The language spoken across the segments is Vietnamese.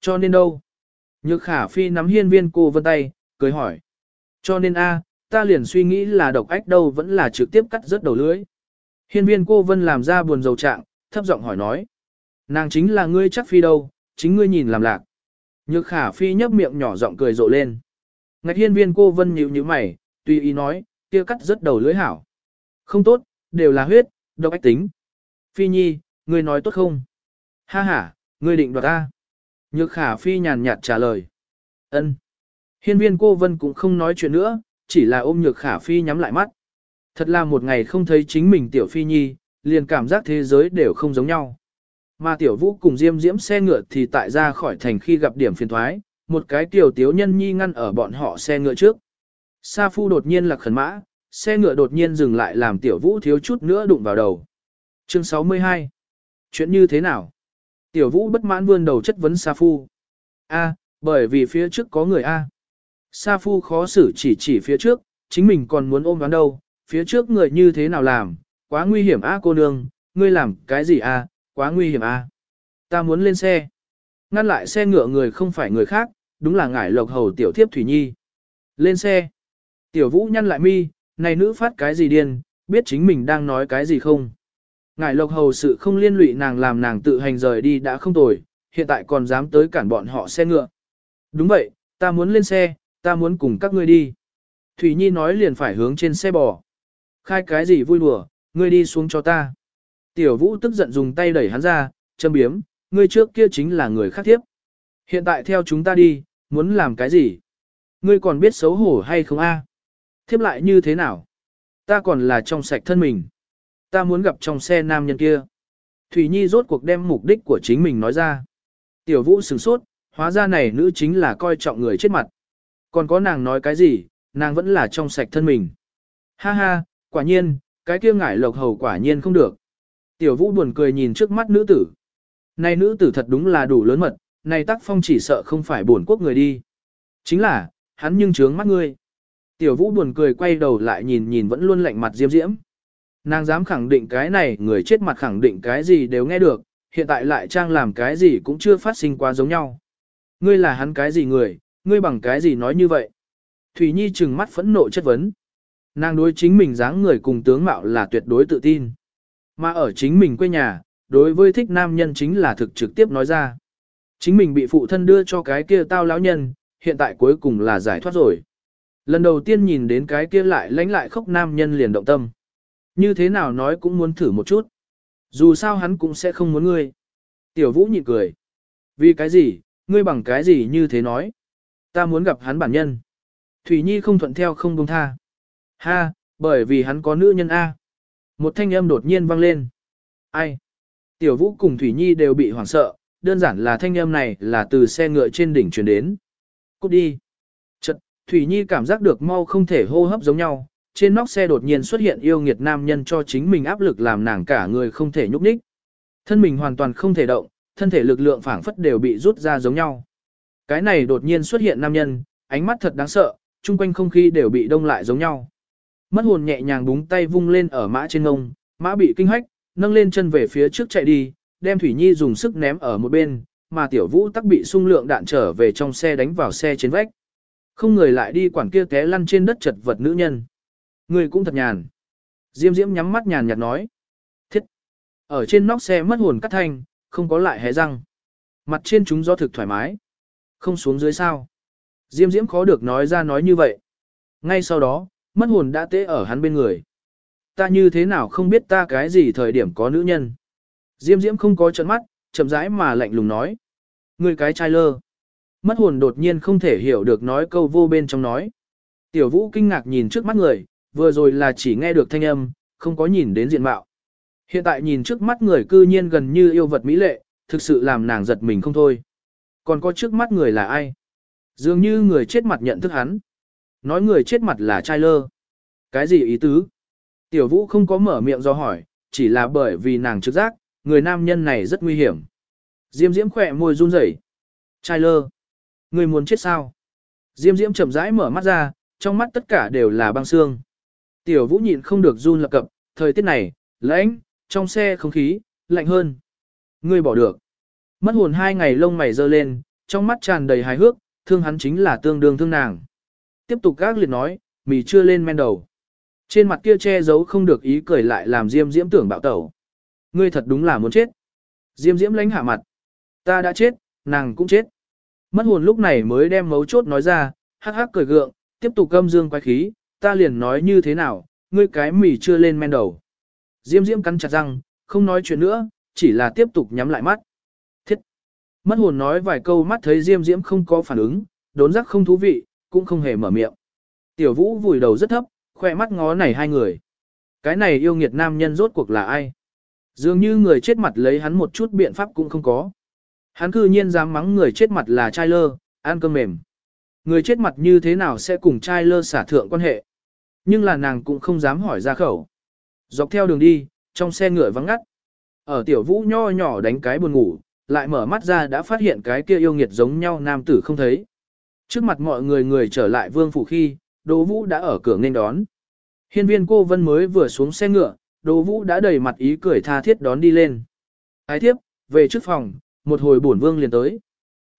Cho nên đâu? Nhược khả phi nắm hiên viên cô vân tay, cười hỏi. Cho nên a, ta liền suy nghĩ là độc ách đâu vẫn là trực tiếp cắt rớt đầu lưỡi. Hiên viên cô vân làm ra buồn dầu trạng, thấp giọng hỏi nói. Nàng chính là ngươi chắc phi đâu, chính ngươi nhìn làm lạc. Nhược khả phi nhấp miệng nhỏ giọng cười rộ lên. Ngạch hiên viên cô vân nhíu nhíu mày, tùy ý nói, kia cắt rớt đầu lưỡi hảo. Không tốt, đều là huyết, độc ách tính. Phi nhi, ngươi nói tốt không? Ha ha, ngươi định đoạt ta. Nhược khả phi nhàn nhạt trả lời. ân. Hiên viên cô vân cũng không nói chuyện nữa, chỉ là ôm nhược khả phi nhắm lại mắt. Thật là một ngày không thấy chính mình tiểu phi nhi, liền cảm giác thế giới đều không giống nhau. Mà tiểu vũ cùng diêm diễm xe ngựa thì tại ra khỏi thành khi gặp điểm phiền thoái, một cái tiểu tiếu nhân nhi ngăn ở bọn họ xe ngựa trước. Sa phu đột nhiên lạc khẩn mã, xe ngựa đột nhiên dừng lại làm tiểu vũ thiếu chút nữa đụng vào đầu. Chương 62 Chuyện như thế nào? Tiểu vũ bất mãn vươn đầu chất vấn Sa phu. A, bởi vì phía trước có người A. Sa phu khó xử chỉ chỉ phía trước, chính mình còn muốn ôm đoán đâu, phía trước người như thế nào làm, quá nguy hiểm a cô nương, ngươi làm cái gì a, quá nguy hiểm a. Ta muốn lên xe. Ngăn lại xe ngựa người không phải người khác, đúng là ngải lộc hầu tiểu thiếp Thủy Nhi. Lên xe. Tiểu vũ nhăn lại mi, này nữ phát cái gì điên, biết chính mình đang nói cái gì không. Ngài lộc hầu sự không liên lụy nàng làm nàng tự hành rời đi đã không tồi, hiện tại còn dám tới cản bọn họ xe ngựa. Đúng vậy, ta muốn lên xe, ta muốn cùng các ngươi đi. Thủy Nhi nói liền phải hướng trên xe bò. Khai cái gì vui đùa, ngươi đi xuống cho ta. Tiểu Vũ tức giận dùng tay đẩy hắn ra, châm biếm, ngươi trước kia chính là người khác tiếp, Hiện tại theo chúng ta đi, muốn làm cái gì? Ngươi còn biết xấu hổ hay không a? Thiếp lại như thế nào? Ta còn là trong sạch thân mình. Ta muốn gặp trong xe nam nhân kia. Thủy Nhi rốt cuộc đem mục đích của chính mình nói ra. Tiểu Vũ sửng sốt, hóa ra này nữ chính là coi trọng người chết mặt. Còn có nàng nói cái gì, nàng vẫn là trong sạch thân mình. Ha ha, quả nhiên, cái kia ngải lộc hầu quả nhiên không được. Tiểu vũ buồn cười nhìn trước mắt nữ tử. Này nữ tử thật đúng là đủ lớn mật, này tác phong chỉ sợ không phải buồn quốc người đi. Chính là, hắn nhưng trướng mắt ngươi. Tiểu vũ buồn cười quay đầu lại nhìn nhìn vẫn luôn lạnh mặt diêm diễm. Nàng dám khẳng định cái này người chết mặt khẳng định cái gì đều nghe được, hiện tại lại trang làm cái gì cũng chưa phát sinh quá giống nhau. Ngươi là hắn cái gì người, ngươi bằng cái gì nói như vậy? Thủy Nhi trừng mắt phẫn nộ chất vấn. Nàng đối chính mình dáng người cùng tướng mạo là tuyệt đối tự tin. Mà ở chính mình quê nhà, đối với thích nam nhân chính là thực trực tiếp nói ra. Chính mình bị phụ thân đưa cho cái kia tao lão nhân, hiện tại cuối cùng là giải thoát rồi. Lần đầu tiên nhìn đến cái kia lại lánh lại khóc nam nhân liền động tâm. Như thế nào nói cũng muốn thử một chút. Dù sao hắn cũng sẽ không muốn ngươi. Tiểu vũ nhịn cười. Vì cái gì, ngươi bằng cái gì như thế nói. Ta muốn gặp hắn bản nhân. Thủy Nhi không thuận theo không buông tha. Ha, bởi vì hắn có nữ nhân A. Một thanh âm đột nhiên vang lên. Ai? Tiểu Vũ cùng Thủy Nhi đều bị hoảng sợ, đơn giản là thanh âm này là từ xe ngựa trên đỉnh truyền đến. Cút đi. Chật, Thủy Nhi cảm giác được mau không thể hô hấp giống nhau, trên nóc xe đột nhiên xuất hiện yêu nghiệt nam nhân cho chính mình áp lực làm nàng cả người không thể nhúc nhích. Thân mình hoàn toàn không thể động, thân thể lực lượng phảng phất đều bị rút ra giống nhau. Cái này đột nhiên xuất hiện nam nhân, ánh mắt thật đáng sợ, chung quanh không khí đều bị đông lại giống nhau. Mất hồn nhẹ nhàng búng tay vung lên ở mã trên ngông, mã bị kinh hách, nâng lên chân về phía trước chạy đi, đem Thủy Nhi dùng sức ném ở một bên, mà tiểu vũ tắc bị sung lượng đạn trở về trong xe đánh vào xe trên vách. Không người lại đi quản kia té lăn trên đất chật vật nữ nhân. Người cũng thật nhàn. Diêm diễm nhắm mắt nhàn nhạt nói. Thiết. Ở trên nóc xe mất hồn cắt thanh, không có lại hé răng. Mặt trên chúng do thực thoải mái. Không xuống dưới sao. Diêm diễm khó được nói ra nói như vậy. Ngay sau đó, mất hồn đã tê ở hắn bên người. Ta như thế nào không biết ta cái gì thời điểm có nữ nhân. Diêm diễm không có trận mắt, chậm rãi mà lạnh lùng nói. Người cái trai lơ. Mất hồn đột nhiên không thể hiểu được nói câu vô bên trong nói. Tiểu vũ kinh ngạc nhìn trước mắt người, vừa rồi là chỉ nghe được thanh âm, không có nhìn đến diện mạo. Hiện tại nhìn trước mắt người cư nhiên gần như yêu vật mỹ lệ, thực sự làm nàng giật mình không thôi. Còn có trước mắt người là ai? Dường như người chết mặt nhận thức hắn. Nói người chết mặt là trai lơ. Cái gì ý tứ? Tiểu vũ không có mở miệng do hỏi, chỉ là bởi vì nàng trực giác, người nam nhân này rất nguy hiểm. Diêm diễm khỏe môi run rẩy. Trai lơ. Người muốn chết sao? Diêm diễm chậm rãi mở mắt ra, trong mắt tất cả đều là băng xương. Tiểu vũ nhịn không được run lập cập, thời tiết này, lạnh, trong xe không khí, lạnh hơn. Ngươi bỏ được. Mất hồn hai ngày lông mày dơ lên, trong mắt tràn đầy hài hước, thương hắn chính là tương đương thương nàng. Tiếp tục gác liệt nói, mì chưa lên men đầu. Trên mặt kia che giấu không được ý cười lại làm Diêm Diễm tưởng bạo tẩu. Ngươi thật đúng là muốn chết. Diêm Diễm lánh hạ mặt. Ta đã chết, nàng cũng chết. Mất hồn lúc này mới đem mấu chốt nói ra, hắc hắc cười gượng, tiếp tục gâm dương quay khí, ta liền nói như thế nào, ngươi cái mì chưa lên men đầu. Diêm Diễm cắn chặt răng, không nói chuyện nữa, chỉ là tiếp tục nhắm lại mắt. Thiết! Mất hồn nói vài câu mắt thấy Diêm Diễm không có phản ứng, đốn giác không thú vị, cũng không hề mở miệng. Tiểu Vũ vùi đầu rất thấp, khoe mắt ngó này hai người. Cái này yêu nghiệt nam nhân rốt cuộc là ai? Dường như người chết mặt lấy hắn một chút biện pháp cũng không có. Hắn cư nhiên dám mắng người chết mặt là trai lơ, ăn cơm mềm. Người chết mặt như thế nào sẽ cùng trai lơ xả thượng quan hệ? Nhưng là nàng cũng không dám hỏi ra khẩu. Dọc theo đường đi, trong xe ngựa vắng ngắt. Ở tiểu vũ nho nhỏ đánh cái buồn ngủ, lại mở mắt ra đã phát hiện cái kia yêu nghiệt giống nhau nam tử không thấy. Trước mặt mọi người người trở lại vương phủ khi, Đỗ Vũ đã ở cửa nên đón. Hiên viên cô vân mới vừa xuống xe ngựa, Đỗ Vũ đã đầy mặt ý cười tha thiết đón đi lên. Ái thiếp, về trước phòng, một hồi bổn vương liền tới.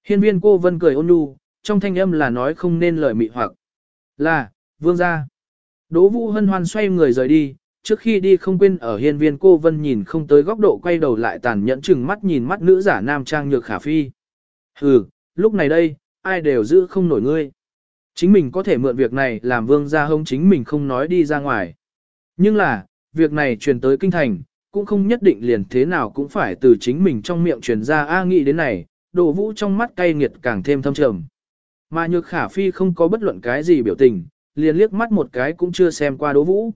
Hiên viên cô vân cười ôn nhu, trong thanh âm là nói không nên lời mị hoặc. Là, vương ra. Đỗ Vũ hân hoan xoay người rời đi, trước khi đi không quên ở hiên viên cô vân nhìn không tới góc độ quay đầu lại tàn nhẫn chừng mắt nhìn mắt nữ giả nam trang nhược khả phi. Hừ, lúc này đây, ai đều giữ không nổi ngươi. Chính mình có thể mượn việc này làm vương gia hông chính mình không nói đi ra ngoài. Nhưng là, việc này truyền tới kinh thành, cũng không nhất định liền thế nào cũng phải từ chính mình trong miệng truyền ra A nghĩ đến này, đồ vũ trong mắt cay nghiệt càng thêm thâm trầm. Mà nhược khả phi không có bất luận cái gì biểu tình, liền liếc mắt một cái cũng chưa xem qua đỗ vũ.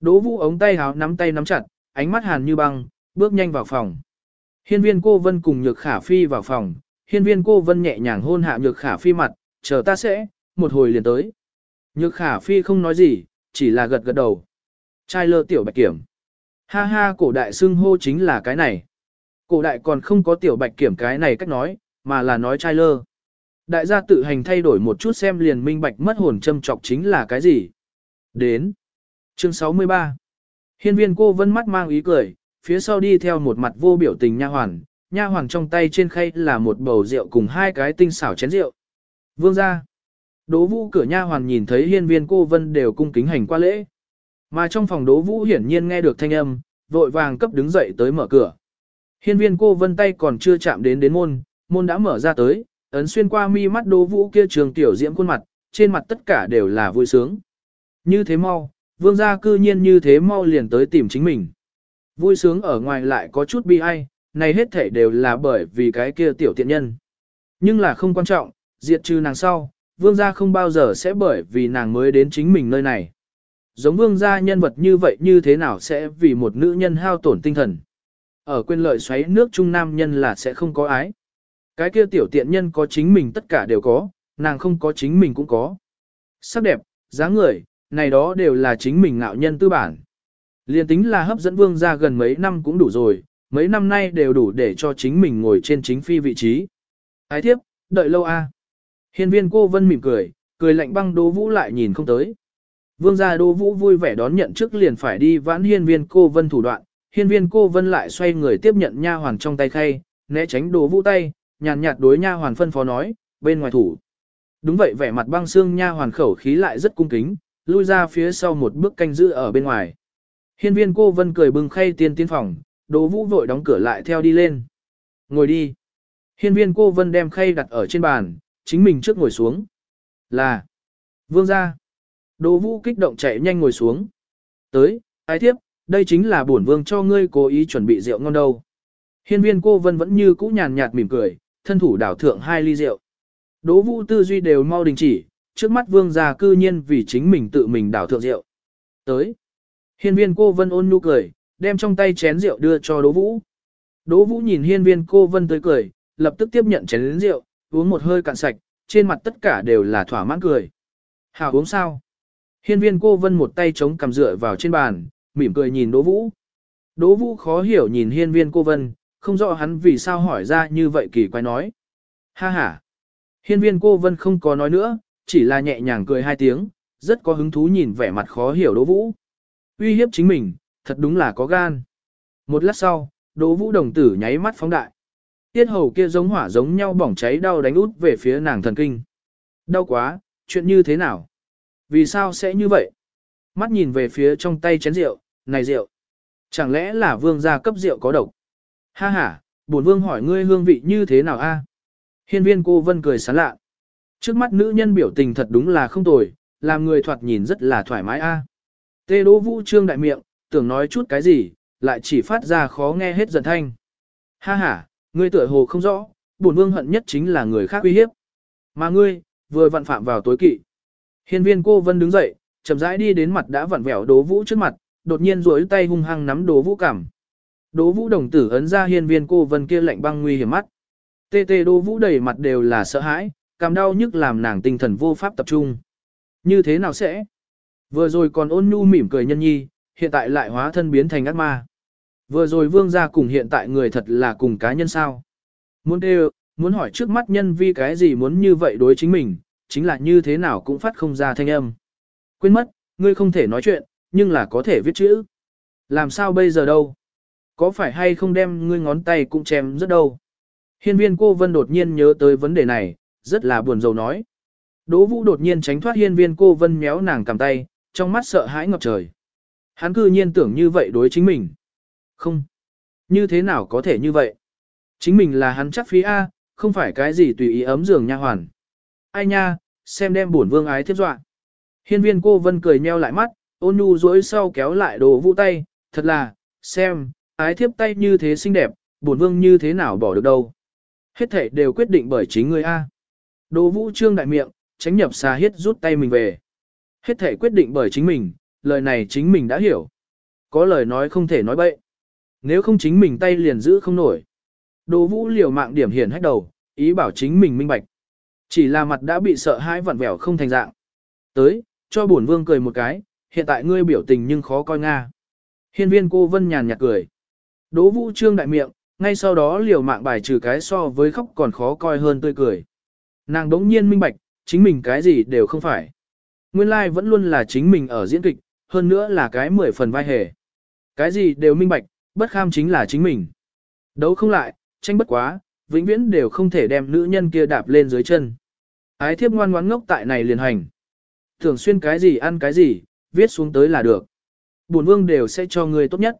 Đỗ vũ ống tay háo nắm tay nắm chặt, ánh mắt hàn như băng, bước nhanh vào phòng. Hiên viên cô vân cùng nhược khả phi vào phòng, hiên viên cô vân nhẹ nhàng hôn hạ nhược khả phi mặt, chờ ta sẽ, một hồi liền tới. Nhược khả phi không nói gì, chỉ là gật gật đầu. Trai lơ tiểu bạch kiểm. Ha ha cổ đại xưng hô chính là cái này. Cổ đại còn không có tiểu bạch kiểm cái này cách nói, mà là nói trai lơ. Đại gia tự hành thay đổi một chút xem liền minh bạch mất hồn châm trọc chính là cái gì. Đến. Chương 63. Hiên viên cô vân mắt mang ý cười, phía sau đi theo một mặt vô biểu tình nha hoàn, nha hoàn trong tay trên khay là một bầu rượu cùng hai cái tinh xảo chén rượu. Vương gia Đỗ vũ cửa nha hoàn nhìn thấy hiên viên cô vân đều cung kính hành qua lễ. Mà trong phòng đỗ vũ hiển nhiên nghe được thanh âm, vội vàng cấp đứng dậy tới mở cửa. Hiên viên cô vân tay còn chưa chạm đến đến môn, môn đã mở ra tới, ấn xuyên qua mi mắt đố vũ kia trường tiểu diễm khuôn mặt, trên mặt tất cả đều là vui sướng. Như thế mau, vương gia cư nhiên như thế mau liền tới tìm chính mình. Vui sướng ở ngoài lại có chút bi ai, này hết thể đều là bởi vì cái kia tiểu tiện nhân. Nhưng là không quan trọng, diệt trừ nàng sau, vương gia không bao giờ sẽ bởi vì nàng mới đến chính mình nơi này. Giống vương gia nhân vật như vậy như thế nào sẽ vì một nữ nhân hao tổn tinh thần. Ở quyền lợi xoáy nước trung nam nhân là sẽ không có ái. Cái kia tiểu tiện nhân có chính mình tất cả đều có, nàng không có chính mình cũng có. Sắc đẹp, dáng người, này đó đều là chính mình ngạo nhân tư bản. Liên tính là hấp dẫn vương gia gần mấy năm cũng đủ rồi, mấy năm nay đều đủ để cho chính mình ngồi trên chính phi vị trí. Ái tiếp, đợi lâu a. Hiên viên cô vân mỉm cười, cười lạnh băng đỗ vũ lại nhìn không tới. Vương gia đỗ vũ vui vẻ đón nhận trước liền phải đi vãn hiên viên cô vân thủ đoạn, hiên viên cô vân lại xoay người tiếp nhận nha hoàn trong tay khay, né tránh đỗ vũ tay, nhàn nhạt đối nha hoàn phân phó nói, bên ngoài thủ. Đúng vậy vẻ mặt băng xương nha hoàn khẩu khí lại rất cung kính, lui ra phía sau một bước canh giữ ở bên ngoài. Hiên viên cô vân cười bừng khay tiên tiên phòng, đỗ vũ vội đóng cửa lại theo đi lên. Ngồi đi. Hiên viên cô vân đem khay đặt ở trên bàn, chính mình trước ngồi xuống. Là. Vương gia. Đỗ vũ kích động chạy nhanh ngồi xuống. Tới, ai thiếp, đây chính là bổn vương cho ngươi cố ý chuẩn bị rượu ngon đâu. Hiên viên cô vân vẫn như cũ nhàn nhạt mỉm cười, thân thủ đảo thượng hai ly rượu. Đỗ vũ tư duy đều mau đình chỉ, trước mắt vương gia cư nhiên vì chính mình tự mình đảo thượng rượu. Tới. Hiên viên cô vân ôn nhu cười, đem trong tay chén rượu đưa cho Đỗ vũ. Đỗ vũ nhìn hiên viên cô vân tới cười, lập tức tiếp nhận chén rượu, uống một hơi cạn sạch, trên mặt tất cả đều là thỏa mãn cười. Hảo uống sao? Hiên viên cô vân một tay chống cầm dựa vào trên bàn, mỉm cười nhìn Đỗ Vũ. Đỗ Vũ khó hiểu nhìn hiên viên cô vân, không rõ hắn vì sao hỏi ra như vậy kỳ quái nói. Ha ha. Hiên viên cô vân không có nói nữa, chỉ là nhẹ nhàng cười hai tiếng, rất có hứng thú nhìn vẻ mặt khó hiểu Đỗ Vũ. Uy hiếp chính mình, thật đúng là có gan. Một lát sau, Đỗ Vũ đồng tử nháy mắt phóng đại. Tiết hầu kia giống hỏa giống nhau bỏng cháy đau đánh út về phía nàng thần kinh. Đau quá, chuyện như thế nào? Vì sao sẽ như vậy? Mắt nhìn về phía trong tay chén rượu, này rượu. Chẳng lẽ là vương gia cấp rượu có độc? Ha ha, bổn vương hỏi ngươi hương vị như thế nào a? Hiên viên cô vân cười sán lạ. Trước mắt nữ nhân biểu tình thật đúng là không tồi, làm người thoạt nhìn rất là thoải mái a. Tê Đỗ Vũ trương đại miệng, tưởng nói chút cái gì, lại chỉ phát ra khó nghe hết dần thanh. Ha ha, ngươi tựa hồ không rõ, bổn vương hận nhất chính là người khác uy hiếp. Mà ngươi, vừa vặn phạm vào tối kỵ. Hiên viên cô vân đứng dậy, chậm rãi đi đến mặt đã vặn vẹo Đỗ Vũ trước mặt, đột nhiên duỗi tay hung hăng nắm Đỗ Vũ cảm. Đỗ Vũ đồng tử ấn ra hiên viên cô vân kia lạnh băng nguy hiểm mắt. Tê tê Đỗ Vũ đầy mặt đều là sợ hãi, cảm đau nhức làm nàng tinh thần vô pháp tập trung. Như thế nào sẽ? Vừa rồi còn ôn nhu mỉm cười nhân nhi, hiện tại lại hóa thân biến thành ác ma. Vừa rồi vương gia cùng hiện tại người thật là cùng cá nhân sao. Muốn đều, muốn hỏi trước mắt nhân vi cái gì muốn như vậy đối chính mình, chính là như thế nào cũng phát không ra thanh âm. Quên mất, ngươi không thể nói chuyện, nhưng là có thể viết chữ. Làm sao bây giờ đâu? Có phải hay không đem ngươi ngón tay cũng chém rất đâu? Hiên viên cô Vân đột nhiên nhớ tới vấn đề này, rất là buồn rầu nói. Đỗ Vũ đột nhiên tránh thoát hiên viên cô Vân méo nàng cầm tay, trong mắt sợ hãi ngập trời. Hắn cư nhiên tưởng như vậy đối chính mình. Không. Như thế nào có thể như vậy? Chính mình là hắn chắc phí A, không phải cái gì tùy ý ấm giường nha hoàn. Ai nha, xem đem bổn vương ái thiếp dọa. Hiên viên cô vân cười nheo lại mắt, ôn nhu dối sau kéo lại đồ vũ tay, thật là, xem, ái thiếp tay như thế xinh đẹp, bổn vương như thế nào bỏ được đâu. Hết thể đều quyết định bởi chính ngươi A. Đỗ vũ trương đại miệng, tránh nhập xa hiết rút tay mình về. Hết thể quyết định bởi chính mình, lời này chính mình đã hiểu. Có lời nói không thể nói bậy. Nếu không chính mình tay liền giữ không nổi. Đỗ vũ liều mạng điểm hiển hách đầu, ý bảo chính mình minh bạch. Chỉ là mặt đã bị sợ hãi vặn vẹo không thành dạng. Tới, cho bổn vương cười một cái, hiện tại ngươi biểu tình nhưng khó coi nga. Hiên viên cô vân nhàn nhạt cười. Đỗ vũ trương đại miệng, ngay sau đó liều mạng bài trừ cái so với khóc còn khó coi hơn tươi cười. Nàng đống nhiên minh bạch, chính mình cái gì đều không phải. Nguyên lai like vẫn luôn là chính mình ở diễn kịch, hơn nữa là cái mười phần vai hề. Cái gì đều minh bạch, bất kham chính là chính mình. Đấu không lại, tranh bất quá, vĩnh viễn đều không thể đem nữ nhân kia đạp lên dưới chân. Ái thiếp ngoan ngoãn ngốc tại này liền hành. Thường xuyên cái gì ăn cái gì, viết xuống tới là được. Bổn vương đều sẽ cho người tốt nhất.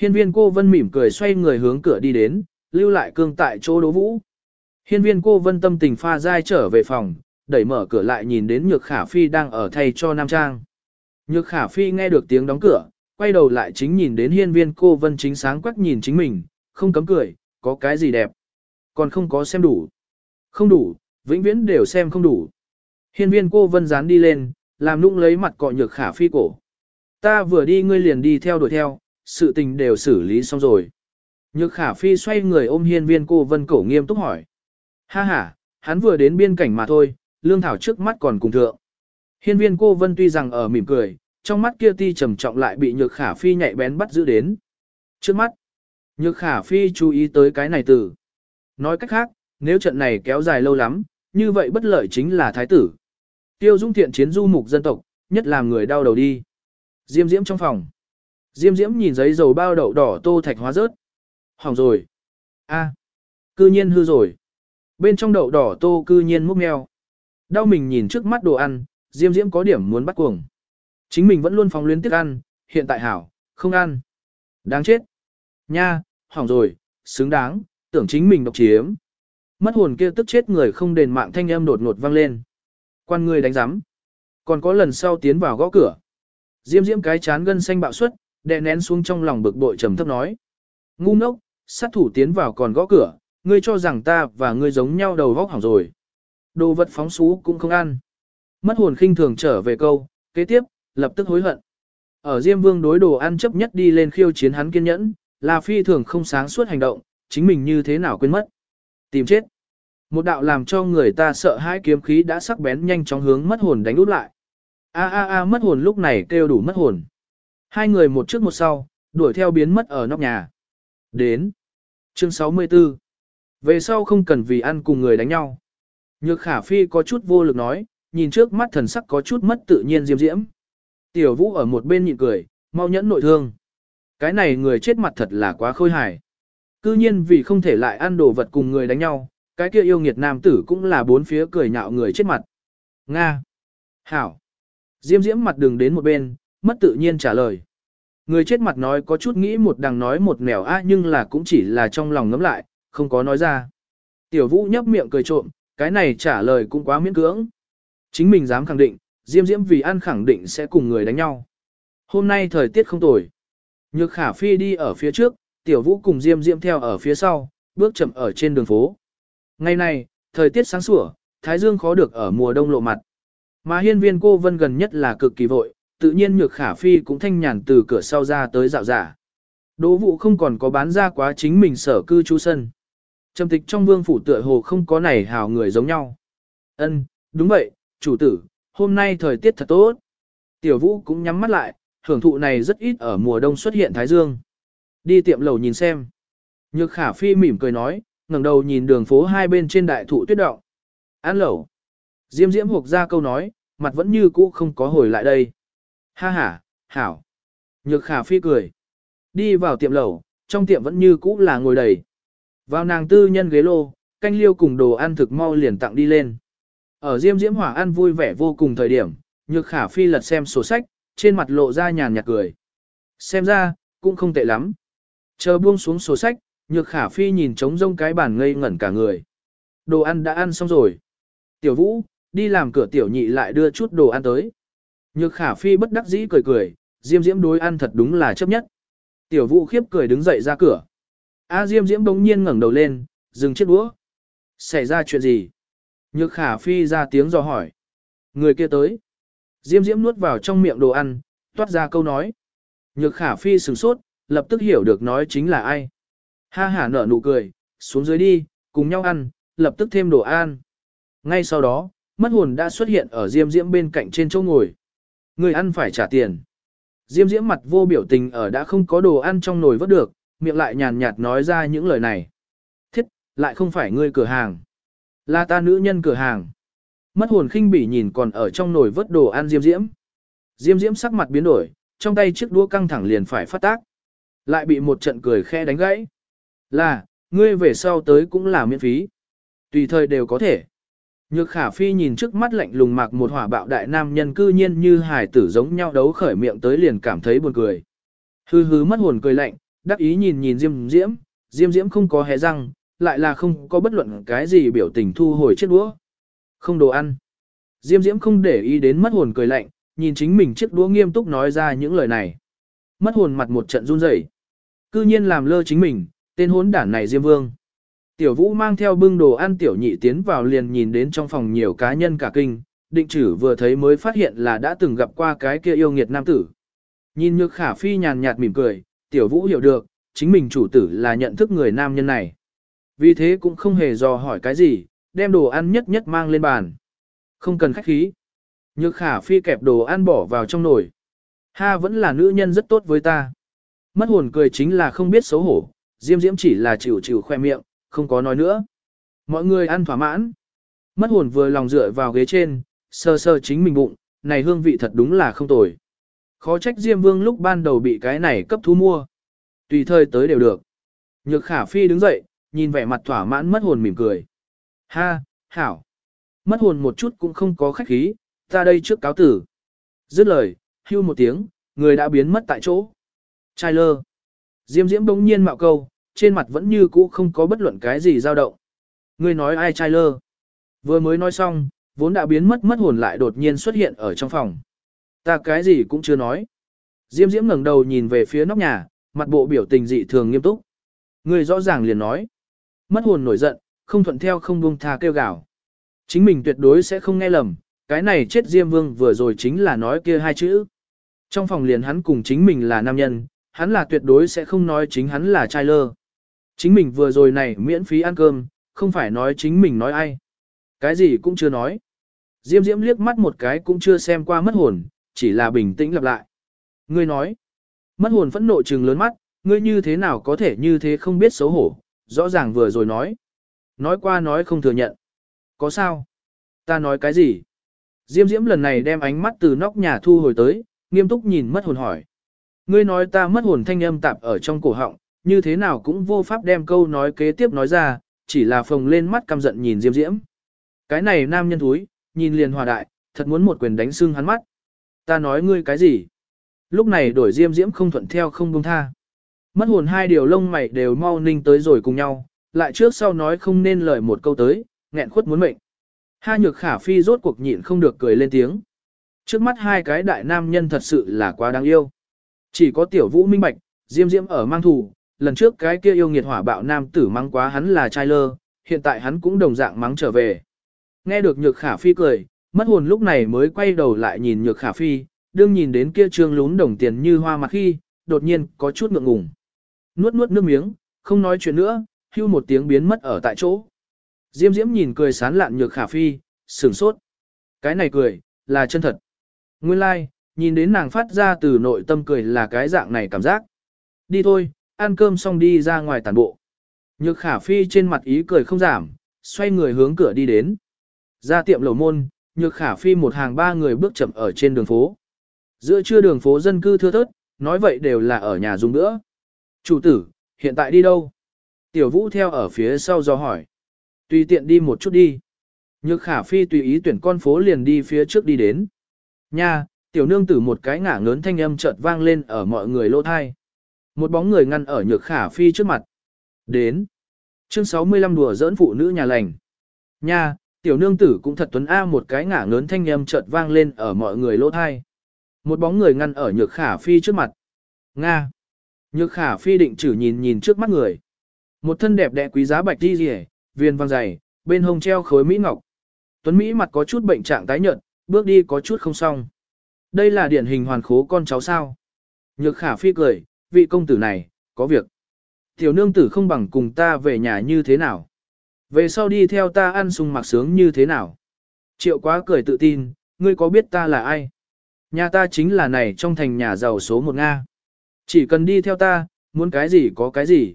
Hiên viên cô vân mỉm cười xoay người hướng cửa đi đến, lưu lại cương tại chỗ đố vũ. Hiên viên cô vân tâm tình pha dai trở về phòng, đẩy mở cửa lại nhìn đến nhược khả phi đang ở thay cho nam trang. Nhược khả phi nghe được tiếng đóng cửa, quay đầu lại chính nhìn đến hiên viên cô vân chính sáng quắc nhìn chính mình, không cấm cười, có cái gì đẹp. Còn không có xem đủ. Không đủ, vĩnh viễn đều xem không đủ. Hiên viên cô vân dán đi lên, làm nũng lấy mặt cọ nhược khả phi cổ. Ta vừa đi ngươi liền đi theo đuổi theo, sự tình đều xử lý xong rồi. Nhược khả phi xoay người ôm hiên viên cô vân cổ nghiêm túc hỏi. Ha ha, hắn vừa đến biên cảnh mà thôi, lương thảo trước mắt còn cùng thượng. Hiên viên cô vân tuy rằng ở mỉm cười, trong mắt kia ti trầm trọng lại bị nhược khả phi nhạy bén bắt giữ đến. Trước mắt, nhược khả phi chú ý tới cái này từ. Nói cách khác, nếu trận này kéo dài lâu lắm, như vậy bất lợi chính là thái tử. Tiêu dung thiện chiến du mục dân tộc, nhất làm người đau đầu đi. Diêm diễm trong phòng. Diêm diễm nhìn giấy dầu bao đậu đỏ tô thạch hóa rớt. Hỏng rồi. a cư nhiên hư rồi. Bên trong đậu đỏ tô cư nhiên múc mèo. Đau mình nhìn trước mắt đồ ăn, diêm diễm có điểm muốn bắt cuồng. Chính mình vẫn luôn phóng luyến tiếc ăn, hiện tại hảo, không ăn. Đáng chết. Nha, hỏng rồi, xứng đáng, tưởng chính mình độc chiếm. Mất hồn kia tức chết người không đền mạng thanh âm đột ngột vang lên. Quan người đánh giám. Còn có lần sau tiến vào gõ cửa. Diêm diễm cái chán gân xanh bạo suất, đè nén xuống trong lòng bực bội trầm thấp nói. Ngu ngốc, sát thủ tiến vào còn gõ cửa, ngươi cho rằng ta và ngươi giống nhau đầu vóc hỏng rồi. Đồ vật phóng xú cũng không ăn. Mất hồn khinh thường trở về câu, kế tiếp, lập tức hối hận. Ở Diêm Vương đối đồ ăn chấp nhất đi lên khiêu chiến hắn kiên nhẫn, là phi thường không sáng suốt hành động, chính mình như thế nào quên mất. Tìm chết. Một đạo làm cho người ta sợ hãi kiếm khí đã sắc bén nhanh chóng hướng mất hồn đánh út lại. A a a mất hồn lúc này kêu đủ mất hồn. Hai người một trước một sau, đuổi theo biến mất ở nóc nhà. Đến. Chương 64. Về sau không cần vì ăn cùng người đánh nhau. Nhược khả phi có chút vô lực nói, nhìn trước mắt thần sắc có chút mất tự nhiên diêm diễm. Tiểu vũ ở một bên nhịn cười, mau nhẫn nội thương. Cái này người chết mặt thật là quá khôi hài. Cư nhiên vì không thể lại ăn đồ vật cùng người đánh nhau, cái kia yêu nghiệt nam tử cũng là bốn phía cười nhạo người chết mặt. Nga. Hảo. Diêm diễm mặt đường đến một bên, mất tự nhiên trả lời. Người chết mặt nói có chút nghĩ một đằng nói một nẻo a nhưng là cũng chỉ là trong lòng ngấm lại, không có nói ra. Tiểu vũ nhấp miệng cười trộm, cái này trả lời cũng quá miễn cưỡng. Chính mình dám khẳng định, Diêm Diễm vì ăn khẳng định sẽ cùng người đánh nhau. Hôm nay thời tiết không tồi. Nhược khả phi đi ở phía trước, tiểu vũ cùng Diêm Diễm theo ở phía sau, bước chậm ở trên đường phố. Ngày này, thời tiết sáng sủa, thái dương khó được ở mùa đông lộ mặt. Mà hiên viên cô vân gần nhất là cực kỳ vội, tự nhiên nhược khả phi cũng thanh nhàn từ cửa sau ra tới dạo giả. Đỗ vụ không còn có bán ra quá chính mình sở cư trú sân. Trầm tịch trong vương phủ tựa hồ không có này hào người giống nhau. Ân, đúng vậy, chủ tử, hôm nay thời tiết thật tốt. Tiểu vũ cũng nhắm mắt lại, hưởng thụ này rất ít ở mùa đông xuất hiện thái dương. Đi tiệm lầu nhìn xem. Nhược khả phi mỉm cười nói, ngẩng đầu nhìn đường phố hai bên trên đại thụ tuyết động. Ăn lẩu. Diêm diễm hộp ra câu nói, mặt vẫn như cũ không có hồi lại đây. Ha ha, hảo. Nhược khả phi cười. Đi vào tiệm lẩu, trong tiệm vẫn như cũ là ngồi đầy. Vào nàng tư nhân ghế lô, canh liêu cùng đồ ăn thực mau liền tặng đi lên. Ở Diêm Diễm Hỏa ăn vui vẻ vô cùng thời điểm, Nhược Khả Phi lật xem sổ sách, trên mặt lộ ra nhàn nhạt cười. Xem ra, cũng không tệ lắm. Chờ buông xuống sổ sách, Nhược Khả Phi nhìn trống rông cái bàn ngây ngẩn cả người. Đồ ăn đã ăn xong rồi. Tiểu Vũ, đi làm cửa tiểu nhị lại đưa chút đồ ăn tới. Nhược Khả Phi bất đắc dĩ cười cười, Diêm Diễm đối ăn thật đúng là chấp nhất. Tiểu Vũ khiếp cười đứng dậy ra cửa. A Diêm Diễm bỗng nhiên ngẩng đầu lên, dừng chiếc đũa. Xảy ra chuyện gì? Nhược khả phi ra tiếng dò hỏi. Người kia tới. Diêm Diễm nuốt vào trong miệng đồ ăn, toát ra câu nói. Nhược khả phi sửng sốt, lập tức hiểu được nói chính là ai. Ha hả nở nụ cười, xuống dưới đi, cùng nhau ăn, lập tức thêm đồ ăn. Ngay sau đó, mất hồn đã xuất hiện ở Diêm Diễm bên cạnh trên chỗ ngồi. Người ăn phải trả tiền. Diêm Diễm mặt vô biểu tình ở đã không có đồ ăn trong nồi vớt được, miệng lại nhàn nhạt nói ra những lời này. Thiết, lại không phải ngươi cửa hàng. Là ta nữ nhân cửa hàng. Mất hồn khinh bỉ nhìn còn ở trong nồi vớt đồ ăn diêm diễm. Diêm diễm sắc mặt biến đổi, trong tay chiếc đũa căng thẳng liền phải phát tác. Lại bị một trận cười khe đánh gãy. Là, ngươi về sau tới cũng là miễn phí. Tùy thời đều có thể. Nhược khả phi nhìn trước mắt lạnh lùng mặc một hỏa bạo đại nam nhân cư nhiên như hài tử giống nhau đấu khởi miệng tới liền cảm thấy buồn cười. Hư hứ mất hồn cười lạnh, đắc ý nhìn nhìn Diêm Diễm, Diêm Diễm không có hé răng, lại là không có bất luận cái gì biểu tình thu hồi chiếc đũa. Không đồ ăn. Diêm Diễm không để ý đến mất hồn cười lạnh, nhìn chính mình chiếc đũa nghiêm túc nói ra những lời này. Mất hồn mặt một trận run rẩy, cư nhiên làm lơ chính mình, tên hốn đản này Diêm Vương. Tiểu Vũ mang theo bưng đồ ăn tiểu nhị tiến vào liền nhìn đến trong phòng nhiều cá nhân cả kinh, định chử vừa thấy mới phát hiện là đã từng gặp qua cái kia yêu nghiệt nam tử. Nhìn nhược khả phi nhàn nhạt mỉm cười, tiểu vũ hiểu được, chính mình chủ tử là nhận thức người nam nhân này. Vì thế cũng không hề dò hỏi cái gì, đem đồ ăn nhất nhất mang lên bàn. Không cần khách khí. Nhược khả phi kẹp đồ ăn bỏ vào trong nồi. Ha vẫn là nữ nhân rất tốt với ta. Mất hồn cười chính là không biết xấu hổ, diêm diễm chỉ là chịu chịu khoe miệng, không có nói nữa. Mọi người ăn thỏa mãn. Mất hồn vừa lòng dựa vào ghế trên, sơ sơ chính mình bụng, này hương vị thật đúng là không tồi. Khó trách Diêm Vương lúc ban đầu bị cái này cấp thu mua. Tùy thời tới đều được. Nhược khả phi đứng dậy, nhìn vẻ mặt thỏa mãn mất hồn mỉm cười. Ha, hảo. Mất hồn một chút cũng không có khách khí, ta đây trước cáo tử. Dứt lời, hưu một tiếng, người đã biến mất tại chỗ. Trai lơ. Diêm diễm bỗng nhiên mạo câu, trên mặt vẫn như cũ không có bất luận cái gì dao động. Người nói ai trai lơ. Vừa mới nói xong, vốn đã biến mất mất hồn lại đột nhiên xuất hiện ở trong phòng. Ta cái gì cũng chưa nói. Diêm diễm ngẩng đầu nhìn về phía nóc nhà, mặt bộ biểu tình dị thường nghiêm túc. Người rõ ràng liền nói. Mất hồn nổi giận, không thuận theo không buông tha kêu gào. Chính mình tuyệt đối sẽ không nghe lầm, cái này chết Diêm Vương vừa rồi chính là nói kia hai chữ. Trong phòng liền hắn cùng chính mình là nam nhân, hắn là tuyệt đối sẽ không nói chính hắn là trai lơ. Chính mình vừa rồi này miễn phí ăn cơm, không phải nói chính mình nói ai. Cái gì cũng chưa nói. Diêm Diễm liếc mắt một cái cũng chưa xem qua mất hồn, chỉ là bình tĩnh lặp lại. Ngươi nói, mất hồn phẫn nộ trừng lớn mắt, ngươi như thế nào có thể như thế không biết xấu hổ, rõ ràng vừa rồi nói. Nói qua nói không thừa nhận. Có sao? Ta nói cái gì? Diêm diễm lần này đem ánh mắt từ nóc nhà thu hồi tới, nghiêm túc nhìn mất hồn hỏi. Ngươi nói ta mất hồn thanh âm tạp ở trong cổ họng, như thế nào cũng vô pháp đem câu nói kế tiếp nói ra, chỉ là phồng lên mắt căm giận nhìn Diêm Diễm. Cái này nam nhân thúi, nhìn liền hòa đại, thật muốn một quyền đánh xương hắn mắt. Ta nói ngươi cái gì? Lúc này đổi Diêm Diễm không thuận theo không buông tha. Mất hồn hai điều lông mày đều mau ninh tới rồi cùng nhau, lại trước sau nói không nên lời một câu tới, nghẹn khuất muốn mệnh. Ha nhược khả phi rốt cuộc nhịn không được cười lên tiếng. Trước mắt hai cái đại nam nhân thật sự là quá đáng yêu. Chỉ có tiểu vũ minh bạch, diêm diễm ở mang thù, lần trước cái kia yêu nghiệt hỏa bạo nam tử mắng quá hắn là trai lơ, hiện tại hắn cũng đồng dạng mắng trở về. Nghe được nhược khả phi cười, mất hồn lúc này mới quay đầu lại nhìn nhược khả phi, đương nhìn đến kia trương lún đồng tiền như hoa mặt khi, đột nhiên có chút ngượng ngùng. Nuốt nuốt nước miếng, không nói chuyện nữa, hưu một tiếng biến mất ở tại chỗ. Diêm diễm nhìn cười sán lạn nhược khả phi, sửng sốt. Cái này cười, là chân thật. Nguyên lai, like, nhìn đến nàng phát ra từ nội tâm cười là cái dạng này cảm giác. Đi thôi, ăn cơm xong đi ra ngoài tàn bộ. Nhược khả phi trên mặt ý cười không giảm, xoay người hướng cửa đi đến. Ra tiệm lầu môn, nhược khả phi một hàng ba người bước chậm ở trên đường phố. Giữa trưa đường phố dân cư thưa thớt, nói vậy đều là ở nhà dùng nữa. Chủ tử, hiện tại đi đâu? Tiểu vũ theo ở phía sau do hỏi. Tùy tiện đi một chút đi. Nhược khả phi tùy ý tuyển con phố liền đi phía trước đi đến. Nha, tiểu nương tử một cái ngả ngớn thanh âm chợt vang lên ở mọi người lỗ thai. Một bóng người ngăn ở nhược khả phi trước mặt. Đến. Chương 65 đùa giỡn phụ nữ nhà lành. Nha, tiểu nương tử cũng thật tuấn A một cái ngả ngớn thanh âm chợt vang lên ở mọi người lỗ thai. Một bóng người ngăn ở nhược khả phi trước mặt. Nga. Nhược khả phi định chử nhìn nhìn trước mắt người. Một thân đẹp đẽ quý giá bạch đi rìa, viên vàng dày, bên hông treo khối mỹ ngọc. Tuấn Mỹ mặt có chút bệnh trạng tái nhợt, bước đi có chút không xong. Đây là điển hình hoàn khố con cháu sao. Nhược khả phi cười, vị công tử này, có việc. Tiểu nương tử không bằng cùng ta về nhà như thế nào. Về sau đi theo ta ăn sung mặc sướng như thế nào. Triệu quá cười tự tin, ngươi có biết ta là ai? Nhà ta chính là này trong thành nhà giàu số một Nga. Chỉ cần đi theo ta, muốn cái gì có cái gì.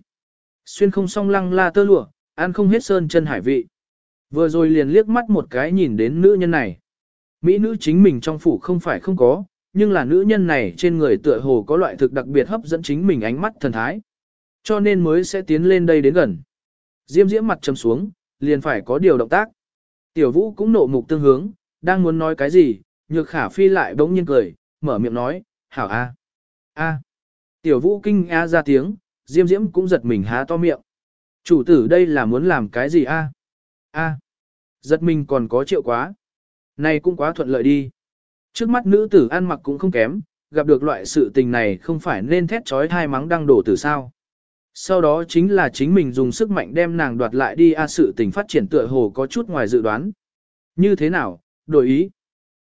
Xuyên không song lăng la tơ lụa, ăn không hết sơn chân hải vị. Vừa rồi liền liếc mắt một cái nhìn đến nữ nhân này. Mỹ nữ chính mình trong phủ không phải không có, nhưng là nữ nhân này trên người tựa hồ có loại thực đặc biệt hấp dẫn chính mình ánh mắt thần thái. Cho nên mới sẽ tiến lên đây đến gần. Diêm diễm mặt trầm xuống, liền phải có điều động tác. Tiểu vũ cũng nộ mục tương hướng, đang muốn nói cái gì, nhược khả phi lại bỗng nhiên cười, mở miệng nói, hảo a, a. Tiểu vũ kinh a ra tiếng, diêm diễm cũng giật mình há to miệng. Chủ tử đây là muốn làm cái gì a? A. Giật mình còn có triệu quá. Này cũng quá thuận lợi đi. Trước mắt nữ tử ăn mặc cũng không kém, gặp được loại sự tình này không phải nên thét trói thai mắng đăng đổ từ sao. Sau đó chính là chính mình dùng sức mạnh đem nàng đoạt lại đi a sự tình phát triển tựa hồ có chút ngoài dự đoán. Như thế nào, đổi ý.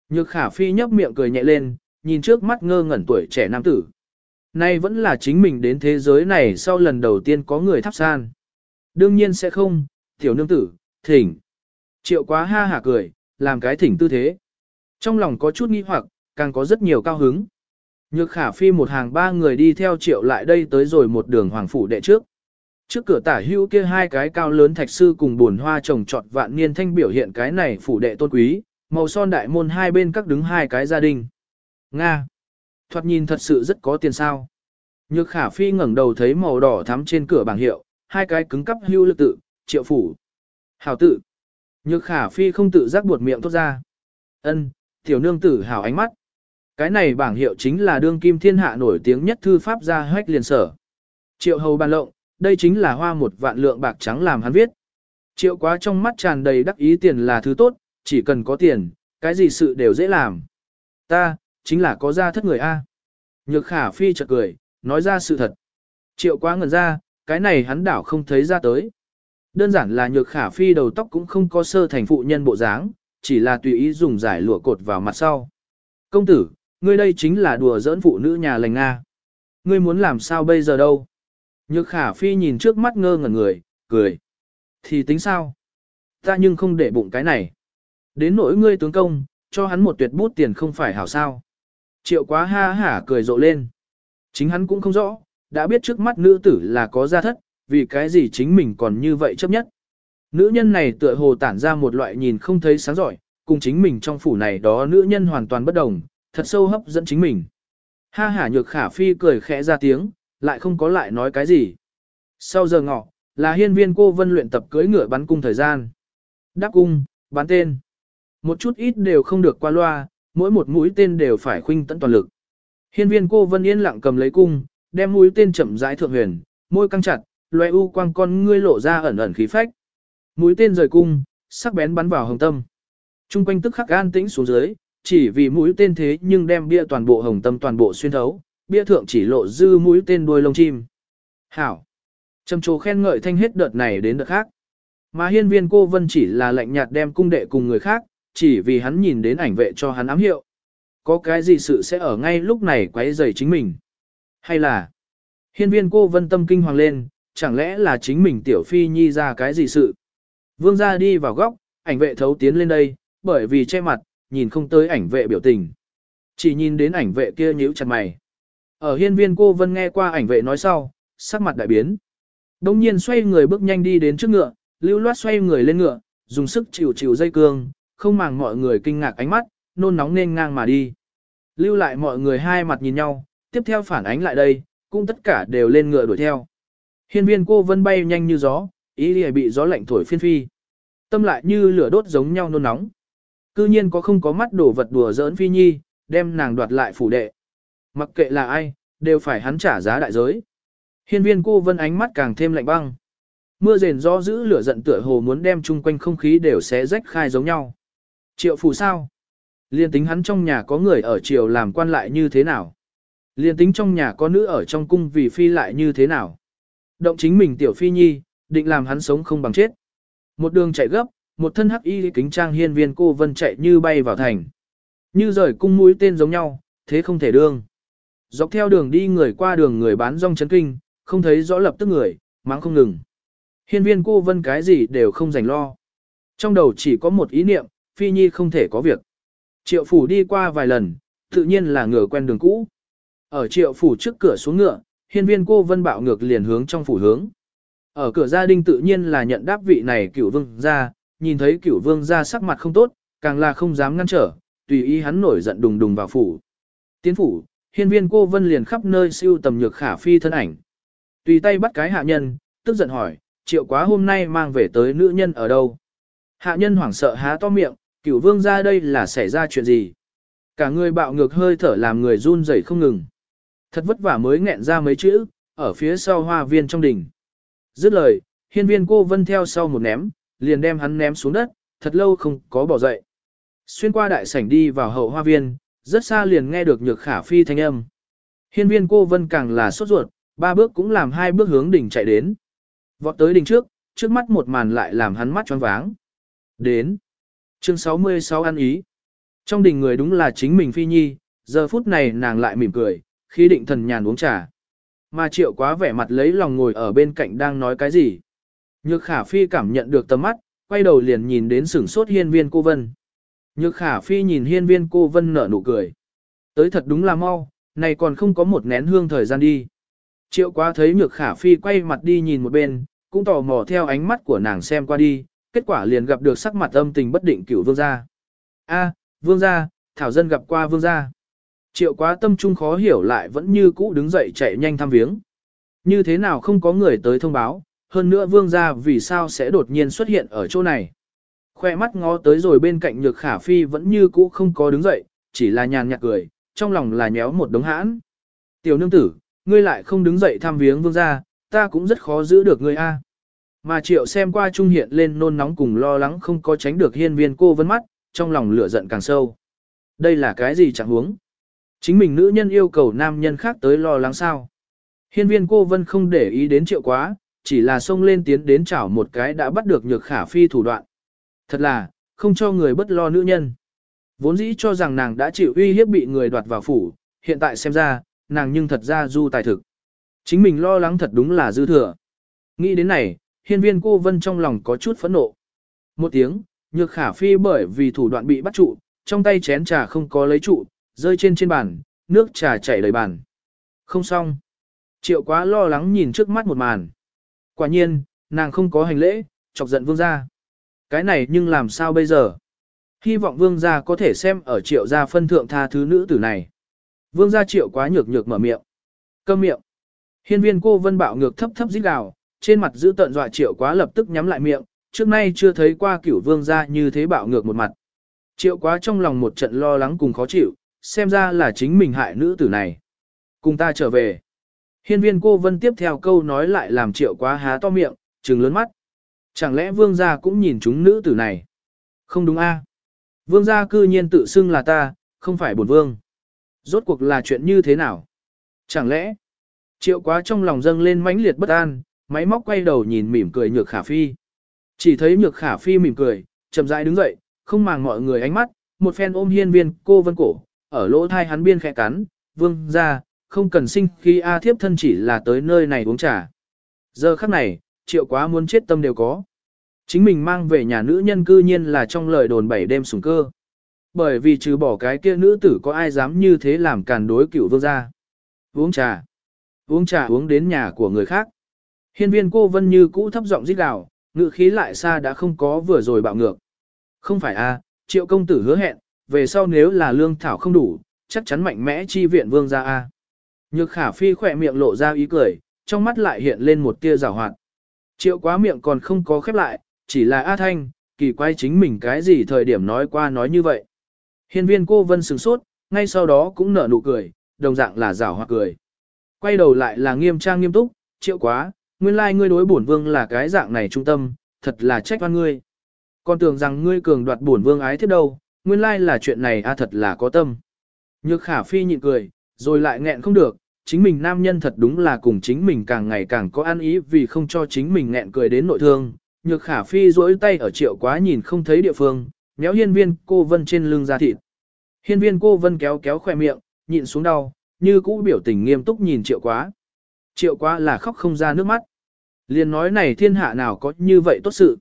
Nhược khả phi nhấp miệng cười nhẹ lên, nhìn trước mắt ngơ ngẩn tuổi trẻ nam tử. Nay vẫn là chính mình đến thế giới này sau lần đầu tiên có người thắp san. Đương nhiên sẽ không, tiểu nương tử, thỉnh. Triệu quá ha hả cười, làm cái thỉnh tư thế. Trong lòng có chút nghi hoặc, càng có rất nhiều cao hứng. Nhược khả phi một hàng ba người đi theo triệu lại đây tới rồi một đường hoàng phủ đệ trước. Trước cửa tả hữu kia hai cái cao lớn thạch sư cùng buồn hoa trồng trọt vạn niên thanh biểu hiện cái này phủ đệ tôn quý, màu son đại môn hai bên các đứng hai cái gia đình. Nga. Thoạt nhìn thật sự rất có tiền sao. Nhược khả phi ngẩng đầu thấy màu đỏ thắm trên cửa bảng hiệu, hai cái cứng cắp hưu lực tự, triệu phủ. Hảo tự. Nhược khả phi không tự giác buột miệng thốt ra. ân tiểu nương tử hảo ánh mắt. Cái này bảng hiệu chính là đương kim thiên hạ nổi tiếng nhất thư pháp gia hách liền sở. Triệu hầu bàn lộng, đây chính là hoa một vạn lượng bạc trắng làm hắn viết. Triệu quá trong mắt tràn đầy đắc ý tiền là thứ tốt, chỉ cần có tiền, cái gì sự đều dễ làm. Ta, chính là có ra thất người A. Nhược khả phi chợt cười, nói ra sự thật. Triệu quá ngẩn ra, cái này hắn đảo không thấy ra tới. Đơn giản là nhược khả phi đầu tóc cũng không có sơ thành phụ nhân bộ dáng, chỉ là tùy ý dùng giải lụa cột vào mặt sau. Công tử, ngươi đây chính là đùa giỡn phụ nữ nhà lành Nga. Ngươi muốn làm sao bây giờ đâu? Nhược khả phi nhìn trước mắt ngơ ngẩn người, cười. Thì tính sao? Ta nhưng không để bụng cái này. Đến nỗi ngươi tướng công, cho hắn một tuyệt bút tiền không phải hảo sao. Triệu quá ha hả cười rộ lên. Chính hắn cũng không rõ, đã biết trước mắt nữ tử là có gia thất, vì cái gì chính mình còn như vậy chấp nhất. Nữ nhân này tựa hồ tản ra một loại nhìn không thấy sáng giỏi, cùng chính mình trong phủ này đó nữ nhân hoàn toàn bất đồng, thật sâu hấp dẫn chính mình. Ha hả nhược khả phi cười khẽ ra tiếng, lại không có lại nói cái gì. Sau giờ ngọ, là hiên viên cô vân luyện tập cưỡi ngựa bắn cung thời gian. Đáp cung, bắn tên. Một chút ít đều không được qua loa, mỗi một mũi tên đều phải khuynh tận toàn lực. Hiên viên cô vân yên lặng cầm lấy cung, đem mũi tên chậm rãi thượng huyền, môi căng chặt, loe u quang con ngươi lộ ra ẩn ẩn khí phách. Mũi tên rời cung, sắc bén bắn vào hồng tâm. Trung quanh tức khắc an tĩnh xuống dưới, chỉ vì mũi tên thế nhưng đem bia toàn bộ hồng tâm toàn bộ xuyên thấu, bia thượng chỉ lộ dư mũi tên đuôi lông chim. Hảo! Trầm trồ khen ngợi thanh hết đợt này đến đợt khác. Mà hiên viên cô vân chỉ là lạnh nhạt đem cung đệ cùng người khác, chỉ vì hắn nhìn đến ảnh vệ cho hắn ám hiệu. Có cái gì sự sẽ ở ngay lúc này quấy rầy chính mình? Hay là hiên viên cô vân tâm kinh hoàng lên, chẳng lẽ là chính mình tiểu phi nhi ra cái gì sự? Vương gia đi vào góc, ảnh vệ thấu tiến lên đây, bởi vì che mặt, nhìn không tới ảnh vệ biểu tình. Chỉ nhìn đến ảnh vệ kia nhíu chặt mày. Ở hiên viên cô vân nghe qua ảnh vệ nói sau, sắc mặt đại biến. Đông nhiên xoay người bước nhanh đi đến trước ngựa, lưu loát xoay người lên ngựa, dùng sức chịu chịu dây cương, không màng mọi người kinh ngạc ánh mắt, nôn nóng nên ngang mà đi. Lưu lại mọi người hai mặt nhìn nhau, tiếp theo phản ánh lại đây, cũng tất cả đều lên ngựa đuổi theo. Hiên viên cô vân bay nhanh như gió, ý lìa bị gió lạnh thổi phiên phi. Tâm lại như lửa đốt giống nhau nôn nóng. Cư nhiên có không có mắt đổ vật đùa giỡn phi nhi, đem nàng đoạt lại phủ đệ. Mặc kệ là ai, đều phải hắn trả giá đại giới. Hiên viên cô vân ánh mắt càng thêm lạnh băng. Mưa rền gió giữ lửa giận tựa hồ muốn đem chung quanh không khí đều xé rách khai giống nhau. Triệu phủ sao? Liên tính hắn trong nhà có người ở triều làm quan lại như thế nào? Liên tính trong nhà có nữ ở trong cung vì phi lại như thế nào? Động chính mình tiểu phi nhi, định làm hắn sống không bằng chết. Một đường chạy gấp, một thân hắc y kính trang hiên viên cô vân chạy như bay vào thành. Như rời cung mũi tên giống nhau, thế không thể đương. Dọc theo đường đi người qua đường người bán rong chấn kinh, không thấy rõ lập tức người, mắng không ngừng. Hiên viên cô vân cái gì đều không dành lo. Trong đầu chỉ có một ý niệm, phi nhi không thể có việc. Triệu phủ đi qua vài lần, tự nhiên là ngựa quen đường cũ. Ở triệu phủ trước cửa xuống ngựa, hiên viên cô vân bạo ngược liền hướng trong phủ hướng. Ở cửa gia đình tự nhiên là nhận đáp vị này cửu vương gia nhìn thấy cửu vương gia sắc mặt không tốt, càng là không dám ngăn trở, tùy ý hắn nổi giận đùng đùng vào phủ. Tiến phủ, hiên viên cô vân liền khắp nơi siêu tầm nhược khả phi thân ảnh. Tùy tay bắt cái hạ nhân, tức giận hỏi, triệu quá hôm nay mang về tới nữ nhân ở đâu? Hạ nhân hoảng sợ há to miệng, cửu vương ra đây là xảy ra chuyện gì? Cả người bạo ngược hơi thở làm người run rẩy không ngừng. Thật vất vả mới nghẹn ra mấy chữ, ở phía sau hoa viên trong đỉnh. Dứt lời, hiên viên cô vân theo sau một ném, liền đem hắn ném xuống đất, thật lâu không có bỏ dậy. Xuyên qua đại sảnh đi vào hậu hoa viên, rất xa liền nghe được nhược khả phi thanh âm. Hiên viên cô vân càng là sốt ruột, ba bước cũng làm hai bước hướng đỉnh chạy đến. Vọt tới đỉnh trước, trước mắt một màn lại làm hắn mắt choáng váng. Đến. Chương 66 ăn ý. Trong đỉnh người đúng là chính mình phi nhi, giờ phút này nàng lại mỉm cười, khi định thần nhàn uống trà. Mà triệu quá vẻ mặt lấy lòng ngồi ở bên cạnh đang nói cái gì. Nhược khả phi cảm nhận được tầm mắt, quay đầu liền nhìn đến sửng sốt hiên viên cô vân. Nhược khả phi nhìn hiên viên cô vân nở nụ cười. Tới thật đúng là mau, này còn không có một nén hương thời gian đi. Triệu quá thấy nhược khả phi quay mặt đi nhìn một bên, cũng tò mò theo ánh mắt của nàng xem qua đi, kết quả liền gặp được sắc mặt âm tình bất định cửu vương gia. A, vương gia, thảo dân gặp qua vương gia. Triệu quá tâm trung khó hiểu lại vẫn như cũ đứng dậy chạy nhanh thăm viếng. Như thế nào không có người tới thông báo, hơn nữa vương gia vì sao sẽ đột nhiên xuất hiện ở chỗ này. Khoe mắt ngó tới rồi bên cạnh nhược khả phi vẫn như cũ không có đứng dậy, chỉ là nhàn nhạt cười, trong lòng là nhéo một đống hãn. Tiểu nương tử, ngươi lại không đứng dậy thăm viếng vương gia, ta cũng rất khó giữ được ngươi a. Mà triệu xem qua trung hiện lên nôn nóng cùng lo lắng không có tránh được hiên viên cô vân mắt, trong lòng lửa giận càng sâu. Đây là cái gì chẳng huống? Chính mình nữ nhân yêu cầu nam nhân khác tới lo lắng sao? Hiên viên cô vân không để ý đến triệu quá, chỉ là xông lên tiến đến chảo một cái đã bắt được nhược khả phi thủ đoạn. Thật là, không cho người bất lo nữ nhân. Vốn dĩ cho rằng nàng đã chịu uy hiếp bị người đoạt vào phủ, hiện tại xem ra, nàng nhưng thật ra du tài thực. Chính mình lo lắng thật đúng là dư thừa. Nghĩ đến này, hiên viên cô vân trong lòng có chút phẫn nộ. Một tiếng, nhược khả phi bởi vì thủ đoạn bị bắt trụ, trong tay chén trà không có lấy trụ, rơi trên trên bàn, nước trà chảy đầy bàn. Không xong. Triệu quá lo lắng nhìn trước mắt một màn. Quả nhiên, nàng không có hành lễ, chọc giận vương gia. Cái này nhưng làm sao bây giờ? Hy vọng vương gia có thể xem ở triệu gia phân thượng tha thứ nữ tử này. Vương gia triệu quá nhược nhược mở miệng. Câm miệng. Hiên viên cô vân bạo ngược thấp thấp rít gào, trên mặt giữ tận dọa triệu quá lập tức nhắm lại miệng, trước nay chưa thấy qua cửu vương gia như thế bạo ngược một mặt. Triệu quá trong lòng một trận lo lắng cùng khó chịu, xem ra là chính mình hại nữ tử này. Cùng ta trở về. Hiên viên cô vân tiếp theo câu nói lại làm triệu quá há to miệng, trừng lớn mắt. Chẳng lẽ vương gia cũng nhìn chúng nữ tử này? Không đúng a? À? Vương gia cư nhiên tự xưng là ta, không phải bổn vương. Rốt cuộc là chuyện như thế nào? Chẳng lẽ, triệu quá trong lòng dâng lên mãnh liệt bất an, máy móc quay đầu nhìn mỉm cười nhược khả phi. Chỉ thấy nhược khả phi mỉm cười, chậm rãi đứng dậy, không màng mọi người ánh mắt, một phen ôm hiên viên cô vân cổ, ở lỗ thai hắn biên khẽ cắn, vương ra, không cần sinh khi A thiếp thân chỉ là tới nơi này uống trà. Giờ khắc này, triệu quá muốn chết tâm đều có. Chính mình mang về nhà nữ nhân cư nhiên là trong lời đồn bảy đêm sủng cơ. Bởi vì trừ bỏ cái kia nữ tử có ai dám như thế làm càn đối cựu vương gia. Uống trà. Uống trà uống đến nhà của người khác. Hiên viên cô vân như cũ thấp giọng rít gào, ngự khí lại xa đã không có vừa rồi bạo ngược. Không phải a, triệu công tử hứa hẹn, về sau nếu là lương thảo không đủ, chắc chắn mạnh mẽ chi viện vương gia a. Nhược khả phi khỏe miệng lộ ra ý cười, trong mắt lại hiện lên một tia rào hoạt. Triệu quá miệng còn không có khép lại, chỉ là A Thanh, kỳ quay chính mình cái gì thời điểm nói qua nói như vậy. Hiên viên cô vân sừng sốt, ngay sau đó cũng nở nụ cười, đồng dạng là rào hoạt cười. Quay đầu lại là nghiêm trang nghiêm túc, triệu quá, nguyên lai ngươi đối bổn vương là cái dạng này trung tâm, thật là trách oan ngươi. Con tưởng rằng ngươi cường đoạt bổn vương ái thiết đâu, nguyên lai là chuyện này a thật là có tâm. Nhược khả phi nhịn cười, rồi lại nghẹn không được, chính mình nam nhân thật đúng là cùng chính mình càng ngày càng có ăn ý vì không cho chính mình nghẹn cười đến nội thương. Nhược khả phi duỗi tay ở triệu quá nhìn không thấy địa phương, méo hiên viên cô vân trên lưng ra thịt. Hiên viên cô vân kéo kéo khoe miệng, nhịn xuống đau, như cũ biểu tình nghiêm túc nhìn triệu quá. Triệu quá là khóc không ra nước mắt. Liền nói này thiên hạ nào có như vậy tốt sự.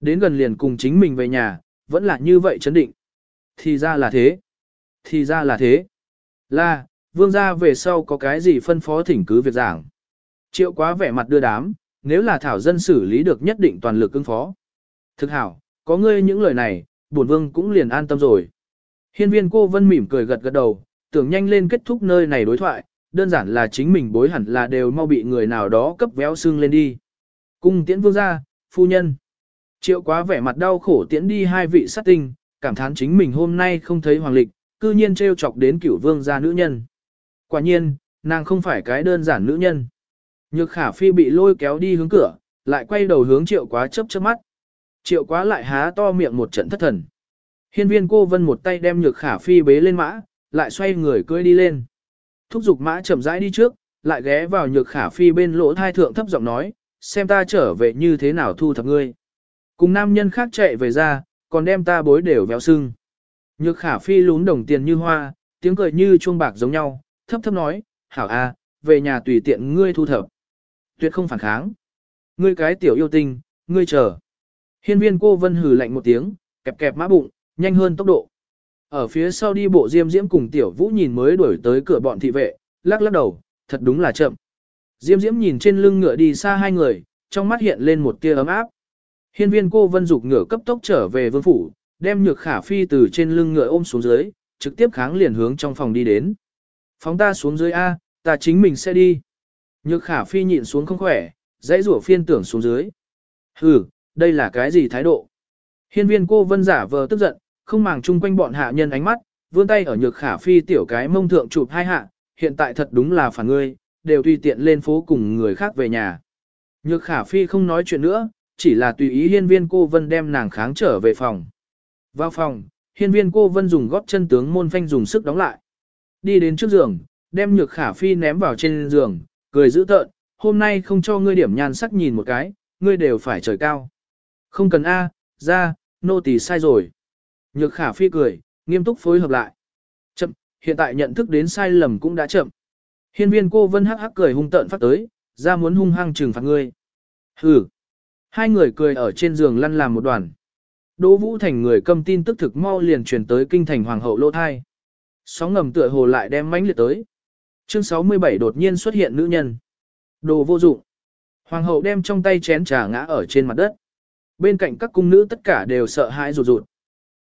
Đến gần liền cùng chính mình về nhà, vẫn là như vậy chấn định. Thì ra là thế. Thì ra là thế. Là, vương gia về sau có cái gì phân phó thỉnh cứ việc giảng. Triệu quá vẻ mặt đưa đám, nếu là thảo dân xử lý được nhất định toàn lực ứng phó. Thực hảo, có ngươi những lời này, bổn vương cũng liền an tâm rồi. Hiên viên cô vân mỉm cười gật gật đầu, tưởng nhanh lên kết thúc nơi này đối thoại, đơn giản là chính mình bối hẳn là đều mau bị người nào đó cấp véo xương lên đi. Cung tiễn vương gia, phu nhân. Triệu quá vẻ mặt đau khổ tiễn đi hai vị sát tinh, cảm thán chính mình hôm nay không thấy hoàng lịch, cư nhiên trêu chọc đến cửu vương gia nữ nhân. Quả nhiên, nàng không phải cái đơn giản nữ nhân. Nhược khả phi bị lôi kéo đi hướng cửa, lại quay đầu hướng triệu quá chớp chớp mắt. Triệu quá lại há to miệng một trận thất thần. Hiên viên cô vân một tay đem nhược khả phi bế lên mã, lại xoay người cưỡi đi lên. Thúc giục mã chậm rãi đi trước, lại ghé vào nhược khả phi bên lỗ thai thượng thấp giọng nói, xem ta trở về như thế nào thu thập ngươi. Cùng nam nhân khác chạy về ra, còn đem ta bối đều véo sưng. Nhược khả phi lún đồng tiền như hoa, tiếng cười như chuông bạc giống nhau, thấp thấp nói, hảo a, về nhà tùy tiện ngươi thu thập. Tuyệt không phản kháng. Ngươi cái tiểu yêu tinh, ngươi chờ. Hiên viên cô vân hừ lạnh một tiếng, kẹp kẹp mã bụng, nhanh hơn tốc độ. Ở phía sau đi bộ diêm diễm cùng tiểu vũ nhìn mới đuổi tới cửa bọn thị vệ, lắc lắc đầu, thật đúng là chậm. Diêm diễm nhìn trên lưng ngựa đi xa hai người, trong mắt hiện lên một tia ấm áp. Hiên viên cô vân dục ngựa cấp tốc trở về vương phủ, đem nhược khả phi từ trên lưng ngựa ôm xuống dưới, trực tiếp kháng liền hướng trong phòng đi đến. Phóng ta xuống dưới A, ta chính mình sẽ đi. Nhược khả phi nhịn xuống không khỏe, dãy rủa phiên tưởng xuống dưới. Hừ, đây là cái gì thái độ? Hiên viên cô vân giả vờ tức giận, không màng chung quanh bọn hạ nhân ánh mắt, vươn tay ở nhược khả phi tiểu cái mông thượng chụp hai hạ, hiện tại thật đúng là phản ngươi, đều tùy tiện lên phố cùng người khác về nhà. Nhược khả phi không nói chuyện nữa, chỉ là tùy ý hiên viên cô vân đem nàng kháng trở về phòng. Vào phòng, hiên viên cô vân dùng góp chân tướng môn phanh dùng sức đóng lại. Đi đến trước giường, đem nhược khả phi ném vào trên giường, cười giữ tợn, hôm nay không cho ngươi điểm nhan sắc nhìn một cái, ngươi đều phải trời cao. Không cần A, ra, nô tỳ sai rồi. Nhược khả phi cười, nghiêm túc phối hợp lại. Chậm, hiện tại nhận thức đến sai lầm cũng đã chậm. Hiên viên cô vân hắc hắc cười hung tợn phát tới, ra muốn hung hăng trừng phạt ngươi. Hừ. Hai người cười ở trên giường lăn làm một đoàn. Đỗ Vũ Thành người cầm tin tức thực mau liền truyền tới kinh thành hoàng hậu lô thai. Sóng ngầm tựa hồ lại đem mãnh liệt tới. Chương 67 đột nhiên xuất hiện nữ nhân. Đồ vô dụng. Hoàng hậu đem trong tay chén trà ngã ở trên mặt đất. Bên cạnh các cung nữ tất cả đều sợ hãi rụt rụt.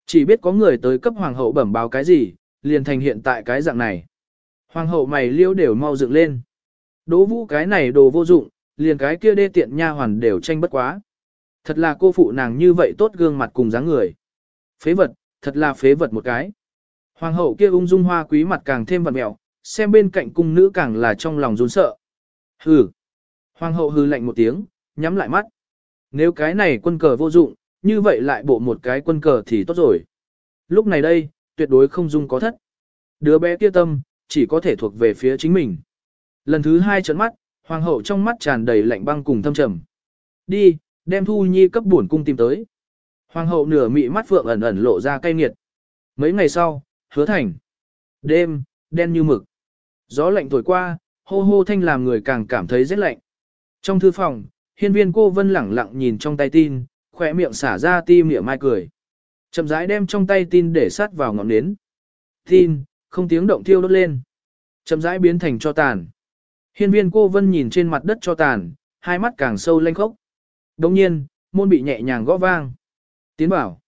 Chỉ biết có người tới cấp hoàng hậu bẩm báo cái gì, liền thành hiện tại cái dạng này. Hoàng hậu mày liêu đều mau dựng lên. Đỗ vũ cái này đồ vô dụng, liền cái kia đê tiện nha hoàn đều tranh bất quá. Thật là cô phụ nàng như vậy tốt gương mặt cùng dáng người. Phế vật, thật là phế vật một cái. Hoàng hậu kia ung dung hoa quý mặt càng thêm vật mẹo, xem bên cạnh cung nữ càng là trong lòng run sợ. Hừ. Hoàng hậu hừ lạnh một tiếng, nhắm lại mắt. Nếu cái này quân cờ vô dụng, như vậy lại bộ một cái quân cờ thì tốt rồi. Lúc này đây, tuyệt đối không dung có thất. Đứa bé kia tâm, chỉ có thể thuộc về phía chính mình. Lần thứ hai trấn mắt, hoàng hậu trong mắt tràn đầy lạnh băng cùng thâm trầm. Đi, đem Thu Nhi cấp bổn cung tìm tới. Hoàng hậu nửa mị mắt phượng ẩn ẩn lộ ra cay nghiệt. Mấy ngày sau, hứa thành. Đêm, đen như mực. Gió lạnh thổi qua, hô hô thanh làm người càng cảm thấy rét lạnh. Trong thư phòng, hiên viên cô vân lẳng lặng nhìn trong tay tin, khỏe miệng xả ra ti miệng mai cười. Chậm rãi đem trong tay tin để sát vào ngọn nến. Tin, không tiếng động thiêu đốt lên. Chậm rãi biến thành cho tàn. Hiên viên cô vân nhìn trên mặt đất cho tàn, hai mắt càng sâu lanh khốc. Đồng nhiên, môn bị nhẹ nhàng gõ vang. Tiến bảo.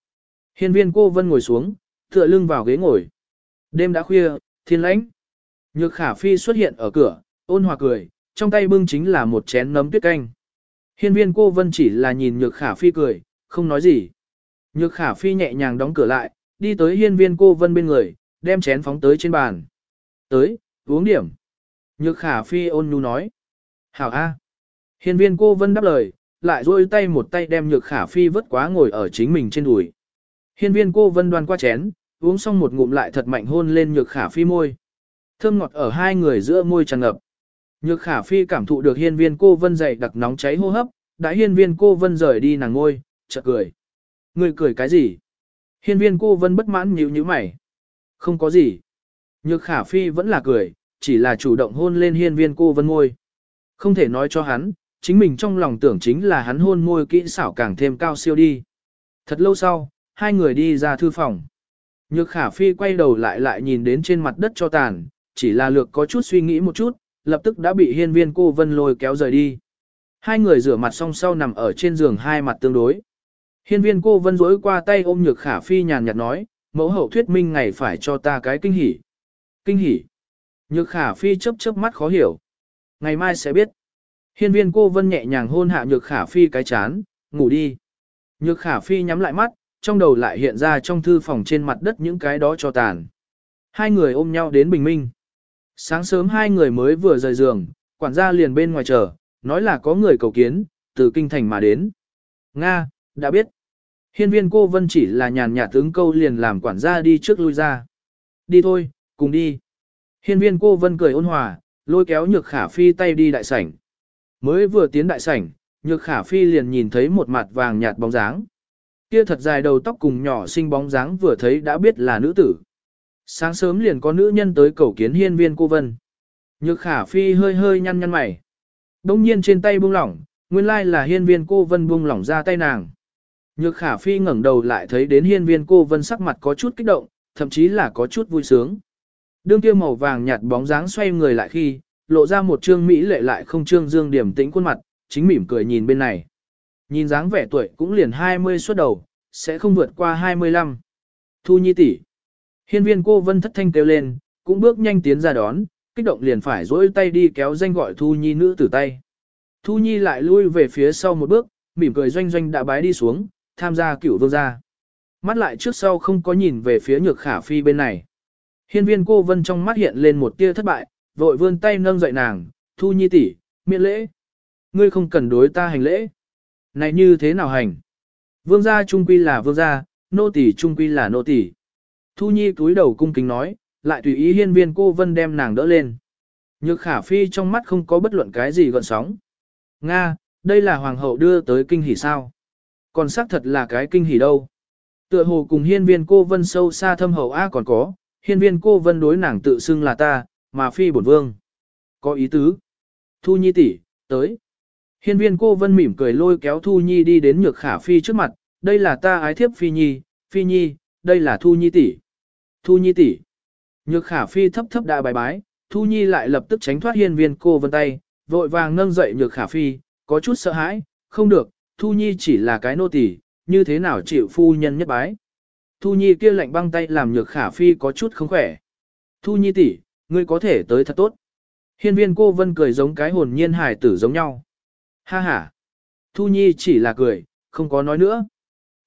Hiên viên cô vân ngồi xuống, tựa lưng vào ghế ngồi. Đêm đã khuya, thiên lãnh. Nhược khả phi xuất hiện ở cửa, ôn hòa cười, trong tay bưng chính là một chén nấm tuyết canh. Hiên viên cô vân chỉ là nhìn nhược khả phi cười, không nói gì. Nhược khả phi nhẹ nhàng đóng cửa lại, đi tới hiên viên cô vân bên người, đem chén phóng tới trên bàn. Tới, uống điểm. Nhược khả phi ôn nhu nói. Hảo A. Hiên viên cô vân đáp lời, lại duỗi tay một tay đem nhược khả phi vất quá ngồi ở chính mình trên đùi. Hiên viên cô vân đoan qua chén, uống xong một ngụm lại thật mạnh hôn lên nhược khả phi môi. Thơm ngọt ở hai người giữa môi tràn ngập. Nhược khả phi cảm thụ được hiên viên cô vân dậy đặc nóng cháy hô hấp, đã hiên viên cô vân rời đi nàng ngôi, chợt cười. Người cười cái gì? Hiên viên cô vân bất mãn nhíu nhíu mày. Không có gì. Nhược khả phi vẫn là cười, chỉ là chủ động hôn lên hiên viên cô vân ngôi. Không thể nói cho hắn, chính mình trong lòng tưởng chính là hắn hôn môi kỹ xảo càng thêm cao siêu đi. Thật lâu sau, hai người đi ra thư phòng. Nhược khả phi quay đầu lại lại nhìn đến trên mặt đất cho tàn, chỉ là lược có chút suy nghĩ một chút, lập tức đã bị hiên viên cô vân lôi kéo rời đi. Hai người rửa mặt song sau nằm ở trên giường hai mặt tương đối. Hiên viên cô vân rối qua tay ôm nhược khả phi nhàn nhạt nói, mẫu hậu thuyết minh ngày phải cho ta cái kinh hỉ. Kinh hỉ. Nhược khả phi chớp chớp mắt khó hiểu. Ngày mai sẽ biết. Hiên viên cô vân nhẹ nhàng hôn hạ nhược khả phi cái chán, ngủ đi. Nhược khả phi nhắm lại mắt, trong đầu lại hiện ra trong thư phòng trên mặt đất những cái đó cho tàn. Hai người ôm nhau đến bình minh. Sáng sớm hai người mới vừa rời giường, quản gia liền bên ngoài chờ, nói là có người cầu kiến, từ kinh thành mà đến. Nga, đã biết. Hiên viên cô vân chỉ là nhàn nhạt tướng câu liền làm quản gia đi trước lui ra. Đi thôi, cùng đi. Hiên viên cô vân cười ôn hòa, lôi kéo nhược khả phi tay đi đại sảnh. Mới vừa tiến đại sảnh, nhược khả phi liền nhìn thấy một mặt vàng nhạt bóng dáng. Kia thật dài đầu tóc cùng nhỏ xinh bóng dáng vừa thấy đã biết là nữ tử. Sáng sớm liền có nữ nhân tới cầu kiến hiên viên cô vân. Nhược khả phi hơi hơi nhăn nhăn mày. Đông nhiên trên tay buông lỏng, nguyên lai là hiên viên cô vân buông lỏng ra tay nàng. Nhược khả phi ngẩng đầu lại thấy đến hiên viên cô vân sắc mặt có chút kích động, thậm chí là có chút vui sướng. Đương kia màu vàng nhạt bóng dáng xoay người lại khi, lộ ra một trương mỹ lệ lại không trương dương điểm tĩnh khuôn mặt, chính mỉm cười nhìn bên này. Nhìn dáng vẻ tuổi cũng liền 20 xuất đầu, sẽ không vượt qua 25. Thu Nhi tỷ. Hiên viên cô vân thất thanh kêu lên, cũng bước nhanh tiến ra đón, kích động liền phải dỗi tay đi kéo danh gọi Thu Nhi nữ tử tay. Thu Nhi lại lui về phía sau một bước, mỉm cười doanh doanh đã bái đi xuống, tham gia cửu vương gia. Mắt lại trước sau không có nhìn về phía nhược khả phi bên này. Hiên viên cô vân trong mắt hiện lên một tia thất bại, vội vươn tay nâng dậy nàng, Thu Nhi tỷ, miễn lễ. Ngươi không cần đối ta hành lễ. Này như thế nào hành? Vương gia trung quy là vương gia, nô tỷ trung quy là nô tỷ. Thu Nhi cúi đầu cung kính nói, lại tùy ý hiên viên cô vân đem nàng đỡ lên. Nhược khả phi trong mắt không có bất luận cái gì gợn sóng. Nga, đây là hoàng hậu đưa tới kinh hỉ sao? Còn xác thật là cái kinh hỉ đâu. Tựa hồ cùng hiên viên cô vân sâu xa thâm hậu A còn có, hiên viên cô vân đối nàng tự xưng là ta, mà phi bổn vương. Có ý tứ. Thu Nhi tỷ, tới. Hiên viên cô vân mỉm cười lôi kéo Thu Nhi đi đến nhược khả phi trước mặt, đây là ta ái thiếp phi nhi, phi nhi, đây là Thu Nhi tỷ. Thu Nhi tỷ. Nhược khả phi thấp thấp đã bài bái, Thu Nhi lại lập tức tránh thoát hiên viên cô vân tay, vội vàng nâng dậy nhược khả phi, có chút sợ hãi, không được, Thu Nhi chỉ là cái nô tỳ, như thế nào chịu phu nhân nhất bái. Thu Nhi kia lạnh băng tay làm nhược khả phi có chút không khỏe. Thu Nhi tỷ, ngươi có thể tới thật tốt. Hiên viên cô vân cười giống cái hồn nhiên hài tử giống nhau. Ha ha. Thu Nhi chỉ là cười, không có nói nữa.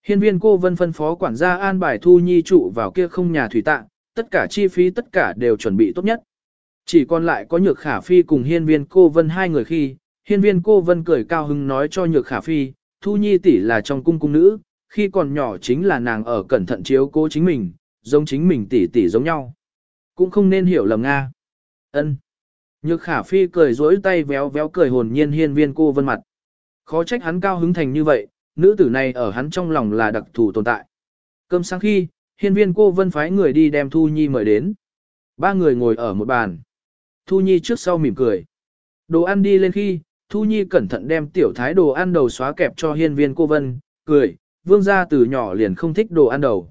Hiên viên cô vân phân phó quản gia an bài Thu Nhi trụ vào kia không nhà thủy tạng, tất cả chi phí tất cả đều chuẩn bị tốt nhất. Chỉ còn lại có nhược khả phi cùng hiên viên cô vân hai người khi, hiên viên cô vân cười cao hứng nói cho nhược khả phi, Thu Nhi tỷ là trong cung cung nữ, khi còn nhỏ chính là nàng ở cẩn thận chiếu cố chính mình, giống chính mình tỷ tỷ giống nhau. Cũng không nên hiểu lầm Nga. ân Nhược khả phi cười rỗi tay véo véo cười hồn nhiên hiên viên cô vân mặt. Khó trách hắn cao hứng thành như vậy, nữ tử này ở hắn trong lòng là đặc thù tồn tại. Cơm sáng khi, hiên viên cô vân phái người đi đem Thu Nhi mời đến. Ba người ngồi ở một bàn. Thu Nhi trước sau mỉm cười. Đồ ăn đi lên khi, Thu Nhi cẩn thận đem tiểu thái đồ ăn đầu xóa kẹp cho hiên viên cô vân, cười, vương gia từ nhỏ liền không thích đồ ăn đầu.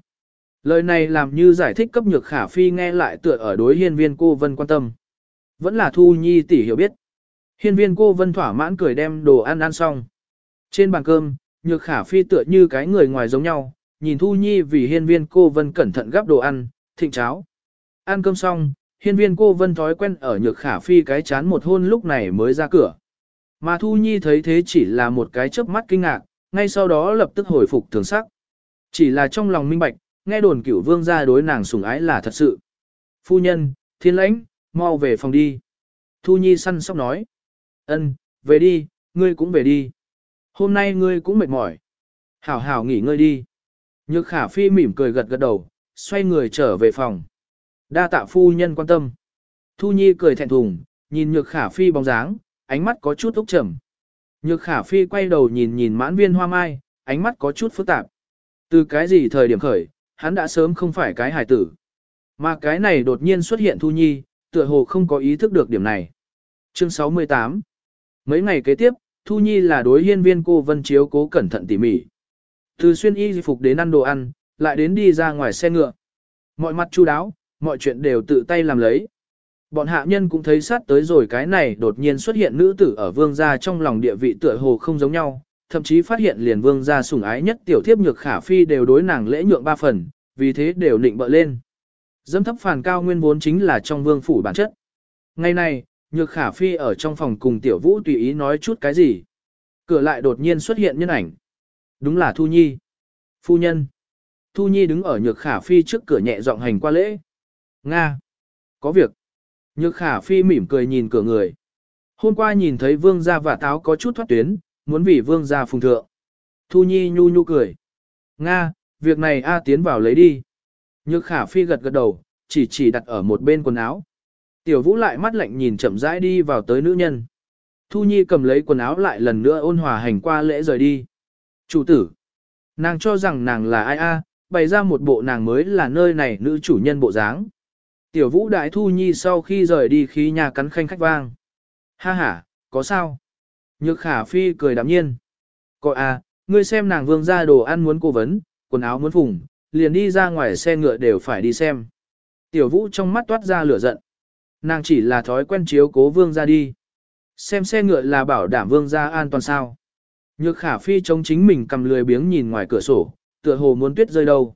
Lời này làm như giải thích cấp nhược khả phi nghe lại tựa ở đối hiên viên cô vân quan tâm. Vẫn là Thu Nhi tỷ hiểu biết. Hiên viên cô vân thỏa mãn cười đem đồ ăn ăn xong. Trên bàn cơm, nhược khả phi tựa như cái người ngoài giống nhau, nhìn Thu Nhi vì hiên viên cô vân cẩn thận gắp đồ ăn, thịnh cháo. Ăn cơm xong, hiên viên cô vân thói quen ở nhược khả phi cái chán một hôn lúc này mới ra cửa. Mà Thu Nhi thấy thế chỉ là một cái chớp mắt kinh ngạc, ngay sau đó lập tức hồi phục thường sắc. Chỉ là trong lòng minh bạch, nghe đồn cửu vương gia đối nàng sủng ái là thật sự. Phu nhân, thiên lãnh, mau về phòng đi. Thu Nhi săn sóc nói. Ân, về đi, ngươi cũng về đi. Hôm nay ngươi cũng mệt mỏi. Hảo hảo nghỉ ngơi đi. Nhược khả phi mỉm cười gật gật đầu, xoay người trở về phòng. Đa tạ phu nhân quan tâm. Thu Nhi cười thẹn thùng, nhìn nhược khả phi bóng dáng, ánh mắt có chút úc trầm. Nhược khả phi quay đầu nhìn nhìn mãn viên hoa mai, ánh mắt có chút phức tạp. Từ cái gì thời điểm khởi, hắn đã sớm không phải cái hài tử. Mà cái này đột nhiên xuất hiện Thu Nhi, tựa hồ không có ý thức được điểm này. Chương 68 Mấy ngày kế tiếp, Thu Nhi là đối hiên viên cô Vân Chiếu cố cẩn thận tỉ mỉ. Từ xuyên y phục đến ăn đồ ăn, lại đến đi ra ngoài xe ngựa. Mọi mặt chu đáo, mọi chuyện đều tự tay làm lấy. Bọn hạ nhân cũng thấy sát tới rồi cái này đột nhiên xuất hiện nữ tử ở vương gia trong lòng địa vị tựa hồ không giống nhau, thậm chí phát hiện liền vương gia sủng ái nhất tiểu thiếp nhược khả phi đều đối nàng lễ nhượng ba phần, vì thế đều nịnh bợ lên. Dâm thấp phản cao nguyên vốn chính là trong vương phủ bản chất. Ngày này, nhược khả phi ở trong phòng cùng tiểu vũ tùy ý nói chút cái gì. Cửa lại đột nhiên xuất hiện nhân ảnh. Đúng là Thu Nhi. Phu nhân. Thu Nhi đứng ở nhược khả phi trước cửa nhẹ giọng hành qua lễ. Nga. Có việc. Nhược khả phi mỉm cười nhìn cửa người. Hôm qua nhìn thấy vương gia và táo có chút thoát tuyến, muốn vì vương gia phùng thượng. Thu Nhi nhu nhu cười. Nga, việc này A tiến vào lấy đi. Nhược khả phi gật gật đầu, chỉ chỉ đặt ở một bên quần áo. Tiểu vũ lại mắt lạnh nhìn chậm rãi đi vào tới nữ nhân. Thu Nhi cầm lấy quần áo lại lần nữa ôn hòa hành qua lễ rời đi. Chủ tử. Nàng cho rằng nàng là ai a, bày ra một bộ nàng mới là nơi này nữ chủ nhân bộ dáng. Tiểu vũ đại Thu Nhi sau khi rời đi khí nhà cắn khanh khách vang. Ha ha, có sao? Nhược khả phi cười đạm nhiên. Có a, ngươi xem nàng vương ra đồ ăn muốn cố vấn, quần áo muốn phùng, liền đi ra ngoài xe ngựa đều phải đi xem. Tiểu vũ trong mắt toát ra lửa giận. Nàng chỉ là thói quen chiếu cố vương ra đi. Xem xe ngựa là bảo đảm vương ra an toàn sao. Nhược khả phi chống chính mình cầm lười biếng nhìn ngoài cửa sổ, tựa hồ muốn tuyết rơi đâu.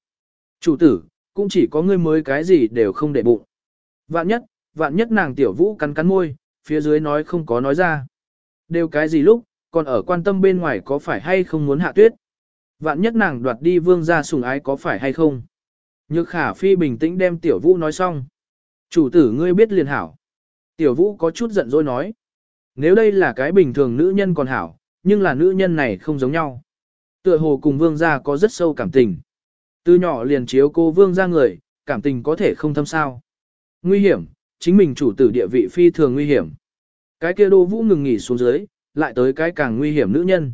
Chủ tử, cũng chỉ có ngươi mới cái gì đều không để bụng. Vạn nhất, vạn nhất nàng tiểu vũ cắn cắn môi, phía dưới nói không có nói ra. Đều cái gì lúc, còn ở quan tâm bên ngoài có phải hay không muốn hạ tuyết. Vạn nhất nàng đoạt đi vương gia sùng ái có phải hay không. Nhược khả phi bình tĩnh đem tiểu vũ nói xong. Chủ tử ngươi biết liền hảo. Tiểu vũ có chút giận dỗi nói. Nếu đây là cái bình thường nữ nhân còn hảo, nhưng là nữ nhân này không giống nhau. Tựa hồ cùng vương gia có rất sâu cảm tình. Từ nhỏ liền chiếu cô vương ra người, cảm tình có thể không thâm sao. Nguy hiểm, chính mình chủ tử địa vị phi thường nguy hiểm. Cái kia đô vũ ngừng nghỉ xuống dưới, lại tới cái càng nguy hiểm nữ nhân.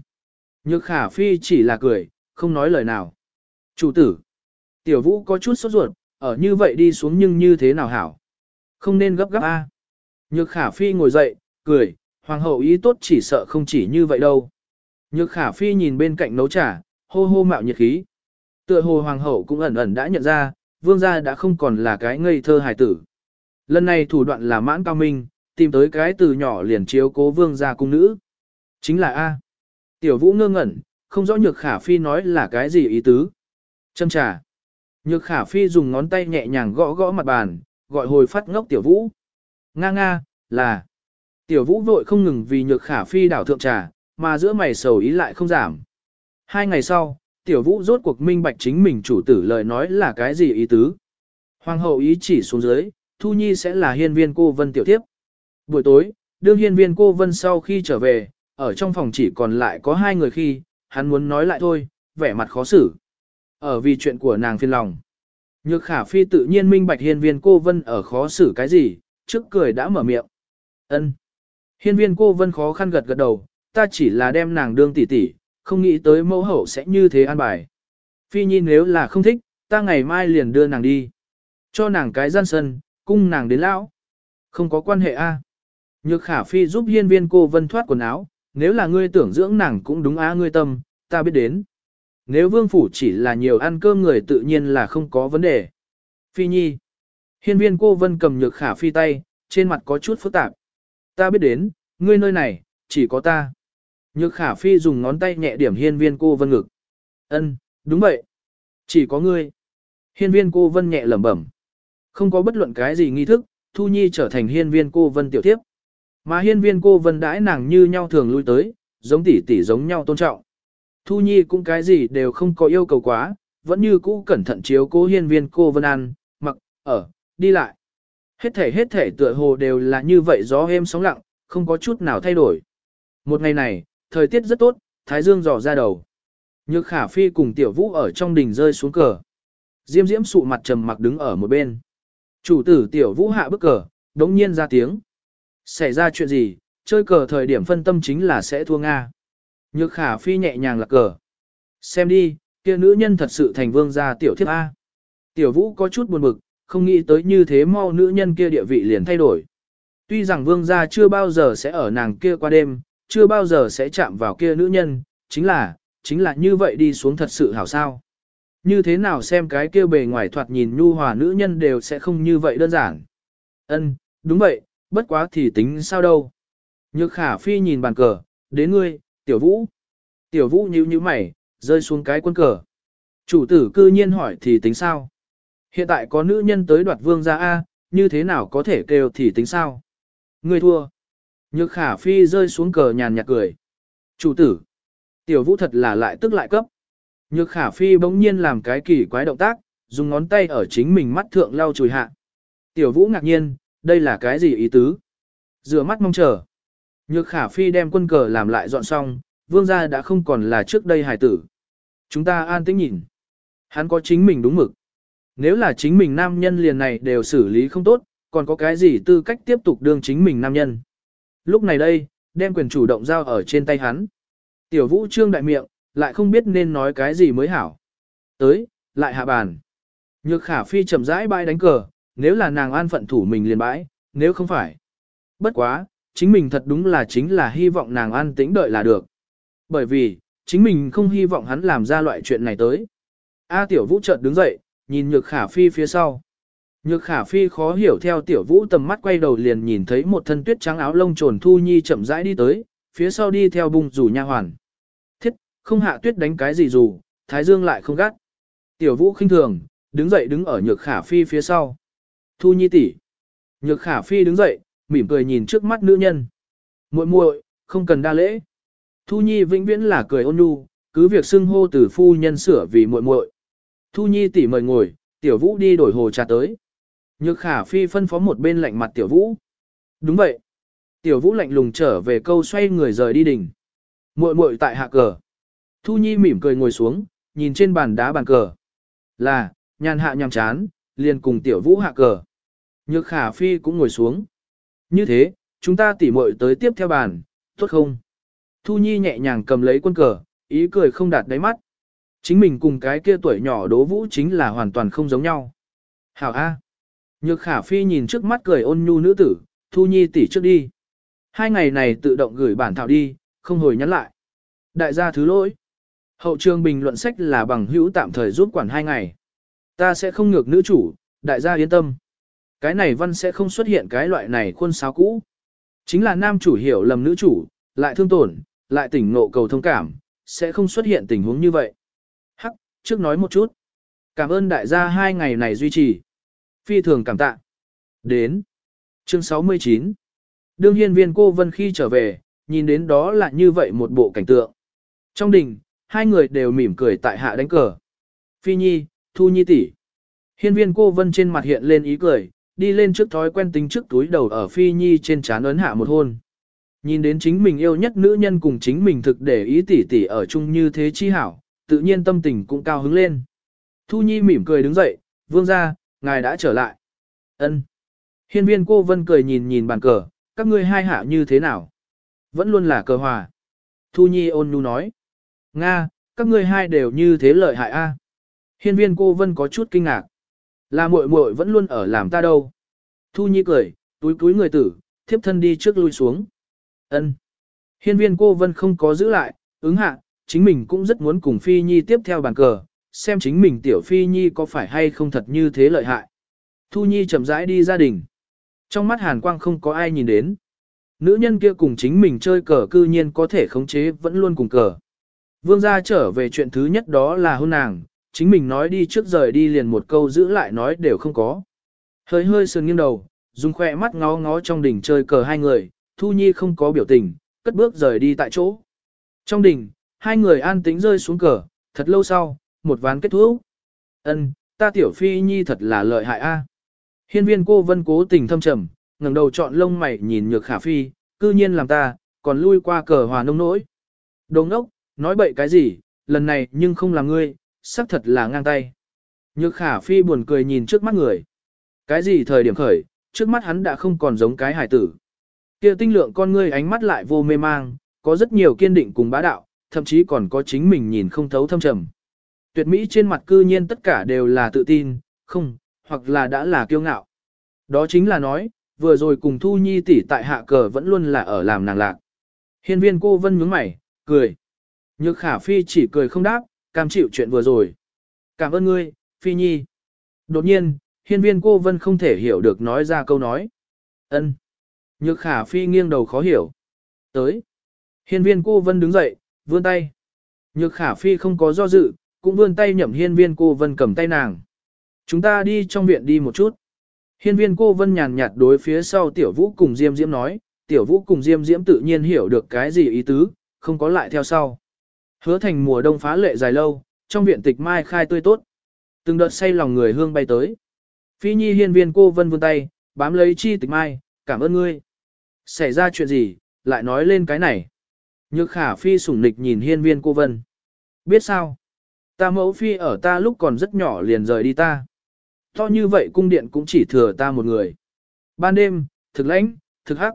Nhược khả phi chỉ là cười, không nói lời nào. Chủ tử, tiểu vũ có chút sốt ruột, ở như vậy đi xuống nhưng như thế nào hảo. Không nên gấp gáp a. Nhược khả phi ngồi dậy, cười, hoàng hậu ý tốt chỉ sợ không chỉ như vậy đâu. Nhược khả phi nhìn bên cạnh nấu trà, hô hô mạo nhiệt khí. Tựa hồ hoàng hậu cũng ẩn ẩn đã nhận ra, vương gia đã không còn là cái ngây thơ hài tử. Lần này thủ đoạn là mãn cao minh, tìm tới cái từ nhỏ liền chiếu cố vương gia cung nữ. Chính là A. Tiểu vũ ngơ ngẩn, không rõ nhược khả phi nói là cái gì ý tứ. Châm trà. Nhược khả phi dùng ngón tay nhẹ nhàng gõ gõ mặt bàn, gọi hồi phát ngốc tiểu vũ. Nga nga, là. Tiểu vũ vội không ngừng vì nhược khả phi đảo thượng trà, mà giữa mày sầu ý lại không giảm. Hai ngày sau, tiểu vũ rốt cuộc minh bạch chính mình chủ tử lời nói là cái gì ý tứ. Hoàng hậu ý chỉ xuống dưới, Thu Nhi sẽ là hiên viên cô vân tiểu tiếp. Buổi tối, đương hiên viên cô vân sau khi trở về, ở trong phòng chỉ còn lại có hai người khi, hắn muốn nói lại thôi, vẻ mặt khó xử. Ở vì chuyện của nàng phiền lòng. Nhược khả phi tự nhiên minh bạch hiên viên cô vân ở khó xử cái gì, trước cười đã mở miệng. ân Hiên viên cô vân khó khăn gật gật đầu, ta chỉ là đem nàng đương tỷ tỷ, không nghĩ tới mẫu hậu sẽ như thế an bài. Phi nhi nếu là không thích, ta ngày mai liền đưa nàng đi. Cho nàng cái gian sân, cung nàng đến lão. Không có quan hệ a. Nhược khả phi giúp hiên viên cô vân thoát quần áo, nếu là ngươi tưởng dưỡng nàng cũng đúng á ngươi tâm, ta biết đến. Nếu vương phủ chỉ là nhiều ăn cơm người tự nhiên là không có vấn đề. Phi nhi. Hiên viên cô vân cầm nhược khả phi tay, trên mặt có chút phức tạp. Ta biết đến, ngươi nơi này, chỉ có ta. Nhược khả phi dùng ngón tay nhẹ điểm hiên viên cô vân ngực. Ân, đúng vậy. Chỉ có ngươi. Hiên viên cô vân nhẹ lẩm bẩm. Không có bất luận cái gì nghi thức, Thu Nhi trở thành hiên viên cô vân tiểu tiếp. Mà hiên viên cô vân đãi nàng như nhau thường lui tới, giống tỷ tỷ giống nhau tôn trọng. Thu Nhi cũng cái gì đều không có yêu cầu quá, vẫn như cũ cẩn thận chiếu cố hiên viên cô vân ăn, mặc, ở, đi lại. Hết thể hết thể tựa hồ đều là như vậy gió êm sóng lặng, không có chút nào thay đổi. Một ngày này, thời tiết rất tốt, thái dương dò ra đầu. Nhược khả phi cùng tiểu vũ ở trong đình rơi xuống cờ. Diêm diễm sụ mặt trầm mặc đứng ở một bên. Chủ tử tiểu vũ hạ bức cờ, đống nhiên ra tiếng. Xảy ra chuyện gì, chơi cờ thời điểm phân tâm chính là sẽ thua Nga. Nhược khả phi nhẹ nhàng lạc cờ. Xem đi, kia nữ nhân thật sự thành vương gia tiểu thiếp A. Tiểu vũ có chút buồn bực, không nghĩ tới như thế mau nữ nhân kia địa vị liền thay đổi. Tuy rằng vương gia chưa bao giờ sẽ ở nàng kia qua đêm, chưa bao giờ sẽ chạm vào kia nữ nhân, chính là, chính là như vậy đi xuống thật sự hảo sao. Như thế nào xem cái kia bề ngoài thoạt nhìn nhu hòa nữ nhân đều sẽ không như vậy đơn giản. Ân, đúng vậy, bất quá thì tính sao đâu. Nhược khả phi nhìn bàn cờ, đến ngươi, tiểu vũ. Tiểu vũ nhíu nhíu mày, rơi xuống cái quân cờ. Chủ tử cư nhiên hỏi thì tính sao? Hiện tại có nữ nhân tới đoạt vương gia A, như thế nào có thể kêu thì tính sao? Ngươi thua. Nhược khả phi rơi xuống cờ nhàn nhạt cười. Chủ tử. Tiểu vũ thật là lại tức lại cấp. Nhược khả phi bỗng nhiên làm cái kỳ quái động tác, dùng ngón tay ở chính mình mắt thượng lau chùi hạ. Tiểu vũ ngạc nhiên, đây là cái gì ý tứ? Rửa mắt mong chờ. Nhược khả phi đem quân cờ làm lại dọn xong, vương gia đã không còn là trước đây hải tử. Chúng ta an tĩnh nhìn. Hắn có chính mình đúng mực. Nếu là chính mình nam nhân liền này đều xử lý không tốt, còn có cái gì tư cách tiếp tục đương chính mình nam nhân. Lúc này đây, đem quyền chủ động giao ở trên tay hắn. Tiểu vũ trương đại miệng, lại không biết nên nói cái gì mới hảo. Tới, lại hạ bàn. Nhược khả phi chậm rãi bãi đánh cờ, nếu là nàng an phận thủ mình liền bãi, nếu không phải. Bất quá, chính mình thật đúng là chính là hy vọng nàng an tĩnh đợi là được. Bởi vì, chính mình không hy vọng hắn làm ra loại chuyện này tới. A tiểu vũ chợt đứng dậy, nhìn nhược khả phi phía sau. Nhược khả phi khó hiểu theo tiểu vũ tầm mắt quay đầu liền nhìn thấy một thân tuyết trắng áo lông trồn thu nhi chậm rãi đi tới, phía sau đi theo bung rủ nha hoàn. Thiết, không hạ tuyết đánh cái gì dù, thái dương lại không gắt. Tiểu vũ khinh thường, đứng dậy đứng ở nhược khả phi phía sau. Thu nhi tỷ. Nhược khả phi đứng dậy, mỉm cười nhìn trước mắt nữ nhân. muội muội, không cần đa lễ. Thu nhi vĩnh viễn là cười ôn nhu, cứ việc xưng hô từ phu nhân sửa vì muội muội. Thu nhi tỷ mời ngồi, tiểu vũ đi đổi hồ trà tới. Nhược khả phi phân phó một bên lạnh mặt tiểu vũ. Đúng vậy. Tiểu vũ lạnh lùng trở về câu xoay người rời đi đỉnh. muội muội tại hạ cờ. Thu nhi mỉm cười ngồi xuống, nhìn trên bàn đá bàn cờ. Là, nhàn hạ nhằm chán, liền cùng tiểu vũ hạ cờ. Nhược khả phi cũng ngồi xuống. Như thế, chúng ta tỉ muội tới tiếp theo bàn, tốt không? Thu nhi nhẹ nhàng cầm lấy quân cờ, ý cười không đạt đáy mắt. Chính mình cùng cái kia tuổi nhỏ đố vũ chính là hoàn toàn không giống nhau. Hảo A. Nhược khả phi nhìn trước mắt cười ôn nhu nữ tử, thu nhi tỷ trước đi. Hai ngày này tự động gửi bản thảo đi, không hồi nhắn lại. Đại gia thứ lỗi. Hậu trường bình luận sách là bằng hữu tạm thời giúp quản hai ngày. Ta sẽ không ngược nữ chủ, đại gia yên tâm. Cái này văn sẽ không xuất hiện cái loại này khuôn sáo cũ. Chính là nam chủ hiểu lầm nữ chủ, lại thương tổn, lại tỉnh ngộ cầu thông cảm, sẽ không xuất hiện tình huống như vậy. Hắc, trước nói một chút. Cảm ơn đại gia hai ngày này duy trì. Phi thường cảm tạ. Đến. Chương 69. Đương hiên viên cô Vân khi trở về, nhìn đến đó là như vậy một bộ cảnh tượng. Trong đình, hai người đều mỉm cười tại hạ đánh cờ. Phi Nhi, Thu Nhi tỷ. Hiên viên cô vân trên mặt hiện lên ý cười, đi lên trước thói quen tính trước túi đầu ở Phi Nhi trên trán ấn hạ một hôn. Nhìn đến chính mình yêu nhất nữ nhân cùng chính mình thực để ý tỷ tỷ ở chung như thế chi hảo, tự nhiên tâm tình cũng cao hứng lên. Thu Nhi mỉm cười đứng dậy, vương ra, ngài đã trở lại. ân Hiên viên cô vân cười nhìn nhìn bàn cờ, các ngươi hai hạ như thế nào? Vẫn luôn là cờ hòa. Thu Nhi ôn nhu nói. Nga, các ngươi hai đều như thế lợi hại a. Hiên viên cô vân có chút kinh ngạc. Là muội muội vẫn luôn ở làm ta đâu. Thu Nhi cười, túi túi người tử, thiếp thân đi trước lui xuống. Ân. Hiên viên cô vân không có giữ lại, ứng hạ, chính mình cũng rất muốn cùng Phi Nhi tiếp theo bàn cờ, xem chính mình tiểu Phi Nhi có phải hay không thật như thế lợi hại. Thu Nhi chậm rãi đi gia đình. Trong mắt hàn quang không có ai nhìn đến. Nữ nhân kia cùng chính mình chơi cờ cư nhiên có thể khống chế vẫn luôn cùng cờ. Vương gia trở về chuyện thứ nhất đó là hôn nàng, chính mình nói đi trước rời đi liền một câu giữ lại nói đều không có. Hơi hơi sườn nghiêng đầu, dùng khoe mắt ngó ngó trong đỉnh chơi cờ hai người, Thu Nhi không có biểu tình, cất bước rời đi tại chỗ. Trong đỉnh, hai người an tĩnh rơi xuống cờ, thật lâu sau, một ván kết thúc. Ân, ta tiểu phi nhi thật là lợi hại a. Hiên viên cô vân cố tình thâm trầm, ngẩng đầu chọn lông mày nhìn nhược khả phi, cư nhiên làm ta, còn lui qua cờ hòa nông nỗi. Đồ ngốc, nói bậy cái gì, lần này nhưng không làm ngươi, xác thật là ngang tay. Nhược khả phi buồn cười nhìn trước mắt người. Cái gì thời điểm khởi, trước mắt hắn đã không còn giống cái hải tử. Kia tinh lượng con ngươi ánh mắt lại vô mê mang, có rất nhiều kiên định cùng bá đạo, thậm chí còn có chính mình nhìn không thấu thâm trầm. Tuyệt mỹ trên mặt cư nhiên tất cả đều là tự tin, không, hoặc là đã là kiêu ngạo. Đó chính là nói, vừa rồi cùng Thu Nhi tỷ tại hạ cờ vẫn luôn là ở làm nàng lạc. Hiên viên cô vân nhướng mày, cười. Nhược khả phi chỉ cười không đáp, cam chịu chuyện vừa rồi. Cảm ơn ngươi, phi nhi. Đột nhiên, hiên viên cô vân không thể hiểu được nói ra câu nói. ân Nhược khả phi nghiêng đầu khó hiểu. Tới. Hiên viên cô vân đứng dậy, vươn tay. Nhược khả phi không có do dự, cũng vươn tay nhậm hiên viên cô vân cầm tay nàng. Chúng ta đi trong viện đi một chút. Hiên viên cô vân nhàn nhạt đối phía sau tiểu vũ cùng diêm diễm nói, tiểu vũ cùng diêm diễm tự nhiên hiểu được cái gì ý tứ, không có lại theo sau. Hứa thành mùa đông phá lệ dài lâu, trong viện tịch mai khai tươi tốt. Từng đợt say lòng người hương bay tới. Phi nhi hiên viên cô vân vươn tay, bám lấy chi tịch mai, cảm ơn ngươi. Xảy ra chuyện gì, lại nói lên cái này. Nhược khả phi sủng nịch nhìn hiên viên cô vân. Biết sao? Ta mẫu phi ở ta lúc còn rất nhỏ liền rời đi ta. To như vậy cung điện cũng chỉ thừa ta một người. Ban đêm, thực lãnh, thực hắc.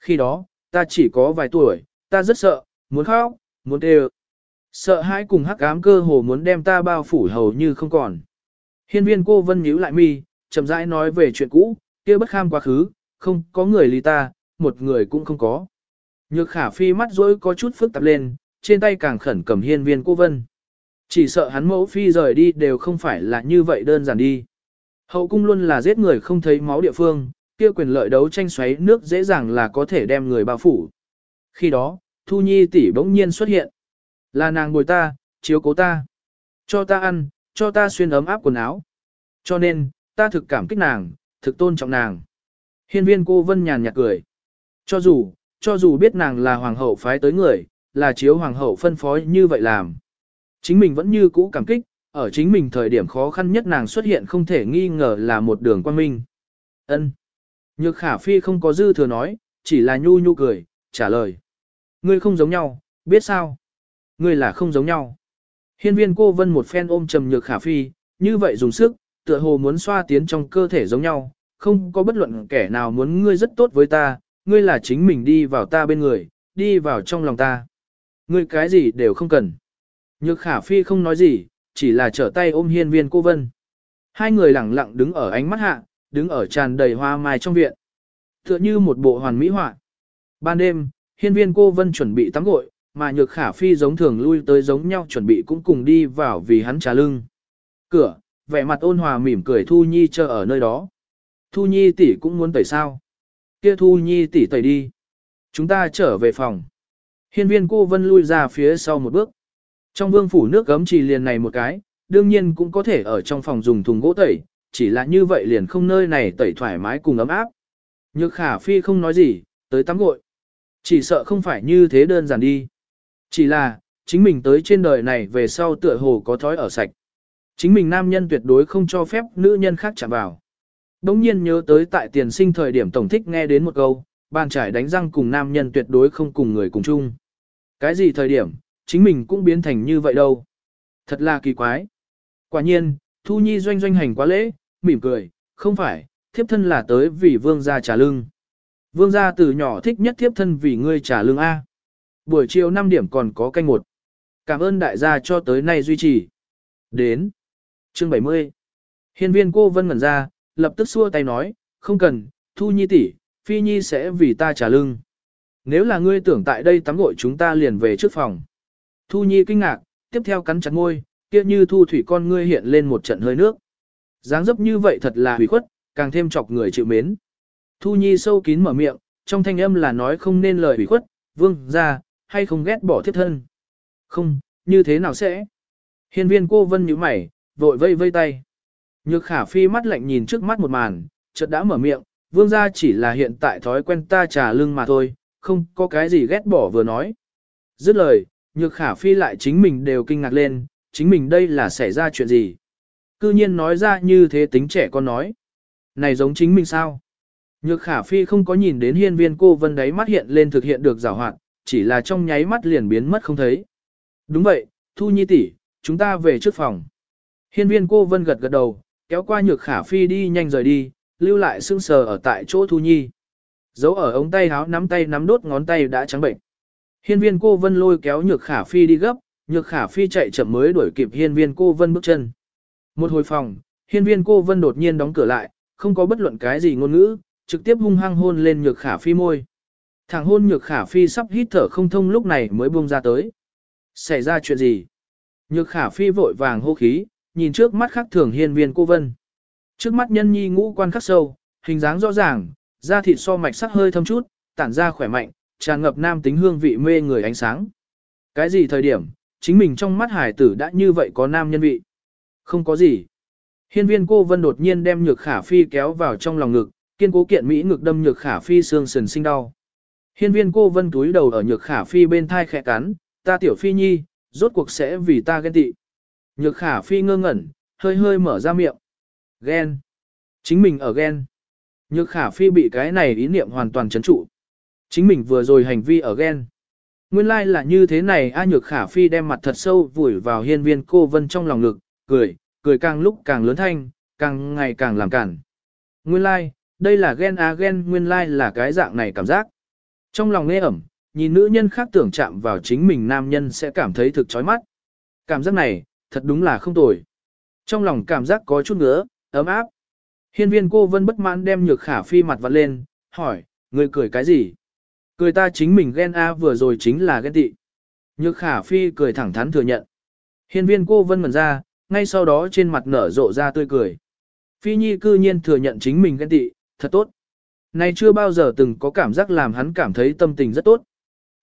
Khi đó, ta chỉ có vài tuổi, ta rất sợ, muốn khóc, muốn đều. Sợ hãi cùng hắc ám cơ hồ muốn đem ta bao phủ hầu như không còn. Hiên viên cô vân nhíu lại mi, chậm rãi nói về chuyện cũ, kia bất kham quá khứ, không có người lý ta, một người cũng không có. Nhược khả phi mắt rối có chút phức tạp lên, trên tay càng khẩn cầm hiên viên cô vân. Chỉ sợ hắn mẫu phi rời đi đều không phải là như vậy đơn giản đi. Hậu cung luôn là giết người không thấy máu địa phương, kia quyền lợi đấu tranh xoáy nước dễ dàng là có thể đem người bao phủ. Khi đó, Thu Nhi tỷ bỗng nhiên xuất hiện. Là nàng bồi ta, chiếu cố ta. Cho ta ăn, cho ta xuyên ấm áp quần áo. Cho nên, ta thực cảm kích nàng, thực tôn trọng nàng. Hiên viên cô vân nhàn nhạt cười. Cho dù, cho dù biết nàng là hoàng hậu phái tới người, là chiếu hoàng hậu phân phối như vậy làm. Chính mình vẫn như cũ cảm kích, ở chính mình thời điểm khó khăn nhất nàng xuất hiện không thể nghi ngờ là một đường quan minh. Ân. Nhược khả phi không có dư thừa nói, chỉ là nhu nhu cười, trả lời. Ngươi không giống nhau, biết sao? Ngươi là không giống nhau. Hiên viên cô vân một phen ôm trầm nhược khả phi, như vậy dùng sức, tựa hồ muốn xoa tiến trong cơ thể giống nhau, không có bất luận kẻ nào muốn ngươi rất tốt với ta, ngươi là chính mình đi vào ta bên người, đi vào trong lòng ta. Ngươi cái gì đều không cần. Nhược khả phi không nói gì, chỉ là trở tay ôm hiên viên cô vân. Hai người lặng lặng đứng ở ánh mắt hạ, đứng ở tràn đầy hoa mai trong viện. Tựa như một bộ hoàn mỹ họa. Ban đêm, hiên viên cô vân chuẩn bị tắm gội, mà nhược khả phi giống thường lui tới giống nhau chuẩn bị cũng cùng đi vào vì hắn trà lưng. Cửa, vẻ mặt ôn hòa mỉm cười Thu Nhi chờ ở nơi đó. Thu Nhi tỷ cũng muốn tẩy sao. Kia Thu Nhi tỷ tẩy đi. Chúng ta trở về phòng. Hiên viên cô vân lui ra phía sau một bước. Trong vương phủ nước gấm chỉ liền này một cái, đương nhiên cũng có thể ở trong phòng dùng thùng gỗ tẩy, chỉ là như vậy liền không nơi này tẩy thoải mái cùng ấm áp. Nhược khả phi không nói gì, tới tắm gội. Chỉ sợ không phải như thế đơn giản đi. Chỉ là, chính mình tới trên đời này về sau tựa hồ có thói ở sạch. Chính mình nam nhân tuyệt đối không cho phép nữ nhân khác chạm vào. Đống nhiên nhớ tới tại tiền sinh thời điểm tổng thích nghe đến một câu, bàn trải đánh răng cùng nam nhân tuyệt đối không cùng người cùng chung. Cái gì thời điểm, chính mình cũng biến thành như vậy đâu. Thật là kỳ quái. Quả nhiên, Thu Nhi doanh doanh hành quá lễ, mỉm cười, không phải, thiếp thân là tới vì vương gia trả lương Vương gia từ nhỏ thích nhất thiếp thân vì ngươi trả lương A. Buổi chiều 5 điểm còn có canh một. Cảm ơn đại gia cho tới nay duy trì. Đến. Chương 70. Hiên viên cô vân ngẩn ra, lập tức xua tay nói, không cần, thu nhi tỷ, phi nhi sẽ vì ta trả lương. Nếu là ngươi tưởng tại đây tắm gội chúng ta liền về trước phòng. Thu nhi kinh ngạc, tiếp theo cắn chặt môi, kia như thu thủy con ngươi hiện lên một trận hơi nước. dáng dấp như vậy thật là hủy khuất, càng thêm chọc người chịu mến. Thu Nhi sâu kín mở miệng, trong thanh âm là nói không nên lời hủy khuất, vương ra, hay không ghét bỏ thiết thân. Không, như thế nào sẽ? Hiên viên cô vân như mày, vội vây vây tay. Nhược khả phi mắt lạnh nhìn trước mắt một màn, chợt đã mở miệng, vương gia chỉ là hiện tại thói quen ta trả lưng mà thôi, không có cái gì ghét bỏ vừa nói. Dứt lời, nhược khả phi lại chính mình đều kinh ngạc lên, chính mình đây là xảy ra chuyện gì. Cư nhiên nói ra như thế tính trẻ con nói. Này giống chính mình sao? Nhược khả phi không có nhìn đến hiên viên cô vân đấy mắt hiện lên thực hiện được rào hoạt, chỉ là trong nháy mắt liền biến mất không thấy. Đúng vậy, Thu Nhi tỷ, chúng ta về trước phòng. Hiên viên cô vân gật gật đầu, kéo qua nhược khả phi đi nhanh rời đi, lưu lại sưng sờ ở tại chỗ Thu Nhi. Giấu ở ống tay háo nắm tay nắm đốt ngón tay đã trắng bệnh. Hiên viên cô vân lôi kéo nhược khả phi đi gấp, nhược khả phi chạy chậm mới đuổi kịp hiên viên cô vân bước chân. Một hồi phòng, hiên viên cô vân đột nhiên đóng cửa lại, không có bất luận cái gì ngôn ngữ, trực tiếp hung hăng hôn lên nhược khả phi môi. Thằng hôn nhược khả phi sắp hít thở không thông lúc này mới buông ra tới. Xảy ra chuyện gì? Nhược khả phi vội vàng hô khí, nhìn trước mắt khắc thường hiên viên cô vân. Trước mắt nhân nhi ngũ quan khắc sâu, hình dáng rõ ràng, da thịt so mạch sắc hơi thâm chút, tản ra khỏe mạnh, tràn ngập nam tính hương vị mê người ánh sáng. Cái gì thời điểm, chính mình trong mắt hải tử đã như vậy có nam nhân vị? Không có gì. Hiên viên cô vân đột nhiên đem nhược khả phi kéo vào trong lòng ngực, kiên cố kiện Mỹ ngực đâm nhược khả phi xương sườn sinh đau. Hiên viên cô vân túi đầu ở nhược khả phi bên thai khẽ cắn, ta tiểu phi nhi, rốt cuộc sẽ vì ta ghen tị. Nhược khả phi ngơ ngẩn, hơi hơi mở ra miệng. Ghen. Chính mình ở ghen. Nhược khả phi bị cái này ý niệm hoàn toàn chấn trụ. Chính mình vừa rồi hành vi ở ghen. Nguyên lai like là như thế này A nhược khả phi đem mặt thật sâu vùi vào hiên viên cô vân trong lòng ngực, cười, cười càng lúc càng lớn thanh, càng ngày càng làm cản. Nguyên lai, like, đây là ghen á ghen nguyên lai like là cái dạng này cảm giác. Trong lòng nghe ẩm, nhìn nữ nhân khác tưởng chạm vào chính mình nam nhân sẽ cảm thấy thực chói mắt. Cảm giác này, thật đúng là không tồi. Trong lòng cảm giác có chút ngứa, ấm áp. Hiên viên cô vân bất mãn đem nhược khả phi mặt vặt lên, hỏi, người cười cái gì? Cười ta chính mình ghen a vừa rồi chính là ghen tị. Nhược khả phi cười thẳng thắn thừa nhận. Hiên viên cô vân mần ra, ngay sau đó trên mặt nở rộ ra tươi cười. Phi Nhi cư nhiên thừa nhận chính mình ghen tị, thật tốt. Này chưa bao giờ từng có cảm giác làm hắn cảm thấy tâm tình rất tốt.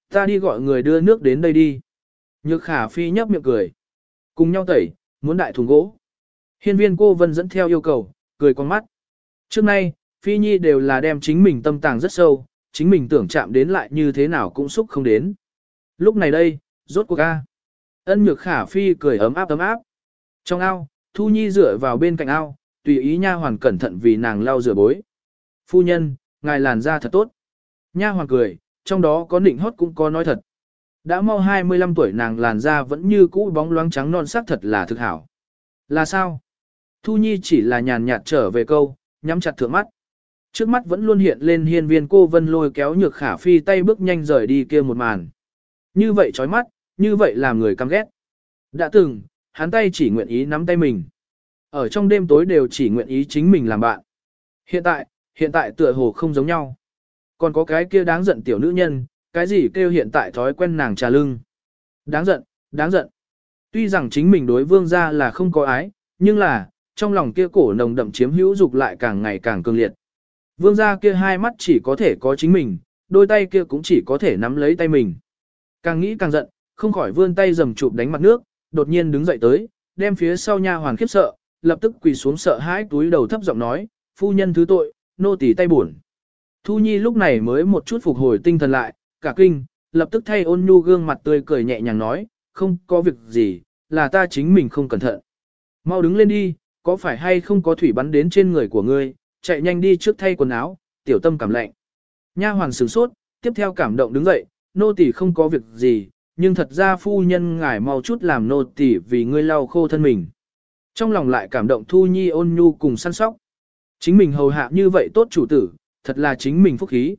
Ta đi gọi người đưa nước đến đây đi. Nhược khả phi nhấp miệng cười. Cùng nhau tẩy, muốn đại thùng gỗ. Hiên viên cô vân dẫn theo yêu cầu, cười con mắt. Trước nay, phi nhi đều là đem chính mình tâm tàng rất sâu, chính mình tưởng chạm đến lại như thế nào cũng xúc không đến. Lúc này đây, rốt cuộc a Ân nhược khả phi cười ấm áp ấm áp. Trong ao, Thu Nhi dựa vào bên cạnh ao, tùy ý nha hoàn cẩn thận vì nàng lau rửa bối. Phu nhân, ngài làn da thật tốt. Nha hoàn cười, trong đó có nịnh hót cũng có nói thật. Đã mau 25 tuổi nàng làn da vẫn như cũ bóng loáng trắng non sắc thật là thực hảo. Là sao? Thu Nhi chỉ là nhàn nhạt trở về câu, nhắm chặt thượng mắt. Trước mắt vẫn luôn hiện lên hiên viên cô vân lôi kéo nhược khả phi tay bước nhanh rời đi kia một màn. Như vậy chói mắt, như vậy làm người căm ghét. Đã từng, hắn tay chỉ nguyện ý nắm tay mình. Ở trong đêm tối đều chỉ nguyện ý chính mình làm bạn. Hiện tại, hiện tại tựa hồ không giống nhau. Còn có cái kia đáng giận tiểu nữ nhân, cái gì kêu hiện tại thói quen nàng trà lưng. Đáng giận, đáng giận. Tuy rằng chính mình đối vương gia là không có ái, nhưng là, trong lòng kia cổ nồng đậm chiếm hữu dục lại càng ngày càng cường liệt. Vương gia kia hai mắt chỉ có thể có chính mình, đôi tay kia cũng chỉ có thể nắm lấy tay mình. Càng nghĩ càng giận, không khỏi vươn tay dầm chụp đánh mặt nước, đột nhiên đứng dậy tới, đem phía sau nha hoàn khiếp sợ, lập tức quỳ xuống sợ hãi túi đầu thấp giọng nói, phu nhân thứ tội, nô tỳ tay buồn. Thu Nhi lúc này mới một chút phục hồi tinh thần lại, cả kinh, lập tức thay ôn nhu gương mặt tươi cười nhẹ nhàng nói, không có việc gì, là ta chính mình không cẩn thận. Mau đứng lên đi, có phải hay không có thủy bắn đến trên người của ngươi, chạy nhanh đi trước thay quần áo, tiểu tâm cảm lạnh. Nha hoàn sửng sốt, tiếp theo cảm động đứng dậy, nô tỳ không có việc gì, nhưng thật ra phu nhân ngài mau chút làm nô tỳ vì ngươi lau khô thân mình. Trong lòng lại cảm động Thu Nhi ôn nhu cùng săn sóc. Chính mình hầu hạ như vậy tốt chủ tử, thật là chính mình phúc khí.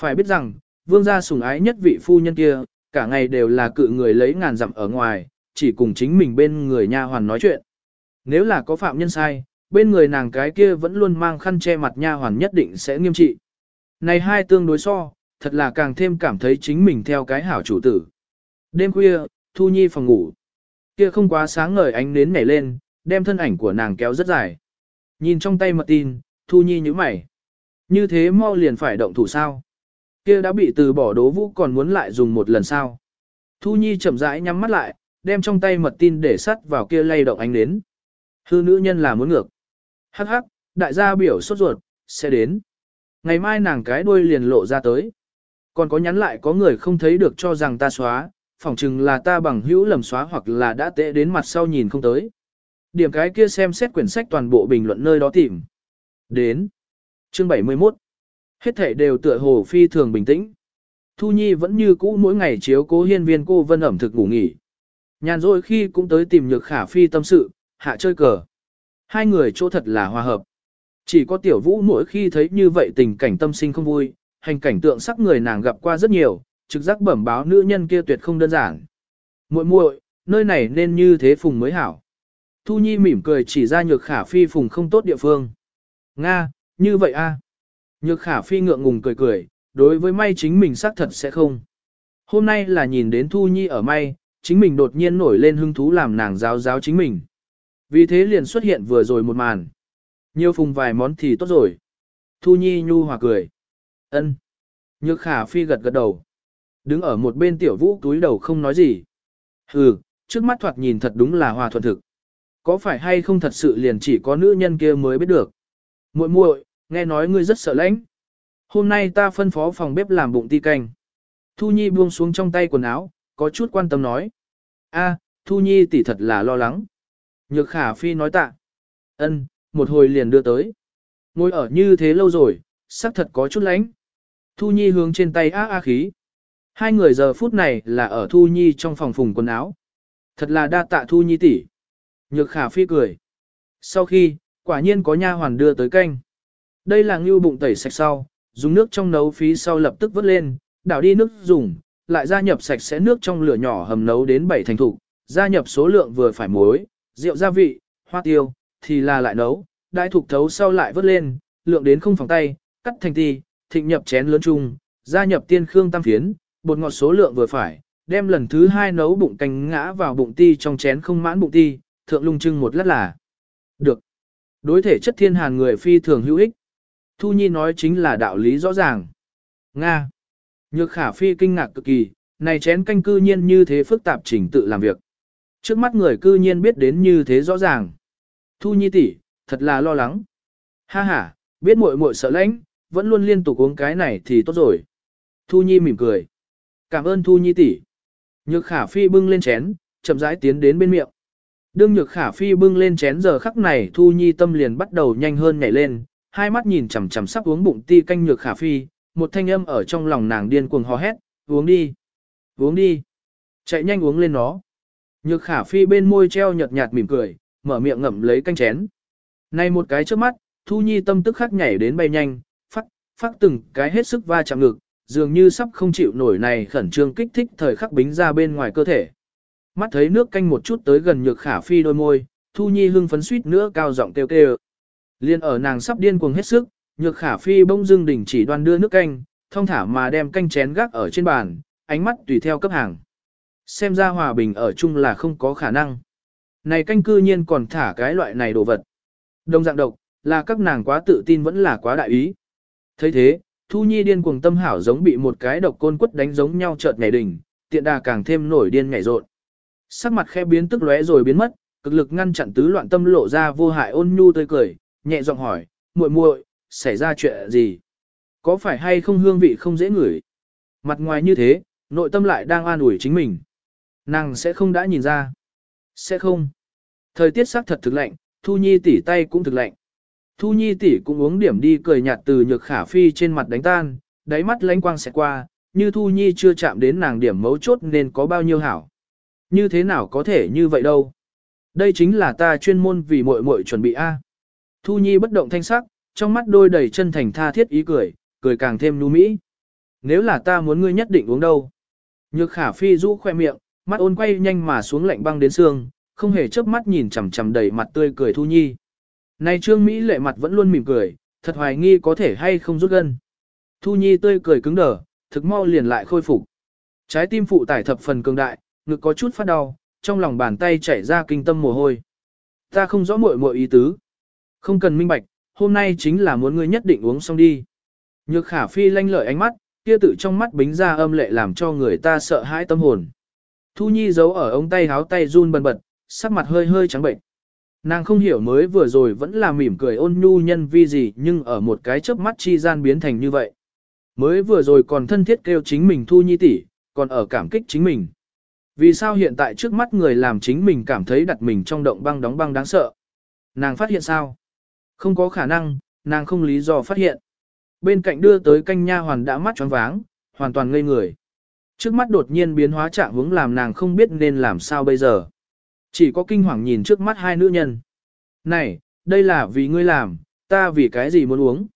Phải biết rằng, vương gia sủng ái nhất vị phu nhân kia, cả ngày đều là cự người lấy ngàn dặm ở ngoài, chỉ cùng chính mình bên người nha hoàn nói chuyện. Nếu là có phạm nhân sai, bên người nàng cái kia vẫn luôn mang khăn che mặt nha hoàn nhất định sẽ nghiêm trị. Này hai tương đối so, thật là càng thêm cảm thấy chính mình theo cái hảo chủ tử. Đêm khuya, Thu Nhi phòng ngủ. Kia không quá sáng ngời ánh nến nhảy lên, đem thân ảnh của nàng kéo rất dài. Nhìn trong tay mật tin, Thu Nhi nhíu mày. Như thế mau liền phải động thủ sao? Kia đã bị từ bỏ đố vũ còn muốn lại dùng một lần sao? Thu Nhi chậm rãi nhắm mắt lại, đem trong tay mật tin để sắt vào kia lay động ánh nến. Hư nữ nhân là muốn ngược. Hắc hắc, đại gia biểu sốt ruột, sẽ đến. Ngày mai nàng cái đuôi liền lộ ra tới. Còn có nhắn lại có người không thấy được cho rằng ta xóa, phỏng chừng là ta bằng hữu lầm xóa hoặc là đã tệ đến mặt sau nhìn không tới. Điểm cái kia xem xét quyển sách toàn bộ bình luận nơi đó tìm. Đến. Chương 71. Hết thể đều tựa hồ phi thường bình tĩnh. Thu Nhi vẫn như cũ mỗi ngày chiếu cố hiên viên cô vân ẩm thực ngủ nghỉ. Nhàn rồi khi cũng tới tìm nhược khả phi tâm sự, hạ chơi cờ. Hai người chỗ thật là hòa hợp. Chỉ có tiểu vũ mỗi khi thấy như vậy tình cảnh tâm sinh không vui, hành cảnh tượng sắc người nàng gặp qua rất nhiều, trực giác bẩm báo nữ nhân kia tuyệt không đơn giản. muội muội, nơi này nên như thế phùng mới hảo. Thu Nhi mỉm cười chỉ ra nhược khả phi phùng không tốt địa phương. Nga, như vậy a. Nhược khả phi ngượng ngùng cười cười, đối với may chính mình xác thật sẽ không. Hôm nay là nhìn đến Thu Nhi ở may, chính mình đột nhiên nổi lên hứng thú làm nàng giáo giáo chính mình. Vì thế liền xuất hiện vừa rồi một màn. Nhiều phùng vài món thì tốt rồi. Thu Nhi nhu hòa cười. ân Nhược khả phi gật gật đầu. Đứng ở một bên tiểu vũ túi đầu không nói gì. Hừ, trước mắt thoạt nhìn thật đúng là hòa thuận thực. Có phải hay không thật sự liền chỉ có nữ nhân kia mới biết được. muội muội nghe nói ngươi rất sợ lãnh. Hôm nay ta phân phó phòng bếp làm bụng ti canh. Thu Nhi buông xuống trong tay quần áo, có chút quan tâm nói. a Thu Nhi tỷ thật là lo lắng. Nhược khả phi nói tạ. ân một hồi liền đưa tới. Ngồi ở như thế lâu rồi, sắc thật có chút lánh. Thu Nhi hướng trên tay a a khí. Hai người giờ phút này là ở Thu Nhi trong phòng phùng quần áo. Thật là đa tạ Thu Nhi tỷ. Nhược khả phi cười. Sau khi, quả nhiên có nha hoàn đưa tới canh. Đây là ngưu bụng tẩy sạch sau, dùng nước trong nấu phí sau lập tức vớt lên, đảo đi nước dùng, lại gia nhập sạch sẽ nước trong lửa nhỏ hầm nấu đến 7 thành thủ, gia nhập số lượng vừa phải muối, rượu gia vị, hoa tiêu, thì là lại nấu, đại thục thấu sau lại vớt lên, lượng đến không phòng tay, cắt thành ti, thịnh nhập chén lớn chung, gia nhập tiên khương tam phiến, bột ngọt số lượng vừa phải, đem lần thứ hai nấu bụng canh ngã vào bụng ti trong chén không mãn bụng ti, thượng lung trưng một lát là được. Đối thể chất thiên hàn người phi thường hữu ích. Thu Nhi nói chính là đạo lý rõ ràng. Nga. Nhược khả phi kinh ngạc cực kỳ, này chén canh cư nhiên như thế phức tạp chỉnh tự làm việc. Trước mắt người cư nhiên biết đến như thế rõ ràng. Thu Nhi tỷ, thật là lo lắng. Ha ha, biết muội muội sợ lãnh, vẫn luôn liên tục uống cái này thì tốt rồi. Thu Nhi mỉm cười. Cảm ơn Thu Nhi tỷ. Nhược khả phi bưng lên chén, chậm rãi tiến đến bên miệng. Đương nhược khả phi bưng lên chén giờ khắc này Thu Nhi tâm liền bắt đầu nhanh hơn nhảy lên, hai mắt nhìn chằm chằm sắp uống bụng ti canh nhược khả phi, một thanh âm ở trong lòng nàng điên cuồng hò hét, uống đi, uống đi, chạy nhanh uống lên nó. Nhược khả phi bên môi treo nhợt nhạt mỉm cười, mở miệng ngậm lấy canh chén. Này một cái trước mắt, Thu Nhi tâm tức khắc nhảy đến bay nhanh, phát, phát từng cái hết sức va chạm ngực, dường như sắp không chịu nổi này khẩn trương kích thích thời khắc bính ra bên ngoài cơ thể. Mắt thấy nước canh một chút tới gần nhược khả phi đôi môi, Thu Nhi hưng phấn suýt nữa cao giọng kêu kêu. Liên ở nàng sắp điên cuồng hết sức, nhược khả phi bỗng dưng đỉnh chỉ đoan đưa nước canh, thông thả mà đem canh chén gác ở trên bàn, ánh mắt tùy theo cấp hàng. Xem ra hòa bình ở chung là không có khả năng. Này canh cư nhiên còn thả cái loại này đồ vật. Đồng dạng độc, là các nàng quá tự tin vẫn là quá đại ý. thấy thế, Thu Nhi điên cuồng tâm hảo giống bị một cái độc côn quất đánh giống nhau chợt nhảy đỉnh, tiện đà càng thêm nổi điên nhảy rộn. Sắc mặt khe biến tức lóe rồi biến mất, cực lực ngăn chặn tứ loạn tâm lộ ra vô hại ôn nhu tươi cười, nhẹ giọng hỏi, muội muội, xảy ra chuyện gì? Có phải hay không hương vị không dễ ngửi? Mặt ngoài như thế, nội tâm lại đang an ủi chính mình. Nàng sẽ không đã nhìn ra. Sẽ không. Thời tiết sắc thật thực lạnh, Thu Nhi tỉ tay cũng thực lạnh. Thu Nhi tỷ cũng uống điểm đi cười nhạt từ nhược khả phi trên mặt đánh tan, đáy mắt lánh quang sẽ qua, như Thu Nhi chưa chạm đến nàng điểm mấu chốt nên có bao nhiêu hảo. Như thế nào có thể như vậy đâu. Đây chính là ta chuyên môn vì muội muội chuẩn bị A. Thu Nhi bất động thanh sắc, trong mắt đôi đầy chân thành tha thiết ý cười, cười càng thêm nu mỹ. Nếu là ta muốn ngươi nhất định uống đâu. Nhược khả phi rũ khoe miệng, mắt ôn quay nhanh mà xuống lạnh băng đến xương, không hề chớp mắt nhìn chằm chằm đầy mặt tươi cười Thu Nhi. Này Trương Mỹ lệ mặt vẫn luôn mỉm cười, thật hoài nghi có thể hay không rút gân. Thu Nhi tươi cười cứng đờ, thực mau liền lại khôi phục. Trái tim phụ tải thập phần cường đại, ngực có chút phát đau, trong lòng bàn tay chảy ra kinh tâm mồ hôi. Ta không rõ muội muội ý tứ. Không cần minh bạch, hôm nay chính là muốn ngươi nhất định uống xong đi. Nhược khả phi lanh lợi ánh mắt, kia tự trong mắt bính ra âm lệ làm cho người ta sợ hãi tâm hồn. Thu Nhi giấu ở ống tay háo tay run bần bật, sắc mặt hơi hơi trắng bệnh. Nàng không hiểu mới vừa rồi vẫn là mỉm cười ôn nhu nhân vi gì nhưng ở một cái chớp mắt chi gian biến thành như vậy. Mới vừa rồi còn thân thiết kêu chính mình Thu Nhi tỷ, còn ở cảm kích chính mình. Vì sao hiện tại trước mắt người làm chính mình cảm thấy đặt mình trong động băng đóng băng đáng sợ? Nàng phát hiện sao? Không có khả năng, nàng không lý do phát hiện. Bên cạnh đưa tới canh nha hoàn đã mắt tròn váng, hoàn toàn ngây người. Trước mắt đột nhiên biến hóa trạng hướng làm nàng không biết nên làm sao bây giờ. Chỉ có kinh hoàng nhìn trước mắt hai nữ nhân. Này, đây là vì ngươi làm, ta vì cái gì muốn uống.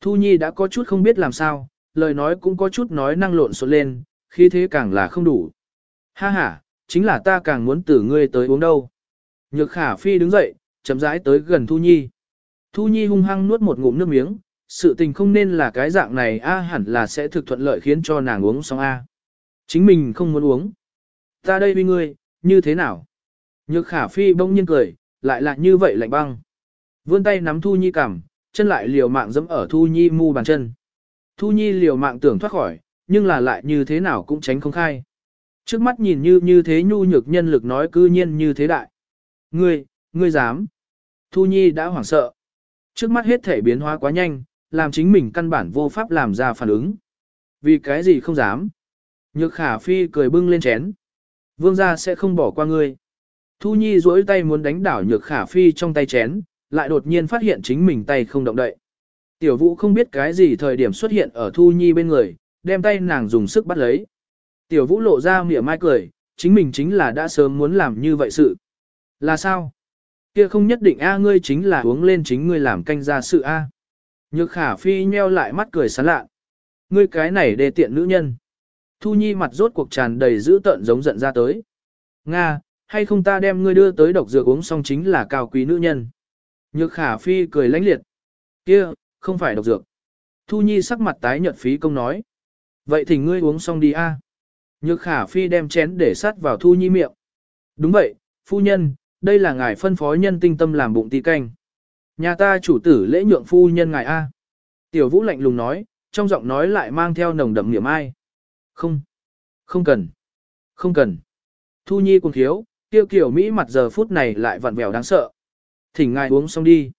Thu Nhi đã có chút không biết làm sao, lời nói cũng có chút nói năng lộn xộn lên, khi thế càng là không đủ. Ha ha, chính là ta càng muốn từ ngươi tới uống đâu. Nhược khả phi đứng dậy, chậm rãi tới gần Thu Nhi. Thu Nhi hung hăng nuốt một ngụm nước miếng, sự tình không nên là cái dạng này a hẳn là sẽ thực thuận lợi khiến cho nàng uống xong a. Chính mình không muốn uống. Ta đây vì ngươi, như thế nào? Nhược khả phi bỗng nhiên cười, lại là như vậy lạnh băng. Vươn tay nắm Thu Nhi cằm, chân lại liều mạng dẫm ở Thu Nhi mu bàn chân. Thu Nhi liều mạng tưởng thoát khỏi, nhưng là lại như thế nào cũng tránh không khai. Trước mắt nhìn như như thế nhu nhược nhân lực nói cư nhiên như thế đại. Ngươi, ngươi dám. Thu Nhi đã hoảng sợ. Trước mắt hết thể biến hóa quá nhanh, làm chính mình căn bản vô pháp làm ra phản ứng. Vì cái gì không dám. Nhược khả phi cười bưng lên chén. Vương gia sẽ không bỏ qua ngươi. Thu Nhi duỗi tay muốn đánh đảo nhược khả phi trong tay chén, lại đột nhiên phát hiện chính mình tay không động đậy. Tiểu vũ không biết cái gì thời điểm xuất hiện ở Thu Nhi bên người, đem tay nàng dùng sức bắt lấy. Tiểu vũ lộ ra mỉa mai cười, chính mình chính là đã sớm muốn làm như vậy sự. Là sao? Kia không nhất định a ngươi chính là uống lên chính ngươi làm canh ra sự a. Nhược khả phi nheo lại mắt cười sán lạ. Ngươi cái này đề tiện nữ nhân. Thu Nhi mặt rốt cuộc tràn đầy dữ tợn giống giận ra tới. Nga, hay không ta đem ngươi đưa tới độc dược uống xong chính là cao quý nữ nhân. Nhược khả phi cười lãnh liệt. kia không phải độc dược. Thu Nhi sắc mặt tái nhợt phí công nói. Vậy thì ngươi uống xong đi a. Nhược khả phi đem chén để sát vào Thu Nhi miệng. Đúng vậy, phu nhân, đây là ngài phân phó nhân tinh tâm làm bụng tí canh. Nhà ta chủ tử lễ nhượng phu nhân ngài A. Tiểu vũ lạnh lùng nói, trong giọng nói lại mang theo nồng đậm niệm ai. Không, không cần, không cần. Thu Nhi cùng thiếu, tiêu kiểu Mỹ mặt giờ phút này lại vặn vẹo đáng sợ. Thỉnh ngài uống xong đi.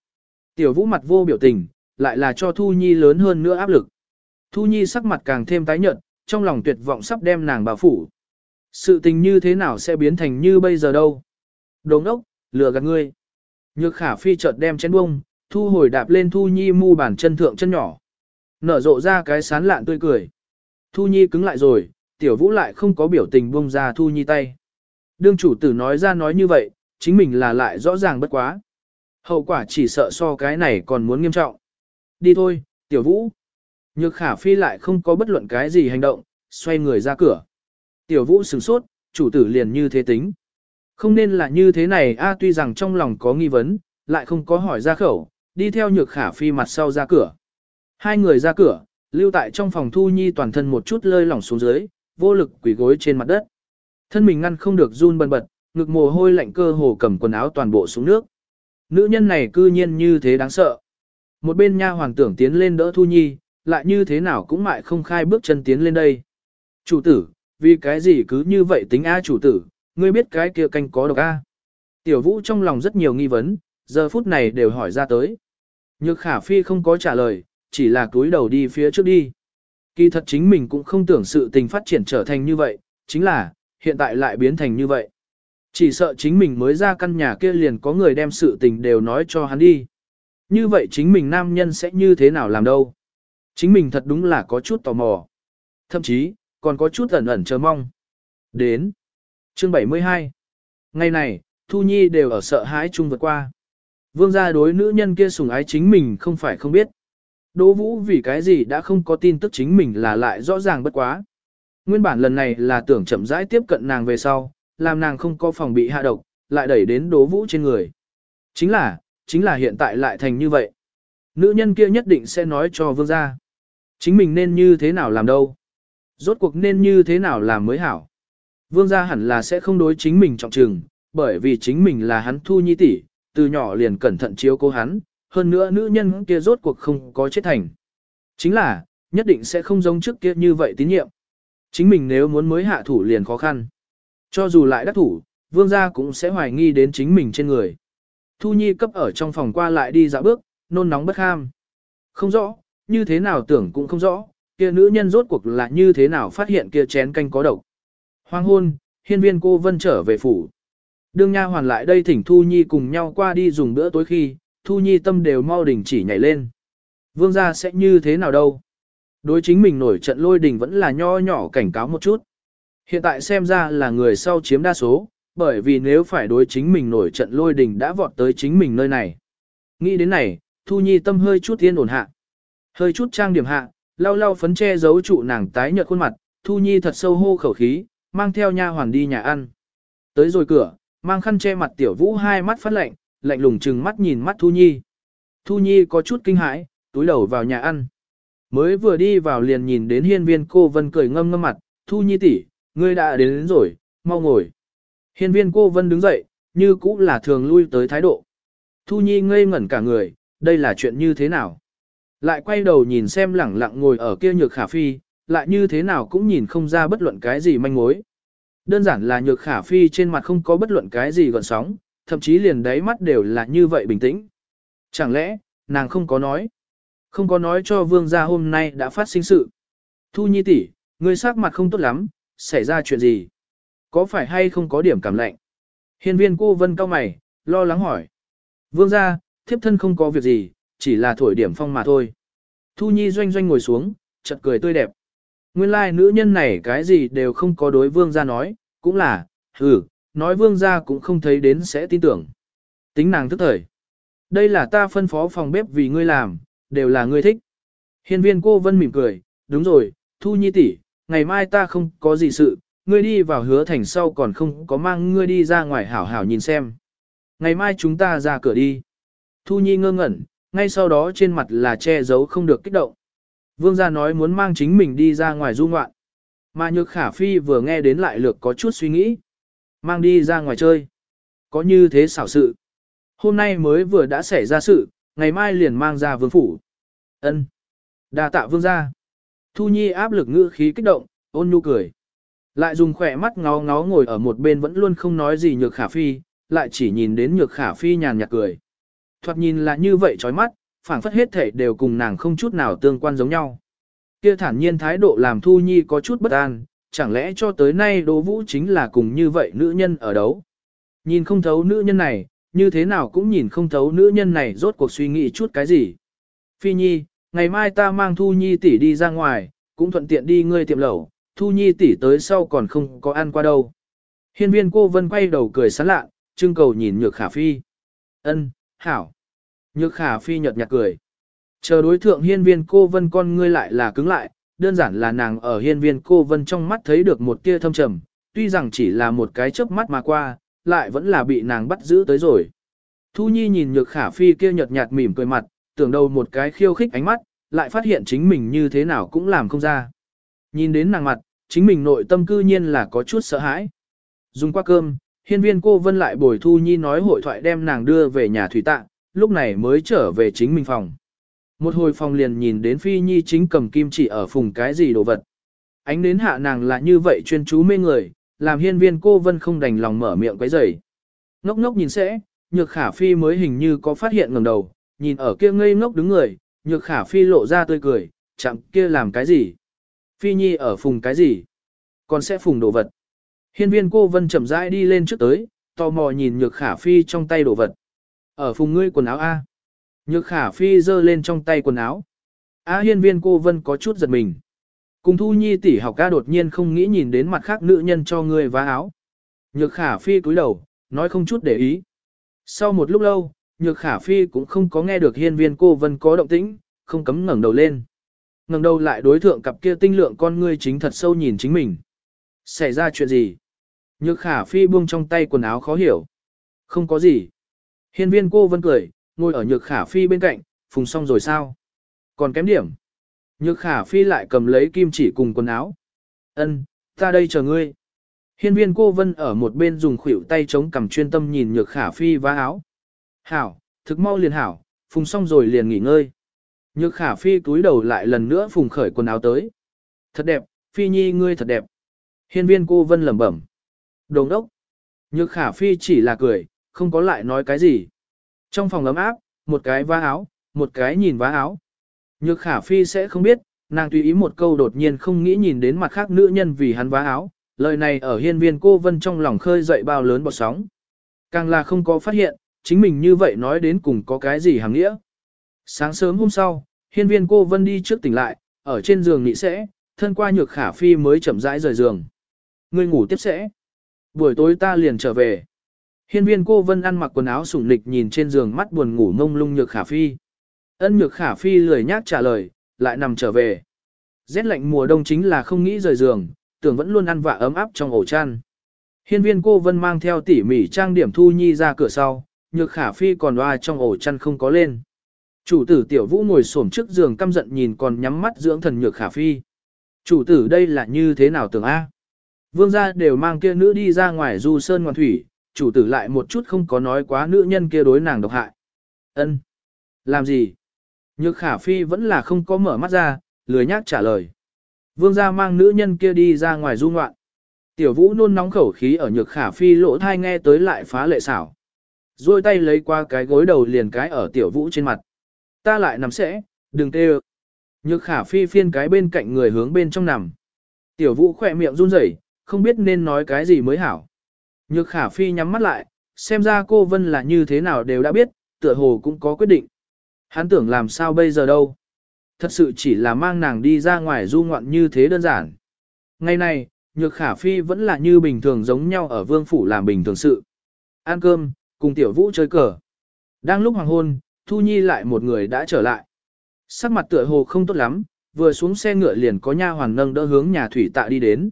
Tiểu vũ mặt vô biểu tình, lại là cho Thu Nhi lớn hơn nữa áp lực. Thu Nhi sắc mặt càng thêm tái nhợt, trong lòng tuyệt vọng sắp đem nàng bao phủ. Sự tình như thế nào sẽ biến thành như bây giờ đâu? Đồ ốc, lừa gạt ngươi. Nhược khả phi chợt đem chén bông, thu hồi đạp lên Thu Nhi mu bàn chân thượng chân nhỏ. Nở rộ ra cái sán lạn tươi cười. Thu Nhi cứng lại rồi, tiểu vũ lại không có biểu tình buông ra Thu Nhi tay. Đương chủ tử nói ra nói như vậy, chính mình là lại rõ ràng bất quá. Hậu quả chỉ sợ so cái này còn muốn nghiêm trọng. Đi thôi, tiểu vũ. Nhược khả phi lại không có bất luận cái gì hành động, xoay người ra cửa. Tiểu vũ sửng sốt, chủ tử liền như thế tính. Không nên là như thế này a tuy rằng trong lòng có nghi vấn, lại không có hỏi ra khẩu, đi theo nhược khả phi mặt sau ra cửa. Hai người ra cửa, lưu tại trong phòng thu nhi toàn thân một chút lơi lỏng xuống dưới, vô lực quỳ gối trên mặt đất. Thân mình ngăn không được run bần bật, ngực mồ hôi lạnh cơ hồ cầm quần áo toàn bộ xuống nước. Nữ nhân này cư nhiên như thế đáng sợ. Một bên nha hoàng tưởng tiến lên đỡ Thu Nhi, lại như thế nào cũng mại không khai bước chân tiến lên đây. Chủ tử, vì cái gì cứ như vậy tính A chủ tử, ngươi biết cái kia canh có độc A. Tiểu vũ trong lòng rất nhiều nghi vấn, giờ phút này đều hỏi ra tới. Nhược khả phi không có trả lời, chỉ là túi đầu đi phía trước đi. Kỳ thật chính mình cũng không tưởng sự tình phát triển trở thành như vậy, chính là, hiện tại lại biến thành như vậy. Chỉ sợ chính mình mới ra căn nhà kia liền có người đem sự tình đều nói cho hắn đi. Như vậy chính mình nam nhân sẽ như thế nào làm đâu. Chính mình thật đúng là có chút tò mò. Thậm chí, còn có chút ẩn ẩn chờ mong. Đến. Chương 72. Ngày này, Thu Nhi đều ở sợ hãi chung vượt qua. Vương gia đối nữ nhân kia sủng ái chính mình không phải không biết. Đỗ Vũ vì cái gì đã không có tin tức chính mình là lại rõ ràng bất quá. Nguyên bản lần này là tưởng chậm rãi tiếp cận nàng về sau, làm nàng không có phòng bị hạ độc, lại đẩy đến Đỗ Vũ trên người. Chính là, chính là hiện tại lại thành như vậy. Nữ nhân kia nhất định sẽ nói cho vương gia. Chính mình nên như thế nào làm đâu. Rốt cuộc nên như thế nào làm mới hảo. Vương gia hẳn là sẽ không đối chính mình trọng trừng, bởi vì chính mình là hắn thu nhi tỷ, từ nhỏ liền cẩn thận chiếu cố hắn, hơn nữa nữ nhân kia rốt cuộc không có chết thành. Chính là, nhất định sẽ không giống trước kia như vậy tín nhiệm. Chính mình nếu muốn mới hạ thủ liền khó khăn. Cho dù lại đắc thủ, vương gia cũng sẽ hoài nghi đến chính mình trên người. Thu Nhi cấp ở trong phòng qua lại đi dạo bước, nôn nóng bất ham. Không rõ, như thế nào tưởng cũng không rõ, kia nữ nhân rốt cuộc là như thế nào phát hiện kia chén canh có độc. hoang hôn, hiên viên cô vân trở về phủ. Đương nha hoàn lại đây thỉnh Thu Nhi cùng nhau qua đi dùng bữa tối khi, Thu Nhi tâm đều mau đỉnh chỉ nhảy lên. Vương gia sẽ như thế nào đâu? Đối chính mình nổi trận lôi đình vẫn là nho nhỏ cảnh cáo một chút. Hiện tại xem ra là người sau chiếm đa số, bởi vì nếu phải đối chính mình nổi trận lôi đình đã vọt tới chính mình nơi này. Nghĩ đến này, Thu Nhi tâm hơi chút yên ổn hạ. Hơi chút trang điểm hạ, lau lau phấn che giấu trụ nàng tái nhợt khuôn mặt, Thu Nhi thật sâu hô khẩu khí, mang theo nha hoàn đi nhà ăn. Tới rồi cửa, mang khăn che mặt tiểu vũ hai mắt phát lạnh, lạnh lùng chừng mắt nhìn mắt Thu Nhi. Thu Nhi có chút kinh hãi, túi đầu vào nhà ăn. Mới vừa đi vào liền nhìn đến hiên viên cô vân cười ngâm ngâm mặt, Thu Nhi tỷ, ngươi đã đến, đến rồi, mau ngồi. Hiên viên cô vân đứng dậy, như cũ là thường lui tới thái độ. Thu Nhi ngây ngẩn cả người, đây là chuyện như thế nào? Lại quay đầu nhìn xem lẳng lặng ngồi ở kia nhược khả phi, lại như thế nào cũng nhìn không ra bất luận cái gì manh mối. Đơn giản là nhược khả phi trên mặt không có bất luận cái gì gọn sóng, thậm chí liền đáy mắt đều là như vậy bình tĩnh. Chẳng lẽ, nàng không có nói? Không có nói cho vương gia hôm nay đã phát sinh sự. Thu Nhi tỷ, ngươi sắc mặt không tốt lắm, xảy ra chuyện gì? Có phải hay không có điểm cảm lạnh? Hiên viên cô vân cao mày, lo lắng hỏi. Vương gia, thiếp thân không có việc gì, chỉ là thổi điểm phong mà thôi. Thu Nhi doanh doanh ngồi xuống, chợt cười tươi đẹp. Nguyên lai like, nữ nhân này cái gì đều không có đối vương gia nói, cũng là, hừ, nói vương gia cũng không thấy đến sẽ tin tưởng. Tính nàng thức thời. Đây là ta phân phó phòng bếp vì ngươi làm, đều là ngươi thích. Hiên viên cô vân mỉm cười, đúng rồi, Thu Nhi tỷ, ngày mai ta không có gì sự, ngươi đi vào hứa thành sau còn không có mang ngươi đi ra ngoài hảo hảo nhìn xem. Ngày mai chúng ta ra cửa đi. Thu Nhi ngơ ngẩn, ngay sau đó trên mặt là che giấu không được kích động. Vương gia nói muốn mang chính mình đi ra ngoài du ngoạn. Mà nhược khả phi vừa nghe đến lại lược có chút suy nghĩ. Mang đi ra ngoài chơi. Có như thế xảo sự. Hôm nay mới vừa đã xảy ra sự, ngày mai liền mang ra vương phủ. ân đa tạ vương gia. Thu Nhi áp lực ngữ khí kích động, ôn nhu cười. Lại dùng khỏe mắt ngó ngó ngồi ở một bên vẫn luôn không nói gì nhược khả phi, lại chỉ nhìn đến nhược khả phi nhàn nhạt cười. Thoạt nhìn là như vậy chói mắt, phảng phất hết thể đều cùng nàng không chút nào tương quan giống nhau. Kia thản nhiên thái độ làm Thu Nhi có chút bất an, chẳng lẽ cho tới nay Đỗ Vũ chính là cùng như vậy nữ nhân ở đấu. Nhìn không thấu nữ nhân này, như thế nào cũng nhìn không thấu nữ nhân này rốt cuộc suy nghĩ chút cái gì. Phi Nhi, ngày mai ta mang Thu Nhi tỷ đi ra ngoài, cũng thuận tiện đi ngươi tiệm lẩu, Thu Nhi tỷ tới sau còn không có ăn qua đâu. Hiên viên cô vân quay đầu cười sán lạ, trưng cầu nhìn nhược khả phi. ân hảo. Nhược khả phi nhợt nhạt cười. Chờ đối thượng hiên viên cô vân con ngươi lại là cứng lại, đơn giản là nàng ở hiên viên cô vân trong mắt thấy được một tia thâm trầm, tuy rằng chỉ là một cái chớp mắt mà qua, lại vẫn là bị nàng bắt giữ tới rồi. Thu Nhi nhìn nhược khả phi kia nhợt nhạt mỉm cười mặt, tưởng đầu một cái khiêu khích ánh mắt, lại phát hiện chính mình như thế nào cũng làm không ra. Nhìn đến nàng mặt, chính mình nội tâm cư nhiên là có chút sợ hãi. Dùng qua cơm, hiên viên cô vân lại bồi Thu Nhi nói hội thoại đem nàng đưa về nhà thủy tạng lúc này mới trở về chính mình phòng. Một hồi phòng liền nhìn đến Phi Nhi chính cầm kim chỉ ở phùng cái gì đồ vật. Ánh đến hạ nàng là như vậy chuyên chú mê người, làm hiên viên cô vân không đành lòng mở miệng quấy rầy. Ngốc ngốc nhìn sẽ, nhược khả phi mới hình như có phát hiện ngẩng đầu, nhìn ở kia ngây ngốc đứng người, nhược khả phi lộ ra tươi cười, chẳng kia làm cái gì. Phi Nhi ở phùng cái gì? Còn sẽ phùng đồ vật. Hiên viên cô vân chậm rãi đi lên trước tới, tò mò nhìn nhược khả phi trong tay đồ vật. Ở phùng ngươi quần áo A. Nhược khả phi giơ lên trong tay quần áo. A hiên viên cô vân có chút giật mình. Cùng thu nhi tỷ học ca đột nhiên không nghĩ nhìn đến mặt khác nữ nhân cho ngươi vá áo. Nhược khả phi cúi đầu, nói không chút để ý. Sau một lúc lâu, nhược khả phi cũng không có nghe được hiên viên cô vân có động tĩnh, không cấm ngẩng đầu lên. ngẩng đầu lại đối thượng cặp kia tinh lượng con ngươi chính thật sâu nhìn chính mình. Xảy ra chuyện gì? Nhược khả phi buông trong tay quần áo khó hiểu. Không có gì. Hiên viên cô vân cười, ngồi ở nhược khả phi bên cạnh, phùng xong rồi sao? Còn kém điểm. Nhược khả phi lại cầm lấy kim chỉ cùng quần áo. Ân, ta đây chờ ngươi. Hiên viên cô vân ở một bên dùng khuỷu tay chống cầm chuyên tâm nhìn nhược khả phi vá áo. Hảo, thực mau liền hảo, phùng xong rồi liền nghỉ ngơi. Nhược khả phi túi đầu lại lần nữa phùng khởi quần áo tới. Thật đẹp, phi nhi ngươi thật đẹp. Hiên viên cô vân lẩm bẩm. Đồng đốc. Nhược khả phi chỉ là cười, không có lại nói cái gì. Trong phòng ấm áp, một cái vá áo, một cái nhìn vá áo. Nhược khả phi sẽ không biết, nàng tùy ý một câu đột nhiên không nghĩ nhìn đến mặt khác nữ nhân vì hắn vá áo. Lời này ở hiên viên cô vân trong lòng khơi dậy bao lớn bọt sóng. Càng là không có phát hiện, chính mình như vậy nói đến cùng có cái gì hàng nghĩa. Sáng sớm hôm sau, hiên viên cô vân đi trước tỉnh lại, ở trên giường nghỉ sẽ, thân qua nhược khả phi mới chậm rãi rời giường. Ngươi ngủ tiếp sẽ. Buổi tối ta liền trở về. Hiên viên cô vân ăn mặc quần áo sủng nịch nhìn trên giường mắt buồn ngủ ngông lung nhược khả phi. Ân nhược khả phi lười nhác trả lời, lại nằm trở về. Rét lạnh mùa đông chính là không nghĩ rời giường, tưởng vẫn luôn ăn vạ ấm áp trong ổ chăn. Hiên viên cô vân mang theo tỉ mỉ trang điểm thu nhi ra cửa sau, nhược khả phi còn loa trong ổ chăn không có lên. Chủ tử tiểu vũ ngồi xổm trước giường căm giận nhìn còn nhắm mắt dưỡng thần nhược khả phi. Chủ tử đây là như thế nào tưởng A? Vương gia đều mang kia nữ đi ra ngoài du sơn ngoan thủy, chủ tử lại một chút không có nói quá nữ nhân kia đối nàng độc hại. Ân, Làm gì? Nhược khả phi vẫn là không có mở mắt ra, lười nhác trả lời. Vương gia mang nữ nhân kia đi ra ngoài du ngoạn. Tiểu vũ nôn nóng khẩu khí ở nhược khả phi lỗ thai nghe tới lại phá lệ xảo. Rồi tay lấy qua cái gối đầu liền cái ở tiểu vũ trên mặt. Ta lại nằm sẽ, đừng tê ơ. Nhược khả phi phiên cái bên cạnh người hướng bên trong nằm. Tiểu vũ khỏe miệng run rẩy, không biết nên nói cái gì mới hảo. Nhược khả phi nhắm mắt lại, xem ra cô Vân là như thế nào đều đã biết, tựa hồ cũng có quyết định. Hắn tưởng làm sao bây giờ đâu. Thật sự chỉ là mang nàng đi ra ngoài du ngoạn như thế đơn giản. Ngày này, nhược khả phi vẫn là như bình thường giống nhau ở vương phủ làm bình thường sự. Ăn cơm, cùng tiểu vũ chơi cờ. Đang lúc hoàng hôn, Thu Nhi lại một người đã trở lại. Sắc mặt tựa hồ không tốt lắm, vừa xuống xe ngựa liền có nha hoàn nâng đỡ hướng nhà thủy tạ đi đến.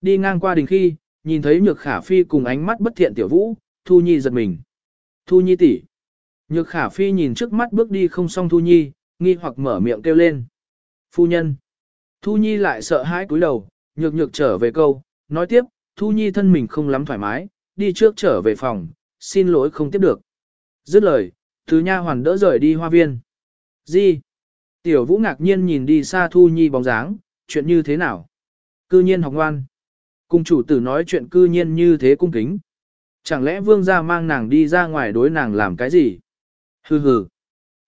Đi ngang qua đình khi, nhìn thấy nhược khả phi cùng ánh mắt bất thiện tiểu vũ, Thu Nhi giật mình. Thu Nhi tỷ. Nhược khả phi nhìn trước mắt bước đi không xong Thu Nhi, nghi hoặc mở miệng kêu lên. Phu nhân. Thu Nhi lại sợ hãi cúi đầu, nhược nhược trở về câu, nói tiếp, Thu Nhi thân mình không lắm thoải mái, đi trước trở về phòng, xin lỗi không tiếp được. Dứt lời, thứ nha hoàn đỡ rời đi hoa viên. Gì? Tiểu vũ ngạc nhiên nhìn đi xa Thu Nhi bóng dáng, chuyện như thế nào? Cư nhiên học ngoan. Cùng chủ tử nói chuyện cư nhiên như thế cung kính. Chẳng lẽ vương gia mang nàng đi ra ngoài đối nàng làm cái gì? Hừ hừ.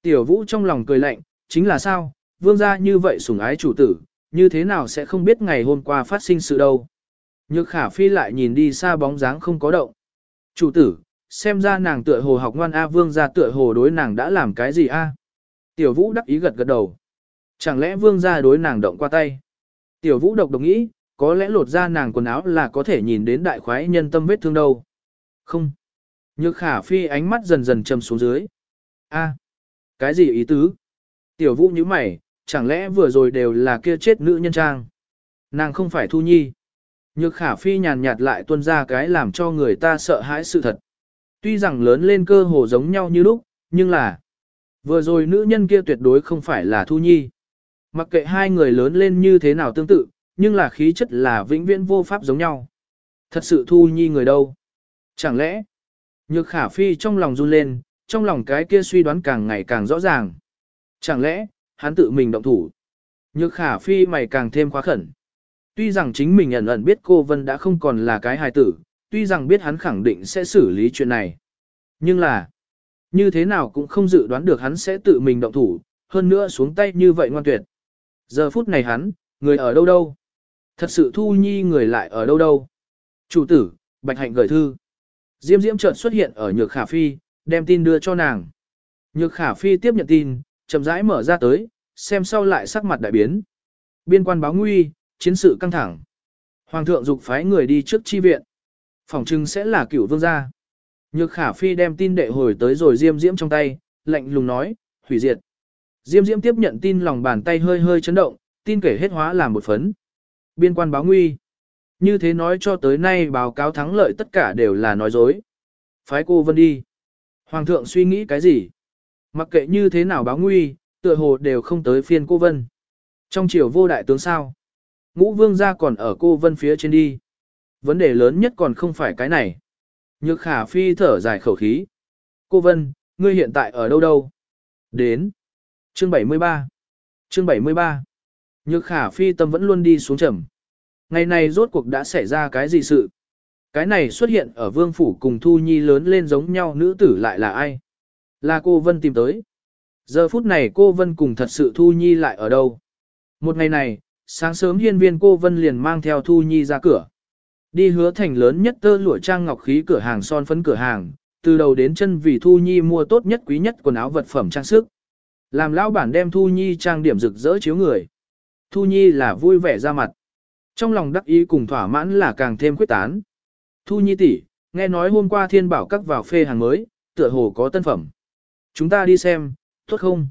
Tiểu vũ trong lòng cười lạnh, chính là sao, vương gia như vậy sủng ái chủ tử, như thế nào sẽ không biết ngày hôm qua phát sinh sự đâu. Nhược khả phi lại nhìn đi xa bóng dáng không có động. Chủ tử, xem ra nàng tựa hồ học ngoan A vương gia tựa hồ đối nàng đã làm cái gì A. Tiểu vũ đắc ý gật gật đầu. Chẳng lẽ vương gia đối nàng động qua tay. Tiểu vũ độc độc nghĩ, có lẽ lột ra nàng quần áo là có thể nhìn đến đại khoái nhân tâm vết thương đâu. Không. Nhược khả phi ánh mắt dần dần châm xuống dưới. A. cái gì ý tứ? Tiểu vũ như mày, chẳng lẽ vừa rồi đều là kia chết nữ nhân trang? Nàng không phải thu nhi. Nhược khả phi nhàn nhạt lại tuân ra cái làm cho người ta sợ hãi sự thật. Tuy rằng lớn lên cơ hồ giống nhau như lúc, nhưng là vừa rồi nữ nhân kia tuyệt đối không phải là thu nhi. Mặc kệ hai người lớn lên như thế nào tương tự, nhưng là khí chất là vĩnh viễn vô pháp giống nhau. Thật sự thu nhi người đâu? Chẳng lẽ, nhược khả phi trong lòng run lên, trong lòng cái kia suy đoán càng ngày càng rõ ràng. Chẳng lẽ, hắn tự mình động thủ? Nhược khả phi mày càng thêm quá khẩn. Tuy rằng chính mình ẩn ẩn biết cô Vân đã không còn là cái hài tử, tuy rằng biết hắn khẳng định sẽ xử lý chuyện này. Nhưng là, như thế nào cũng không dự đoán được hắn sẽ tự mình động thủ, hơn nữa xuống tay như vậy ngoan tuyệt. Giờ phút này hắn, Người ở đâu đâu? Thật sự Thu Nhi người lại ở đâu đâu? Chủ tử, Bạch Hạnh gửi thư. Diêm Diễm chợt xuất hiện ở Nhược Khả Phi, đem tin đưa cho nàng. Nhược Khả Phi tiếp nhận tin, chậm rãi mở ra tới, xem sau lại sắc mặt đại biến. Biên quan báo nguy, chiến sự căng thẳng. Hoàng thượng dục phái người đi trước chi viện. Phòng trưng sẽ là cửu vương gia. Nhược Khả Phi đem tin đệ hồi tới rồi Diêm Diễm trong tay, lạnh lùng nói, hủy diệt. Diêm Diễm tiếp nhận tin lòng bàn tay hơi hơi chấn động, tin kể hết hóa làm một phấn. Biên quan báo nguy. Như thế nói cho tới nay báo cáo thắng lợi tất cả đều là nói dối. Phái cô Vân đi. Hoàng thượng suy nghĩ cái gì? Mặc kệ như thế nào báo nguy, tựa hồ đều không tới phiên cô Vân. Trong triều vô đại tướng sao? Ngũ vương gia còn ở cô Vân phía trên đi. Vấn đề lớn nhất còn không phải cái này. Nhược khả phi thở dài khẩu khí. Cô Vân, ngươi hiện tại ở đâu đâu? Đến. Chương 73. Chương 73. Nhược khả phi tâm vẫn luôn đi xuống trầm. Ngày này rốt cuộc đã xảy ra cái gì sự? Cái này xuất hiện ở vương phủ cùng Thu Nhi lớn lên giống nhau nữ tử lại là ai? Là cô Vân tìm tới. Giờ phút này cô Vân cùng thật sự Thu Nhi lại ở đâu? Một ngày này, sáng sớm hiên viên cô Vân liền mang theo Thu Nhi ra cửa. Đi hứa thành lớn nhất tơ lụa trang ngọc khí cửa hàng son phấn cửa hàng, từ đầu đến chân vì Thu Nhi mua tốt nhất quý nhất quần áo vật phẩm trang sức. Làm lão bản đem Thu Nhi trang điểm rực rỡ chiếu người. Thu Nhi là vui vẻ ra mặt. Trong lòng đắc ý cùng thỏa mãn là càng thêm quyết tán. Thu Nhi tỷ, nghe nói hôm qua thiên bảo các vào phê hàng mới, tựa hồ có tân phẩm. Chúng ta đi xem, tốt không?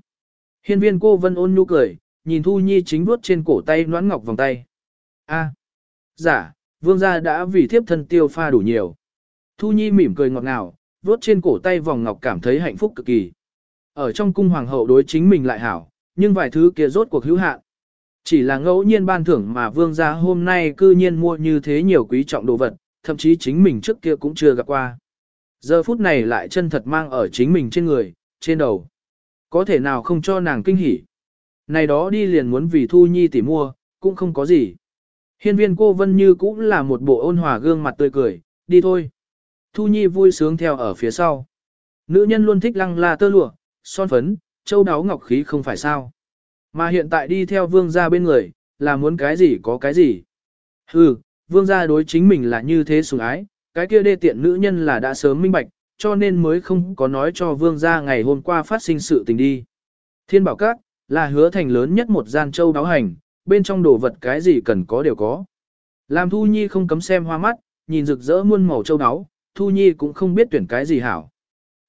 Hiên viên cô vân ôn nhu cười, nhìn Thu Nhi chính vuốt trên cổ tay noãn ngọc vòng tay. A, giả, vương gia đã vì thiếp thân tiêu pha đủ nhiều. Thu Nhi mỉm cười ngọt ngào, vuốt trên cổ tay vòng ngọc cảm thấy hạnh phúc cực kỳ. Ở trong cung hoàng hậu đối chính mình lại hảo, nhưng vài thứ kia rốt cuộc hữu hạn. Chỉ là ngẫu nhiên ban thưởng mà vương gia hôm nay cư nhiên mua như thế nhiều quý trọng đồ vật, thậm chí chính mình trước kia cũng chưa gặp qua. Giờ phút này lại chân thật mang ở chính mình trên người, trên đầu. Có thể nào không cho nàng kinh hỉ. Này đó đi liền muốn vì Thu Nhi tỉ mua, cũng không có gì. Hiên viên cô Vân Như cũng là một bộ ôn hòa gương mặt tươi cười, đi thôi. Thu Nhi vui sướng theo ở phía sau. Nữ nhân luôn thích lăng la tơ lụa, son phấn, châu đáo ngọc khí không phải sao. Mà hiện tại đi theo vương gia bên người, là muốn cái gì có cái gì. Hừ, vương gia đối chính mình là như thế sủng ái, cái kia đê tiện nữ nhân là đã sớm minh bạch, cho nên mới không có nói cho vương gia ngày hôm qua phát sinh sự tình đi. Thiên bảo các, là hứa thành lớn nhất một gian châu đáo hành, bên trong đồ vật cái gì cần có đều có. Làm Thu Nhi không cấm xem hoa mắt, nhìn rực rỡ muôn màu châu đáo, Thu Nhi cũng không biết tuyển cái gì hảo.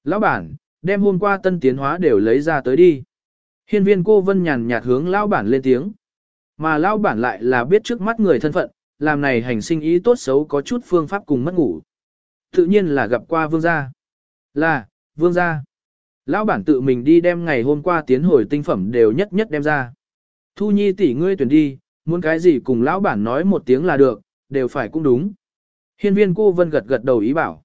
Lão bản, đem hôm qua tân tiến hóa đều lấy ra tới đi. Hiên viên cô vân nhàn nhạt hướng lão bản lên tiếng. Mà lão bản lại là biết trước mắt người thân phận, làm này hành sinh ý tốt xấu có chút phương pháp cùng mất ngủ. Tự nhiên là gặp qua vương gia. Là, vương gia. Lão bản tự mình đi đem ngày hôm qua tiến hồi tinh phẩm đều nhất nhất đem ra. Thu nhi tỷ ngươi tuyển đi, muốn cái gì cùng lão bản nói một tiếng là được, đều phải cũng đúng. Hiên viên cô vân gật gật đầu ý bảo.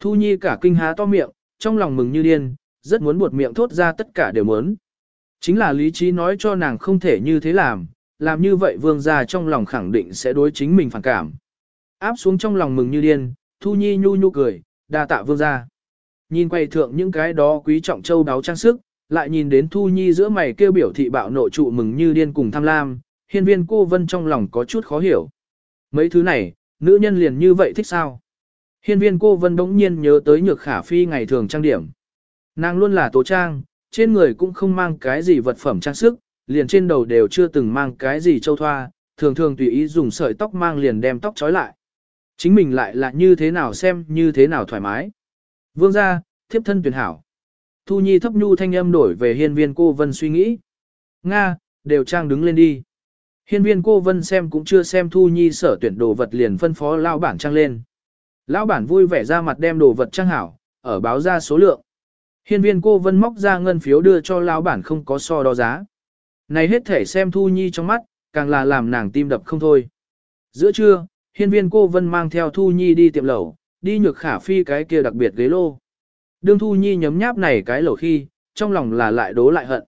Thu nhi cả kinh há to miệng, trong lòng mừng như điên, rất muốn buột miệng thốt ra tất cả đều muốn. Chính là lý trí nói cho nàng không thể như thế làm, làm như vậy vương gia trong lòng khẳng định sẽ đối chính mình phản cảm. Áp xuống trong lòng mừng như điên, Thu Nhi nhu nhu cười, đa tạ vương gia. Nhìn quay thượng những cái đó quý trọng châu đáo trang sức, lại nhìn đến Thu Nhi giữa mày kêu biểu thị bạo nộ trụ mừng như điên cùng tham lam, hiên viên cô vân trong lòng có chút khó hiểu. Mấy thứ này, nữ nhân liền như vậy thích sao? Hiên viên cô vân đống nhiên nhớ tới nhược khả phi ngày thường trang điểm. Nàng luôn là tố trang, trên người cũng không mang cái gì vật phẩm trang sức, liền trên đầu đều chưa từng mang cái gì châu thoa, thường thường tùy ý dùng sợi tóc mang liền đem tóc trói lại. Chính mình lại là như thế nào xem như thế nào thoải mái. Vương gia, thiếp thân tuyển hảo. Thu Nhi thấp nhu thanh âm đổi về hiên viên cô vân suy nghĩ. Nga, đều trang đứng lên đi. Hiên viên cô vân xem cũng chưa xem Thu Nhi sở tuyển đồ vật liền phân phó lao bản trang lên. Lão bản vui vẻ ra mặt đem đồ vật trang hảo, ở báo ra số lượng. Hiên viên cô vân móc ra ngân phiếu đưa cho lão bản không có so đo giá. Này hết thể xem Thu Nhi trong mắt, càng là làm nàng tim đập không thôi. Giữa trưa, hiên viên cô vân mang theo Thu Nhi đi tiệm lẩu, đi nhược khả phi cái kia đặc biệt ghế lô. Đương Thu Nhi nhấm nháp này cái lẩu khi, trong lòng là lại đố lại hận.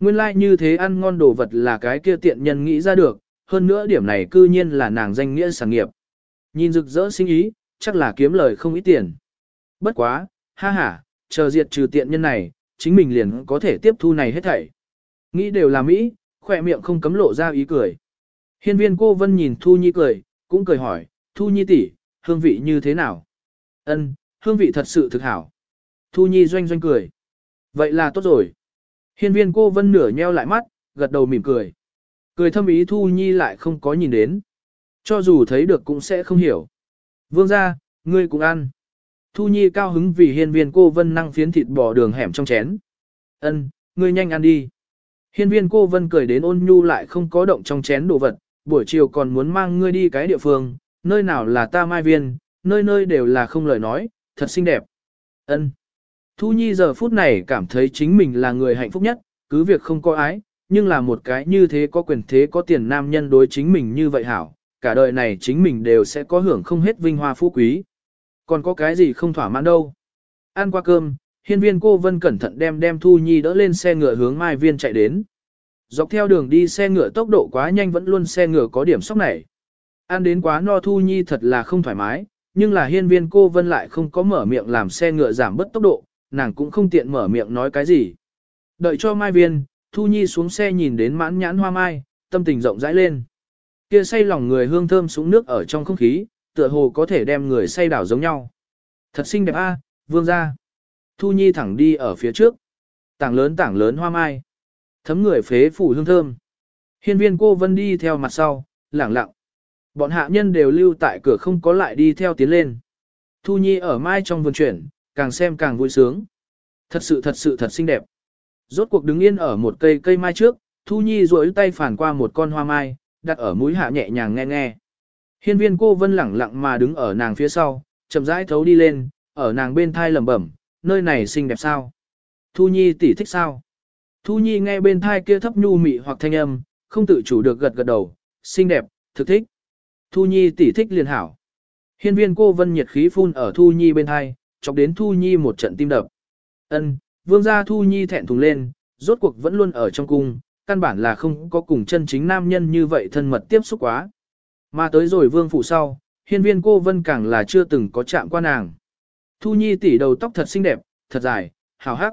Nguyên lai like như thế ăn ngon đồ vật là cái kia tiện nhân nghĩ ra được, hơn nữa điểm này cư nhiên là nàng danh nghĩa sản nghiệp. Nhìn rực rỡ sinh ý, chắc là kiếm lời không ít tiền. Bất quá, ha ha, chờ diệt trừ tiện nhân này, chính mình liền có thể tiếp thu này hết thảy. Nghĩ đều là Mỹ, khỏe miệng không cấm lộ ra ý cười. Hiên viên cô vân nhìn Thu Nhi cười, cũng cười hỏi, Thu Nhi tỷ, hương vị như thế nào? Ân, hương vị thật sự thực hảo. Thu Nhi doanh doanh cười. Vậy là tốt rồi. Hiên viên cô vân nửa nheo lại mắt, gật đầu mỉm cười. Cười thâm ý Thu Nhi lại không có nhìn đến. Cho dù thấy được cũng sẽ không hiểu. Vương ra, ngươi cũng ăn. Thu Nhi cao hứng vì hiên viên cô vân năng phiến thịt bò đường hẻm trong chén. Ân, ngươi nhanh ăn đi. Hiên viên cô vân cười đến ôn nhu lại không có động trong chén đồ vật, buổi chiều còn muốn mang ngươi đi cái địa phương, nơi nào là ta mai viên, nơi nơi đều là không lời nói, thật xinh đẹp. Ân. Thu Nhi giờ phút này cảm thấy chính mình là người hạnh phúc nhất, cứ việc không có ái, nhưng là một cái như thế có quyền thế có tiền nam nhân đối chính mình như vậy hảo, cả đời này chính mình đều sẽ có hưởng không hết vinh hoa phú quý. Còn có cái gì không thỏa mãn đâu. Ăn qua cơm, hiên viên cô Vân cẩn thận đem đem Thu Nhi đỡ lên xe ngựa hướng Mai Viên chạy đến. Dọc theo đường đi xe ngựa tốc độ quá nhanh vẫn luôn xe ngựa có điểm sốc này. Ăn đến quá no Thu Nhi thật là không thoải mái, nhưng là hiên viên cô Vân lại không có mở miệng làm xe ngựa giảm bớt tốc độ, nàng cũng không tiện mở miệng nói cái gì. Đợi cho Mai Viên, Thu Nhi xuống xe nhìn đến mãn nhãn hoa mai, tâm tình rộng rãi lên. Kia say lòng người hương thơm súng nước ở trong không khí, tựa hồ có thể đem người say đảo giống nhau. Thật xinh đẹp a, vương gia. Thu Nhi thẳng đi ở phía trước. Tảng lớn tảng lớn hoa mai. Thấm người phế phủ hương thơm. Hiên viên cô vân đi theo mặt sau, lẳng lặng. Bọn hạ nhân đều lưu tại cửa không có lại đi theo tiến lên. Thu Nhi ở mai trong vườn chuyển, càng xem càng vui sướng. Thật sự thật sự thật xinh đẹp. Rốt cuộc đứng yên ở một cây cây mai trước, Thu Nhi duỗi tay phản qua một con hoa mai, đặt ở mũi hạ nhẹ nhàng nghe nghe. Hiên viên cô vân lẳng lặng mà đứng ở nàng phía sau, chậm rãi thấu đi lên, ở nàng bên thai lẩm bẩm, nơi này xinh đẹp sao? Thu Nhi tỷ thích sao? Thu Nhi nghe bên thai kia thấp nhu mị hoặc thanh âm, không tự chủ được gật gật đầu, xinh đẹp, thực thích. Thu Nhi tỷ thích liền hảo. Hiên viên cô vân nhiệt khí phun ở Thu Nhi bên thai, chọc đến Thu Nhi một trận tim đập. Ân, vương gia Thu Nhi thẹn thùng lên, rốt cuộc vẫn luôn ở trong cung, căn bản là không có cùng chân chính nam nhân như vậy thân mật tiếp xúc quá. Mà tới rồi vương phủ sau, hiên viên cô vân càng là chưa từng có chạm qua nàng. Thu Nhi tỉ đầu tóc thật xinh đẹp, thật dài, hào hắc.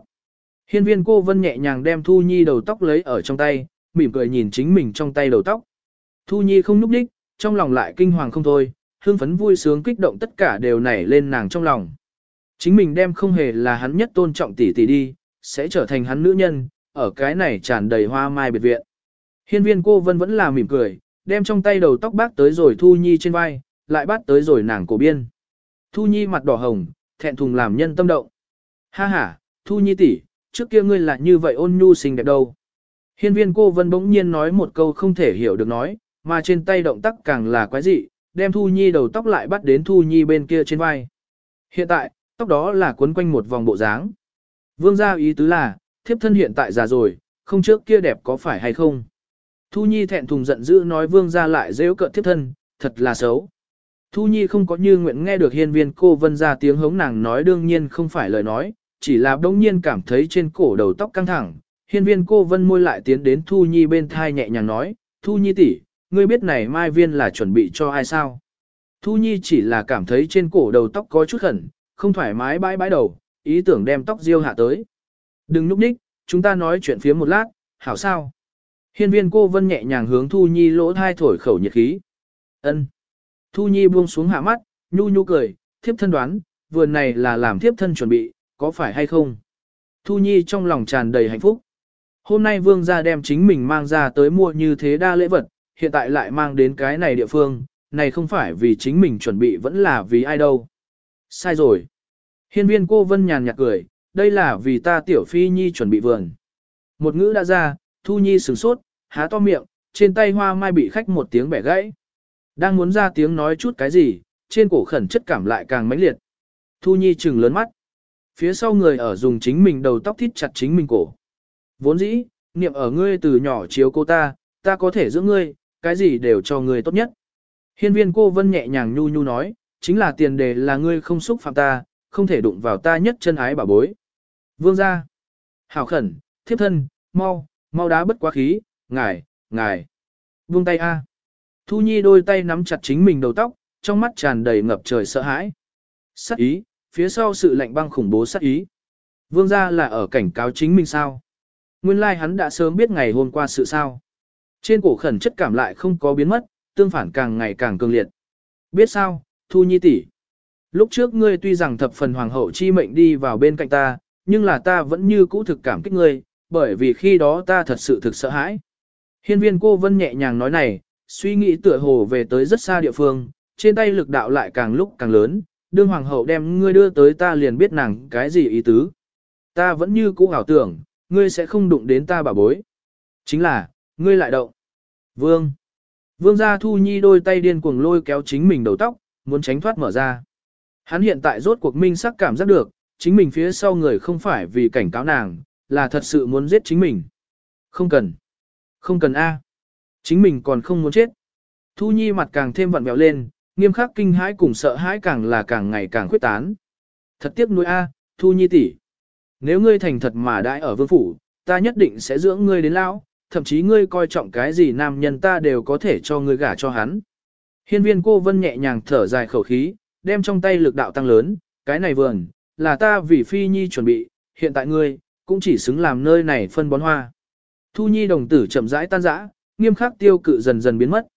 Hiên viên cô vân nhẹ nhàng đem Thu Nhi đầu tóc lấy ở trong tay, mỉm cười nhìn chính mình trong tay đầu tóc. Thu Nhi không núp đích, trong lòng lại kinh hoàng không thôi, hương phấn vui sướng kích động tất cả đều nảy lên nàng trong lòng. Chính mình đem không hề là hắn nhất tôn trọng tỷ tỷ đi, sẽ trở thành hắn nữ nhân, ở cái này tràn đầy hoa mai biệt viện. Hiên viên cô vân vẫn là mỉm cười, đem trong tay đầu tóc bác tới rồi Thu Nhi trên vai, lại bắt tới rồi nàng cổ biên. Thu Nhi mặt đỏ hồng, thẹn thùng làm nhân tâm động. Ha ha, Thu Nhi tỷ, trước kia ngươi là như vậy ôn nhu xinh đẹp đâu. Hiên viên cô vân bỗng nhiên nói một câu không thể hiểu được nói, mà trên tay động tác càng là quái dị, đem Thu Nhi đầu tóc lại bắt đến Thu Nhi bên kia trên vai. Hiện tại, tóc đó là cuốn quanh một vòng bộ dáng. Vương gia ý tứ là, thiếp thân hiện tại già rồi, không trước kia đẹp có phải hay không. Thu Nhi thẹn thùng giận dữ nói vương gia lại dễ cợt thiếp thân, thật là xấu. Thu Nhi không có như nguyện nghe được hiên viên cô vân ra tiếng hống nàng nói đương nhiên không phải lời nói, chỉ là đông nhiên cảm thấy trên cổ đầu tóc căng thẳng. Hiên viên cô vân môi lại tiến đến Thu Nhi bên thai nhẹ nhàng nói, Thu Nhi tỷ, ngươi biết này mai viên là chuẩn bị cho ai sao? Thu Nhi chỉ là cảm thấy trên cổ đầu tóc có chút khẩn, không thoải mái bãi bãi đầu, ý tưởng đem tóc riêu hạ tới. Đừng núp đích, chúng ta nói chuyện phía một lát, hảo sao? Hiên viên cô vân nhẹ nhàng hướng Thu Nhi lỗ thai thổi khẩu nhiệt khí. ân Thu Nhi buông xuống hạ mắt, nhu nhu cười, thiếp thân đoán, vườn này là làm thiếp thân chuẩn bị, có phải hay không? Thu Nhi trong lòng tràn đầy hạnh phúc. Hôm nay vương gia đem chính mình mang ra tới mua như thế đa lễ vật, hiện tại lại mang đến cái này địa phương, này không phải vì chính mình chuẩn bị vẫn là vì ai đâu. Sai rồi. Hiên viên cô vân nhàn nhạt cười, đây là vì ta tiểu phi nhi chuẩn bị vườn. Một ngữ đã ra, Thu Nhi sửng sốt, há to miệng, trên tay hoa mai bị khách một tiếng bẻ gãy. Đang muốn ra tiếng nói chút cái gì, trên cổ khẩn chất cảm lại càng mãnh liệt. Thu Nhi trừng lớn mắt. Phía sau người ở dùng chính mình đầu tóc thít chặt chính mình cổ. Vốn dĩ, niệm ở ngươi từ nhỏ chiếu cô ta, ta có thể giữ ngươi, cái gì đều cho ngươi tốt nhất. Hiên viên cô vân nhẹ nhàng nhu nhu nói, chính là tiền đề là ngươi không xúc phạm ta, không thể đụng vào ta nhất chân ái bảo bối. Vương gia, hảo khẩn, thiếp thân, mau, mau đá bất quá khí, ngài, ngài. Vương tay A. Thu Nhi đôi tay nắm chặt chính mình đầu tóc, trong mắt tràn đầy ngập trời sợ hãi. Sắc ý, phía sau sự lạnh băng khủng bố sắc ý. Vương gia là ở cảnh cáo chính mình sao? Nguyên lai like hắn đã sớm biết ngày hôm qua sự sao. Trên cổ khẩn chất cảm lại không có biến mất, tương phản càng ngày càng cường liệt. Biết sao, Thu Nhi tỷ, Lúc trước ngươi tuy rằng thập phần hoàng hậu chi mệnh đi vào bên cạnh ta, nhưng là ta vẫn như cũ thực cảm kích ngươi, bởi vì khi đó ta thật sự thực sợ hãi. Hiên viên cô vân nhẹ nhàng nói này, suy nghĩ tựa hồ về tới rất xa địa phương, trên tay lực đạo lại càng lúc càng lớn, đương hoàng hậu đem ngươi đưa tới ta liền biết nàng cái gì ý tứ. Ta vẫn như cũ ảo tưởng, ngươi sẽ không đụng đến ta bà bối. Chính là, ngươi lại động. Vương. Vương gia thu nhi đôi tay điên cuồng lôi kéo chính mình đầu tóc, muốn tránh thoát mở ra. Hắn hiện tại rốt cuộc minh sắc cảm giác được, chính mình phía sau người không phải vì cảnh cáo nàng, là thật sự muốn giết chính mình. Không cần. Không cần A. Chính mình còn không muốn chết. Thu Nhi mặt càng thêm vặn vẹo lên, nghiêm khắc kinh hãi cùng sợ hãi càng là càng ngày càng khuyết tán. Thật tiếc nuôi A, Thu Nhi tỷ, Nếu ngươi thành thật mà đãi ở vương phủ, ta nhất định sẽ dưỡng ngươi đến lão, thậm chí ngươi coi trọng cái gì nam nhân ta đều có thể cho ngươi gả cho hắn. Hiên viên cô vân nhẹ nhàng thở dài khẩu khí, đem trong tay lực đạo tăng lớn, cái này vườn, là ta vì phi nhi chuẩn bị, hiện tại ngươi, cũng chỉ xứng làm nơi này phân bón hoa. Thu nhi đồng tử chậm rãi tan rã, nghiêm khắc tiêu cự dần dần biến mất.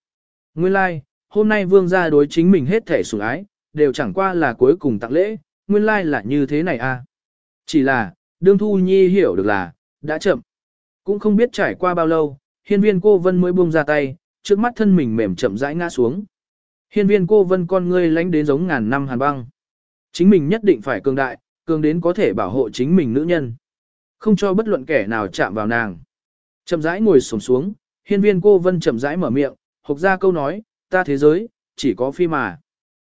Nguyên lai, like, hôm nay vương gia đối chính mình hết thể sủng ái, đều chẳng qua là cuối cùng tặng lễ, nguyên lai like là như thế này à. Chỉ là, đương thu nhi hiểu được là, đã chậm. Cũng không biết trải qua bao lâu, hiên viên cô vân mới buông ra tay, trước mắt thân mình mềm chậm rãi ngã xuống. Hiên viên cô vân con ngươi lánh đến giống ngàn năm hàn băng. Chính mình nhất định phải cường đại, cường đến có thể bảo hộ chính mình nữ nhân. Không cho bất luận kẻ nào chạm vào nàng. Chậm rãi ngồi xổm xuống, hiên viên cô vân chậm rãi mở miệng, hộc ra câu nói, ta thế giới, chỉ có phi mà.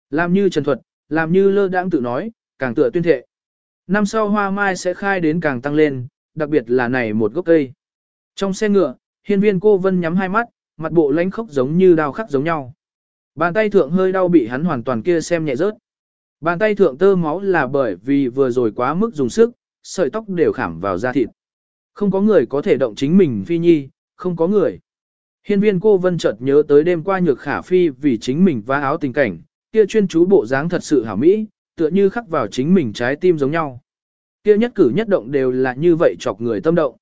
Làm như trần thuật, làm như lơ đãng tự nói, càng tựa tuyên thệ. Năm sau hoa mai sẽ khai đến càng tăng lên, đặc biệt là này một gốc cây. Trong xe ngựa, hiên viên cô vân nhắm hai mắt, mặt bộ lánh khốc giống như đào khắc giống nhau. Bàn tay thượng hơi đau bị hắn hoàn toàn kia xem nhẹ rớt. Bàn tay thượng tơ máu là bởi vì vừa rồi quá mức dùng sức, sợi tóc đều khảm vào da thịt. Không có người có thể động chính mình phi nhi, không có người. Hiên viên cô vân chợt nhớ tới đêm qua nhược khả phi vì chính mình vá áo tình cảnh, kia chuyên chú bộ dáng thật sự hảo mỹ, tựa như khắc vào chính mình trái tim giống nhau. Kia nhất cử nhất động đều là như vậy chọc người tâm động.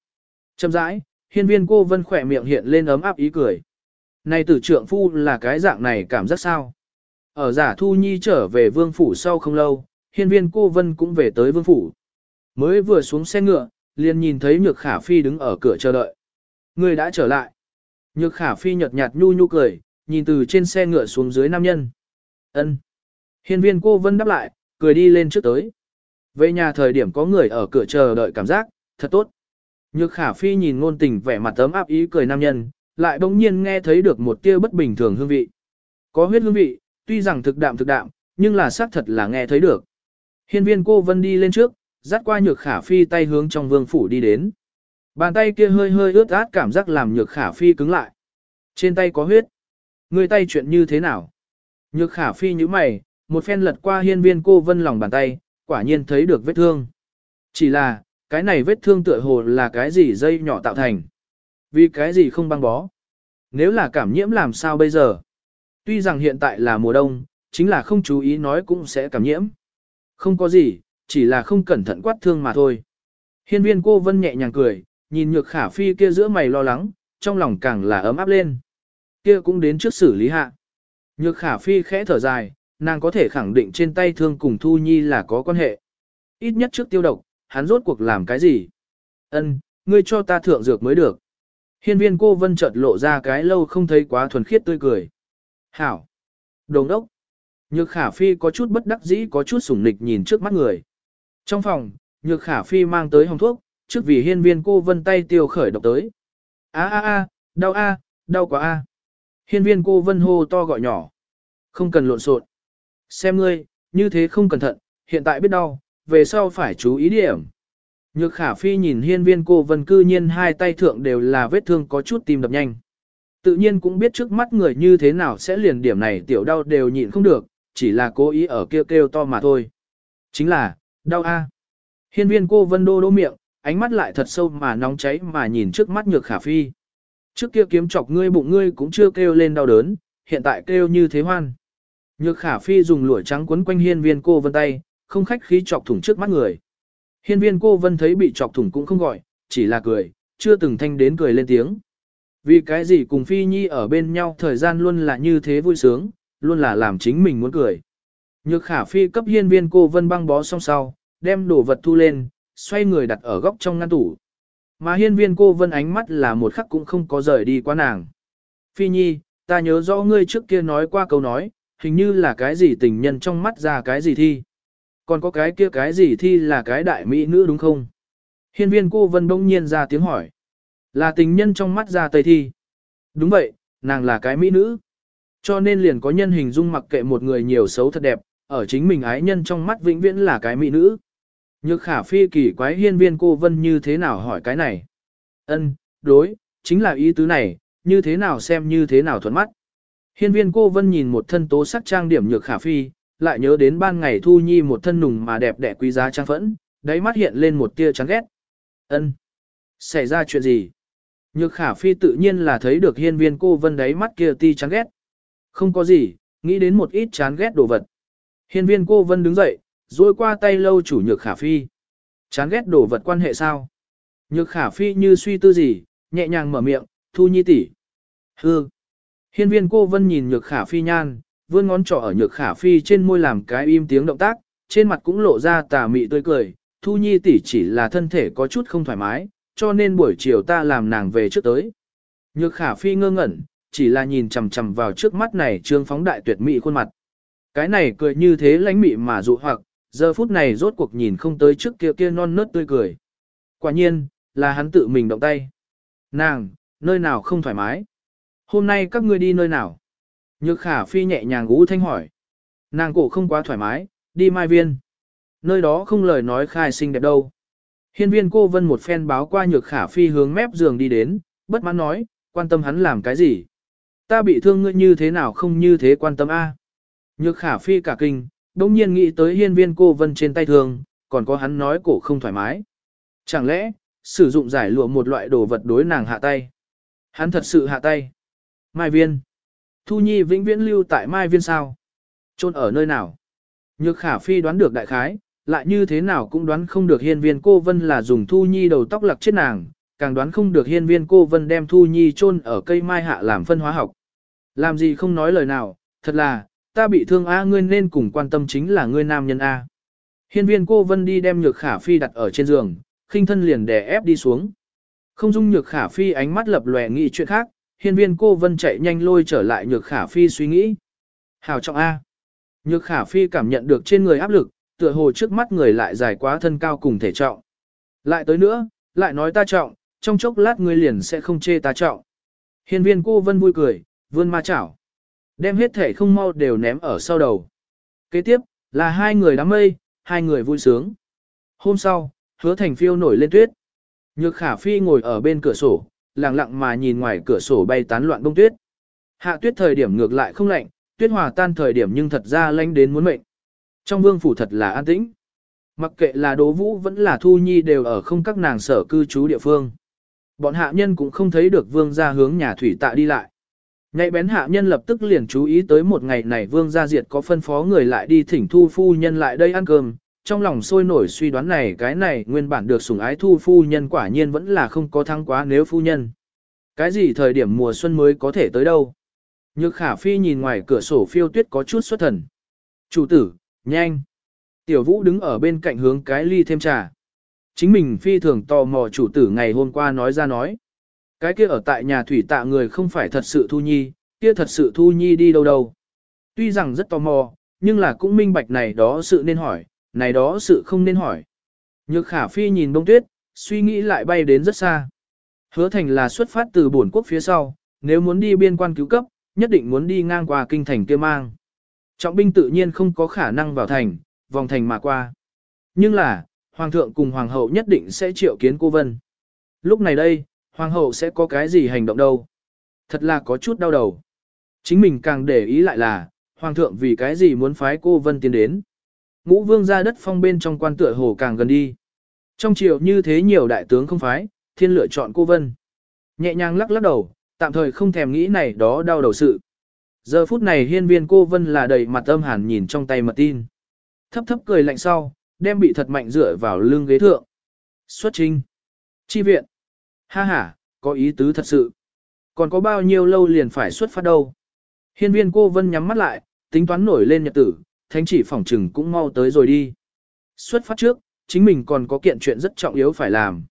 Châm rãi, hiên viên cô vân khỏe miệng hiện lên ấm áp ý cười. Này tử trượng phu là cái dạng này cảm giác sao? Ở giả thu nhi trở về vương phủ sau không lâu, hiên viên cô vân cũng về tới vương phủ. Mới vừa xuống xe ngựa, liền nhìn thấy nhược khả phi đứng ở cửa chờ đợi. Người đã trở lại. Nhược khả phi nhợt nhạt nhu nhu cười, nhìn từ trên xe ngựa xuống dưới nam nhân. ân Hiên viên cô vân đáp lại, cười đi lên trước tới. Về nhà thời điểm có người ở cửa chờ đợi cảm giác, thật tốt. Nhược khả phi nhìn ngôn tình vẻ mặt tấm áp ý cười nam nhân, lại bỗng nhiên nghe thấy được một tia bất bình thường hương vị. Có huyết hương vị, tuy rằng thực đạm thực đạm, nhưng là xác thật là nghe thấy được. Hiên viên cô vân đi lên trước, dắt qua nhược khả phi tay hướng trong vương phủ đi đến. Bàn tay kia hơi hơi ướt át cảm giác làm nhược khả phi cứng lại. Trên tay có huyết. Người tay chuyện như thế nào? Nhược khả phi như mày, một phen lật qua hiên viên cô vân lòng bàn tay, quả nhiên thấy được vết thương. Chỉ là, cái này vết thương tựa hồ là cái gì dây nhỏ tạo thành. Vì cái gì không băng bó? Nếu là cảm nhiễm làm sao bây giờ? Tuy rằng hiện tại là mùa đông, chính là không chú ý nói cũng sẽ cảm nhiễm. Không có gì, chỉ là không cẩn thận quát thương mà thôi. Hiên viên cô vân nhẹ nhàng cười, nhìn nhược khả phi kia giữa mày lo lắng, trong lòng càng là ấm áp lên. Kia cũng đến trước xử lý hạ. Nhược khả phi khẽ thở dài, nàng có thể khẳng định trên tay thương cùng Thu Nhi là có quan hệ. Ít nhất trước tiêu độc, hắn rốt cuộc làm cái gì? Ân, ngươi cho ta thượng dược mới được. Hiên viên cô vân chợt lộ ra cái lâu không thấy quá thuần khiết tươi cười. Hảo! Đồng đốc! Nhược khả phi có chút bất đắc dĩ có chút sủng nịch nhìn trước mắt người. Trong phòng, nhược khả phi mang tới hồng thuốc, trước vì hiên viên cô vân tay tiêu khởi độc tới. a a a, đau a, đau quá a. Hiên viên cô vân hô to gọi nhỏ. Không cần lộn xộn. Xem ngươi, như thế không cẩn thận, hiện tại biết đau, về sau phải chú ý điểm. Nhược khả phi nhìn hiên viên cô vân cư nhiên hai tay thượng đều là vết thương có chút tim đập nhanh. Tự nhiên cũng biết trước mắt người như thế nào sẽ liền điểm này tiểu đau đều nhịn không được, chỉ là cố ý ở kêu kêu to mà thôi. Chính là, đau a. Hiên viên cô vân đô đô miệng, ánh mắt lại thật sâu mà nóng cháy mà nhìn trước mắt nhược khả phi. Trước kia kiếm chọc ngươi bụng ngươi cũng chưa kêu lên đau đớn, hiện tại kêu như thế hoan. Nhược khả phi dùng lụa trắng quấn quanh hiên viên cô vân tay, không khách khí chọc thủng trước mắt người. Hiên viên cô vân thấy bị chọc thủng cũng không gọi, chỉ là cười, chưa từng thanh đến cười lên tiếng. Vì cái gì cùng Phi Nhi ở bên nhau thời gian luôn là như thế vui sướng, luôn là làm chính mình muốn cười. Nhược khả Phi cấp hiên viên cô vân băng bó xong sau, đem đồ vật thu lên, xoay người đặt ở góc trong ngăn tủ. Mà hiên viên cô vân ánh mắt là một khắc cũng không có rời đi qua nàng. Phi Nhi, ta nhớ rõ ngươi trước kia nói qua câu nói, hình như là cái gì tình nhân trong mắt ra cái gì thi. Còn có cái kia cái gì thi là cái đại mỹ nữ đúng không? Hiên viên cô vân đông nhiên ra tiếng hỏi. Là tình nhân trong mắt ra tây thi. Đúng vậy, nàng là cái mỹ nữ. Cho nên liền có nhân hình dung mặc kệ một người nhiều xấu thật đẹp, ở chính mình ái nhân trong mắt vĩnh viễn là cái mỹ nữ. Nhược khả phi kỳ quái hiên viên cô vân như thế nào hỏi cái này. Ân, đối, chính là ý tứ này, như thế nào xem như thế nào thuận mắt. Hiên viên cô vân nhìn một thân tố sắc trang điểm nhược khả phi, lại nhớ đến ban ngày thu nhi một thân nùng mà đẹp đẽ quý giá trang phẫn, đáy mắt hiện lên một tia chán ghét. Ân, Xảy ra chuyện gì? Nhược khả phi tự nhiên là thấy được hiên viên cô vân đáy mắt kia ti chán ghét. Không có gì, nghĩ đến một ít chán ghét đồ vật. Hiên viên cô vân đứng dậy, duỗi qua tay lâu chủ nhược khả phi. Chán ghét đồ vật quan hệ sao? Nhược khả phi như suy tư gì, nhẹ nhàng mở miệng, thu nhi tỷ. Hư. Hiên viên cô vân nhìn nhược khả phi nhan, vươn ngón trỏ ở nhược khả phi trên môi làm cái im tiếng động tác, trên mặt cũng lộ ra tà mị tươi cười. Thu nhi tỷ chỉ là thân thể có chút không thoải mái, cho nên buổi chiều ta làm nàng về trước tới. Nhược khả phi ngơ ngẩn, chỉ là nhìn chằm chằm vào trước mắt này trương phóng đại tuyệt mỹ khuôn mặt. Cái này cười như thế lánh mị mà dụ hoặc, giờ phút này rốt cuộc nhìn không tới trước kia kia non nớt tươi cười. Quả nhiên, là hắn tự mình động tay. Nàng, nơi nào không thoải mái? Hôm nay các ngươi đi nơi nào? Nhược khả phi nhẹ nhàng gũ thanh hỏi. Nàng cổ không quá thoải mái, đi mai viên. Nơi đó không lời nói khai xinh đẹp đâu. Hiên viên cô vân một phen báo qua nhược khả phi hướng mép giường đi đến, bất mãn nói, quan tâm hắn làm cái gì? Ta bị thương ngươi như thế nào không như thế quan tâm a? Nhược khả phi cả kinh, đông nhiên nghĩ tới hiên viên cô vân trên tay thương, còn có hắn nói cổ không thoải mái. Chẳng lẽ, sử dụng giải lụa một loại đồ vật đối nàng hạ tay? Hắn thật sự hạ tay. Mai viên. Thu Nhi vĩnh viễn lưu tại Mai viên sao? Trôn ở nơi nào? Nhược khả phi đoán được đại khái, lại như thế nào cũng đoán không được hiên viên cô vân là dùng Thu Nhi đầu tóc lặc chết nàng, càng đoán không được hiên viên cô vân đem Thu Nhi chôn ở cây mai hạ làm phân hóa học. Làm gì không nói lời nào, thật là, ta bị thương A ngươi nên cùng quan tâm chính là ngươi nam nhân A. Hiên viên cô vân đi đem nhược khả phi đặt ở trên giường, khinh thân liền đè ép đi xuống. Không dung nhược khả phi ánh mắt lập lòe nghĩ chuyện khác, hiên viên cô vân chạy nhanh lôi trở lại nhược khả phi suy nghĩ. Hào trọng A. Nhược khả phi cảm nhận được trên người áp lực, tựa hồ trước mắt người lại dài quá thân cao cùng thể trọng. Lại tới nữa, lại nói ta trọng, trong chốc lát ngươi liền sẽ không chê ta trọng. Hiên viên cô vân vui cười, vươn ma chảo. Đem hết thể không mau đều ném ở sau đầu. Kế tiếp, là hai người đám mây, hai người vui sướng. Hôm sau, hứa thành phiêu nổi lên tuyết. Nhược khả phi ngồi ở bên cửa sổ, lặng lặng mà nhìn ngoài cửa sổ bay tán loạn bông tuyết. Hạ tuyết thời điểm ngược lại không lạnh, tuyết hòa tan thời điểm nhưng thật ra lanh đến muốn mệnh. Trong vương phủ thật là an tĩnh. Mặc kệ là đố Vũ vẫn là Thu Nhi đều ở không các nàng sở cư trú địa phương. Bọn hạ nhân cũng không thấy được vương ra hướng nhà thủy tạ đi lại ngay bén hạ nhân lập tức liền chú ý tới một ngày này vương gia diệt có phân phó người lại đi thỉnh thu phu nhân lại đây ăn cơm, trong lòng sôi nổi suy đoán này cái này nguyên bản được sủng ái thu phu nhân quả nhiên vẫn là không có thăng quá nếu phu nhân. Cái gì thời điểm mùa xuân mới có thể tới đâu? Nhược khả phi nhìn ngoài cửa sổ phiêu tuyết có chút xuất thần. Chủ tử, nhanh. Tiểu vũ đứng ở bên cạnh hướng cái ly thêm trà. Chính mình phi thường tò mò chủ tử ngày hôm qua nói ra nói. Cái kia ở tại nhà thủy tạ người không phải thật sự thu nhi, kia thật sự thu nhi đi đâu đâu. Tuy rằng rất tò mò, nhưng là cũng minh bạch này đó sự nên hỏi, này đó sự không nên hỏi. Nhược khả phi nhìn bông tuyết, suy nghĩ lại bay đến rất xa. Hứa thành là xuất phát từ bổn quốc phía sau, nếu muốn đi biên quan cứu cấp, nhất định muốn đi ngang qua kinh thành kia mang. Trọng binh tự nhiên không có khả năng vào thành, vòng thành mà qua. Nhưng là, hoàng thượng cùng hoàng hậu nhất định sẽ triệu kiến cô Vân. Lúc này đây, hoàng hậu sẽ có cái gì hành động đâu. Thật là có chút đau đầu. Chính mình càng để ý lại là, hoàng thượng vì cái gì muốn phái cô Vân tiến đến. Ngũ vương ra đất phong bên trong quan tựa hồ càng gần đi. Trong triều như thế nhiều đại tướng không phái, thiên lựa chọn cô Vân. Nhẹ nhàng lắc lắc đầu, tạm thời không thèm nghĩ này đó đau đầu sự. Giờ phút này hiên viên cô Vân là đầy mặt âm hàn nhìn trong tay mật tin. Thấp thấp cười lạnh sau, đem bị thật mạnh dựa vào lưng ghế thượng. Xuất trinh. Chi viện. Ha ha, có ý tứ thật sự. Còn có bao nhiêu lâu liền phải xuất phát đâu. Hiên viên cô vân nhắm mắt lại, tính toán nổi lên nhật tử, thánh chỉ phỏng trừng cũng mau tới rồi đi. Xuất phát trước, chính mình còn có kiện chuyện rất trọng yếu phải làm.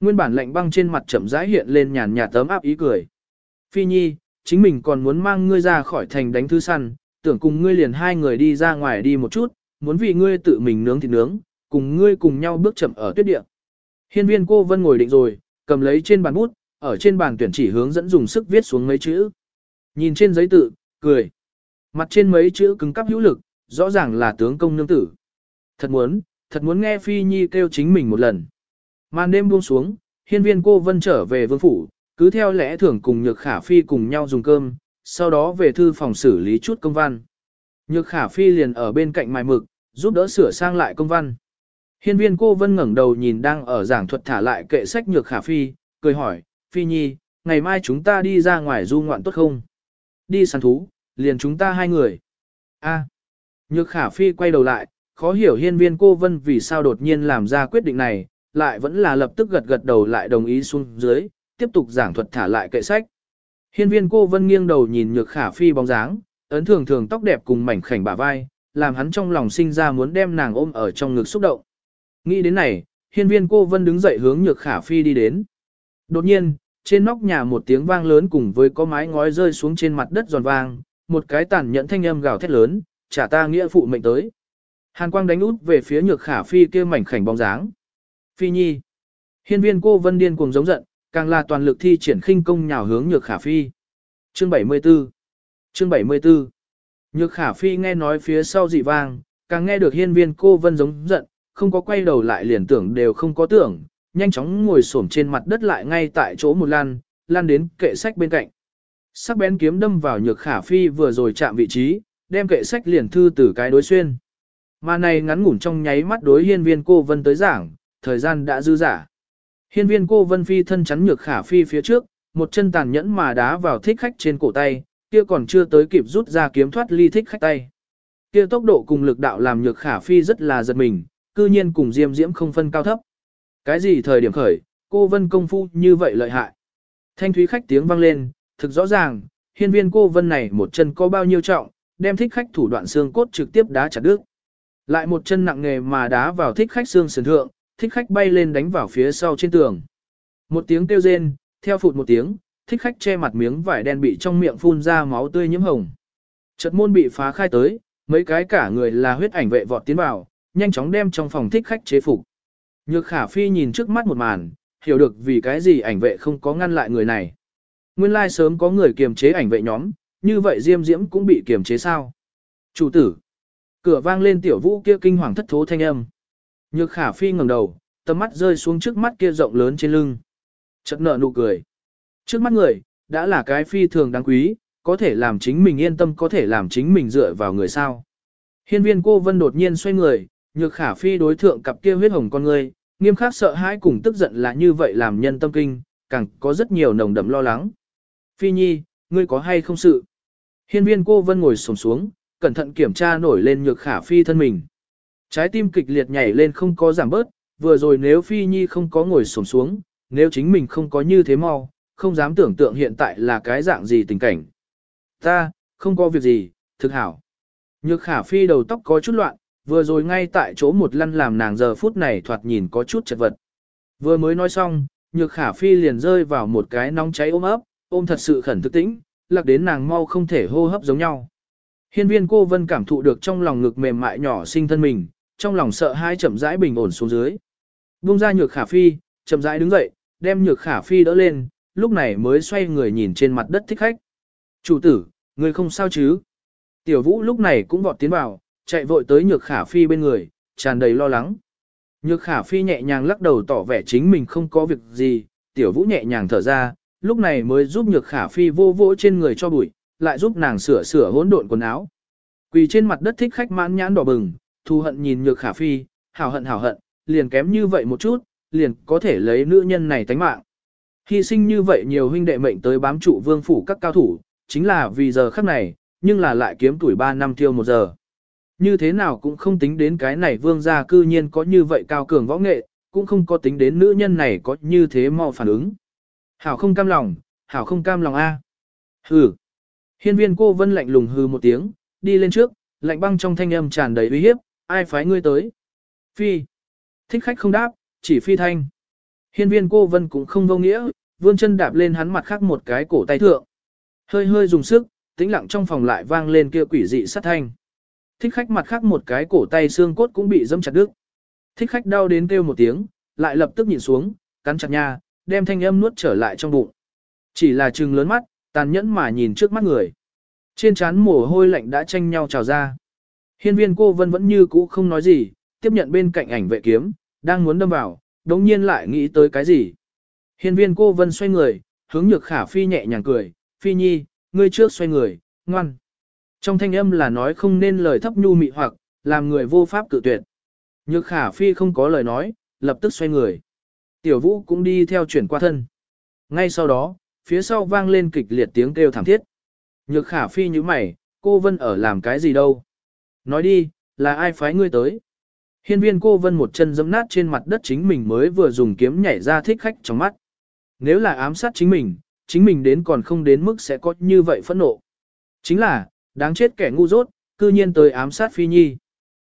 Nguyên bản lạnh băng trên mặt chậm rãi hiện lên nhàn nhạt tấm áp ý cười. Phi Nhi, chính mình còn muốn mang ngươi ra khỏi thành đánh thư săn, tưởng cùng ngươi liền hai người đi ra ngoài đi một chút, muốn vì ngươi tự mình nướng thịt nướng, cùng ngươi cùng nhau bước chậm ở tuyết địa. Hiên viên cô vân ngồi định rồi, cầm lấy trên bàn bút, ở trên bàn tuyển chỉ hướng dẫn dùng sức viết xuống mấy chữ. Nhìn trên giấy tự, cười. Mặt trên mấy chữ cứng cắp hữu lực, rõ ràng là tướng công nương tử. Thật muốn, thật muốn nghe Phi Nhi kêu chính mình một lần. Màn đêm buông xuống, hiên viên cô vân trở về vương phủ, cứ theo lẽ thường cùng Nhược Khả Phi cùng nhau dùng cơm, sau đó về thư phòng xử lý chút công văn. Nhược Khả Phi liền ở bên cạnh mài mực, giúp đỡ sửa sang lại công văn. Hiên viên cô vân ngẩng đầu nhìn đang ở giảng thuật thả lại kệ sách Nhược Khả Phi, cười hỏi, Phi Nhi, ngày mai chúng ta đi ra ngoài du ngoạn tốt không? Đi săn thú, liền chúng ta hai người. A. Nhược Khả Phi quay đầu lại, khó hiểu hiên viên cô vân vì sao đột nhiên làm ra quyết định này, lại vẫn là lập tức gật gật đầu lại đồng ý xuống dưới, tiếp tục giảng thuật thả lại kệ sách. Hiên viên cô vân nghiêng đầu nhìn nhược khả phi bóng dáng, ấn thường thường tóc đẹp cùng mảnh khảnh bả vai, làm hắn trong lòng sinh ra muốn đem nàng ôm ở trong ngực xúc động. Nghĩ đến này, hiên viên cô vân đứng dậy hướng nhược khả phi đi đến. Đột nhiên, trên nóc nhà một tiếng vang lớn cùng với có mái ngói rơi xuống trên mặt đất giòn vang, một cái tàn nhẫn thanh âm gào thét lớn, trả ta nghĩa phụ mệnh tới. Hàn quang đánh út về phía nhược khả phi kia mảnh khảnh bóng dáng. Phi nhi. Hiên viên cô vân điên cuồng giống giận, càng là toàn lực thi triển khinh công nhào hướng nhược khả phi. Chương 74 Chương 74 Nhược khả phi nghe nói phía sau dị vang, càng nghe được hiên viên cô vân giống giận, không có quay đầu lại liền tưởng đều không có tưởng, nhanh chóng ngồi xổm trên mặt đất lại ngay tại chỗ một lan, lan đến kệ sách bên cạnh. Sắc bén kiếm đâm vào nhược khả phi vừa rồi chạm vị trí, đem kệ sách liền thư từ cái đối xuyên. Mà này ngắn ngủn trong nháy mắt đối hiên viên cô vân tới giảng, thời gian đã dư giả. Hiên viên cô vân phi thân chắn nhược khả phi phía trước, một chân tàn nhẫn mà đá vào thích khách trên cổ tay, kia còn chưa tới kịp rút ra kiếm thoát ly thích khách tay. Kia tốc độ cùng lực đạo làm nhược khả phi rất là giật mình, cư nhiên cùng diêm diễm không phân cao thấp. Cái gì thời điểm khởi, cô vân công phu như vậy lợi hại. Thanh thúy khách tiếng vang lên, thực rõ ràng, hiên viên cô vân này một chân có bao nhiêu trọng, đem thích khách thủ đoạn xương cốt trực tiếp đá chặt đứt. Lại một chân nặng nghề mà đá vào thích khách xương sườn thượng, thích khách bay lên đánh vào phía sau trên tường. Một tiếng kêu rên, theo phụt một tiếng, thích khách che mặt miếng vải đen bị trong miệng phun ra máu tươi nhiễm hồng. Chợt môn bị phá khai tới, mấy cái cả người là huyết ảnh vệ vọt tiến vào, nhanh chóng đem trong phòng thích khách chế phục. Nhược khả phi nhìn trước mắt một màn, hiểu được vì cái gì ảnh vệ không có ngăn lại người này. Nguyên lai sớm có người kiềm chế ảnh vệ nhóm, như vậy Diêm Diễm cũng bị kiềm chế sao. Chủ tử. Cửa vang lên tiểu vũ kia kinh hoàng thất thố thanh âm. Nhược khả phi ngẩng đầu, tầm mắt rơi xuống trước mắt kia rộng lớn trên lưng. Chợt nở nụ cười. Trước mắt người, đã là cái phi thường đáng quý, có thể làm chính mình yên tâm có thể làm chính mình dựa vào người sao. Hiên viên cô vân đột nhiên xoay người, nhược khả phi đối thượng cặp kia huyết hồng con người, nghiêm khắc sợ hãi cùng tức giận là như vậy làm nhân tâm kinh, càng có rất nhiều nồng đậm lo lắng. Phi nhi, ngươi có hay không sự? Hiên viên cô vân ngồi sổng xuống, cẩn thận kiểm tra nổi lên nhược khả phi thân mình. Trái tim kịch liệt nhảy lên không có giảm bớt, vừa rồi nếu Phi Nhi không có ngồi sổng xuống, nếu chính mình không có như thế mau, không dám tưởng tượng hiện tại là cái dạng gì tình cảnh. Ta, không có việc gì, thực hảo. Nhược khả Phi đầu tóc có chút loạn, vừa rồi ngay tại chỗ một lăn làm nàng giờ phút này thoạt nhìn có chút chật vật. Vừa mới nói xong, nhược khả Phi liền rơi vào một cái nóng cháy ôm ấp, ôm thật sự khẩn thức tĩnh, lạc đến nàng mau không thể hô hấp giống nhau. Hiên viên cô vân cảm thụ được trong lòng ngực mềm mại nhỏ sinh thân mình, trong lòng sợ hai chậm rãi bình ổn xuống dưới. Buông ra nhược khả phi, chậm rãi đứng dậy, đem nhược khả phi đỡ lên, lúc này mới xoay người nhìn trên mặt đất thích khách. Chủ tử, người không sao chứ? Tiểu vũ lúc này cũng vọt tiến vào, chạy vội tới nhược khả phi bên người, tràn đầy lo lắng. Nhược khả phi nhẹ nhàng lắc đầu tỏ vẻ chính mình không có việc gì, tiểu vũ nhẹ nhàng thở ra, lúc này mới giúp nhược khả phi vô vỗ trên người cho bụi, lại giúp nàng sửa sửa hỗn độn quần áo. Quỳ trên mặt đất thích khách mãn nhãn đỏ bừng, thu hận nhìn nhược khả phi, hảo hận hảo hận, liền kém như vậy một chút, liền có thể lấy nữ nhân này tánh mạng. Hy sinh như vậy nhiều huynh đệ mệnh tới bám trụ vương phủ các cao thủ, chính là vì giờ khắc này, nhưng là lại kiếm tuổi 3 năm tiêu một giờ. Như thế nào cũng không tính đến cái này vương gia cư nhiên có như vậy cao cường võ nghệ, cũng không có tính đến nữ nhân này có như thế mau phản ứng. Hảo không cam lòng, hảo không cam lòng a. Hừ. Hiên viên cô vân lạnh lùng hừ một tiếng, đi lên trước, lạnh băng trong thanh âm tràn đầy uy hiếp, ai phái ngươi tới. Phi. Thích khách không đáp, chỉ phi thanh. Hiên viên cô vân cũng không vô nghĩa, vươn chân đạp lên hắn mặt khác một cái cổ tay thượng. Hơi hơi dùng sức, tĩnh lặng trong phòng lại vang lên kia quỷ dị sát thanh. Thích khách mặt khác một cái cổ tay xương cốt cũng bị dâm chặt đứt. Thích khách đau đến kêu một tiếng, lại lập tức nhìn xuống, cắn chặt nha, đem thanh âm nuốt trở lại trong bụng. Chỉ là trừng lớn mắt, tàn nhẫn mà nhìn trước mắt người. Trên trán mồ hôi lạnh đã tranh nhau trào ra. Hiên viên cô vân vẫn như cũ không nói gì, tiếp nhận bên cạnh ảnh vệ kiếm, đang muốn đâm vào, đống nhiên lại nghĩ tới cái gì. Hiên viên cô vân xoay người, hướng nhược khả phi nhẹ nhàng cười, phi nhi, ngươi trước xoay người, ngoan. Trong thanh âm là nói không nên lời thấp nhu mị hoặc, làm người vô pháp cự tuyệt. Nhược khả phi không có lời nói, lập tức xoay người. Tiểu vũ cũng đi theo chuyển qua thân. Ngay sau đó, phía sau vang lên kịch liệt tiếng kêu thảm thiết. Nhược khả phi như mày, cô Vân ở làm cái gì đâu? Nói đi, là ai phái ngươi tới? Hiên viên cô Vân một chân giẫm nát trên mặt đất chính mình mới vừa dùng kiếm nhảy ra thích khách trong mắt. Nếu là ám sát chính mình, chính mình đến còn không đến mức sẽ có như vậy phẫn nộ. Chính là, đáng chết kẻ ngu dốt, cư nhiên tới ám sát phi nhi.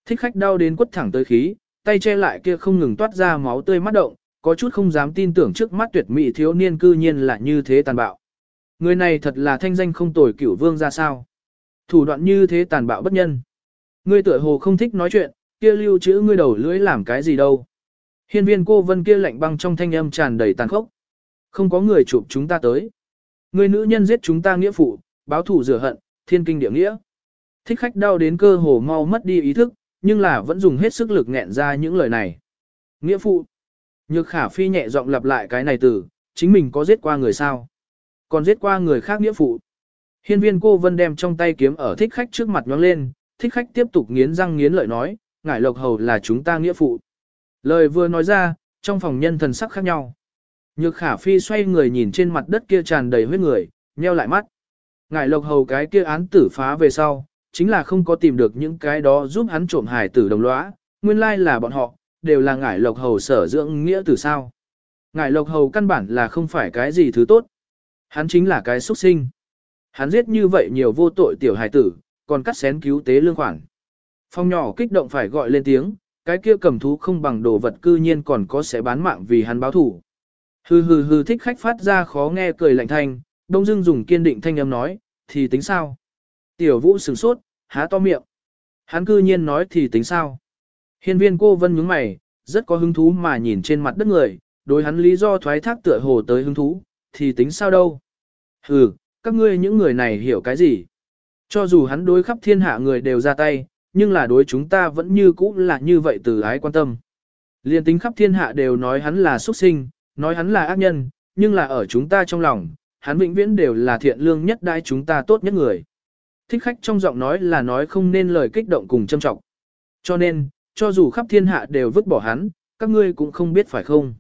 Thích khách đau đến quất thẳng tới khí, tay che lại kia không ngừng toát ra máu tươi mắt động, có chút không dám tin tưởng trước mắt tuyệt mỹ thiếu niên cư nhiên là như thế tàn bạo. Người này thật là thanh danh không tồi cửu vương ra sao. Thủ đoạn như thế tàn bạo bất nhân. Ngươi tựa hồ không thích nói chuyện, kia lưu trữ ngươi đầu lưỡi làm cái gì đâu. Hiên viên cô vân kia lạnh băng trong thanh âm tràn đầy tàn khốc. Không có người chụp chúng ta tới. Người nữ nhân giết chúng ta nghĩa phụ, báo thủ rửa hận, thiên kinh địa nghĩa. Thích khách đau đến cơ hồ mau mất đi ý thức, nhưng là vẫn dùng hết sức lực nghẹn ra những lời này. Nghĩa phụ. Nhược khả phi nhẹ giọng lặp lại cái này từ, chính mình có giết qua người sao? Còn giết qua người khác nghĩa phụ. Hiên viên cô vân đem trong tay kiếm ở thích khách trước mặt nhóng lên, thích khách tiếp tục nghiến răng nghiến lợi nói, ngải lộc hầu là chúng ta nghĩa phụ. Lời vừa nói ra, trong phòng nhân thần sắc khác nhau. Nhược khả phi xoay người nhìn trên mặt đất kia tràn đầy huyết người, nheo lại mắt. Ngải lộc hầu cái kia án tử phá về sau, chính là không có tìm được những cái đó giúp hắn trộm hải tử đồng lõa, nguyên lai là bọn họ, đều là ngải lộc hầu sở dưỡng nghĩa tử sao. Ngải lộc hầu căn bản là không phải cái gì thứ tốt. Hắn chính là cái xuất sinh. Hắn giết như vậy nhiều vô tội tiểu hải tử, còn cắt xén cứu tế lương khoản. Phong nhỏ kích động phải gọi lên tiếng, cái kia cầm thú không bằng đồ vật cư nhiên còn có sẽ bán mạng vì hắn báo thủ. Hừ hừ hừ thích khách phát ra khó nghe cười lạnh thanh, đông Dương dùng kiên định thanh âm nói, thì tính sao? Tiểu vũ sửng sốt, há to miệng. Hắn cư nhiên nói thì tính sao? Hiên viên cô vân nhướng mày, rất có hứng thú mà nhìn trên mặt đất người, đối hắn lý do thoái thác tựa hồ tới hứng thú, thì tính sao đâu? Hừ, các ngươi những người này hiểu cái gì? Cho dù hắn đối khắp thiên hạ người đều ra tay, nhưng là đối chúng ta vẫn như cũ là như vậy từ ái quan tâm. Liên tính khắp thiên hạ đều nói hắn là xuất sinh, nói hắn là ác nhân, nhưng là ở chúng ta trong lòng, hắn vĩnh viễn đều là thiện lương nhất đai chúng ta tốt nhất người. Thích khách trong giọng nói là nói không nên lời kích động cùng châm trọng. Cho nên, cho dù khắp thiên hạ đều vứt bỏ hắn, các ngươi cũng không biết phải không.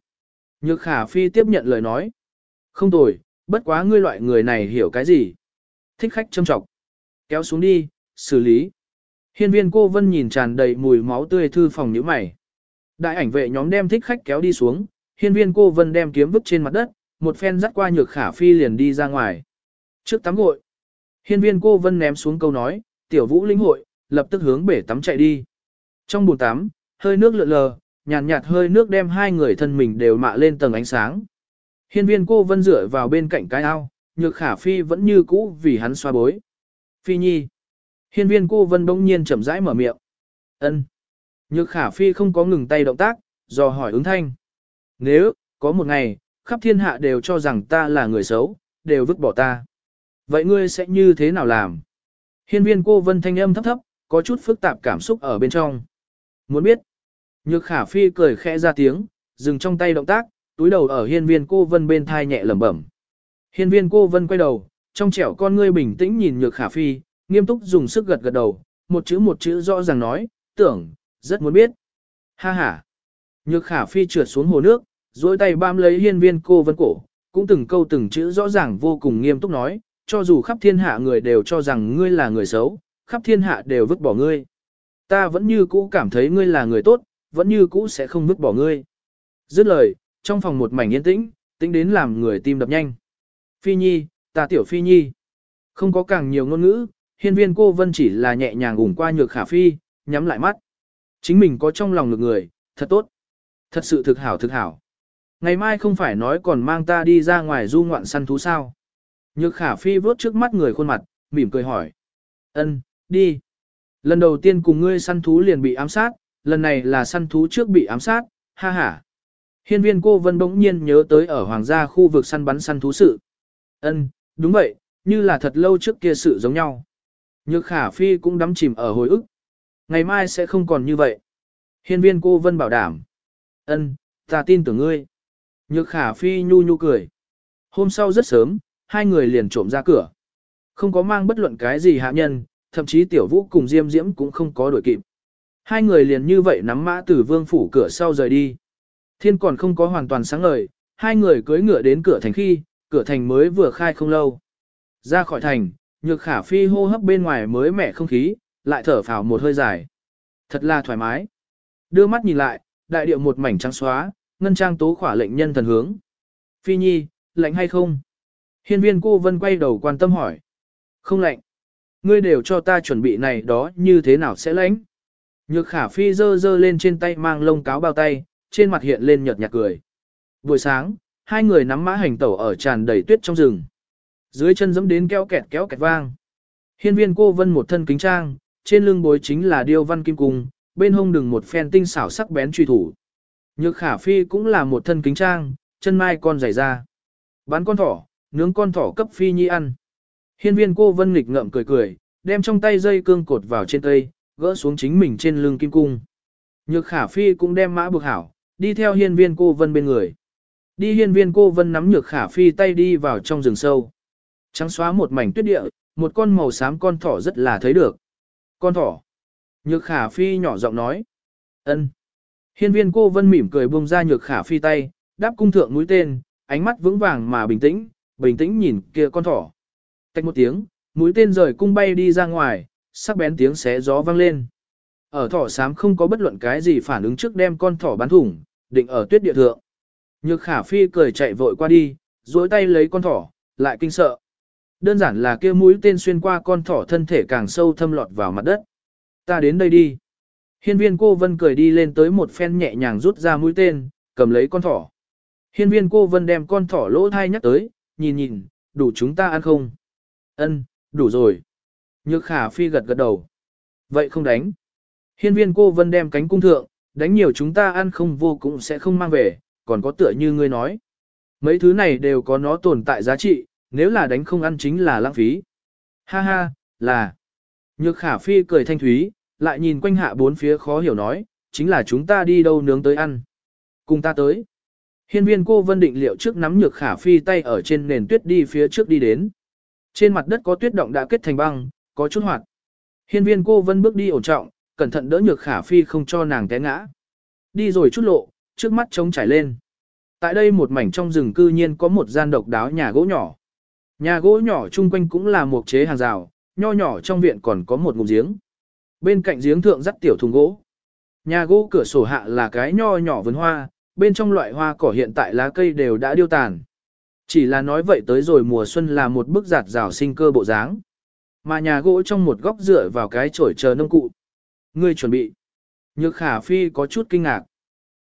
Nhược khả phi tiếp nhận lời nói. Không tồi, bất quá ngươi loại người này hiểu cái gì. Thích khách châm trọng. Kéo xuống đi, xử lý. Hiên viên cô vân nhìn tràn đầy mùi máu tươi thư phòng nhíu mày. Đại ảnh vệ nhóm đem thích khách kéo đi xuống, hiên viên cô vân đem kiếm vứt trên mặt đất, một phen dắt qua nhược khả phi liền đi ra ngoài. Trước tắm gội, hiên viên cô vân ném xuống câu nói, tiểu vũ linh hội, lập tức hướng bể tắm chạy đi. Trong bồn tắm, hơi nước lượn lờ, nhàn nhạt, nhạt hơi nước đem hai người thân mình đều mạ lên tầng ánh sáng. Hiên viên cô vân rửa vào bên cạnh cái ao, nhược khả phi vẫn như cũ vì hắn xoa bối. Phi nhi. Hiên viên cô vân bỗng nhiên chậm rãi mở miệng. ân Nhược khả phi không có ngừng tay động tác, dò hỏi ứng thanh. Nếu, có một ngày, khắp thiên hạ đều cho rằng ta là người xấu, đều vứt bỏ ta. Vậy ngươi sẽ như thế nào làm? Hiên viên cô vân thanh âm thấp thấp, có chút phức tạp cảm xúc ở bên trong. Muốn biết? Nhược khả phi cười khẽ ra tiếng, dừng trong tay động tác, túi đầu ở hiên viên cô vân bên thai nhẹ lẩm bẩm. Hiên viên cô vân quay đầu, trong trẻo con ngươi bình tĩnh nhìn nhược khả phi, nghiêm túc dùng sức gật gật đầu, một chữ một chữ rõ ràng nói, tưởng, rất muốn biết. Ha ha. Nhược khả phi trượt xuống hồ nước, duỗi tay bám lấy hiên viên cô vân cổ, cũng từng câu từng chữ rõ ràng vô cùng nghiêm túc nói, cho dù khắp thiên hạ người đều cho rằng ngươi là người xấu, khắp thiên hạ đều vứt bỏ ngươi. Ta vẫn như cũ cảm thấy ngươi là người tốt, vẫn như cũ sẽ không vứt bỏ ngươi. Dứt lời, trong phòng một mảnh yên tĩnh, tĩnh đến làm người tim đập nhanh. Phi Nhi, ta tiểu Phi Nhi. Không có càng nhiều ngôn ngữ, hiên viên cô vân chỉ là nhẹ nhàng ủng qua nhược khả phi, nhắm lại mắt. Chính mình có trong lòng ngược người, thật tốt. Thật sự thực hảo thực hảo. Ngày mai không phải nói còn mang ta đi ra ngoài du ngoạn săn thú sao. Nhược khả phi vớt trước mắt người khuôn mặt, mỉm cười hỏi. ân đi. Lần đầu tiên cùng ngươi săn thú liền bị ám sát, lần này là săn thú trước bị ám sát, ha ha. Hiên viên cô vân bỗng nhiên nhớ tới ở hoàng gia khu vực săn bắn săn thú sự. Ân, đúng vậy, như là thật lâu trước kia sự giống nhau. Nhược khả phi cũng đắm chìm ở hồi ức. Ngày mai sẽ không còn như vậy. Hiên viên cô vân bảo đảm. Ân, ta tin tưởng ngươi. Nhược khả phi nhu nhu cười. Hôm sau rất sớm, hai người liền trộm ra cửa. Không có mang bất luận cái gì hạ nhân, thậm chí tiểu vũ cùng diêm diễm cũng không có đổi kịp. Hai người liền như vậy nắm mã từ vương phủ cửa sau rời đi. Thiên còn không có hoàn toàn sáng ngời, hai người cưỡi ngựa đến cửa thành khi, cửa thành mới vừa khai không lâu. Ra khỏi thành, nhược khả phi hô hấp bên ngoài mới mẻ không khí, lại thở phào một hơi dài. Thật là thoải mái. Đưa mắt nhìn lại, đại điệu một mảnh trắng xóa, ngân trang tố khỏa lệnh nhân thần hướng. Phi nhi, lạnh hay không? Hiên viên cô vân quay đầu quan tâm hỏi. Không lạnh. Ngươi đều cho ta chuẩn bị này đó như thế nào sẽ lạnh? Nhược khả phi dơ dơ lên trên tay mang lông cáo bao tay, trên mặt hiện lên nhợt nhạt cười. Buổi sáng, hai người nắm mã hành tẩu ở tràn đầy tuyết trong rừng. Dưới chân giẫm đến kéo kẹt kéo kẹt vang. Hiên viên cô vân một thân kính trang, trên lưng bối chính là điêu văn kim cung, bên hông đừng một phen tinh xảo sắc bén truy thủ. Nhược khả phi cũng là một thân kính trang, chân mai con dày ra. Bán con thỏ, nướng con thỏ cấp phi nhi ăn. Hiên viên cô vân nghịch ngậm cười cười, đem trong tay dây cương cột vào trên cây, gỡ xuống chính mình trên lưng kim cung. Nhược khả phi cũng đem mã buộc hảo, đi theo hiên viên cô vân bên người. Đi hiên viên cô vân nắm nhược khả phi tay đi vào trong rừng sâu. Trắng xóa một mảnh tuyết địa, một con màu xám con thỏ rất là thấy được. Con thỏ. Nhược khả phi nhỏ giọng nói. ân. Hiên viên cô vân mỉm cười buông ra nhược khả phi tay, đáp cung thượng mũi tên, ánh mắt vững vàng mà bình tĩnh, bình tĩnh nhìn kia con thỏ. Tách một tiếng, mũi tên rời cung bay đi ra ngoài, sắc bén tiếng xé gió vang lên. Ở thỏ xám không có bất luận cái gì phản ứng trước đem con thỏ bắn thủng, định ở tuyết địa thượng. Nhược khả phi cười chạy vội qua đi, duỗi tay lấy con thỏ, lại kinh sợ. Đơn giản là kia mũi tên xuyên qua con thỏ thân thể càng sâu thâm lọt vào mặt đất. Ta đến đây đi. Hiên viên cô vân cười đi lên tới một phen nhẹ nhàng rút ra mũi tên, cầm lấy con thỏ. Hiên viên cô vân đem con thỏ lỗ thai nhắc tới, nhìn nhìn, đủ chúng ta ăn không? Ân, đủ rồi. Nhược khả phi gật gật đầu. Vậy không đánh. Hiên viên cô vân đem cánh cung thượng, đánh nhiều chúng ta ăn không vô cũng sẽ không mang về, còn có tựa như ngươi nói. Mấy thứ này đều có nó tồn tại giá trị, nếu là đánh không ăn chính là lãng phí. Ha ha, là. Nhược khả phi cười thanh thúy, lại nhìn quanh hạ bốn phía khó hiểu nói, chính là chúng ta đi đâu nướng tới ăn. Cùng ta tới. Hiên viên cô vân định liệu trước nắm nhược khả phi tay ở trên nền tuyết đi phía trước đi đến. Trên mặt đất có tuyết động đã kết thành băng, có chút hoạt. Hiên viên cô vân bước đi ổn trọng, cẩn thận đỡ nhược khả phi không cho nàng té ngã. Đi rồi chút lộ, trước mắt trống trải lên. Tại đây một mảnh trong rừng cư nhiên có một gian độc đáo nhà gỗ nhỏ. Nhà gỗ nhỏ chung quanh cũng là một chế hàng rào, nho nhỏ trong viện còn có một ngụm giếng. Bên cạnh giếng thượng dắt tiểu thùng gỗ. Nhà gỗ cửa sổ hạ là cái nho nhỏ vườn hoa, bên trong loại hoa cỏ hiện tại lá cây đều đã điêu tàn. Chỉ là nói vậy tới rồi mùa xuân là một bức giạt rào sinh cơ bộ dáng. Mà nhà gỗ trong một góc dựa vào cái chổi chờ nông cụ. Ngươi chuẩn bị. Nhược khả phi có chút kinh ngạc.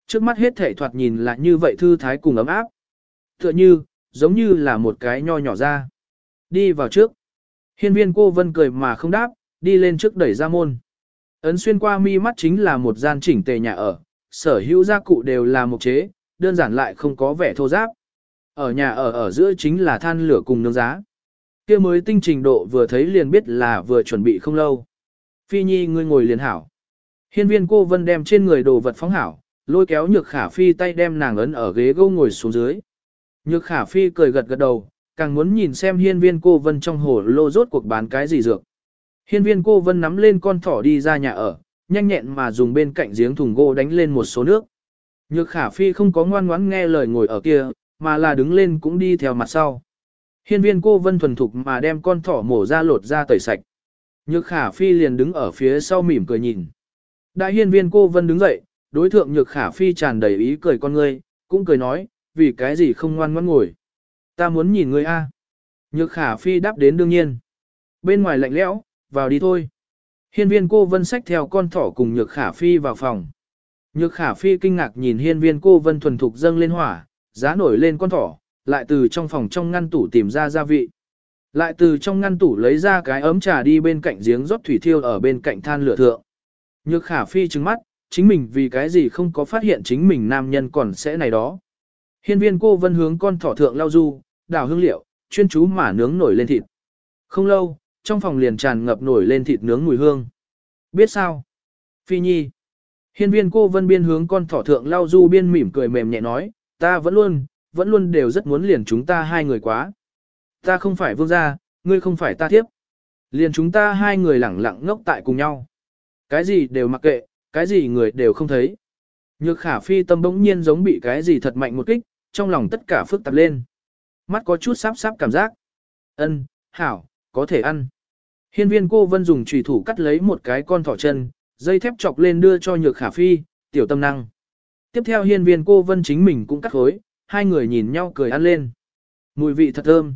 Trước mắt hết thể thoạt nhìn là như vậy thư thái cùng ấm áp. Tựa như, giống như là một cái nho nhỏ ra. Đi vào trước. Hiên viên cô vân cười mà không đáp, đi lên trước đẩy ra môn. Ấn xuyên qua mi mắt chính là một gian chỉnh tề nhà ở, sở hữu gia cụ đều là mục chế, đơn giản lại không có vẻ thô giáp. Ở nhà ở ở giữa chính là than lửa cùng nướng giá. kia mới tinh trình độ vừa thấy liền biết là vừa chuẩn bị không lâu. Phi nhi ngươi ngồi liền hảo. Hiên viên cô vân đem trên người đồ vật phóng hảo, lôi kéo nhược khả phi tay đem nàng ấn ở ghế gâu ngồi xuống dưới. Nhược khả phi cười gật gật đầu, càng muốn nhìn xem hiên viên cô vân trong hồ lô rốt cuộc bán cái gì dược. Hiên viên cô vân nắm lên con thỏ đi ra nhà ở, nhanh nhẹn mà dùng bên cạnh giếng thùng gỗ đánh lên một số nước. Nhược khả phi không có ngoan ngoãn nghe lời ngồi ở kia, mà là đứng lên cũng đi theo mặt sau. Hiên viên cô vân thuần thục mà đem con thỏ mổ ra lột ra tẩy sạch. Nhược khả phi liền đứng ở phía sau mỉm cười nhìn. Đại hiên viên cô vân đứng dậy, đối thượng nhược khả phi tràn đầy ý cười con ngươi, cũng cười nói, vì cái gì không ngoan ngoãn ngồi. Ta muốn nhìn ngươi a. Nhược khả phi đáp đến đương nhiên. Bên ngoài lạnh lẽo, vào đi thôi. Hiên viên cô vân sách theo con thỏ cùng nhược khả phi vào phòng. Nhược khả phi kinh ngạc nhìn hiên viên cô vân thuần thục dâng lên hỏa, giá nổi lên con thỏ, lại từ trong phòng trong ngăn tủ tìm ra gia vị. Lại từ trong ngăn tủ lấy ra cái ấm trà đi bên cạnh giếng rót thủy thiêu ở bên cạnh than lửa thượng. Nhược khả phi trứng mắt, chính mình vì cái gì không có phát hiện chính mình nam nhân còn sẽ này đó. Hiên viên cô vân hướng con thỏ thượng lao du, đảo hương liệu, chuyên chú mà nướng nổi lên thịt. Không lâu, trong phòng liền tràn ngập nổi lên thịt nướng mùi hương. Biết sao? Phi nhi. Hiên viên cô vân biên hướng con thỏ thượng lao du biên mỉm cười mềm nhẹ nói, ta vẫn luôn, vẫn luôn đều rất muốn liền chúng ta hai người quá. Ta không phải vương gia, ngươi không phải ta tiếp. Liền chúng ta hai người lẳng lặng ngốc tại cùng nhau. Cái gì đều mặc kệ, cái gì người đều không thấy. Nhược khả phi tâm bỗng nhiên giống bị cái gì thật mạnh một kích, trong lòng tất cả phức tạp lên. Mắt có chút sáp sáp cảm giác. Ân, hảo, có thể ăn. Hiên viên cô vân dùng trùy thủ cắt lấy một cái con thỏ chân, dây thép chọc lên đưa cho nhược khả phi, tiểu tâm năng. Tiếp theo hiên viên cô vân chính mình cũng cắt khối, hai người nhìn nhau cười ăn lên. Mùi vị thật thơm.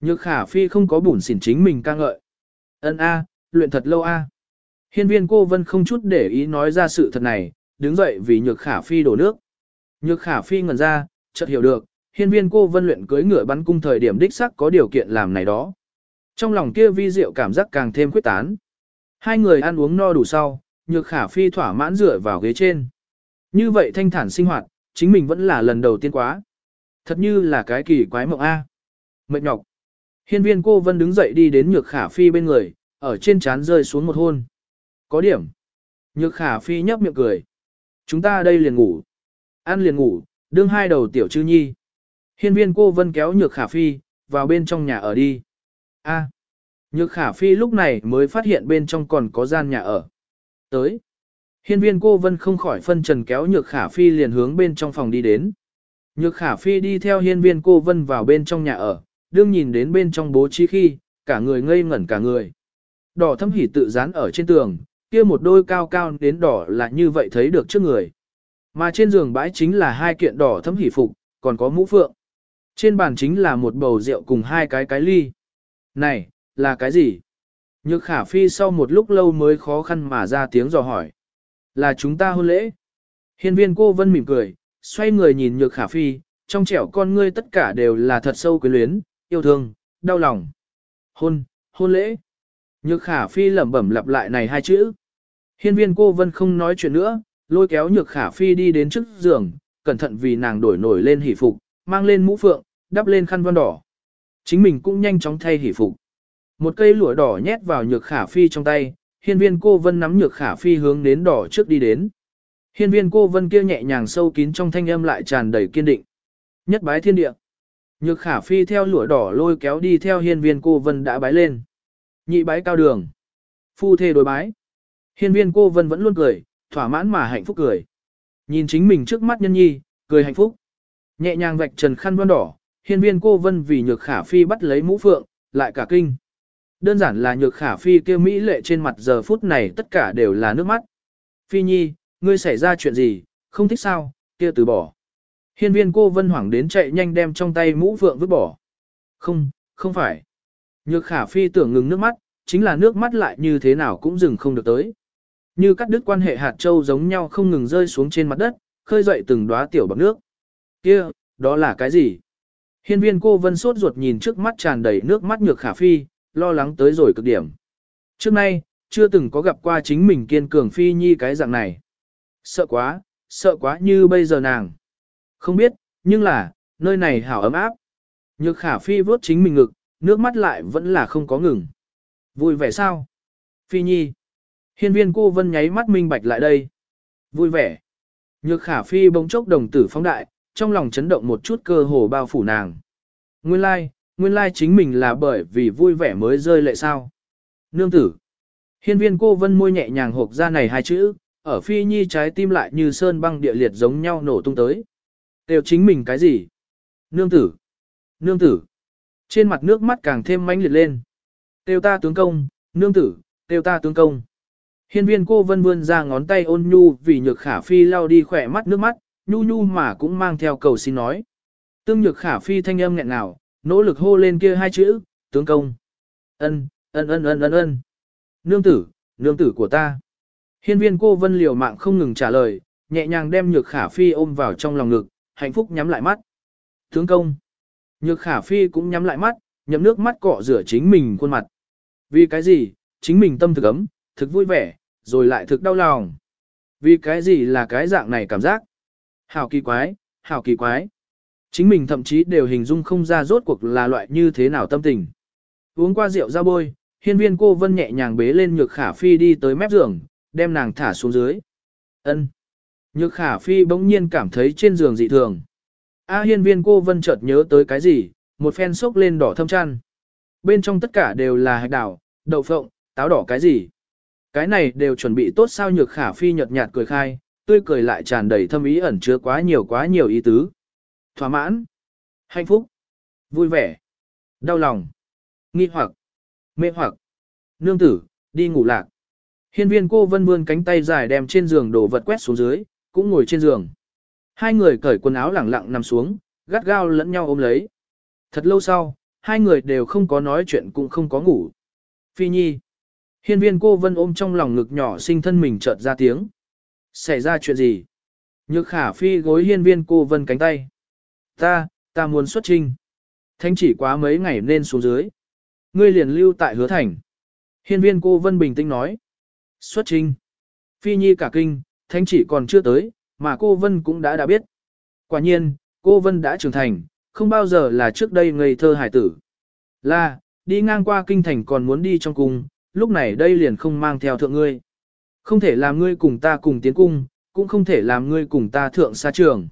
Nhược khả phi không có bùn xỉn chính mình ca ngợi. Ân a, luyện thật lâu a. Hiên viên cô vân không chút để ý nói ra sự thật này, đứng dậy vì nhược khả phi đổ nước. Nhược khả phi ngẩn ra, chợt hiểu được, hiên viên cô vân luyện cưới ngựa bắn cung thời điểm đích sắc có điều kiện làm này đó. Trong lòng kia vi diệu cảm giác càng thêm quyết tán. Hai người ăn uống no đủ sau, nhược khả phi thỏa mãn dựa vào ghế trên. Như vậy thanh thản sinh hoạt, chính mình vẫn là lần đầu tiên quá. Thật như là cái kỳ quái mộng A. Mệt nhọc. Hiên viên cô vân đứng dậy đi đến nhược khả phi bên người, ở trên trán rơi xuống một hôn. Có điểm. Nhược khả phi nhấp miệng cười. Chúng ta đây liền ngủ. Ăn liền ngủ, đương hai đầu tiểu chư nhi. Hiên viên cô vân kéo nhược khả phi, vào bên trong nhà ở đi. A. Nhược khả phi lúc này mới phát hiện bên trong còn có gian nhà ở. Tới. Hiên viên cô vân không khỏi phân trần kéo nhược khả phi liền hướng bên trong phòng đi đến. Nhược khả phi đi theo hiên viên cô vân vào bên trong nhà ở, đương nhìn đến bên trong bố trí khi, cả người ngây ngẩn cả người. Đỏ thâm hỉ tự dán ở trên tường, kia một đôi cao cao đến đỏ là như vậy thấy được trước người. Mà trên giường bãi chính là hai kiện đỏ thâm hỉ phục, còn có mũ phượng. Trên bàn chính là một bầu rượu cùng hai cái cái ly. Này, là cái gì? Nhược khả phi sau một lúc lâu mới khó khăn mà ra tiếng dò hỏi. Là chúng ta hôn lễ. Hiên viên cô vân mỉm cười, xoay người nhìn nhược khả phi, trong trẻo con ngươi tất cả đều là thật sâu quyến luyến, yêu thương, đau lòng. Hôn, hôn lễ. Nhược khả phi lẩm bẩm lặp lại này hai chữ. Hiên viên cô vân không nói chuyện nữa, lôi kéo nhược khả phi đi đến trước giường, cẩn thận vì nàng đổi nổi lên hỷ phục, mang lên mũ phượng, đắp lên khăn vân đỏ. Chính mình cũng nhanh chóng thay hỷ phục. Một cây lụa đỏ nhét vào nhược khả phi trong tay, hiên viên cô vân nắm nhược khả phi hướng đến đỏ trước đi đến. Hiên viên cô vân kia nhẹ nhàng sâu kín trong thanh âm lại tràn đầy kiên định. Nhất bái thiên địa. Nhược khả phi theo lụa đỏ lôi kéo đi theo hiên viên cô vân đã bái lên. Nhị bái cao đường. Phu thê đối bái. Hiên viên cô vân vẫn luôn cười, thỏa mãn mà hạnh phúc cười. Nhìn chính mình trước mắt nhân nhi, cười hạnh phúc. Nhẹ nhàng vạch trần khăn vân đỏ, hiên viên cô vân vì nhược khả phi bắt lấy mũ phượng, lại cả kinh. Đơn giản là nhược khả phi kêu mỹ lệ trên mặt giờ phút này tất cả đều là nước mắt. Phi nhi, ngươi xảy ra chuyện gì, không thích sao, kia từ bỏ. Hiên viên cô vân hoảng đến chạy nhanh đem trong tay mũ phượng vứt bỏ. Không, không phải. Nhược khả phi tưởng ngừng nước mắt, chính là nước mắt lại như thế nào cũng dừng không được tới. Như cắt đứt quan hệ hạt châu giống nhau không ngừng rơi xuống trên mặt đất, khơi dậy từng đóa tiểu bọc nước. Kia, đó là cái gì? Hiên viên cô vân sốt ruột nhìn trước mắt tràn đầy nước mắt nhược khả phi, lo lắng tới rồi cực điểm. Trước nay, chưa từng có gặp qua chính mình kiên cường phi nhi cái dạng này. Sợ quá, sợ quá như bây giờ nàng. Không biết, nhưng là, nơi này hảo ấm áp. Nhược khả phi vớt chính mình ngực, nước mắt lại vẫn là không có ngừng. Vui vẻ sao? Phi nhi. Hiên viên cô vân nháy mắt minh bạch lại đây. Vui vẻ. Nhược khả phi bỗng chốc đồng tử phóng đại, trong lòng chấn động một chút cơ hồ bao phủ nàng. Nguyên lai, nguyên lai chính mình là bởi vì vui vẻ mới rơi lệ sao. Nương tử. Hiên viên cô vân môi nhẹ nhàng hộp ra này hai chữ, ở phi nhi trái tim lại như sơn băng địa liệt giống nhau nổ tung tới. Đều chính mình cái gì? Nương tử. Nương tử. Trên mặt nước mắt càng thêm mãnh liệt lên. Tiêu ta tướng công, nương tử, tiêu ta tướng công. Hiên viên cô vân vươn ra ngón tay ôn nhu vì nhược khả phi lao đi khỏe mắt nước mắt, nhu nhu mà cũng mang theo cầu xin nói. Tương nhược khả phi thanh âm nghẹn nào, nỗ lực hô lên kia hai chữ, tướng công. Ân, ân ân ân ân ân. Nương tử, nương tử của ta. Hiên viên cô vân liều mạng không ngừng trả lời, nhẹ nhàng đem nhược khả phi ôm vào trong lòng ngực, hạnh phúc nhắm lại mắt. Tướng công. Nhược khả phi cũng nhắm lại mắt, nhậm nước mắt cọ rửa chính mình khuôn mặt. Vì cái gì, chính mình tâm thực ấm, thực vui vẻ, rồi lại thực đau lòng. Vì cái gì là cái dạng này cảm giác? Hảo kỳ quái, hảo kỳ quái. Chính mình thậm chí đều hình dung không ra rốt cuộc là loại như thế nào tâm tình. Uống qua rượu ra bôi, hiên viên cô vân nhẹ nhàng bế lên nhược khả phi đi tới mép giường, đem nàng thả xuống dưới. ân Nhược khả phi bỗng nhiên cảm thấy trên giường dị thường. A hiên viên cô vân chợt nhớ tới cái gì, một phen sốc lên đỏ thâm chăn. Bên trong tất cả đều là hạch đảo, đậu phộng, táo đỏ cái gì. Cái này đều chuẩn bị tốt sao nhược khả phi nhợt nhạt cười khai, tươi cười lại tràn đầy thâm ý ẩn chứa quá nhiều quá nhiều ý tứ. Thỏa mãn, hạnh phúc, vui vẻ, đau lòng, nghi hoặc, mê hoặc, nương tử, đi ngủ lạc. Hiên viên cô vân vươn cánh tay dài đem trên giường đồ vật quét xuống dưới, cũng ngồi trên giường. Hai người cởi quần áo lẳng lặng nằm xuống, gắt gao lẫn nhau ôm lấy. Thật lâu sau, hai người đều không có nói chuyện cũng không có ngủ. Phi nhi. Hiên viên cô vân ôm trong lòng ngực nhỏ sinh thân mình chợt ra tiếng. Xảy ra chuyện gì? Nhược khả phi gối hiên viên cô vân cánh tay. Ta, ta muốn xuất trinh. Thánh chỉ quá mấy ngày nên xuống dưới. Ngươi liền lưu tại hứa thành. Hiên viên cô vân bình tĩnh nói. Xuất trinh. Phi nhi cả kinh, thánh chỉ còn chưa tới, mà cô vân cũng đã đã biết. Quả nhiên, cô vân đã trưởng thành, không bao giờ là trước đây ngây thơ hải tử. Là, đi ngang qua kinh thành còn muốn đi trong cung, lúc này đây liền không mang theo thượng ngươi. Không thể làm ngươi cùng ta cùng tiến cung, cũng không thể làm ngươi cùng ta thượng xa trường.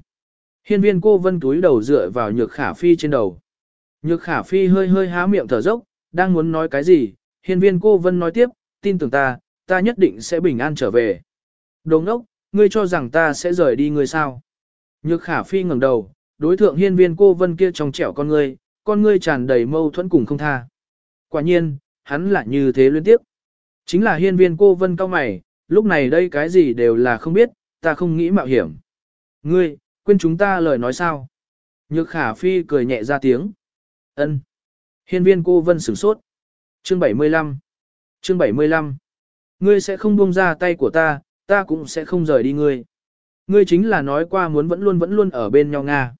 Hiên viên cô vân túi đầu dựa vào nhược khả phi trên đầu. Nhược khả phi hơi hơi há miệng thở dốc, đang muốn nói cái gì, hiên viên cô vân nói tiếp, tin tưởng ta, ta nhất định sẽ bình an trở về. Đồ ốc, ngươi cho rằng ta sẽ rời đi ngươi sao? Nhược khả phi ngẩng đầu, đối thượng hiên viên cô vân kia trong trẻo con ngươi, con ngươi tràn đầy mâu thuẫn cùng không tha. Quả nhiên, hắn lại như thế liên tiếp. Chính là hiên viên cô vân cao mày, lúc này đây cái gì đều là không biết, ta không nghĩ mạo hiểm. Ngươi, quên chúng ta lời nói sao? Nhược khả phi cười nhẹ ra tiếng. ân Hiên viên cô vân sửng sốt. Chương 75 Chương 75 Ngươi sẽ không buông ra tay của ta, ta cũng sẽ không rời đi ngươi. Ngươi chính là nói qua muốn vẫn luôn vẫn luôn ở bên nhau Nga.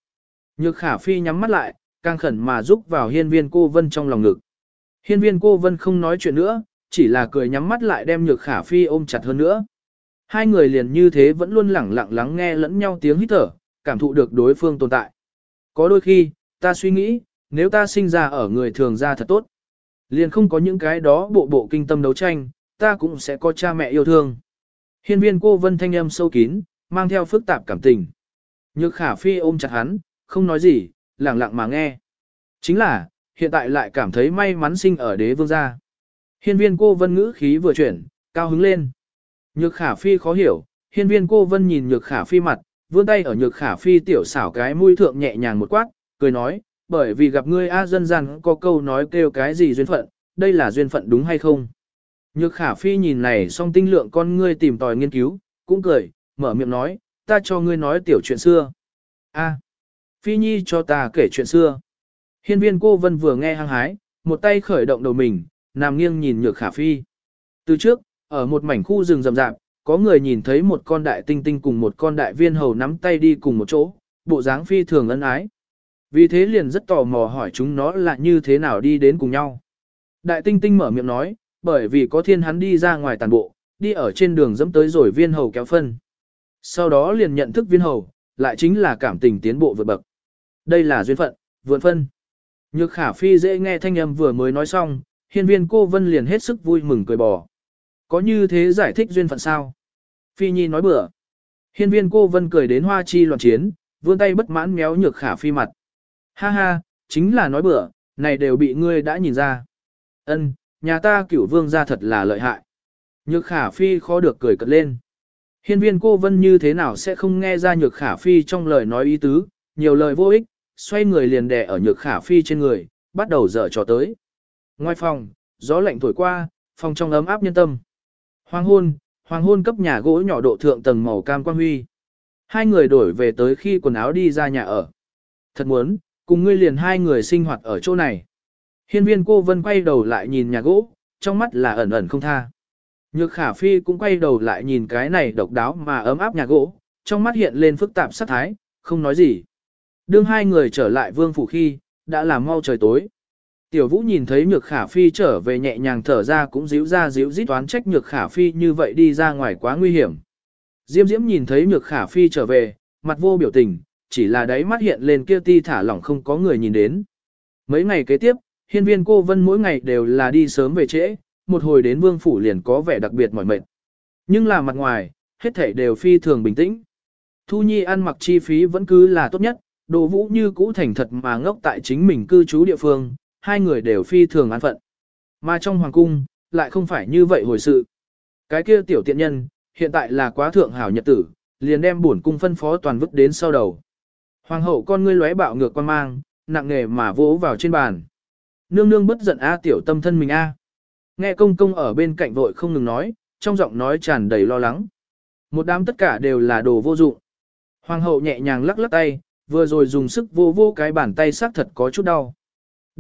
Nhược khả phi nhắm mắt lại, càng khẩn mà giúp vào hiên viên cô vân trong lòng ngực. Hiên viên cô vân không nói chuyện nữa, chỉ là cười nhắm mắt lại đem nhược khả phi ôm chặt hơn nữa. Hai người liền như thế vẫn luôn lẳng lặng lắng nghe lẫn nhau tiếng hít thở, cảm thụ được đối phương tồn tại. Có đôi khi, ta suy nghĩ, nếu ta sinh ra ở người thường ra thật tốt. Liền không có những cái đó bộ bộ kinh tâm đấu tranh, ta cũng sẽ có cha mẹ yêu thương. Hiên viên cô vân thanh âm sâu kín, mang theo phức tạp cảm tình. Nhược khả phi ôm chặt hắn, không nói gì, lẳng lặng mà nghe. Chính là, hiện tại lại cảm thấy may mắn sinh ở đế vương gia. Hiên viên cô vân ngữ khí vừa chuyển, cao hứng lên. Nhược khả phi khó hiểu, hiên viên cô vân nhìn nhược khả phi mặt, vươn tay ở nhược khả phi tiểu xảo cái mũi thượng nhẹ nhàng một quát, cười nói, bởi vì gặp ngươi A dân gian có câu nói kêu cái gì duyên phận, đây là duyên phận đúng hay không? Nhược khả phi nhìn này song tinh lượng con ngươi tìm tòi nghiên cứu, cũng cười, mở miệng nói, ta cho ngươi nói tiểu chuyện xưa. A, phi nhi cho ta kể chuyện xưa. Hiên viên cô vân vừa nghe hăng hái, một tay khởi động đầu mình, nằm nghiêng nhìn nhược khả phi. Từ trước, ở một mảnh khu rừng rậm rạp, có người nhìn thấy một con đại tinh tinh cùng một con đại viên hầu nắm tay đi cùng một chỗ, bộ dáng phi thường ân ái. Vì thế liền rất tò mò hỏi chúng nó là như thế nào đi đến cùng nhau. Đại tinh tinh mở miệng nói, bởi vì có thiên hắn đi ra ngoài tàn bộ, đi ở trên đường dẫm tới rồi viên hầu kéo phân. Sau đó liền nhận thức viên hầu, lại chính là cảm tình tiến bộ vượt bậc. Đây là duyên phận, vượn phân. Nhược khả phi dễ nghe thanh âm vừa mới nói xong, hiên viên cô vân liền hết sức vui mừng cười bò. Có như thế giải thích duyên phận sao? Phi nhi nói bừa. Hiên viên cô vân cười đến hoa chi loạn chiến, vươn tay bất mãn méo nhược khả phi mặt. Ha ha, chính là nói bừa, này đều bị ngươi đã nhìn ra. Ân, nhà ta cửu vương gia thật là lợi hại. Nhược khả phi khó được cười cật lên. Hiên viên cô vân như thế nào sẽ không nghe ra nhược khả phi trong lời nói ý tứ, nhiều lời vô ích, xoay người liền đè ở nhược khả phi trên người, bắt đầu dở trò tới. Ngoài phòng, gió lạnh thổi qua, phòng trong ấm áp nhân tâm. Hoàng hôn, hoàng hôn cấp nhà gỗ nhỏ độ thượng tầng màu cam quan huy. Hai người đổi về tới khi quần áo đi ra nhà ở. Thật muốn, cùng ngươi liền hai người sinh hoạt ở chỗ này. Hiên viên cô vân quay đầu lại nhìn nhà gỗ, trong mắt là ẩn ẩn không tha. Nhược khả phi cũng quay đầu lại nhìn cái này độc đáo mà ấm áp nhà gỗ, trong mắt hiện lên phức tạp sắc thái, không nói gì. Đương hai người trở lại vương phủ khi, đã là mau trời tối. Tiểu vũ nhìn thấy nhược khả phi trở về nhẹ nhàng thở ra cũng díu ra díu dít toán trách nhược khả phi như vậy đi ra ngoài quá nguy hiểm. Diêm diễm nhìn thấy nhược khả phi trở về, mặt vô biểu tình, chỉ là đáy mắt hiện lên kia ti thả lỏng không có người nhìn đến. Mấy ngày kế tiếp, hiên viên cô vân mỗi ngày đều là đi sớm về trễ, một hồi đến vương phủ liền có vẻ đặc biệt mỏi mệt. Nhưng là mặt ngoài, hết thảy đều phi thường bình tĩnh. Thu Nhi ăn mặc chi phí vẫn cứ là tốt nhất, đồ vũ như cũ thành thật mà ngốc tại chính mình cư trú địa phương, hai người đều phi thường an phận. Mà trong hoàng cung, lại không phải như vậy hồi sự. Cái kia tiểu tiện nhân, hiện tại là quá thượng hảo nhật tử, liền đem bổn cung phân phó toàn vứt đến sau đầu. Hoàng hậu con ngươi lóe bạo ngược quan mang, nặng nề mà vỗ vào trên bàn. Nương nương bất giận a tiểu tâm thân mình a. Nghe công công ở bên cạnh vội không ngừng nói, trong giọng nói tràn đầy lo lắng. Một đám tất cả đều là đồ vô dụng. Hoàng hậu nhẹ nhàng lắc lắc tay, vừa rồi dùng sức vô vô cái bàn tay xác thật có chút đau.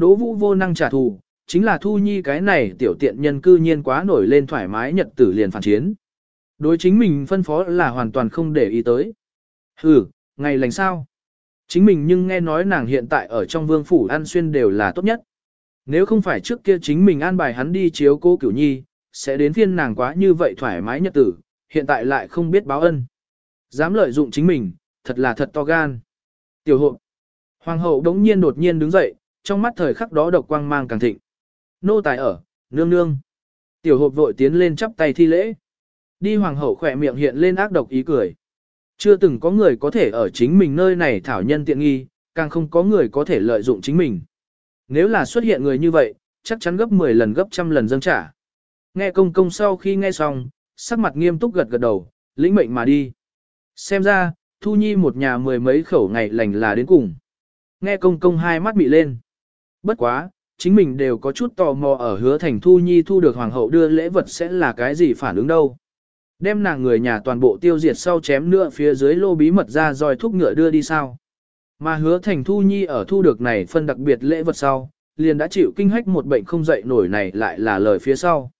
Đỗ vũ vô năng trả thù, chính là thu nhi cái này tiểu tiện nhân cư nhiên quá nổi lên thoải mái nhật tử liền phản chiến. Đối chính mình phân phó là hoàn toàn không để ý tới. Ừ, ngày lành sao? Chính mình nhưng nghe nói nàng hiện tại ở trong vương phủ ăn xuyên đều là tốt nhất. Nếu không phải trước kia chính mình an bài hắn đi chiếu cô cửu nhi, sẽ đến phiên nàng quá như vậy thoải mái nhật tử, hiện tại lại không biết báo ân. Dám lợi dụng chính mình, thật là thật to gan. Tiểu hộ. Hoàng hậu đống nhiên đột nhiên đứng dậy, trong mắt thời khắc đó độc quang mang càng thịnh. Nô tài ở, nương nương. Tiểu hộp vội tiến lên chắp tay thi lễ. Đi hoàng hậu khỏe miệng hiện lên ác độc ý cười. Chưa từng có người có thể ở chính mình nơi này thảo nhân tiện nghi, càng không có người có thể lợi dụng chính mình. Nếu là xuất hiện người như vậy, chắc chắn gấp 10 lần gấp trăm lần dâng trả. Nghe công công sau khi nghe xong, sắc mặt nghiêm túc gật gật đầu, lĩnh mệnh mà đi. Xem ra, Thu Nhi một nhà mười mấy khẩu ngày lành là đến cùng. Nghe công công hai mắt bị lên. Bất quá, chính mình đều có chút tò mò ở hứa thành Thu Nhi thu được hoàng hậu đưa lễ vật sẽ là cái gì phản ứng đâu. Đem nàng người nhà toàn bộ tiêu diệt sau chém nữa phía dưới lô bí mật ra rồi thúc ngựa đưa đi sao. Mà hứa thành Thu Nhi ở thu được này phân đặc biệt lễ vật sau, liền đã chịu kinh hách một bệnh không dậy nổi này lại là lời phía sau.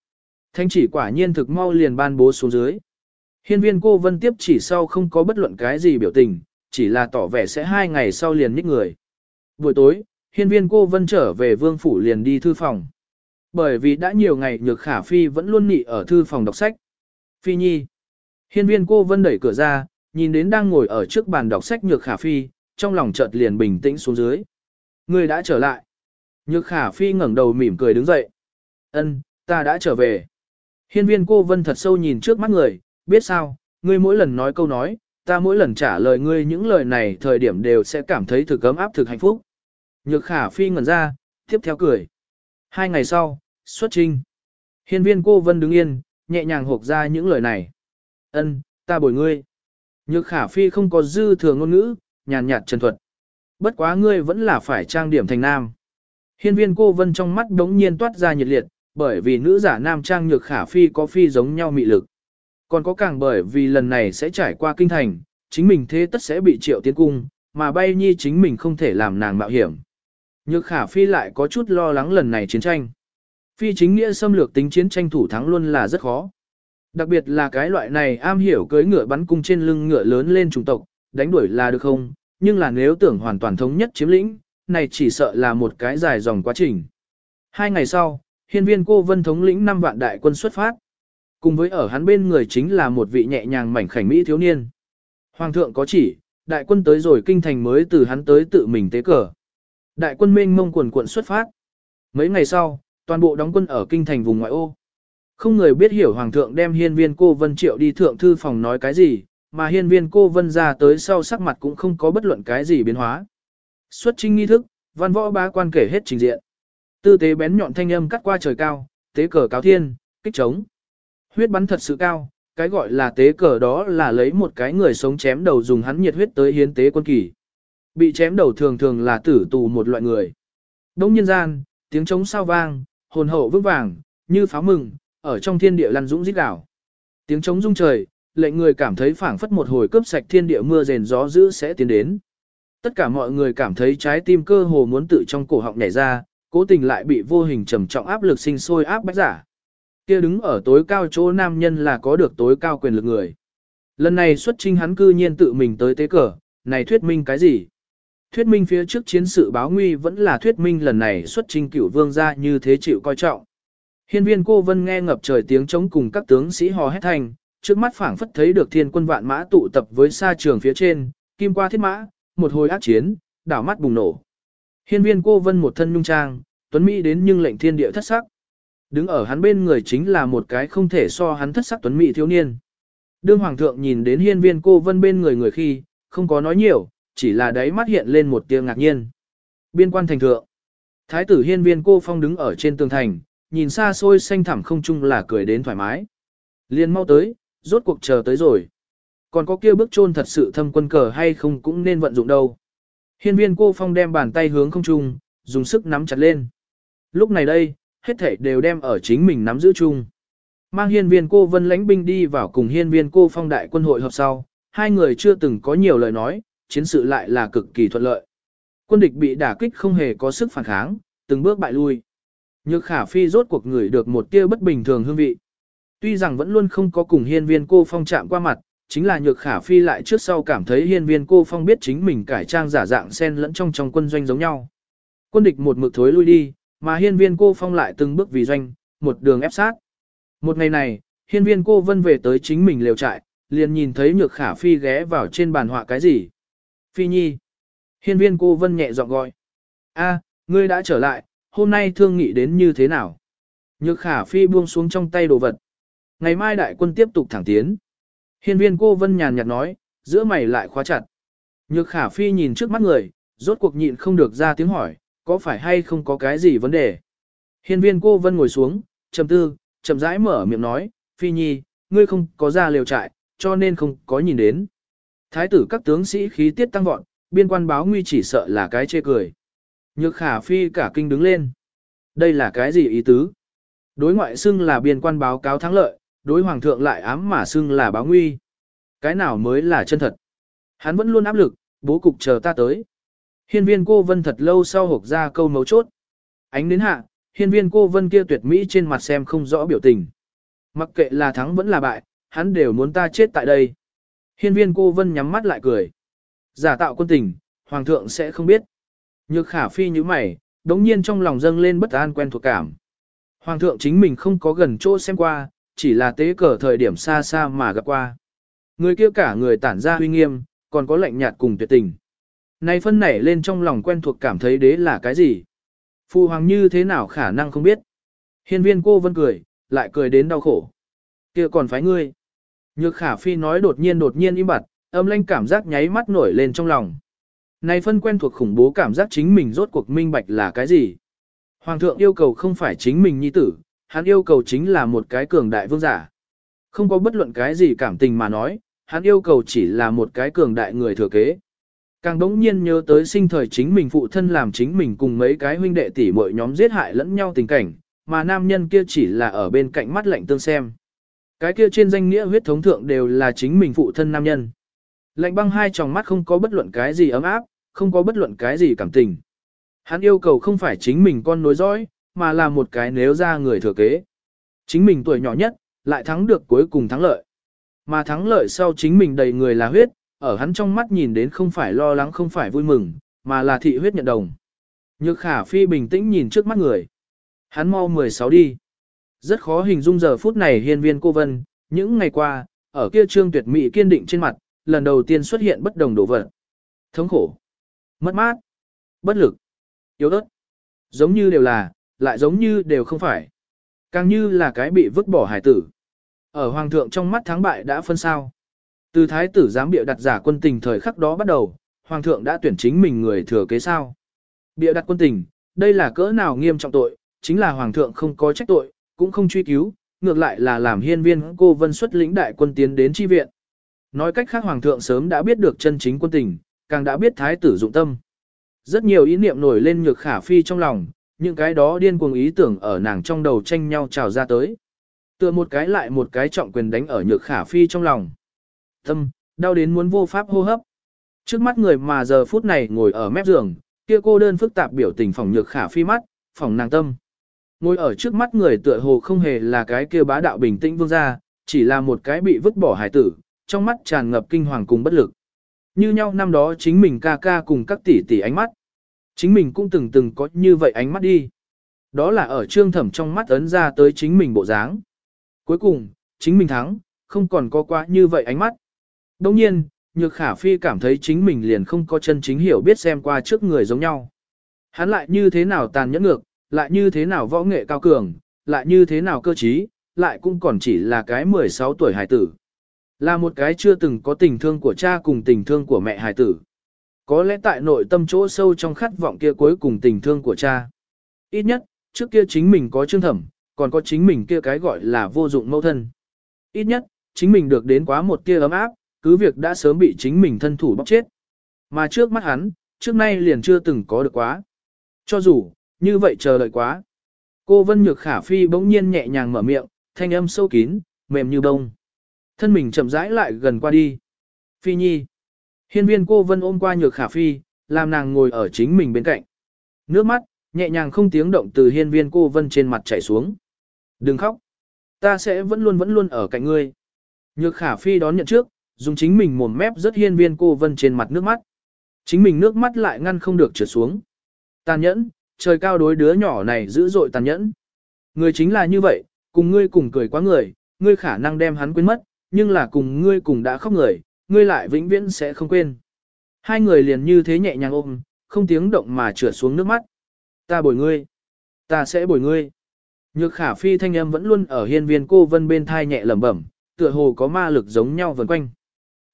Thanh chỉ quả nhiên thực mau liền ban bố xuống dưới. Hiên viên cô vân tiếp chỉ sau không có bất luận cái gì biểu tình, chỉ là tỏ vẻ sẽ hai ngày sau liền nhích người. Buổi tối, hiên viên cô vân trở về vương phủ liền đi thư phòng. Bởi vì đã nhiều ngày nhược khả phi vẫn luôn nị ở thư phòng đọc sách. Phi nhi. Hiên viên cô vân đẩy cửa ra, nhìn đến đang ngồi ở trước bàn đọc sách nhược khả phi, trong lòng chợt liền bình tĩnh xuống dưới. Người đã trở lại. Nhược khả phi ngẩng đầu mỉm cười đứng dậy. Ân, ta đã trở về. Hiên viên cô vân thật sâu nhìn trước mắt người, biết sao, ngươi mỗi lần nói câu nói, ta mỗi lần trả lời ngươi những lời này thời điểm đều sẽ cảm thấy thực ấm áp thực hạnh phúc. Nhược khả phi ngẩn ra, tiếp theo cười. Hai ngày sau, xuất trinh. Hiên viên cô vân đứng yên, nhẹ nhàng hộp ra những lời này. Ân, ta bồi ngươi. Nhược khả phi không có dư thừa ngôn ngữ, nhàn nhạt trần thuật. Bất quá ngươi vẫn là phải trang điểm thành nam. Hiên viên cô vân trong mắt đống nhiên toát ra nhiệt liệt, bởi vì nữ giả nam trang nhược khả phi có phi giống nhau mị lực. Còn có càng bởi vì lần này sẽ trải qua kinh thành, chính mình thế tất sẽ bị triệu tiến cung, mà bay nhi chính mình không thể làm nàng mạo hiểm. Nhược khả phi lại có chút lo lắng lần này chiến tranh. Phi chính nghĩa xâm lược tính chiến tranh thủ thắng luôn là rất khó. Đặc biệt là cái loại này am hiểu cưới ngựa bắn cung trên lưng ngựa lớn lên chủng tộc, đánh đuổi là được không, nhưng là nếu tưởng hoàn toàn thống nhất chiếm lĩnh, này chỉ sợ là một cái dài dòng quá trình. Hai ngày sau, hiên viên cô vân thống lĩnh 5 vạn đại quân xuất phát. Cùng với ở hắn bên người chính là một vị nhẹ nhàng mảnh khảnh mỹ thiếu niên. Hoàng thượng có chỉ, đại quân tới rồi kinh thành mới từ hắn tới tự mình tế cờ. Đại quân mênh mông quần cuộn xuất phát. Mấy ngày sau, toàn bộ đóng quân ở kinh thành vùng ngoại ô. Không người biết hiểu hoàng thượng đem hiên viên cô vân triệu đi thượng thư phòng nói cái gì, mà hiên viên cô vân ra tới sau sắc mặt cũng không có bất luận cái gì biến hóa. Xuất trinh nghi thức, văn võ bá quan kể hết trình diện. Tư tế bén nhọn thanh âm cắt qua trời cao, tế cờ cáo thiên, kích trống. Huyết bắn thật sự cao, cái gọi là tế cờ đó là lấy một cái người sống chém đầu dùng hắn nhiệt huyết tới hiến tế quân kỳ. Bị chém đầu thường thường là tử tù một loại người. Đông nhân gian, tiếng trống sao vang, hồn hậu vững vàng, như pháo mừng, ở trong thiên địa lăn dũng rít đảo. Tiếng trống rung trời, lệnh người cảm thấy phảng phất một hồi cướp sạch thiên địa mưa rền gió dữ sẽ tiến đến. Tất cả mọi người cảm thấy trái tim cơ hồ muốn tự trong cổ họng nhảy ra, cố tình lại bị vô hình trầm trọng áp lực sinh sôi áp bách giả. Kia đứng ở tối cao chỗ nam nhân là có được tối cao quyền lực người. Lần này xuất trinh hắn cư nhiên tự mình tới tế cờ, này thuyết minh cái gì? Thuyết minh phía trước chiến sự báo nguy vẫn là thuyết minh lần này xuất trinh cửu vương ra như thế chịu coi trọng. Hiên viên cô vân nghe ngập trời tiếng chống cùng các tướng sĩ hò hét thành, trước mắt phảng phất thấy được thiên quân vạn mã tụ tập với xa trường phía trên, kim qua thiết mã, một hồi ác chiến, đảo mắt bùng nổ. Hiên viên cô vân một thân nhung trang, tuấn Mỹ đến nhưng lệnh thiên địa thất sắc. Đứng ở hắn bên người chính là một cái không thể so hắn thất sắc tuấn Mỹ thiếu niên. Đương hoàng thượng nhìn đến hiên viên cô vân bên người người khi, không có nói nhiều, chỉ là đáy mắt hiện lên một tia ngạc nhiên. Biên quan thành thượng. Thái tử hiên viên cô phong đứng ở trên tường thành, nhìn xa xôi xanh thẳm không chung là cười đến thoải mái. Liên mau tới, rốt cuộc chờ tới rồi. Còn có kia bước chôn thật sự thâm quân cờ hay không cũng nên vận dụng đâu. Hiên viên cô phong đem bàn tay hướng không trung, dùng sức nắm chặt lên. Lúc này đây, hết thảy đều đem ở chính mình nắm giữ chung. Mang hiên viên cô vân lãnh binh đi vào cùng hiên viên cô phong đại quân hội hợp sau, hai người chưa từng có nhiều lời nói, chiến sự lại là cực kỳ thuận lợi. Quân địch bị đả kích không hề có sức phản kháng, từng bước bại lui. Nhược khả phi rốt cuộc người được một tia bất bình thường hương vị. Tuy rằng vẫn luôn không có cùng hiên viên cô phong chạm qua mặt, chính là nhược khả phi lại trước sau cảm thấy hiên viên cô phong biết chính mình cải trang giả dạng xen lẫn trong trong quân doanh giống nhau. Quân địch một mực thối lui đi, mà hiên viên cô phong lại từng bước vì doanh, một đường ép sát. Một ngày này, hiên viên cô vân về tới chính mình lều trại, liền nhìn thấy nhược khả phi ghé vào trên bàn họa cái gì. Phi nhi. Hiên viên cô vân nhẹ giọng gọi. a ngươi đã trở lại, hôm nay thương nghị đến như thế nào? Nhược khả phi buông xuống trong tay đồ vật. Ngày mai đại quân tiếp tục thẳng tiến. Hiên viên cô vân nhàn nhạt nói, giữa mày lại khóa chặt. Nhược khả phi nhìn trước mắt người, rốt cuộc nhịn không được ra tiếng hỏi, có phải hay không có cái gì vấn đề? Hiên viên cô vân ngồi xuống, trầm tư, chậm rãi mở miệng nói, phi nhi, ngươi không có ra liều trại, cho nên không có nhìn đến. Thái tử các tướng sĩ khí tiết tăng vọt, biên quan báo nguy chỉ sợ là cái chê cười. Nhược khả phi cả kinh đứng lên. Đây là cái gì ý tứ? Đối ngoại xưng là biên quan báo cáo thắng lợi, đối hoàng thượng lại ám mà xưng là báo nguy. Cái nào mới là chân thật? Hắn vẫn luôn áp lực, bố cục chờ ta tới. Hiên viên cô vân thật lâu sau hộp ra câu mấu chốt. Ánh đến hạ, hiên viên cô vân kia tuyệt mỹ trên mặt xem không rõ biểu tình. Mặc kệ là thắng vẫn là bại, hắn đều muốn ta chết tại đây. Hiên viên cô vân nhắm mắt lại cười. Giả tạo quân tình, hoàng thượng sẽ không biết. Nhược khả phi như mày, đống nhiên trong lòng dâng lên bất an quen thuộc cảm. Hoàng thượng chính mình không có gần chỗ xem qua, chỉ là tế cờ thời điểm xa xa mà gặp qua. Người kia cả người tản ra uy nghiêm, còn có lạnh nhạt cùng tuyệt tình. Này phân nảy lên trong lòng quen thuộc cảm thấy đế là cái gì? Phu hoàng như thế nào khả năng không biết? Hiên viên cô vân cười, lại cười đến đau khổ. kia còn phải ngươi. Nhược khả phi nói đột nhiên đột nhiên im bặt, âm lanh cảm giác nháy mắt nổi lên trong lòng. Này phân quen thuộc khủng bố cảm giác chính mình rốt cuộc minh bạch là cái gì? Hoàng thượng yêu cầu không phải chính mình nhi tử, hắn yêu cầu chính là một cái cường đại vương giả. Không có bất luận cái gì cảm tình mà nói, hắn yêu cầu chỉ là một cái cường đại người thừa kế. Càng đống nhiên nhớ tới sinh thời chính mình phụ thân làm chính mình cùng mấy cái huynh đệ tỷ muội nhóm giết hại lẫn nhau tình cảnh, mà nam nhân kia chỉ là ở bên cạnh mắt lạnh tương xem. Cái kia trên danh nghĩa huyết thống thượng đều là chính mình phụ thân nam nhân. Lạnh băng hai tròng mắt không có bất luận cái gì ấm áp, không có bất luận cái gì cảm tình. Hắn yêu cầu không phải chính mình con nối dõi, mà là một cái nếu ra người thừa kế. Chính mình tuổi nhỏ nhất, lại thắng được cuối cùng thắng lợi. Mà thắng lợi sau chính mình đầy người là huyết, ở hắn trong mắt nhìn đến không phải lo lắng không phải vui mừng, mà là thị huyết nhận đồng. Nhược khả phi bình tĩnh nhìn trước mắt người. Hắn mau 16 đi. Rất khó hình dung giờ phút này hiên viên cô vân, những ngày qua, ở kia trương tuyệt mỹ kiên định trên mặt, lần đầu tiên xuất hiện bất đồng đổ vật. Thống khổ, mất mát, bất lực, yếu ớt. Giống như đều là, lại giống như đều không phải. Càng như là cái bị vứt bỏ hải tử. Ở hoàng thượng trong mắt thắng bại đã phân sao. Từ thái tử giám bịa đặt giả quân tình thời khắc đó bắt đầu, hoàng thượng đã tuyển chính mình người thừa kế sao. Bịa đặt quân tình, đây là cỡ nào nghiêm trọng tội, chính là hoàng thượng không có trách tội, cũng không truy cứu, ngược lại là làm hiên viên cô vân xuất lĩnh đại quân tiến đến chi viện. Nói cách khác hoàng thượng sớm đã biết được chân chính quân tình, càng đã biết thái tử dụng tâm. Rất nhiều ý niệm nổi lên nhược khả phi trong lòng, những cái đó điên cuồng ý tưởng ở nàng trong đầu tranh nhau trào ra tới. Tựa một cái lại một cái trọng quyền đánh ở nhược khả phi trong lòng. Tâm, đau đến muốn vô pháp hô hấp. Trước mắt người mà giờ phút này ngồi ở mép giường, kia cô đơn phức tạp biểu tình phòng nhược khả phi mắt, phòng nàng tâm. Ngồi ở trước mắt người tựa hồ không hề là cái kia bá đạo bình tĩnh vương gia, chỉ là một cái bị vứt bỏ hải tử, trong mắt tràn ngập kinh hoàng cùng bất lực. Như nhau năm đó chính mình ca ca cùng các tỷ tỷ ánh mắt. Chính mình cũng từng từng có như vậy ánh mắt đi. Đó là ở trương thẩm trong mắt ấn ra tới chính mình bộ dáng. Cuối cùng, chính mình thắng, không còn có quá như vậy ánh mắt. Đồng nhiên, Nhược Khả Phi cảm thấy chính mình liền không có chân chính hiểu biết xem qua trước người giống nhau. Hắn lại như thế nào tàn nhẫn ngược, lại như thế nào võ nghệ cao cường, lại như thế nào cơ trí, lại cũng còn chỉ là cái 16 tuổi hải tử. Là một cái chưa từng có tình thương của cha cùng tình thương của mẹ hải tử. Có lẽ tại nội tâm chỗ sâu trong khát vọng kia cuối cùng tình thương của cha. Ít nhất, trước kia chính mình có chương thẩm, còn có chính mình kia cái gọi là vô dụng mẫu thân. Ít nhất, chính mình được đến quá một tia ấm áp, cứ việc đã sớm bị chính mình thân thủ bóc chết. Mà trước mắt hắn, trước nay liền chưa từng có được quá. Cho dù, như vậy chờ đợi quá. Cô Vân Nhược Khả Phi bỗng nhiên nhẹ nhàng mở miệng, thanh âm sâu kín, mềm như bông. Thân mình chậm rãi lại gần qua đi. Phi Nhi. Hiên viên cô Vân ôm qua Nhược Khả Phi, làm nàng ngồi ở chính mình bên cạnh. Nước mắt, nhẹ nhàng không tiếng động từ hiên viên cô Vân trên mặt chảy xuống. Đừng khóc. Ta sẽ vẫn luôn vẫn luôn ở cạnh ngươi. Nhược Khả Phi đón nhận trước, dùng chính mình mồm mép rất hiên viên cô Vân trên mặt nước mắt. Chính mình nước mắt lại ngăn không được trượt xuống. Tàn nhẫn, trời cao đối đứa nhỏ này dữ dội tàn nhẫn. Người chính là như vậy, cùng ngươi cùng cười quá người, ngươi khả năng đem hắn quên mất, nhưng là cùng ngươi cùng đã khóc người, ngươi lại vĩnh viễn sẽ không quên. Hai người liền như thế nhẹ nhàng ôm, không tiếng động mà trượt xuống nước mắt. Ta bồi ngươi. Ta sẽ bồi ngươi. Nhược khả phi thanh âm vẫn luôn ở hiên viên cô vân bên thai nhẹ lẩm bẩm, tựa hồ có ma lực giống nhau vần quanh.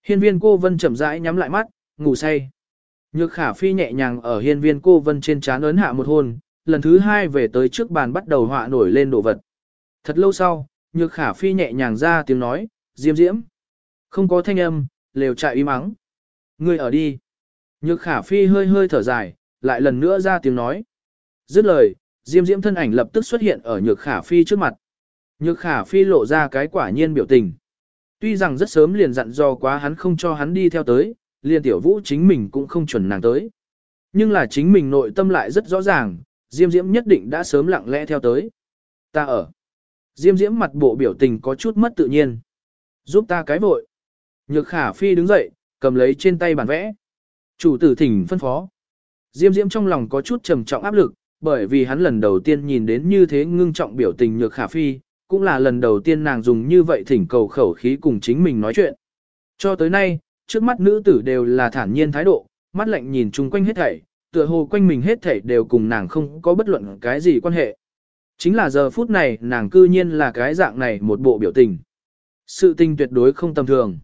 Hiên viên cô vân chậm rãi nhắm lại mắt, ngủ say. Nhược khả phi nhẹ nhàng ở hiên viên cô vân trên trán ấn hạ một hôn, lần thứ hai về tới trước bàn bắt đầu họa nổi lên đồ vật. Thật lâu sau, nhược khả phi nhẹ nhàng ra tiếng nói, diêm diễm. Không có thanh âm, lều trại im mắng, Ngươi ở đi. Nhược khả phi hơi hơi thở dài, lại lần nữa ra tiếng nói. Dứt lời, diêm diễm thân ảnh lập tức xuất hiện ở nhược khả phi trước mặt. Nhược khả phi lộ ra cái quả nhiên biểu tình. Tuy rằng rất sớm liền dặn dò quá hắn không cho hắn đi theo tới, liền tiểu vũ chính mình cũng không chuẩn nàng tới. Nhưng là chính mình nội tâm lại rất rõ ràng, Diêm Diễm nhất định đã sớm lặng lẽ theo tới. Ta ở. Diêm Diễm mặt bộ biểu tình có chút mất tự nhiên. Giúp ta cái vội. Nhược khả phi đứng dậy, cầm lấy trên tay bản vẽ. Chủ tử thỉnh phân phó. Diêm Diễm trong lòng có chút trầm trọng áp lực, bởi vì hắn lần đầu tiên nhìn đến như thế ngưng trọng biểu tình nhược khả phi, cũng là lần đầu tiên nàng dùng như vậy thỉnh cầu khẩu khí cùng chính mình nói chuyện. Cho tới nay, trước mắt nữ tử đều là thản nhiên thái độ, mắt lạnh nhìn chung quanh hết thảy, tựa hồ quanh mình hết thảy đều cùng nàng không có bất luận cái gì quan hệ. Chính là giờ phút này nàng cư nhiên là cái dạng này một bộ biểu tình. Sự tình tuyệt đối không tầm thường.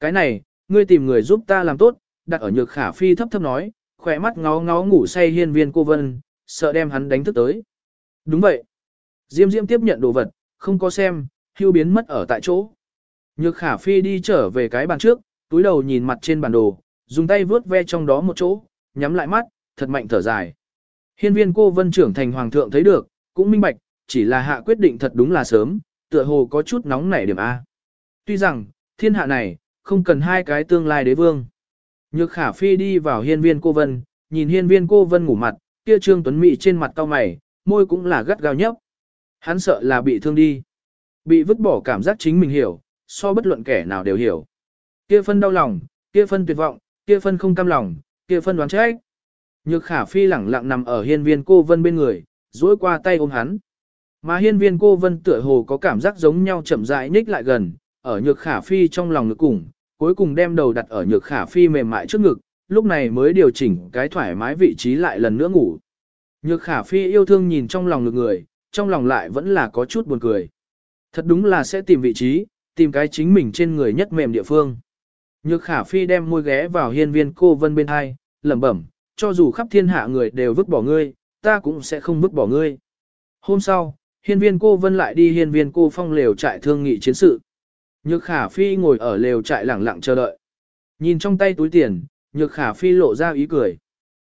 Cái này, ngươi tìm người giúp ta làm tốt, đặt ở nhược khả phi thấp thấp nói, khỏe mắt ngó ngó ngủ say hiên viên cô vân, sợ đem hắn đánh thức tới. Đúng vậy. Diêm Diêm tiếp nhận đồ vật, không có xem, hưu biến mất ở tại chỗ. Nhược khả phi đi trở về cái bàn trước, túi đầu nhìn mặt trên bản đồ, dùng tay vướt ve trong đó một chỗ, nhắm lại mắt, thật mạnh thở dài. Hiên viên cô vân trưởng thành hoàng thượng thấy được, cũng minh bạch, chỉ là hạ quyết định thật đúng là sớm, tựa hồ có chút nóng nảy điểm A. Tuy rằng, thiên hạ này, không cần hai cái tương lai đế vương. Nhược khả phi đi vào hiên viên cô vân, nhìn hiên viên cô vân ngủ mặt, kia trương tuấn mị trên mặt cao mày, môi cũng là gắt gao nhấp. Hắn sợ là bị thương đi. Bị vứt bỏ cảm giác chính mình hiểu, so bất luận kẻ nào đều hiểu. Kia phân đau lòng, kia phân tuyệt vọng, kia phân không cam lòng, kia phân đoán trách. Nhược khả phi lẳng lặng nằm ở hiên viên cô vân bên người, duỗi qua tay ôm hắn. Mà hiên viên cô vân tựa hồ có cảm giác giống nhau chậm rãi nhích lại gần, ở nhược khả phi trong lòng ngực cùng, cuối cùng đem đầu đặt ở nhược khả phi mềm mại trước ngực, lúc này mới điều chỉnh cái thoải mái vị trí lại lần nữa ngủ. Nhược khả phi yêu thương nhìn trong lòng ngực người, trong lòng lại vẫn là có chút buồn cười. Thật đúng là sẽ tìm vị trí, tìm cái chính mình trên người nhất mềm địa phương. Nhược khả phi đem môi ghé vào hiên viên cô vân bên hai, lẩm bẩm, cho dù khắp thiên hạ người đều vứt bỏ ngươi, ta cũng sẽ không vứt bỏ ngươi. Hôm sau, hiên viên cô vân lại đi hiên viên cô phong lều trại thương nghị chiến sự. Nhược khả phi ngồi ở lều trại lẳng lặng chờ đợi. Nhìn trong tay túi tiền, nhược khả phi lộ ra ý cười.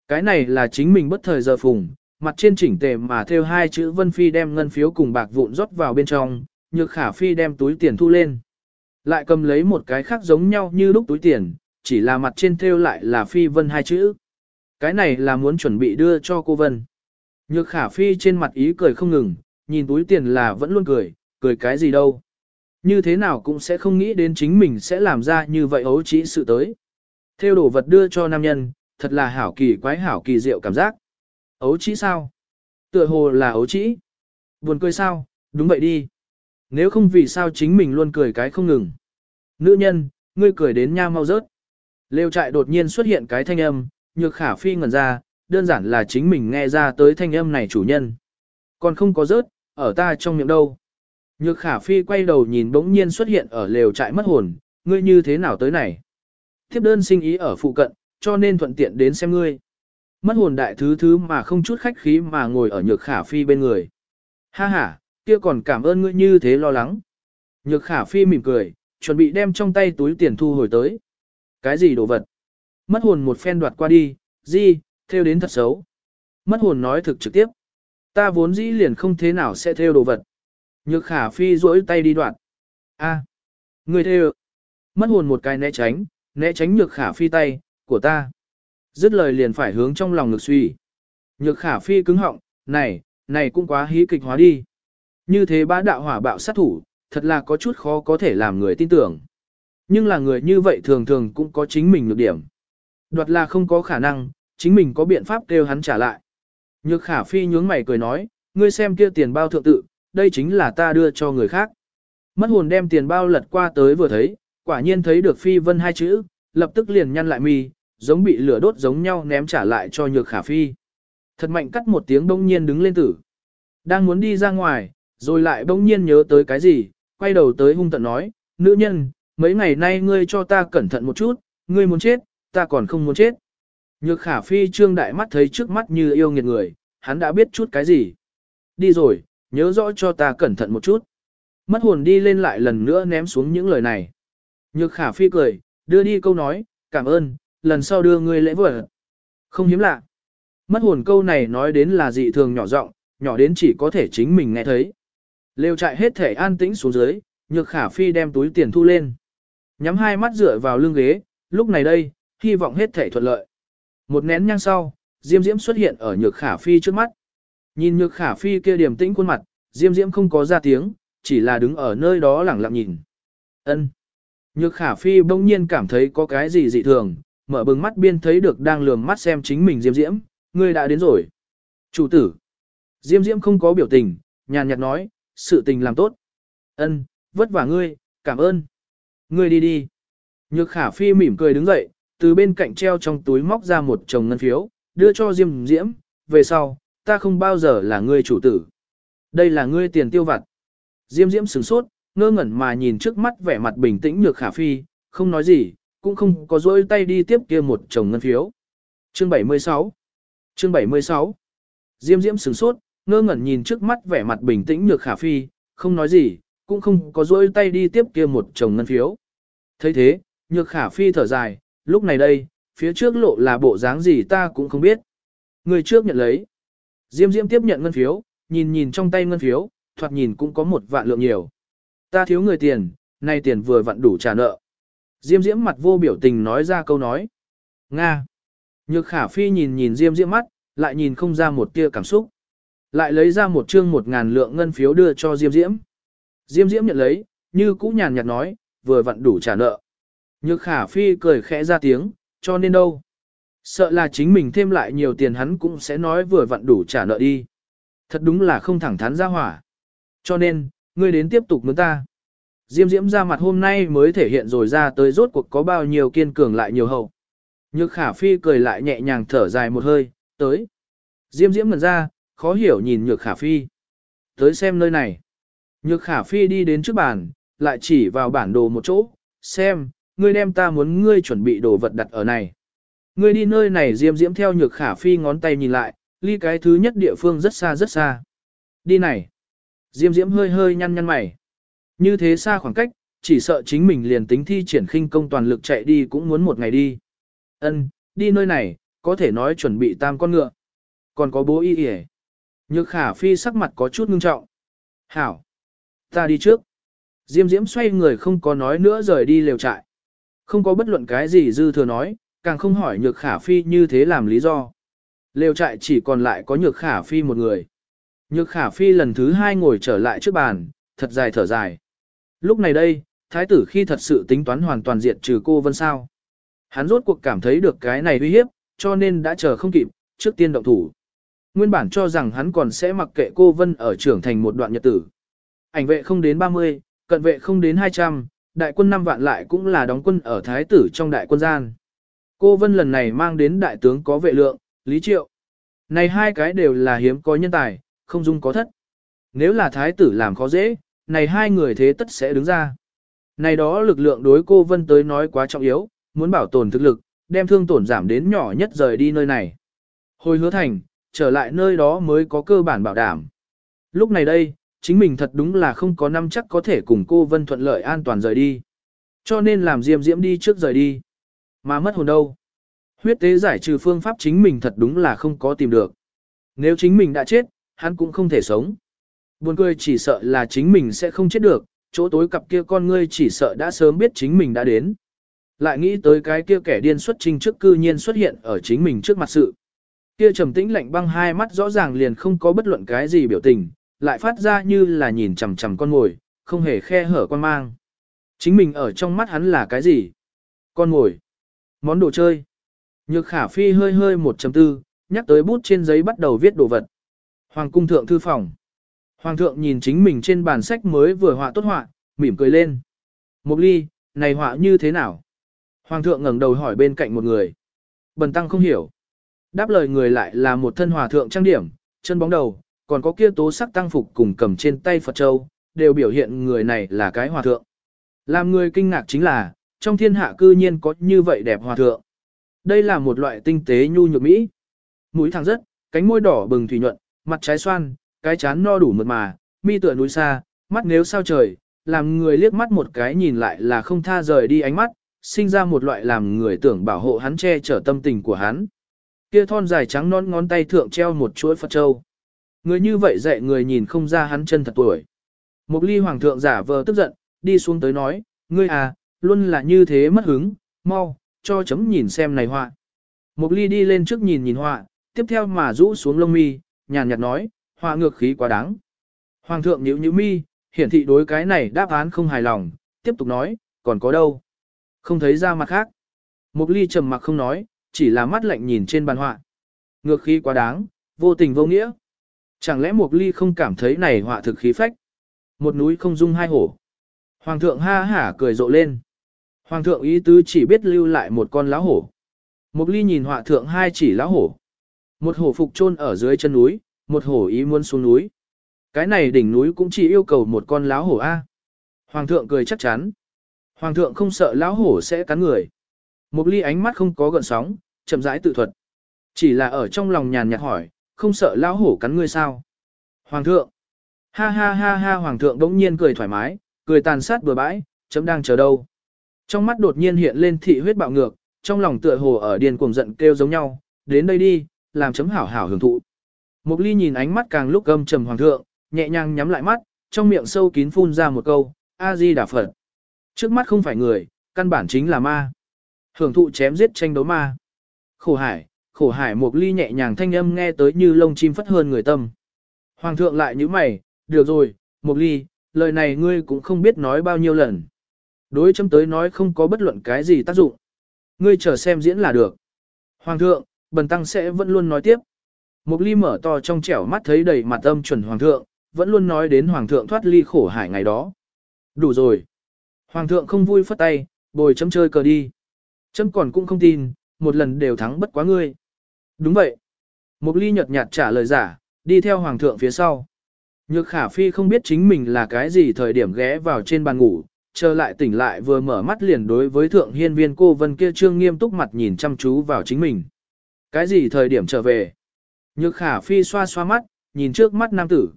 Cái này là chính mình bất thời giờ phùng, mặt trên chỉnh tề mà theo hai chữ vân phi đem ngân phiếu cùng bạc vụn rót vào bên trong, nhược khả phi đem túi tiền thu lên. Lại cầm lấy một cái khác giống nhau như lúc túi tiền, chỉ là mặt trên thêu lại là phi vân hai chữ. Cái này là muốn chuẩn bị đưa cho cô Vân. Nhược khả phi trên mặt ý cười không ngừng, nhìn túi tiền là vẫn luôn cười, cười cái gì đâu. Như thế nào cũng sẽ không nghĩ đến chính mình sẽ làm ra như vậy ấu trĩ sự tới. Theo đồ vật đưa cho nam nhân, thật là hảo kỳ quái hảo kỳ diệu cảm giác. Ấu trĩ sao? Tựa hồ là ấu trĩ. Buồn cười sao? Đúng vậy đi. Nếu không vì sao chính mình luôn cười cái không ngừng. Nữ nhân, ngươi cười đến nha mau rớt. Lêu trại đột nhiên xuất hiện cái thanh âm, nhược khả phi ngẩn ra, đơn giản là chính mình nghe ra tới thanh âm này chủ nhân. Còn không có rớt, ở ta trong miệng đâu. Nhược khả phi quay đầu nhìn bỗng nhiên xuất hiện ở lều trại mất hồn, ngươi như thế nào tới này. Thiếp đơn sinh ý ở phụ cận, cho nên thuận tiện đến xem ngươi. Mất hồn đại thứ thứ mà không chút khách khí mà ngồi ở nhược khả phi bên người. Ha ha, kia còn cảm ơn ngươi như thế lo lắng. Nhược khả phi mỉm cười, chuẩn bị đem trong tay túi tiền thu hồi tới. Cái gì đồ vật? Mất hồn một phen đoạt qua đi, gì, theo đến thật xấu. Mất hồn nói thực trực tiếp. Ta vốn dĩ liền không thế nào sẽ theo đồ vật. Nhược khả phi duỗi tay đi đoạt, a người theo. Mất hồn một cái né tránh, né tránh nhược khả phi tay, của ta. Dứt lời liền phải hướng trong lòng ngực suy. Nhược khả phi cứng họng, này, này cũng quá hí kịch hóa đi. Như thế bá đạo hỏa bạo sát thủ, thật là có chút khó có thể làm người tin tưởng. Nhưng là người như vậy thường thường cũng có chính mình nhược điểm. Đoạt là không có khả năng, chính mình có biện pháp kêu hắn trả lại. Nhược khả phi nhướng mày cười nói, ngươi xem kia tiền bao thượng tự, đây chính là ta đưa cho người khác. Mất hồn đem tiền bao lật qua tới vừa thấy, quả nhiên thấy được phi vân hai chữ, lập tức liền nhăn lại mi, giống bị lửa đốt giống nhau ném trả lại cho nhược khả phi. Thật mạnh cắt một tiếng đông nhiên đứng lên tử. Đang muốn đi ra ngoài, rồi lại bỗng nhiên nhớ tới cái gì, quay đầu tới hung tận nói, nữ nhân, mấy ngày nay ngươi cho ta cẩn thận một chút, ngươi muốn chết, ta còn không muốn chết. Nhược khả phi trương đại mắt thấy trước mắt như yêu nghiệt người, hắn đã biết chút cái gì. Đi rồi, nhớ rõ cho ta cẩn thận một chút. Mất hồn đi lên lại lần nữa ném xuống những lời này. Nhược khả phi cười, đưa đi câu nói, cảm ơn, lần sau đưa ngươi lễ vật. Không hiếm lạ. Mất hồn câu này nói đến là dị thường nhỏ giọng, nhỏ đến chỉ có thể chính mình nghe thấy. Lêu trại hết thể an tĩnh xuống dưới, nhược khả phi đem túi tiền thu lên. Nhắm hai mắt dựa vào lưng ghế, lúc này đây, hy vọng hết thể thuận lợi. Một nén nhang sau, Diêm Diễm xuất hiện ở nhược khả phi trước mắt. Nhìn nhược khả phi kia điềm tĩnh khuôn mặt, Diêm Diễm không có ra tiếng, chỉ là đứng ở nơi đó lẳng lặng nhìn. Ân. Nhược khả phi bỗng nhiên cảm thấy có cái gì dị thường, mở bừng mắt biên thấy được đang lườm mắt xem chính mình Diêm Diễm, ngươi đã đến rồi. Chủ tử. Diêm Diễm không có biểu tình, nhàn nhạt nói, sự tình làm tốt. Ân, vất vả ngươi, cảm ơn. Ngươi đi đi. Nhược khả phi mỉm cười đứng dậy, từ bên cạnh treo trong túi móc ra một chồng ngân phiếu, đưa cho Diêm Diễm, về sau, ta không bao giờ là ngươi chủ tử. Đây là ngươi tiền tiêu vặt. Diêm Diễm sửng sốt, ngơ ngẩn mà nhìn trước mắt vẻ mặt bình tĩnh nhược khả phi, không nói gì, cũng không có dối tay đi tiếp kia một chồng ngân phiếu. Chương 76 Chương 76 Diêm Diễm sửng sốt, ngơ ngẩn nhìn trước mắt vẻ mặt bình tĩnh nhược khả phi, không nói gì, cũng không có dỗi tay đi tiếp kia một chồng ngân phiếu. thấy thế, nhược khả phi thở dài, lúc này đây, phía trước lộ là bộ dáng gì ta cũng không biết. Người trước nhận lấy. Diêm Diễm tiếp nhận ngân phiếu, nhìn nhìn trong tay ngân phiếu, thoạt nhìn cũng có một vạn lượng nhiều. Ta thiếu người tiền, nay tiền vừa vặn đủ trả nợ. Diêm Diễm mặt vô biểu tình nói ra câu nói. Nga. Nhược khả phi nhìn nhìn Diêm Diễm mắt, lại nhìn không ra một tia cảm xúc. Lại lấy ra một chương một ngàn lượng ngân phiếu đưa cho Diêm Diễm. Diêm Diễm nhận lấy, như cũ nhàn nhạt nói, vừa vặn đủ trả nợ. Nhược khả phi cười khẽ ra tiếng, cho nên đâu. Sợ là chính mình thêm lại nhiều tiền hắn cũng sẽ nói vừa vặn đủ trả nợ đi. Thật đúng là không thẳng thắn ra hỏa. Cho nên, ngươi đến tiếp tục mướn ta. Diêm diễm ra mặt hôm nay mới thể hiện rồi ra tới rốt cuộc có bao nhiêu kiên cường lại nhiều hậu. Nhược khả phi cười lại nhẹ nhàng thở dài một hơi, tới. Diêm diễm ngần ra, khó hiểu nhìn nhược khả phi. Tới xem nơi này. Nhược khả phi đi đến trước bàn, lại chỉ vào bản đồ một chỗ, xem, ngươi đem ta muốn ngươi chuẩn bị đồ vật đặt ở này. Ngươi đi nơi này diêm diễm theo nhược khả phi ngón tay nhìn lại, ly cái thứ nhất địa phương rất xa rất xa. Đi này. Diêm diễm hơi hơi nhăn nhăn mày. Như thế xa khoảng cách, chỉ sợ chính mình liền tính thi triển khinh công toàn lực chạy đi cũng muốn một ngày đi. Ân, đi nơi này, có thể nói chuẩn bị tam con ngựa. Còn có bố y yể. Nhược khả phi sắc mặt có chút ngưng trọng. Hảo. Ta đi trước. Diêm diễm xoay người không có nói nữa rời đi lều trại. Không có bất luận cái gì dư thừa nói, càng không hỏi nhược khả phi như thế làm lý do. Lều trại chỉ còn lại có nhược khả phi một người. Nhược khả phi lần thứ hai ngồi trở lại trước bàn, thật dài thở dài. Lúc này đây, thái tử khi thật sự tính toán hoàn toàn diệt trừ cô vân sao. Hắn rốt cuộc cảm thấy được cái này uy hiếp, cho nên đã chờ không kịp, trước tiên động thủ. Nguyên bản cho rằng hắn còn sẽ mặc kệ cô vân ở trưởng thành một đoạn nhật tử. Ảnh vệ không đến 30, cận vệ không đến 200, đại quân 5 vạn lại cũng là đóng quân ở thái tử trong đại quân gian. Cô vân lần này mang đến đại tướng có vệ lượng, lý triệu. Này hai cái đều là hiếm có nhân tài, không dung có thất. Nếu là thái tử làm khó dễ, này hai người thế tất sẽ đứng ra. Này đó lực lượng đối cô Vân tới nói quá trọng yếu, muốn bảo tồn thực lực, đem thương tổn giảm đến nhỏ nhất rời đi nơi này. Hồi hứa thành, trở lại nơi đó mới có cơ bản bảo đảm. Lúc này đây, chính mình thật đúng là không có năm chắc có thể cùng cô Vân thuận lợi an toàn rời đi. Cho nên làm diêm diễm đi trước rời đi. Mà mất hồn đâu. Huyết tế giải trừ phương pháp chính mình thật đúng là không có tìm được. Nếu chính mình đã chết, hắn cũng không thể sống. Buồn cười chỉ sợ là chính mình sẽ không chết được, chỗ tối cặp kia con ngươi chỉ sợ đã sớm biết chính mình đã đến. Lại nghĩ tới cái kia kẻ điên xuất trình trước cư nhiên xuất hiện ở chính mình trước mặt sự. Kia trầm tĩnh lạnh băng hai mắt rõ ràng liền không có bất luận cái gì biểu tình, lại phát ra như là nhìn chằm chằm con mồi, không hề khe hở quan mang. Chính mình ở trong mắt hắn là cái gì? Con mồi. Món đồ chơi. Nhược khả phi hơi hơi 1.4, nhắc tới bút trên giấy bắt đầu viết đồ vật. Hoàng cung thượng thư phòng. Hoàng thượng nhìn chính mình trên bàn sách mới vừa họa tốt họa, mỉm cười lên. Mục ly, này họa như thế nào? Hoàng thượng ngẩng đầu hỏi bên cạnh một người. Bần tăng không hiểu. Đáp lời người lại là một thân hòa thượng trang điểm, chân bóng đầu, còn có kia tố sắc tăng phục cùng cầm trên tay Phật Châu, đều biểu hiện người này là cái hòa thượng. Làm người kinh ngạc chính là, trong thiên hạ cư nhiên có như vậy đẹp hòa thượng. Đây là một loại tinh tế nhu nhược mỹ. Mũi thẳng rất, cánh môi đỏ bừng thủy nhuận, mặt trái xoan, cái chán no đủ mượt mà, mi tựa núi xa, mắt nếu sao trời, làm người liếc mắt một cái nhìn lại là không tha rời đi ánh mắt, sinh ra một loại làm người tưởng bảo hộ hắn che chở tâm tình của hắn. Kia thon dài trắng non ngón tay thượng treo một chuỗi Phật Châu. Người như vậy dạy người nhìn không ra hắn chân thật tuổi. mục ly hoàng thượng giả vờ tức giận, đi xuống tới nói, ngươi à, luôn là như thế mất hứng, mau, cho chấm nhìn xem này họa. mục ly đi lên trước nhìn nhìn họa, tiếp theo mà rũ xuống lông mi, nhàn nhạt nói, họa ngược khí quá đáng. Hoàng thượng nhíu nhíu mi, hiển thị đối cái này đáp án không hài lòng, tiếp tục nói, còn có đâu? Không thấy ra mặt khác. Mục ly trầm mặc không nói, chỉ là mắt lạnh nhìn trên bàn họa. Ngược khí quá đáng, vô tình vô nghĩa. Chẳng lẽ Mục ly không cảm thấy này họa thực khí phách? Một núi không dung hai hổ. Hoàng thượng ha hả cười rộ lên. Hoàng thượng ý tứ chỉ biết lưu lại một con lá hổ. Mục ly nhìn họa thượng hai chỉ lá hổ. Một hổ phục chôn ở dưới chân núi, một hổ ý muốn xuống núi. Cái này đỉnh núi cũng chỉ yêu cầu một con láo hổ A. Hoàng thượng cười chắc chắn. Hoàng thượng không sợ lão hổ sẽ cắn người. Một ly ánh mắt không có gợn sóng, chậm rãi tự thuật. Chỉ là ở trong lòng nhàn nhạt hỏi, không sợ lão hổ cắn ngươi sao? Hoàng thượng. Ha ha ha ha hoàng thượng đống nhiên cười thoải mái, cười tàn sát bừa bãi, chấm đang chờ đâu. Trong mắt đột nhiên hiện lên thị huyết bạo ngược, trong lòng tựa hồ ở điên cuồng giận kêu giống nhau, đến đây đi, làm chấm hảo hảo hưởng thụ. Mục ly nhìn ánh mắt càng lúc gâm trầm hoàng thượng, nhẹ nhàng nhắm lại mắt, trong miệng sâu kín phun ra một câu, A-di đà Phật. Trước mắt không phải người, căn bản chính là ma. Hưởng thụ chém giết tranh đấu ma. Khổ hải, khổ hải Một ly nhẹ nhàng thanh âm nghe tới như lông chim phất hơn người tâm. Hoàng thượng lại như mày, được rồi, một ly, lời này ngươi cũng không biết nói bao nhiêu lần. Đối chấm tới nói không có bất luận cái gì tác dụng. Ngươi chờ xem diễn là được. Hoàng thượng, bần tăng sẽ vẫn luôn nói tiếp. Mục ly mở to trong trẻo mắt thấy đầy mặt âm chuẩn hoàng thượng, vẫn luôn nói đến hoàng thượng thoát ly khổ hải ngày đó. Đủ rồi. Hoàng thượng không vui phất tay, bồi chấm chơi cờ đi. Chấm còn cũng không tin, một lần đều thắng bất quá ngươi. Đúng vậy. Mục ly nhợt nhạt trả lời giả, đi theo hoàng thượng phía sau. Nhược khả phi không biết chính mình là cái gì thời điểm ghé vào trên bàn ngủ, trở lại tỉnh lại vừa mở mắt liền đối với thượng hiên viên cô vân kia trương nghiêm túc mặt nhìn chăm chú vào chính mình. Cái gì thời điểm trở về? Nhược khả phi xoa xoa mắt, nhìn trước mắt nam tử.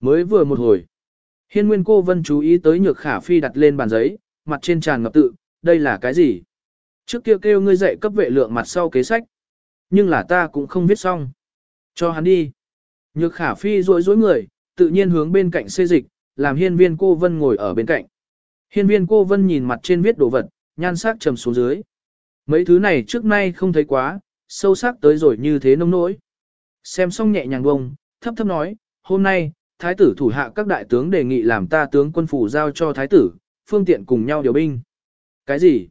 Mới vừa một hồi. Hiên nguyên cô vân chú ý tới nhược khả phi đặt lên bàn giấy, mặt trên tràn ngập tự, đây là cái gì? Trước kia kêu, kêu ngươi dạy cấp vệ lượng mặt sau kế sách. Nhưng là ta cũng không viết xong. Cho hắn đi. Nhược khả phi rối rối người, tự nhiên hướng bên cạnh xê dịch, làm hiên viên cô vân ngồi ở bên cạnh. Hiên viên cô vân nhìn mặt trên viết đồ vật, nhan sắc trầm xuống dưới. Mấy thứ này trước nay không thấy quá, sâu sắc tới rồi như thế nông nỗi. Xem xong nhẹ nhàng bông, thấp thấp nói, hôm nay, thái tử thủ hạ các đại tướng đề nghị làm ta tướng quân phủ giao cho thái tử, phương tiện cùng nhau điều binh. Cái gì?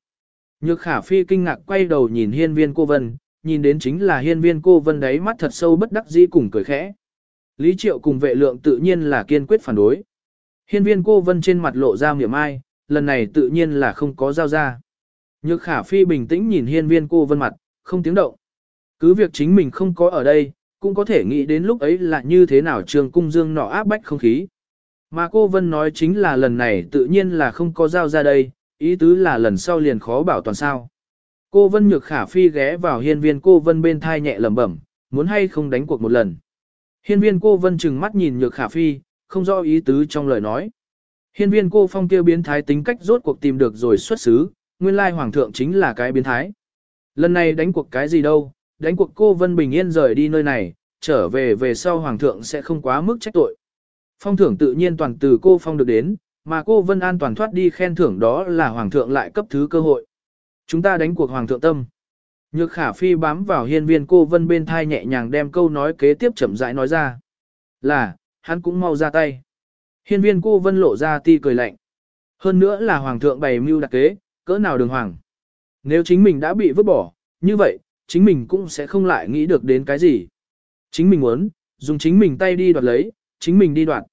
Nhược khả phi kinh ngạc quay đầu nhìn hiên viên cô vân, nhìn đến chính là hiên viên cô vân đấy mắt thật sâu bất đắc dĩ cùng cười khẽ. Lý triệu cùng vệ lượng tự nhiên là kiên quyết phản đối. Hiên viên cô vân trên mặt lộ ra miệng ai, lần này tự nhiên là không có giao ra. Nhược khả phi bình tĩnh nhìn hiên viên cô vân mặt, không tiếng động. Cứ việc chính mình không có ở đây, cũng có thể nghĩ đến lúc ấy là như thế nào trường cung dương nọ áp bách không khí. Mà cô Vân nói chính là lần này tự nhiên là không có giao ra đây, ý tứ là lần sau liền khó bảo toàn sao. Cô Vân nhược khả phi ghé vào hiên viên cô Vân bên thai nhẹ lẩm bẩm, muốn hay không đánh cuộc một lần. Hiên viên cô Vân chừng mắt nhìn nhược khả phi, không rõ ý tứ trong lời nói. Hiên viên cô phong kêu biến thái tính cách rốt cuộc tìm được rồi xuất xứ, nguyên lai hoàng thượng chính là cái biến thái. Lần này đánh cuộc cái gì đâu, đánh cuộc cô Vân Bình Yên rời đi nơi này, trở về về sau Hoàng thượng sẽ không quá mức trách tội. Phong thưởng tự nhiên toàn từ cô Phong được đến, mà cô Vân an toàn thoát đi khen thưởng đó là Hoàng thượng lại cấp thứ cơ hội. Chúng ta đánh cuộc Hoàng thượng tâm. Nhược khả phi bám vào hiên viên cô Vân bên thai nhẹ nhàng đem câu nói kế tiếp chậm rãi nói ra. Là, hắn cũng mau ra tay. Hiên viên cô Vân lộ ra ti cười lạnh. Hơn nữa là Hoàng thượng bày mưu đặc kế, cỡ nào đường hoàng. Nếu chính mình đã bị vứt bỏ, như vậy, chính mình cũng sẽ không lại nghĩ được đến cái gì. Chính mình muốn, dùng chính mình tay đi đoạt lấy, chính mình đi đoạt.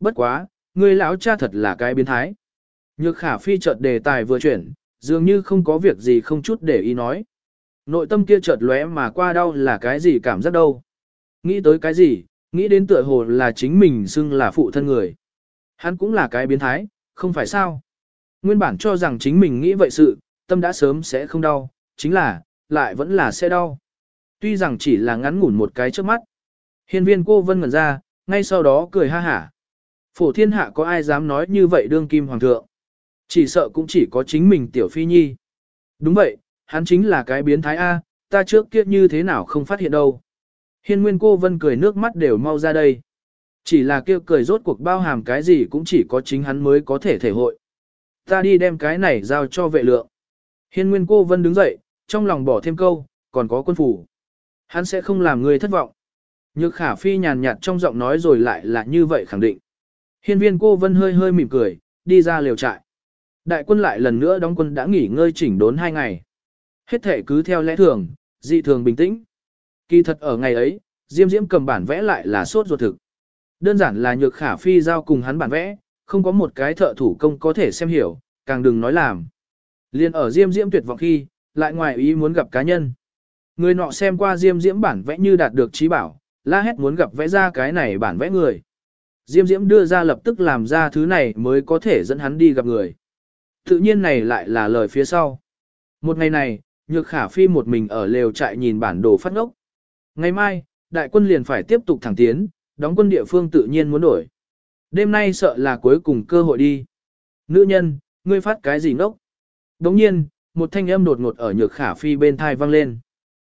Bất quá, người lão cha thật là cái biến thái. Nhược khả phi chợt đề tài vừa chuyển, dường như không có việc gì không chút để ý nói. Nội tâm kia chợt lóe mà qua đau là cái gì cảm giác đâu. Nghĩ tới cái gì, nghĩ đến tựa hồ là chính mình xưng là phụ thân người. Hắn cũng là cái biến thái, không phải sao. Nguyên bản cho rằng chính mình nghĩ vậy sự, tâm đã sớm sẽ không đau, chính là, lại vẫn là sẽ đau. Tuy rằng chỉ là ngắn ngủn một cái trước mắt. Hiên viên cô vân ngẩn ra, ngay sau đó cười ha hả. Phổ thiên hạ có ai dám nói như vậy đương kim hoàng thượng. Chỉ sợ cũng chỉ có chính mình tiểu phi nhi. Đúng vậy, hắn chính là cái biến thái A, ta trước kia như thế nào không phát hiện đâu. Hiên nguyên cô vân cười nước mắt đều mau ra đây. Chỉ là kêu cười rốt cuộc bao hàm cái gì cũng chỉ có chính hắn mới có thể thể hội. Ta đi đem cái này giao cho vệ lượng. Hiên nguyên cô vân đứng dậy, trong lòng bỏ thêm câu, còn có quân phủ. Hắn sẽ không làm người thất vọng. Nhược khả phi nhàn nhạt trong giọng nói rồi lại là như vậy khẳng định. Hiên viên cô vân hơi hơi mỉm cười, đi ra liều trại. Đại quân lại lần nữa đóng quân đã nghỉ ngơi chỉnh đốn hai ngày. Hết thể cứ theo lẽ thường, dị thường bình tĩnh. Kỳ thật ở ngày ấy, Diêm Diễm cầm bản vẽ lại là sốt ruột thực. Đơn giản là nhược khả phi giao cùng hắn bản vẽ, không có một cái thợ thủ công có thể xem hiểu, càng đừng nói làm. Liên ở Diêm Diễm tuyệt vọng khi, lại ngoài ý muốn gặp cá nhân. Người nọ xem qua Diêm Diễm bản vẽ như đạt được trí bảo, la hét muốn gặp vẽ ra cái này bản vẽ người. Diêm Diễm đưa ra lập tức làm ra thứ này mới có thể dẫn hắn đi gặp người. Tự nhiên này lại là lời phía sau. Một ngày này, Nhược Khả Phi một mình ở lều trại nhìn bản đồ phát ngốc. Ngày mai, đại quân liền phải tiếp tục thẳng tiến, đóng quân địa phương tự nhiên muốn đổi. Đêm nay sợ là cuối cùng cơ hội đi. Nữ nhân, ngươi phát cái gì ngốc? Đồng nhiên, một thanh âm đột ngột ở nhược khả phi bên thai vang lên.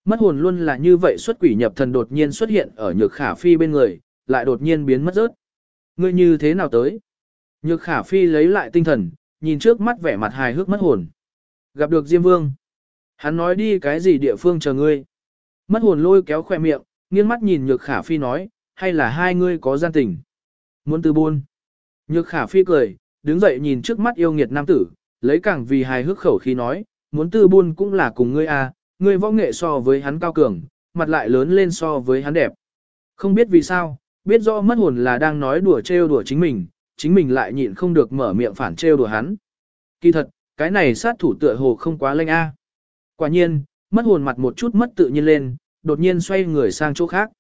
Mất hồn luôn là như vậy xuất quỷ nhập thần đột nhiên xuất hiện ở nhược khả phi bên người, lại đột nhiên biến mất rớt. Ngươi như thế nào tới? Nhược khả phi lấy lại tinh thần, nhìn trước mắt vẻ mặt hài hước mất hồn. Gặp được Diêm Vương. Hắn nói đi cái gì địa phương chờ ngươi. Mất hồn lôi kéo khoe miệng, nghiêng mắt nhìn nhược khả phi nói, hay là hai ngươi có gian tình. Muốn từ buôn. Nhược khả phi cười, đứng dậy nhìn trước mắt yêu nghiệt nam tử, lấy càng vì hài hước khẩu khi nói, muốn tư buôn cũng là cùng ngươi à, ngươi võ nghệ so với hắn cao cường, mặt lại lớn lên so với hắn đẹp. Không biết vì sao, biết rõ mất hồn là đang nói đùa trêu đùa chính mình, chính mình lại nhịn không được mở miệng phản trêu đùa hắn. Kỳ thật, cái này sát thủ tựa hồ không quá lanh a. Quả nhiên, mất hồn mặt một chút mất tự nhiên lên, đột nhiên xoay người sang chỗ khác.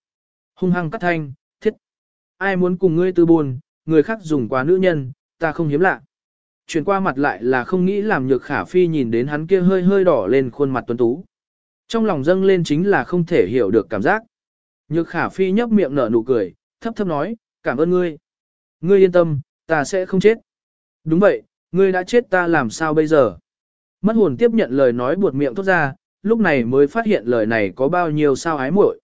Hung hăng cắt thanh, thiết. Ai muốn cùng ngươi tư buồn, người khác dùng quá nữ nhân, ta không hiếm lạ chuyển qua mặt lại là không nghĩ làm nhược khả phi nhìn đến hắn kia hơi hơi đỏ lên khuôn mặt tuấn tú. Trong lòng dâng lên chính là không thể hiểu được cảm giác. Nhược khả phi nhấp miệng nở nụ cười, thấp thấp nói, cảm ơn ngươi. Ngươi yên tâm, ta sẽ không chết. Đúng vậy, ngươi đã chết ta làm sao bây giờ? Mất hồn tiếp nhận lời nói buột miệng thốt ra, lúc này mới phát hiện lời này có bao nhiêu sao ái muội.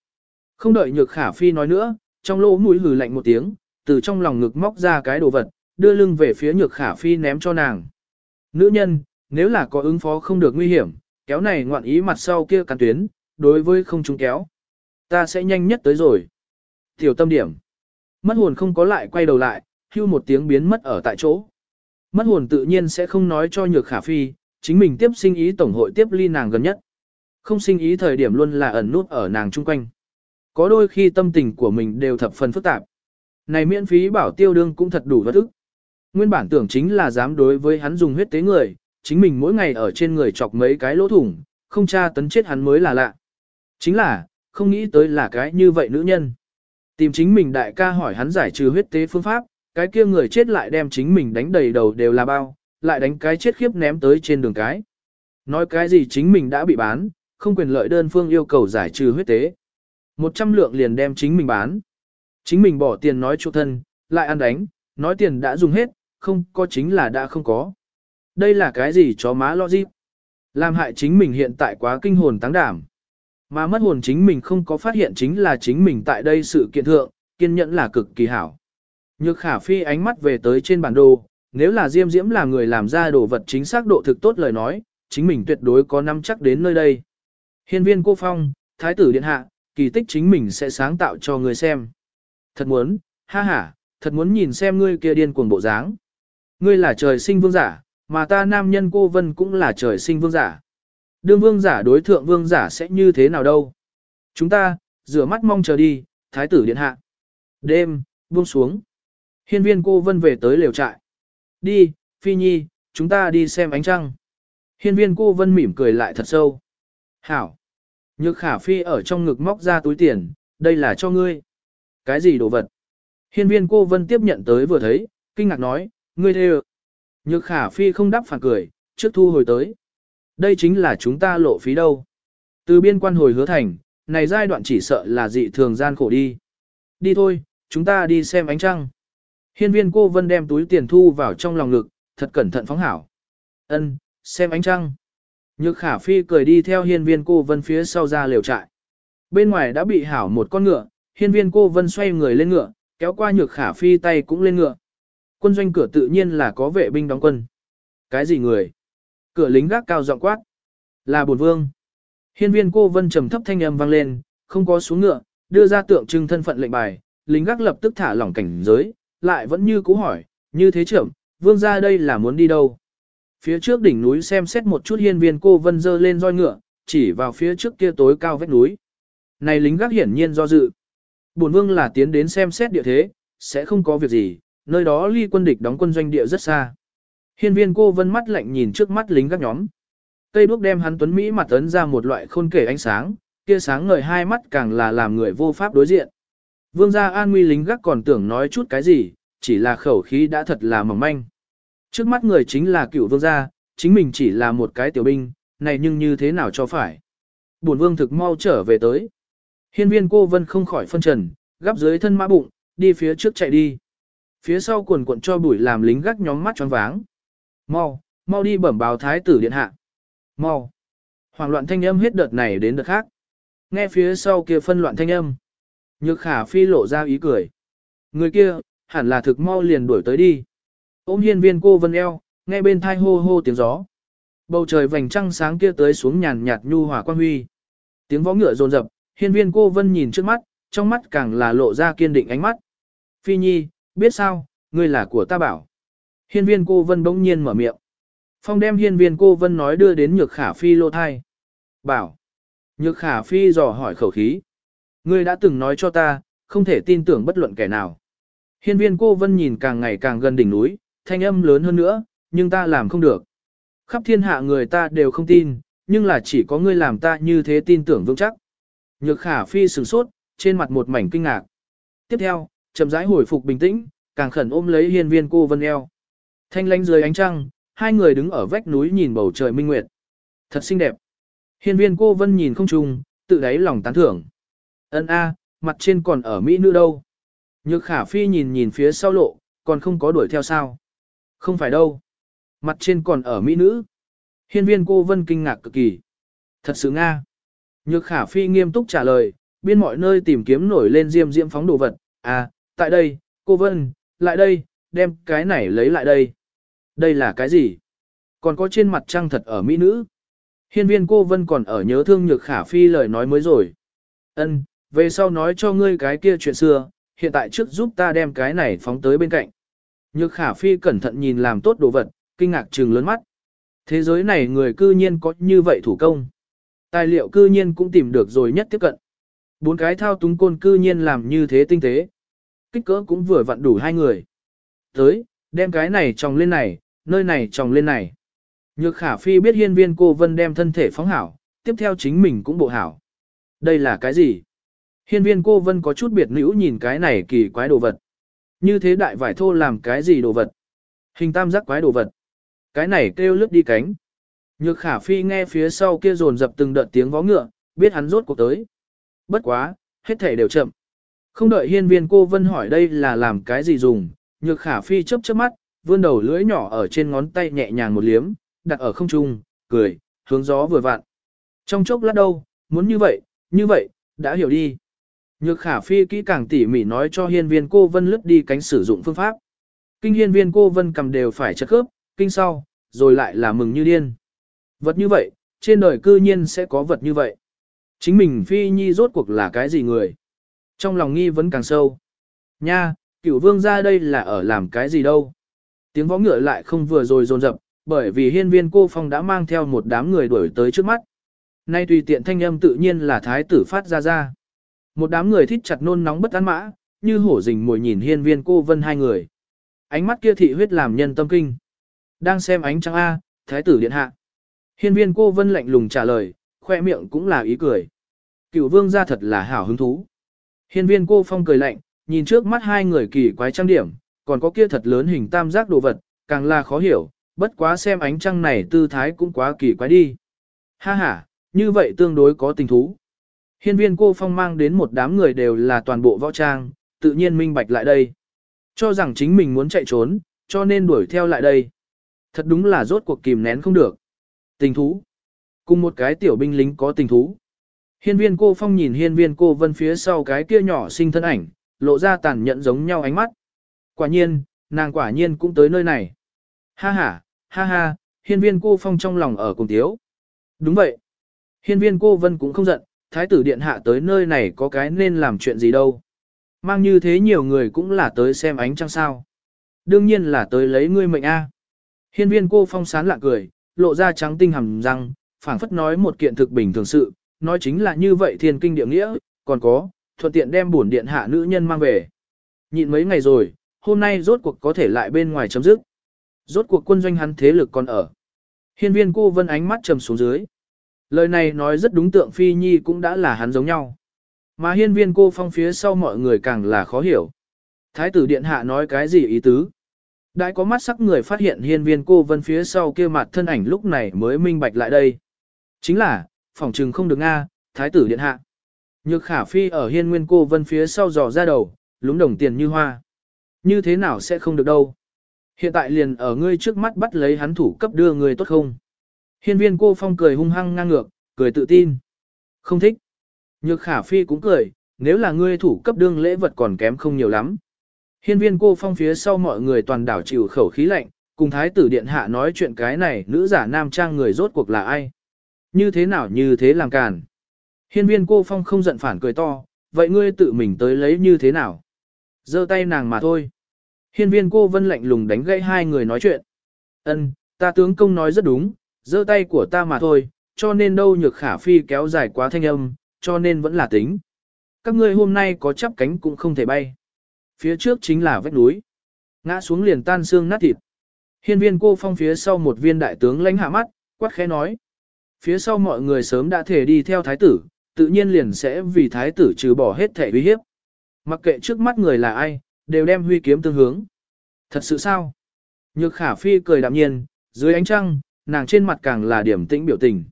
Không đợi nhược khả phi nói nữa, trong lỗ mũi hừ lạnh một tiếng, từ trong lòng ngực móc ra cái đồ vật, đưa lưng về phía nhược khả phi ném cho nàng. Nữ nhân, nếu là có ứng phó không được nguy hiểm, kéo này ngoạn ý mặt sau kia cắn tuyến, đối với không chúng kéo. Ta sẽ nhanh nhất tới rồi. Tiểu tâm điểm. Mất hồn không có lại quay đầu lại, hưu một tiếng biến mất ở tại chỗ. Mất hồn tự nhiên sẽ không nói cho nhược khả phi, chính mình tiếp sinh ý tổng hội tiếp ly nàng gần nhất. Không sinh ý thời điểm luôn là ẩn nút ở nàng chung quanh. Có đôi khi tâm tình của mình đều thập phần phức tạp. Này miễn phí bảo tiêu đương cũng thật đủ vật ức. Nguyên bản tưởng chính là dám đối với hắn dùng huyết tế người, chính mình mỗi ngày ở trên người chọc mấy cái lỗ thủng, không tra tấn chết hắn mới là lạ. Chính là, không nghĩ tới là cái như vậy nữ nhân. Tìm chính mình đại ca hỏi hắn giải trừ huyết tế phương pháp, cái kia người chết lại đem chính mình đánh đầy đầu đều là bao, lại đánh cái chết khiếp ném tới trên đường cái. Nói cái gì chính mình đã bị bán, không quyền lợi đơn phương yêu cầu giải trừ huyết tế. Một trăm lượng liền đem chính mình bán. Chính mình bỏ tiền nói chỗ thân, lại ăn đánh, nói tiền đã dùng hết, không có chính là đã không có. Đây là cái gì chó má lo dịp Làm hại chính mình hiện tại quá kinh hồn táng đảm. Mà mất hồn chính mình không có phát hiện chính là chính mình tại đây sự kiện thượng, kiên nhẫn là cực kỳ hảo. Nhược khả phi ánh mắt về tới trên bản đồ, nếu là Diêm Diễm là người làm ra đồ vật chính xác độ thực tốt lời nói, chính mình tuyệt đối có nắm chắc đến nơi đây. Hiên viên cô phong, thái tử điện hạ, kỳ tích chính mình sẽ sáng tạo cho người xem. Thật muốn, ha ha, thật muốn nhìn xem ngươi kia điên cuồng bộ dáng. Ngươi là trời sinh vương giả, mà ta nam nhân cô vân cũng là trời sinh vương giả. Đương vương giả đối thượng vương giả sẽ như thế nào đâu? Chúng ta, rửa mắt mong chờ đi, thái tử điện hạ. Đêm, buông xuống. Hiên viên cô vân về tới lều trại. Đi, Phi Nhi, chúng ta đi xem ánh trăng. Hiên viên cô vân mỉm cười lại thật sâu. Hảo. Nhược khả phi ở trong ngực móc ra túi tiền, đây là cho ngươi. Cái gì đồ vật? Hiên viên cô vân tiếp nhận tới vừa thấy, kinh ngạc nói, ngươi thê Nhược khả phi không đáp phản cười, trước thu hồi tới. Đây chính là chúng ta lộ phí đâu. Từ biên quan hồi hứa thành, này giai đoạn chỉ sợ là dị thường gian khổ đi. Đi thôi, chúng ta đi xem ánh trăng. Hiên viên cô vân đem túi tiền thu vào trong lòng ngực, thật cẩn thận phóng hảo. Ân, xem ánh trăng. Nhược khả phi cười đi theo hiên viên cô vân phía sau ra liều trại. Bên ngoài đã bị hảo một con ngựa, hiên viên cô vân xoay người lên ngựa, kéo qua nhược khả phi tay cũng lên ngựa. Quân doanh cửa tự nhiên là có vệ binh đóng quân. Cái gì người? Cửa lính gác cao giọng quát. Là bổn vương. Hiên viên cô vân trầm thấp thanh âm vang lên, không có xuống ngựa, đưa ra tượng trưng thân phận lệnh bài, lính gác lập tức thả lỏng cảnh giới, lại vẫn như cũ hỏi, như thế trưởng, vương ra đây là muốn đi đâu? Phía trước đỉnh núi xem xét một chút hiên viên cô vân dơ lên roi ngựa, chỉ vào phía trước kia tối cao vách núi. Này lính gác hiển nhiên do dự. Bổn vương là tiến đến xem xét địa thế, sẽ không có việc gì, nơi đó ly quân địch đóng quân doanh địa rất xa. Hiên viên cô vân mắt lạnh nhìn trước mắt lính gác nhóm. Cây đuốc đem hắn tuấn Mỹ mặt ấn ra một loại khôn kể ánh sáng, kia sáng ngời hai mắt càng là làm người vô pháp đối diện. Vương gia an nguy lính gác còn tưởng nói chút cái gì, chỉ là khẩu khí đã thật là mỏng manh. Trước mắt người chính là cựu vương gia, chính mình chỉ là một cái tiểu binh, này nhưng như thế nào cho phải. Bổn vương thực mau trở về tới. Hiên viên cô vân không khỏi phân trần, gắp dưới thân mã bụng, đi phía trước chạy đi. Phía sau quần cuộn cho bụi làm lính gác nhóm mắt tròn váng. Mau, mau đi bẩm báo thái tử điện hạ. Mau. Hoàng loạn thanh âm hết đợt này đến đợt khác. Nghe phía sau kia phân loạn thanh âm. Nhược khả phi lộ ra ý cười. Người kia, hẳn là thực mau liền đuổi tới đi. Ôm hiên viên cô vân eo, nghe bên thai hô hô tiếng gió. Bầu trời vành trăng sáng kia tới xuống nhàn nhạt nhu hòa quan huy. Tiếng vó ngựa rồn rập, hiên viên cô vân nhìn trước mắt, trong mắt càng là lộ ra kiên định ánh mắt. Phi nhi, biết sao, ngươi là của ta bảo. Hiên viên cô vân bỗng nhiên mở miệng. Phong đem hiên viên cô vân nói đưa đến nhược khả phi lô thai. Bảo. Nhược khả phi dò hỏi khẩu khí. Ngươi đã từng nói cho ta, không thể tin tưởng bất luận kẻ nào. Hiên viên cô vân nhìn càng ngày càng gần đỉnh núi, thanh âm lớn hơn nữa, nhưng ta làm không được. Khắp thiên hạ người ta đều không tin, nhưng là chỉ có ngươi làm ta như thế tin tưởng vững chắc. Nhược khả phi sửng sốt, trên mặt một mảnh kinh ngạc. Tiếp theo, chậm rãi hồi phục bình tĩnh, càng khẩn ôm lấy hiên viên cô vân eo. Thanh lánh dưới ánh trăng, hai người đứng ở vách núi nhìn bầu trời minh nguyệt. Thật xinh đẹp. Hiên viên cô vân nhìn không trùng, tự đáy lòng tán thưởng. Ân a, mặt trên còn ở Mỹ nữ đâu. Nhược khả phi nhìn nhìn phía sau lộ, còn không có đuổi theo sao. Không phải đâu. Mặt trên còn ở Mỹ nữ. Hiên viên cô vân kinh ngạc cực kỳ. Thật sự Nga. Nhược khả phi nghiêm túc trả lời, biên mọi nơi tìm kiếm nổi lên diêm diễm phóng đồ vật. À, tại đây, cô vân, lại đây, đem cái này lấy lại đây. Đây là cái gì? Còn có trên mặt trăng thật ở mỹ nữ. Hiên viên cô vân còn ở nhớ thương nhược khả phi lời nói mới rồi. Ân, về sau nói cho ngươi cái kia chuyện xưa, hiện tại trước giúp ta đem cái này phóng tới bên cạnh. Nhược khả phi cẩn thận nhìn làm tốt đồ vật, kinh ngạc trừng lớn mắt. Thế giới này người cư nhiên có như vậy thủ công. Tài liệu cư nhiên cũng tìm được rồi nhất tiếp cận. Bốn cái thao túng côn cư nhiên làm như thế tinh tế. Kích cỡ cũng vừa vặn đủ hai người. Tới, đem cái này tròng lên này, nơi này tròng lên này. Nhược khả phi biết hiên viên cô vân đem thân thể phóng hảo, tiếp theo chính mình cũng bộ hảo. Đây là cái gì? Hiên viên cô vân có chút biệt nữ nhìn cái này kỳ quái đồ vật. Như thế đại vải thô làm cái gì đồ vật? Hình tam giác quái đồ vật. Cái này kêu lướt đi cánh. Nhược khả phi nghe phía sau kia rồn dập từng đợt tiếng vó ngựa, biết hắn rốt cuộc tới. Bất quá, hết thể đều chậm. Không đợi hiên viên cô vân hỏi đây là làm cái gì dùng, nhược khả phi chớp chớp mắt, vươn đầu lưỡi nhỏ ở trên ngón tay nhẹ nhàng một liếm, đặt ở không trung, cười, hướng gió vừa vặn. Trong chốc lát đâu, muốn như vậy, như vậy, đã hiểu đi. Nhược khả phi kỹ càng tỉ mỉ nói cho hiên viên cô vân lướt đi cánh sử dụng phương pháp. Kinh hiên viên cô vân cầm đều phải chất khớp, kinh sau, rồi lại là mừng như điên. Vật như vậy, trên đời cư nhiên sẽ có vật như vậy. Chính mình phi nhi rốt cuộc là cái gì người? Trong lòng nghi vẫn càng sâu. Nha, cửu vương ra đây là ở làm cái gì đâu? Tiếng võ ngựa lại không vừa rồi dồn dập, bởi vì hiên viên cô phong đã mang theo một đám người đuổi tới trước mắt. Nay tùy tiện thanh âm tự nhiên là thái tử phát ra ra. Một đám người thít chặt nôn nóng bất an mã, như hổ rình mồi nhìn hiên viên cô vân hai người. Ánh mắt kia thị huyết làm nhân tâm kinh. Đang xem ánh trăng A, thái tử điện hạ. Hiên viên cô vân lạnh lùng trả lời, khoe miệng cũng là ý cười. Cựu vương ra thật là hảo hứng thú. Hiên viên cô phong cười lạnh, nhìn trước mắt hai người kỳ quái trang điểm, còn có kia thật lớn hình tam giác đồ vật, càng là khó hiểu, bất quá xem ánh trăng này tư thái cũng quá kỳ quái đi. Ha ha, như vậy tương đối có tình thú. Hiên viên cô phong mang đến một đám người đều là toàn bộ võ trang, tự nhiên minh bạch lại đây. Cho rằng chính mình muốn chạy trốn, cho nên đuổi theo lại đây. Thật đúng là rốt cuộc kìm nén không được. Tình thú. Cùng một cái tiểu binh lính có tình thú. Hiên viên cô phong nhìn hiên viên cô vân phía sau cái kia nhỏ sinh thân ảnh, lộ ra tàn nhẫn giống nhau ánh mắt. Quả nhiên, nàng quả nhiên cũng tới nơi này. Ha ha, ha ha, hiên viên cô phong trong lòng ở cùng tiếu. Đúng vậy. Hiên viên cô vân cũng không giận, thái tử điện hạ tới nơi này có cái nên làm chuyện gì đâu. Mang như thế nhiều người cũng là tới xem ánh trăng sao. Đương nhiên là tới lấy ngươi mệnh A. Hiên viên cô phong sán lạ cười, lộ ra trắng tinh hầm răng, phảng phất nói một kiện thực bình thường sự, nói chính là như vậy thiên kinh địa nghĩa, còn có, thuận tiện đem bổn điện hạ nữ nhân mang về. Nhịn mấy ngày rồi, hôm nay rốt cuộc có thể lại bên ngoài chấm dứt. Rốt cuộc quân doanh hắn thế lực còn ở. Hiên viên cô vân ánh mắt trầm xuống dưới. Lời này nói rất đúng tượng phi nhi cũng đã là hắn giống nhau. Mà hiên viên cô phong phía sau mọi người càng là khó hiểu. Thái tử điện hạ nói cái gì ý tứ? Đã có mắt sắc người phát hiện hiên viên cô vân phía sau kia mặt thân ảnh lúc này mới minh bạch lại đây. Chính là, phòng trừng không được Nga, thái tử điện hạ. Nhược khả phi ở hiên nguyên cô vân phía sau dò ra đầu, lúng đồng tiền như hoa. Như thế nào sẽ không được đâu. Hiện tại liền ở ngươi trước mắt bắt lấy hắn thủ cấp đưa người tốt không? Hiên viên cô phong cười hung hăng ngang ngược, cười tự tin. Không thích. Nhược khả phi cũng cười, nếu là ngươi thủ cấp đương lễ vật còn kém không nhiều lắm. Hiên viên cô phong phía sau mọi người toàn đảo chịu khẩu khí lạnh, cùng thái tử điện hạ nói chuyện cái này nữ giả nam trang người rốt cuộc là ai. Như thế nào như thế làm càn. Hiên viên cô phong không giận phản cười to, vậy ngươi tự mình tới lấy như thế nào? giơ tay nàng mà thôi. Hiên viên cô vân lạnh lùng đánh gãy hai người nói chuyện. Ân, ta tướng công nói rất đúng, giơ tay của ta mà thôi, cho nên đâu nhược khả phi kéo dài quá thanh âm, cho nên vẫn là tính. Các ngươi hôm nay có chắp cánh cũng không thể bay. Phía trước chính là vách núi. Ngã xuống liền tan xương nát thịt. Hiên viên cô phong phía sau một viên đại tướng lãnh hạ mắt, quát khẽ nói. Phía sau mọi người sớm đã thể đi theo thái tử, tự nhiên liền sẽ vì thái tử trừ bỏ hết thể uy hiếp. Mặc kệ trước mắt người là ai, đều đem huy kiếm tương hướng. Thật sự sao? Nhược khả phi cười đạm nhiên, dưới ánh trăng, nàng trên mặt càng là điểm tĩnh biểu tình.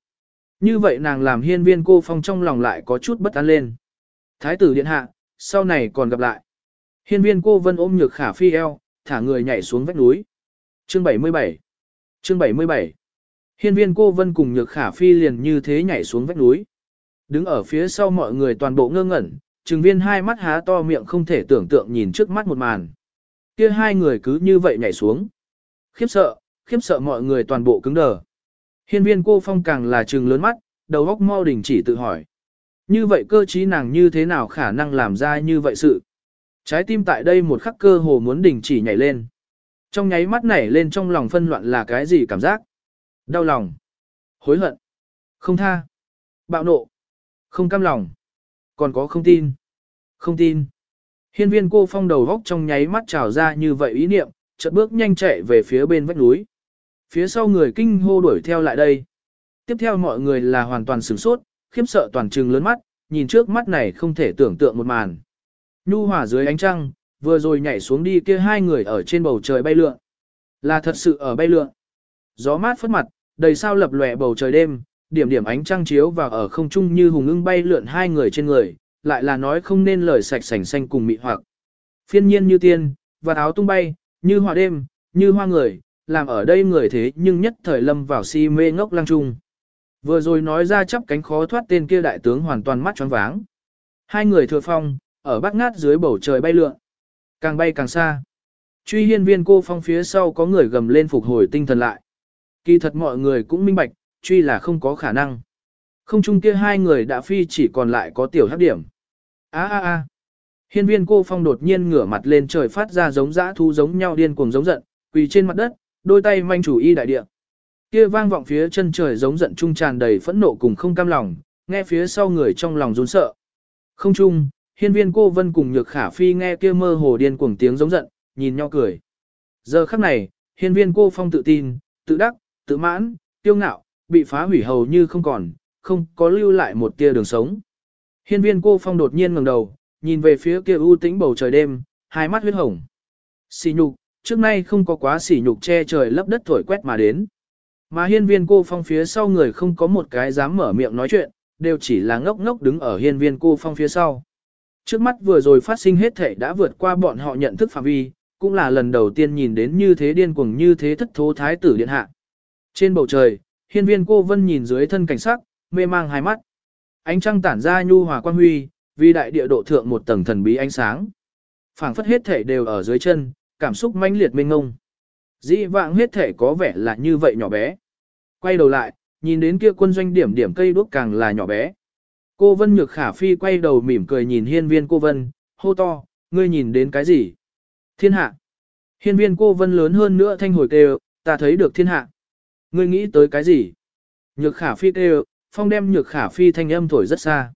Như vậy nàng làm hiên viên cô phong trong lòng lại có chút bất an lên. Thái tử điện hạ, sau này còn gặp lại. Hiên viên cô vân ôm nhược khả phi eo, thả người nhảy xuống vách núi. Chương 77 Chương 77 Hiên viên cô vân cùng nhược khả phi liền như thế nhảy xuống vách núi. Đứng ở phía sau mọi người toàn bộ ngơ ngẩn, trừng viên hai mắt há to miệng không thể tưởng tượng nhìn trước mắt một màn. Kia hai người cứ như vậy nhảy xuống. Khiếp sợ, khiếp sợ mọi người toàn bộ cứng đờ. Hiên viên cô phong càng là trừng lớn mắt, đầu óc mau đình chỉ tự hỏi. Như vậy cơ trí nàng như thế nào khả năng làm ra như vậy sự? Trái tim tại đây một khắc cơ hồ muốn đình chỉ nhảy lên. Trong nháy mắt nảy lên trong lòng phân loạn là cái gì cảm giác? Đau lòng, hối hận, không tha, bạo nộ, không cam lòng, còn có không tin, không tin. Hiên viên cô phong đầu góc trong nháy mắt trào ra như vậy ý niệm, chợt bước nhanh chạy về phía bên vách núi. Phía sau người kinh hô đuổi theo lại đây. Tiếp theo mọi người là hoàn toàn sửng sốt, khiếp sợ toàn trừng lớn mắt, nhìn trước mắt này không thể tưởng tượng một màn. Nhu hỏa dưới ánh trăng, vừa rồi nhảy xuống đi kia hai người ở trên bầu trời bay lượn. Là thật sự ở bay lượn. Gió mát phất mặt, đầy sao lập lòe bầu trời đêm, điểm điểm ánh trăng chiếu và ở không trung như hùng ưng bay lượn hai người trên người, lại là nói không nên lời sạch sành xanh cùng mị hoặc. Phiên nhiên như tiên, và áo tung bay, như hoa đêm, như hoa người, làm ở đây người thế nhưng nhất thời lâm vào si mê ngốc lang trung. Vừa rồi nói ra chắp cánh khó thoát tên kia đại tướng hoàn toàn mắt tròn váng. Hai người thừa phong, ở bát ngát dưới bầu trời bay lượn. Càng bay càng xa. Truy hiên viên cô phong phía sau có người gầm lên phục hồi tinh thần lại. Kỳ thật mọi người cũng minh bạch, truy là không có khả năng. Không chung kia hai người đã phi chỉ còn lại có tiểu hấp điểm. á á á, Hiên viên cô phong đột nhiên ngửa mặt lên trời phát ra giống dã thu giống nhau điên cuồng giống giận, quỳ trên mặt đất, đôi tay manh chủ y đại địa. Kia vang vọng phía chân trời giống giận trung tràn đầy phẫn nộ cùng không cam lòng, nghe phía sau người trong lòng run sợ. Không chung, hiên viên cô vân cùng nhược khả phi nghe kia mơ hồ điên cuồng tiếng giống giận, nhìn nhau cười. Giờ khắc này, hiên viên cô phong tự tin, tự đắc, tự mãn, tiêu ngạo, bị phá hủy hầu như không còn, không có lưu lại một tia đường sống. Hiên viên cô phong đột nhiên ngẩng đầu, nhìn về phía kia u tĩnh bầu trời đêm, hai mắt huyết hồng. Xỉ nhục, trước nay không có quá xỉ nhục che trời lấp đất thổi quét mà đến. Mà hiên viên cô phong phía sau người không có một cái dám mở miệng nói chuyện, đều chỉ là ngốc ngốc đứng ở hiên viên cô phong phía sau. Trước mắt vừa rồi phát sinh hết thể đã vượt qua bọn họ nhận thức phạm vi, cũng là lần đầu tiên nhìn đến như thế điên cuồng như thế thất thố thái tử điện hạ. Trên bầu trời, hiên viên cô vân nhìn dưới thân cảnh sắc, mê mang hai mắt. Ánh trăng tản ra nhu hòa quan huy, vì đại địa độ thượng một tầng thần bí ánh sáng. phảng phất hết thể đều ở dưới chân, cảm xúc mãnh liệt mênh ngông. Dĩ vãng hết thể có vẻ là như vậy nhỏ bé. Quay đầu lại, nhìn đến kia quân doanh điểm điểm cây đuốc càng là nhỏ bé. Cô Vân Nhược Khả Phi quay đầu mỉm cười nhìn hiên viên cô Vân, hô to, ngươi nhìn đến cái gì? Thiên hạ. Hiên viên cô Vân lớn hơn nữa thanh hồi kêu, ta thấy được thiên hạ. Ngươi nghĩ tới cái gì? Nhược Khả Phi kêu, phong đem Nhược Khả Phi thanh âm thổi rất xa.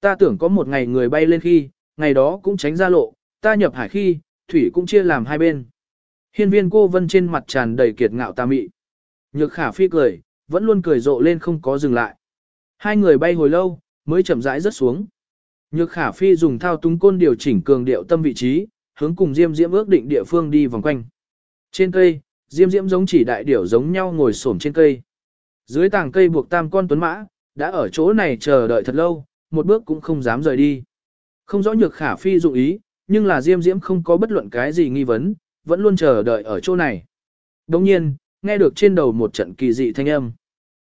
Ta tưởng có một ngày người bay lên khi, ngày đó cũng tránh ra lộ, ta nhập hải khi, thủy cũng chia làm hai bên. Hiên viên cô Vân trên mặt tràn đầy kiệt ngạo tà mị. Nhược Khả Phi cười, vẫn luôn cười rộ lên không có dừng lại. Hai người bay hồi lâu, mới chậm rãi rớt xuống. Nhược khả phi dùng thao túng côn điều chỉnh cường điệu tâm vị trí, hướng cùng Diêm Diễm ước định địa phương đi vòng quanh. Trên cây, Diêm Diễm giống chỉ đại điểu giống nhau ngồi xổm trên cây. Dưới tàng cây buộc tam con tuấn mã, đã ở chỗ này chờ đợi thật lâu, một bước cũng không dám rời đi. Không rõ nhược khả phi dụng ý, nhưng là Diêm Diễm không có bất luận cái gì nghi vấn, vẫn luôn chờ đợi ở chỗ này. Đồng nhiên, nghe được trên đầu một trận kỳ dị thanh âm.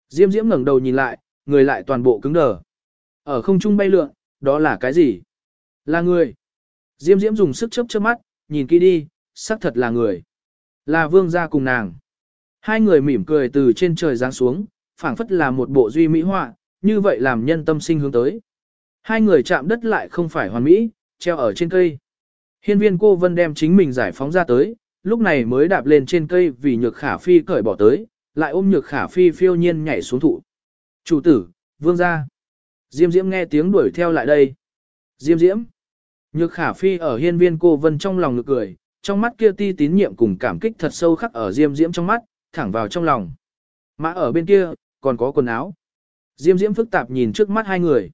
Diêm Diễm ngẩng đầu nhìn lại, người lại toàn bộ cứng đờ. Ở không trung bay lượn, đó là cái gì? Là người. Diêm Diễm dùng sức chớp chớp mắt, nhìn kỹ đi, xác thật là người. Là vương gia cùng nàng. Hai người mỉm cười từ trên trời giáng xuống, phảng phất là một bộ duy mỹ họa, như vậy làm nhân tâm sinh hướng tới. Hai người chạm đất lại không phải hoàn mỹ, treo ở trên cây. Hiên viên cô vân đem chính mình giải phóng ra tới, lúc này mới đạp lên trên cây vì nhược khả phi cởi bỏ tới, lại ôm nhược khả phi phiêu nhiên nhảy xuống thụ. Chủ tử, vương gia. Diêm Diễm nghe tiếng đuổi theo lại đây. Diêm Diễm. Nhược khả phi ở hiên viên cô vân trong lòng ngực cười, trong mắt kia ti tín nhiệm cùng cảm kích thật sâu khắc ở Diêm Diễm trong mắt, thẳng vào trong lòng. Mã ở bên kia, còn có quần áo. Diêm Diễm phức tạp nhìn trước mắt hai người.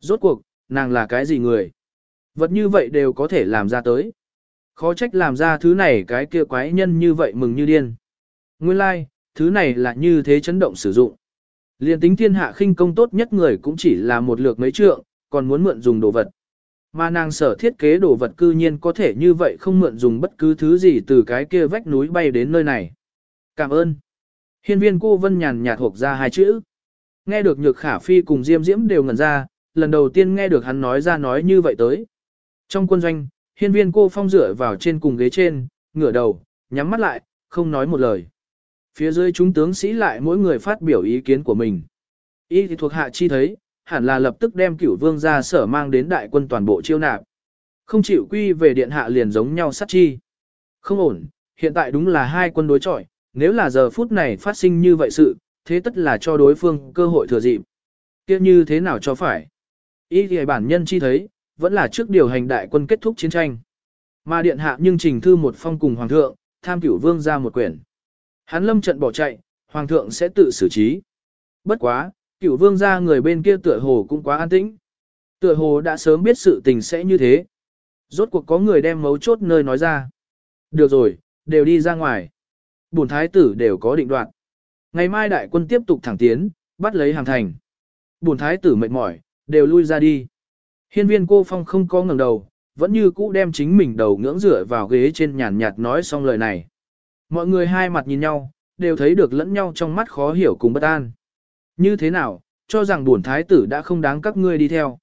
Rốt cuộc, nàng là cái gì người? Vật như vậy đều có thể làm ra tới. Khó trách làm ra thứ này cái kia quái nhân như vậy mừng như điên. Nguyên lai, like, thứ này là như thế chấn động sử dụng. Liên tính thiên hạ khinh công tốt nhất người cũng chỉ là một lược mấy trượng, còn muốn mượn dùng đồ vật. Mà nàng sở thiết kế đồ vật cư nhiên có thể như vậy không mượn dùng bất cứ thứ gì từ cái kia vách núi bay đến nơi này. Cảm ơn. Hiên viên cô vân nhàn nhạt thuộc ra hai chữ. Nghe được nhược khả phi cùng diêm diễm đều ngẩn ra, lần đầu tiên nghe được hắn nói ra nói như vậy tới. Trong quân doanh, hiên viên cô phong rửa vào trên cùng ghế trên, ngửa đầu, nhắm mắt lại, không nói một lời. Phía dưới chúng tướng sĩ lại mỗi người phát biểu ý kiến của mình. Ý thì thuộc hạ chi thấy, hẳn là lập tức đem cửu vương ra sở mang đến đại quân toàn bộ chiêu nạp. Không chịu quy về điện hạ liền giống nhau sát chi. Không ổn, hiện tại đúng là hai quân đối chọi, nếu là giờ phút này phát sinh như vậy sự, thế tất là cho đối phương cơ hội thừa dịp. Kia như thế nào cho phải? Ý thì bản nhân chi thấy, vẫn là trước điều hành đại quân kết thúc chiến tranh. Mà điện hạ nhưng trình thư một phong cùng hoàng thượng, tham cửu vương ra một quyển. Hắn lâm trận bỏ chạy, hoàng thượng sẽ tự xử trí. Bất quá, cửu vương ra người bên kia tựa hồ cũng quá an tĩnh. Tựa hồ đã sớm biết sự tình sẽ như thế. Rốt cuộc có người đem mấu chốt nơi nói ra. Được rồi, đều đi ra ngoài. Bổn thái tử đều có định đoạt. Ngày mai đại quân tiếp tục thẳng tiến, bắt lấy hàng thành. Bổn thái tử mệt mỏi, đều lui ra đi. Hiên viên cô phong không có ngẩng đầu, vẫn như cũ đem chính mình đầu ngưỡng rửa vào ghế trên nhàn nhạt nói xong lời này. Mọi người hai mặt nhìn nhau, đều thấy được lẫn nhau trong mắt khó hiểu cùng bất an. Như thế nào, cho rằng buồn thái tử đã không đáng các ngươi đi theo.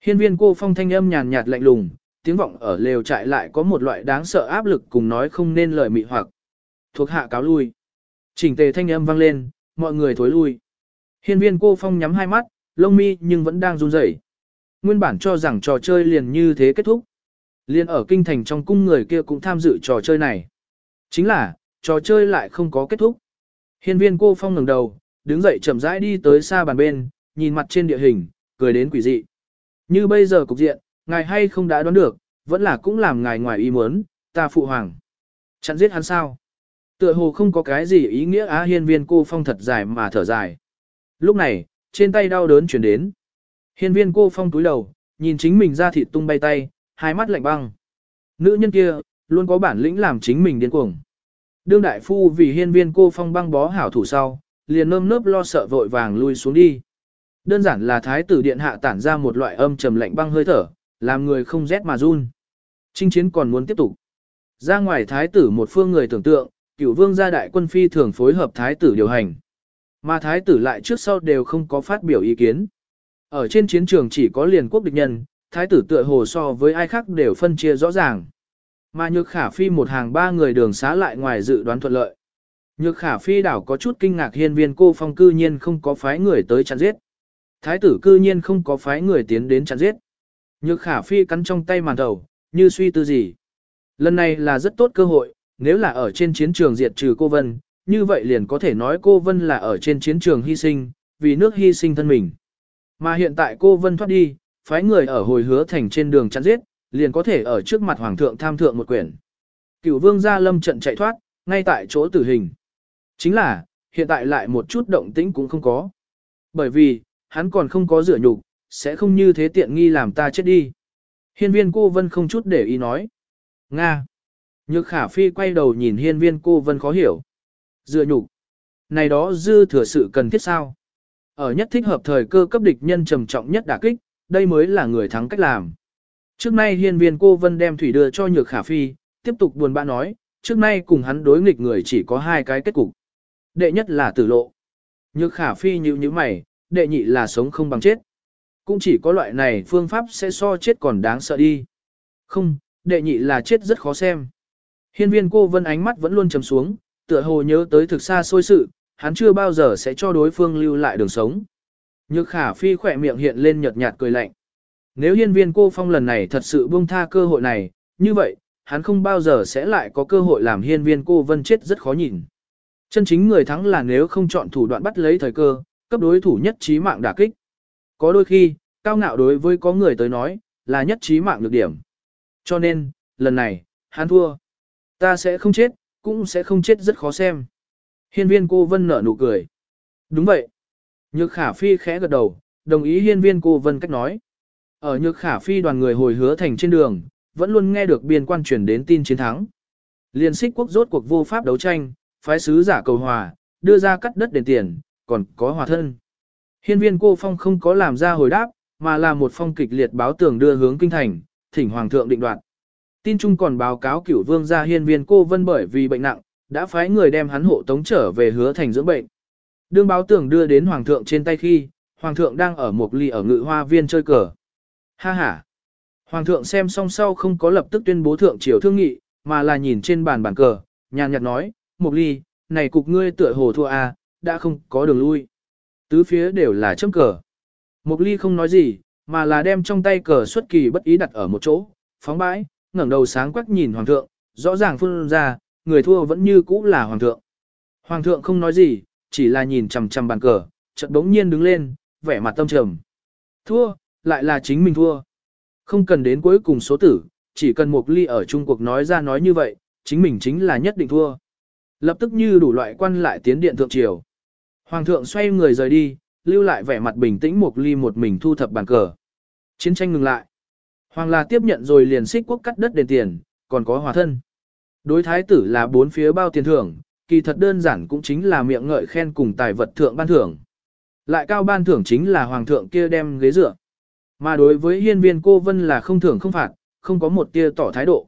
Hiên viên cô phong thanh âm nhàn nhạt lạnh lùng, tiếng vọng ở lều trại lại có một loại đáng sợ áp lực cùng nói không nên lời mị hoặc. Thuộc hạ cáo lui. Chỉnh tề thanh âm vang lên, mọi người thối lui. Hiên viên cô phong nhắm hai mắt, lông mi nhưng vẫn đang run rẩy. Nguyên bản cho rằng trò chơi liền như thế kết thúc. Liên ở kinh thành trong cung người kia cũng tham dự trò chơi này. Chính là, trò chơi lại không có kết thúc. Hiên viên cô phong ngẩng đầu, đứng dậy chậm rãi đi tới xa bàn bên, nhìn mặt trên địa hình, cười đến quỷ dị. Như bây giờ cục diện, ngài hay không đã đoán được, vẫn là cũng làm ngài ngoài ý muốn, ta phụ hoàng. Chặn giết hắn sao? Tựa hồ không có cái gì ý nghĩa á hiên viên cô phong thật dài mà thở dài. Lúc này, trên tay đau đớn chuyển đến. Hiên viên cô phong túi đầu, nhìn chính mình ra thịt tung bay tay, hai mắt lạnh băng. Nữ nhân kia, luôn có bản lĩnh làm chính mình điên cuồng. Đương đại phu vì hiên viên cô phong băng bó hảo thủ sau, liền nơm nớp lo sợ vội vàng lui xuống đi. Đơn giản là thái tử điện hạ tản ra một loại âm trầm lạnh băng hơi thở, làm người không rét mà run. trinh chiến còn muốn tiếp tục. Ra ngoài thái tử một phương người tưởng tượng, cửu vương gia đại quân phi thường phối hợp thái tử điều hành. Mà thái tử lại trước sau đều không có phát biểu ý kiến. Ở trên chiến trường chỉ có liền quốc địch nhân, thái tử tựa hồ so với ai khác đều phân chia rõ ràng. Mà nhược khả phi một hàng ba người đường xá lại ngoài dự đoán thuận lợi. Nhược khả phi đảo có chút kinh ngạc hiên viên cô phong cư nhiên không có phái người tới chặn giết. Thái tử cư nhiên không có phái người tiến đến chặn giết. Nhược khả phi cắn trong tay màn đầu, như suy tư gì. Lần này là rất tốt cơ hội, nếu là ở trên chiến trường diệt trừ cô Vân, như vậy liền có thể nói cô Vân là ở trên chiến trường hy sinh, vì nước hy sinh thân mình. Mà hiện tại cô Vân thoát đi, phái người ở hồi hứa thành trên đường chặn giết, liền có thể ở trước mặt hoàng thượng tham thượng một quyển. Cửu vương gia lâm trận chạy thoát, ngay tại chỗ tử hình. Chính là, hiện tại lại một chút động tĩnh cũng không có. Bởi vì, hắn còn không có rửa nhục, sẽ không như thế tiện nghi làm ta chết đi. Hiên viên cô Vân không chút để ý nói. Nga. Nhược khả phi quay đầu nhìn hiên viên cô Vân khó hiểu. Rửa nhục. Này đó dư thừa sự cần thiết sao? Ở nhất thích hợp thời cơ cấp địch nhân trầm trọng nhất đả kích, đây mới là người thắng cách làm. Trước nay hiên viên cô Vân đem thủy đưa cho nhược khả phi, tiếp tục buồn bã nói, trước nay cùng hắn đối nghịch người chỉ có hai cái kết cục. Đệ nhất là tử lộ. Nhược khả phi như như mày, đệ nhị là sống không bằng chết. Cũng chỉ có loại này phương pháp sẽ so chết còn đáng sợ đi. Không, đệ nhị là chết rất khó xem. Hiên viên cô vân ánh mắt vẫn luôn trầm xuống, tựa hồ nhớ tới thực xa xôi sự, hắn chưa bao giờ sẽ cho đối phương lưu lại đường sống. Nhược khả phi khỏe miệng hiện lên nhợt nhạt cười lạnh. Nếu hiên viên cô phong lần này thật sự buông tha cơ hội này, như vậy, hắn không bao giờ sẽ lại có cơ hội làm hiên viên cô vân chết rất khó nhìn. Chân chính người thắng là nếu không chọn thủ đoạn bắt lấy thời cơ, cấp đối thủ nhất trí mạng đả kích. Có đôi khi, cao ngạo đối với có người tới nói, là nhất trí mạng được điểm. Cho nên, lần này, hắn thua. Ta sẽ không chết, cũng sẽ không chết rất khó xem. Hiên viên cô Vân nở nụ cười. Đúng vậy. Nhược khả phi khẽ gật đầu, đồng ý hiên viên cô Vân cách nói. Ở nhược khả phi đoàn người hồi hứa thành trên đường, vẫn luôn nghe được biên quan truyền đến tin chiến thắng. Liên xích quốc rốt cuộc vô pháp đấu tranh, phái sứ giả cầu hòa, đưa ra cắt đất đền tiền, còn có hòa thân. Hiên viên cô phong không có làm ra hồi đáp, mà là một phong kịch liệt báo tường đưa hướng kinh thành, thỉnh hoàng thượng định đoạt. Tin chung còn báo cáo cửu vương gia hiên viên cô vân bởi vì bệnh nặng, đã phái người đem hắn hộ tống trở về hứa thành dưỡng bệnh. Đương báo tường đưa đến hoàng thượng trên tay khi, hoàng thượng đang ở một ly ở ngự hoa viên chơi cờ. Ha ha! Hoàng thượng xem xong sau không có lập tức tuyên bố thượng triều thương nghị, mà là nhìn trên bàn bàn cờ, nhàn nhạt nói, Mộc ly, này cục ngươi tựa hồ thua a, đã không có đường lui. Tứ phía đều là chấm cờ. Mục ly không nói gì, mà là đem trong tay cờ xuất kỳ bất ý đặt ở một chỗ, phóng bãi, ngẩng đầu sáng quắc nhìn hoàng thượng, rõ ràng phun ra, người thua vẫn như cũ là hoàng thượng. Hoàng thượng không nói gì, chỉ là nhìn chằm chằm bàn cờ, chợt đống nhiên đứng lên, vẻ mặt tâm trầm. Thua, lại là chính mình thua. Không cần đến cuối cùng số tử, chỉ cần Mộc ly ở Trung Quốc nói ra nói như vậy, chính mình chính là nhất định thua. Lập tức như đủ loại quan lại tiến điện thượng triều. Hoàng thượng xoay người rời đi, lưu lại vẻ mặt bình tĩnh một ly một mình thu thập bàn cờ. Chiến tranh ngừng lại. Hoàng là tiếp nhận rồi liền xích quốc cắt đất đền tiền, còn có hòa thân. Đối thái tử là bốn phía bao tiền thưởng, kỳ thật đơn giản cũng chính là miệng ngợi khen cùng tài vật thượng ban thưởng. Lại cao ban thưởng chính là hoàng thượng kia đem ghế dựa. Mà đối với hiên viên cô vân là không thưởng không phạt, không có một tia tỏ thái độ.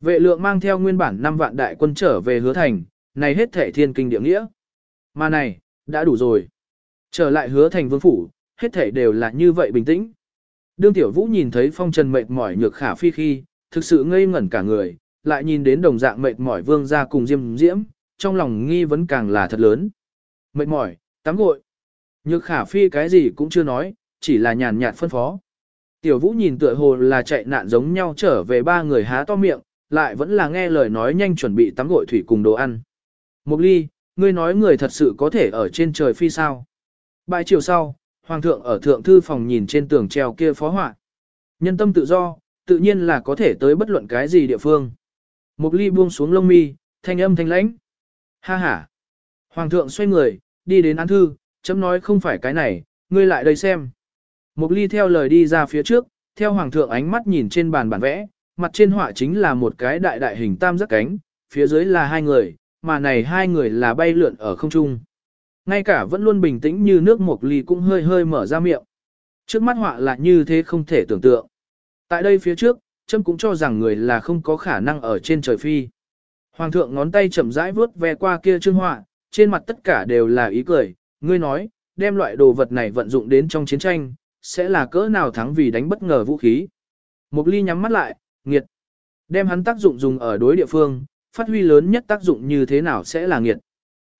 Vệ lượng mang theo nguyên bản 5 vạn đại quân trở về hứa thành, này hết thể thiên kinh địa nghĩa. Mà này, đã đủ rồi. Trở lại hứa thành vương phủ, hết thể đều là như vậy bình tĩnh. Đương tiểu vũ nhìn thấy phong trần mệt mỏi nhược khả phi khi, thực sự ngây ngẩn cả người, lại nhìn đến đồng dạng mệt mỏi vương ra cùng diêm diễm, trong lòng nghi vấn càng là thật lớn. Mệt mỏi, tắm gội. Nhược khả phi cái gì cũng chưa nói, chỉ là nhàn nhạt phân phó. Tiểu vũ nhìn tựa hồ là chạy nạn giống nhau trở về ba người há to miệng, lại vẫn là nghe lời nói nhanh chuẩn bị tắm gội thủy cùng đồ ăn. Mục ly, ngươi nói người thật sự có thể ở trên trời phi sao. Bài chiều sau, Hoàng thượng ở thượng thư phòng nhìn trên tường treo kia phó họa. Nhân tâm tự do, tự nhiên là có thể tới bất luận cái gì địa phương. Mục ly buông xuống lông mi, thanh âm thanh lãnh. Ha ha. Hoàng thượng xoay người, đi đến án thư, chấm nói không phải cái này, ngươi lại đây xem. Mục ly theo lời đi ra phía trước, theo hoàng thượng ánh mắt nhìn trên bàn bản vẽ, mặt trên họa chính là một cái đại đại hình tam giác cánh, phía dưới là hai người, mà này hai người là bay lượn ở không trung. Ngay cả vẫn luôn bình tĩnh như nước một ly cũng hơi hơi mở ra miệng. Trước mắt họa là như thế không thể tưởng tượng. Tại đây phía trước, trâm cũng cho rằng người là không có khả năng ở trên trời phi. Hoàng thượng ngón tay chậm rãi vuốt ve qua kia chương họa, trên mặt tất cả đều là ý cười, ngươi nói, đem loại đồ vật này vận dụng đến trong chiến tranh, sẽ là cỡ nào thắng vì đánh bất ngờ vũ khí. Mục ly nhắm mắt lại, nghiệt. Đem hắn tác dụng dùng ở đối địa phương, phát huy lớn nhất tác dụng như thế nào sẽ là nghiệt.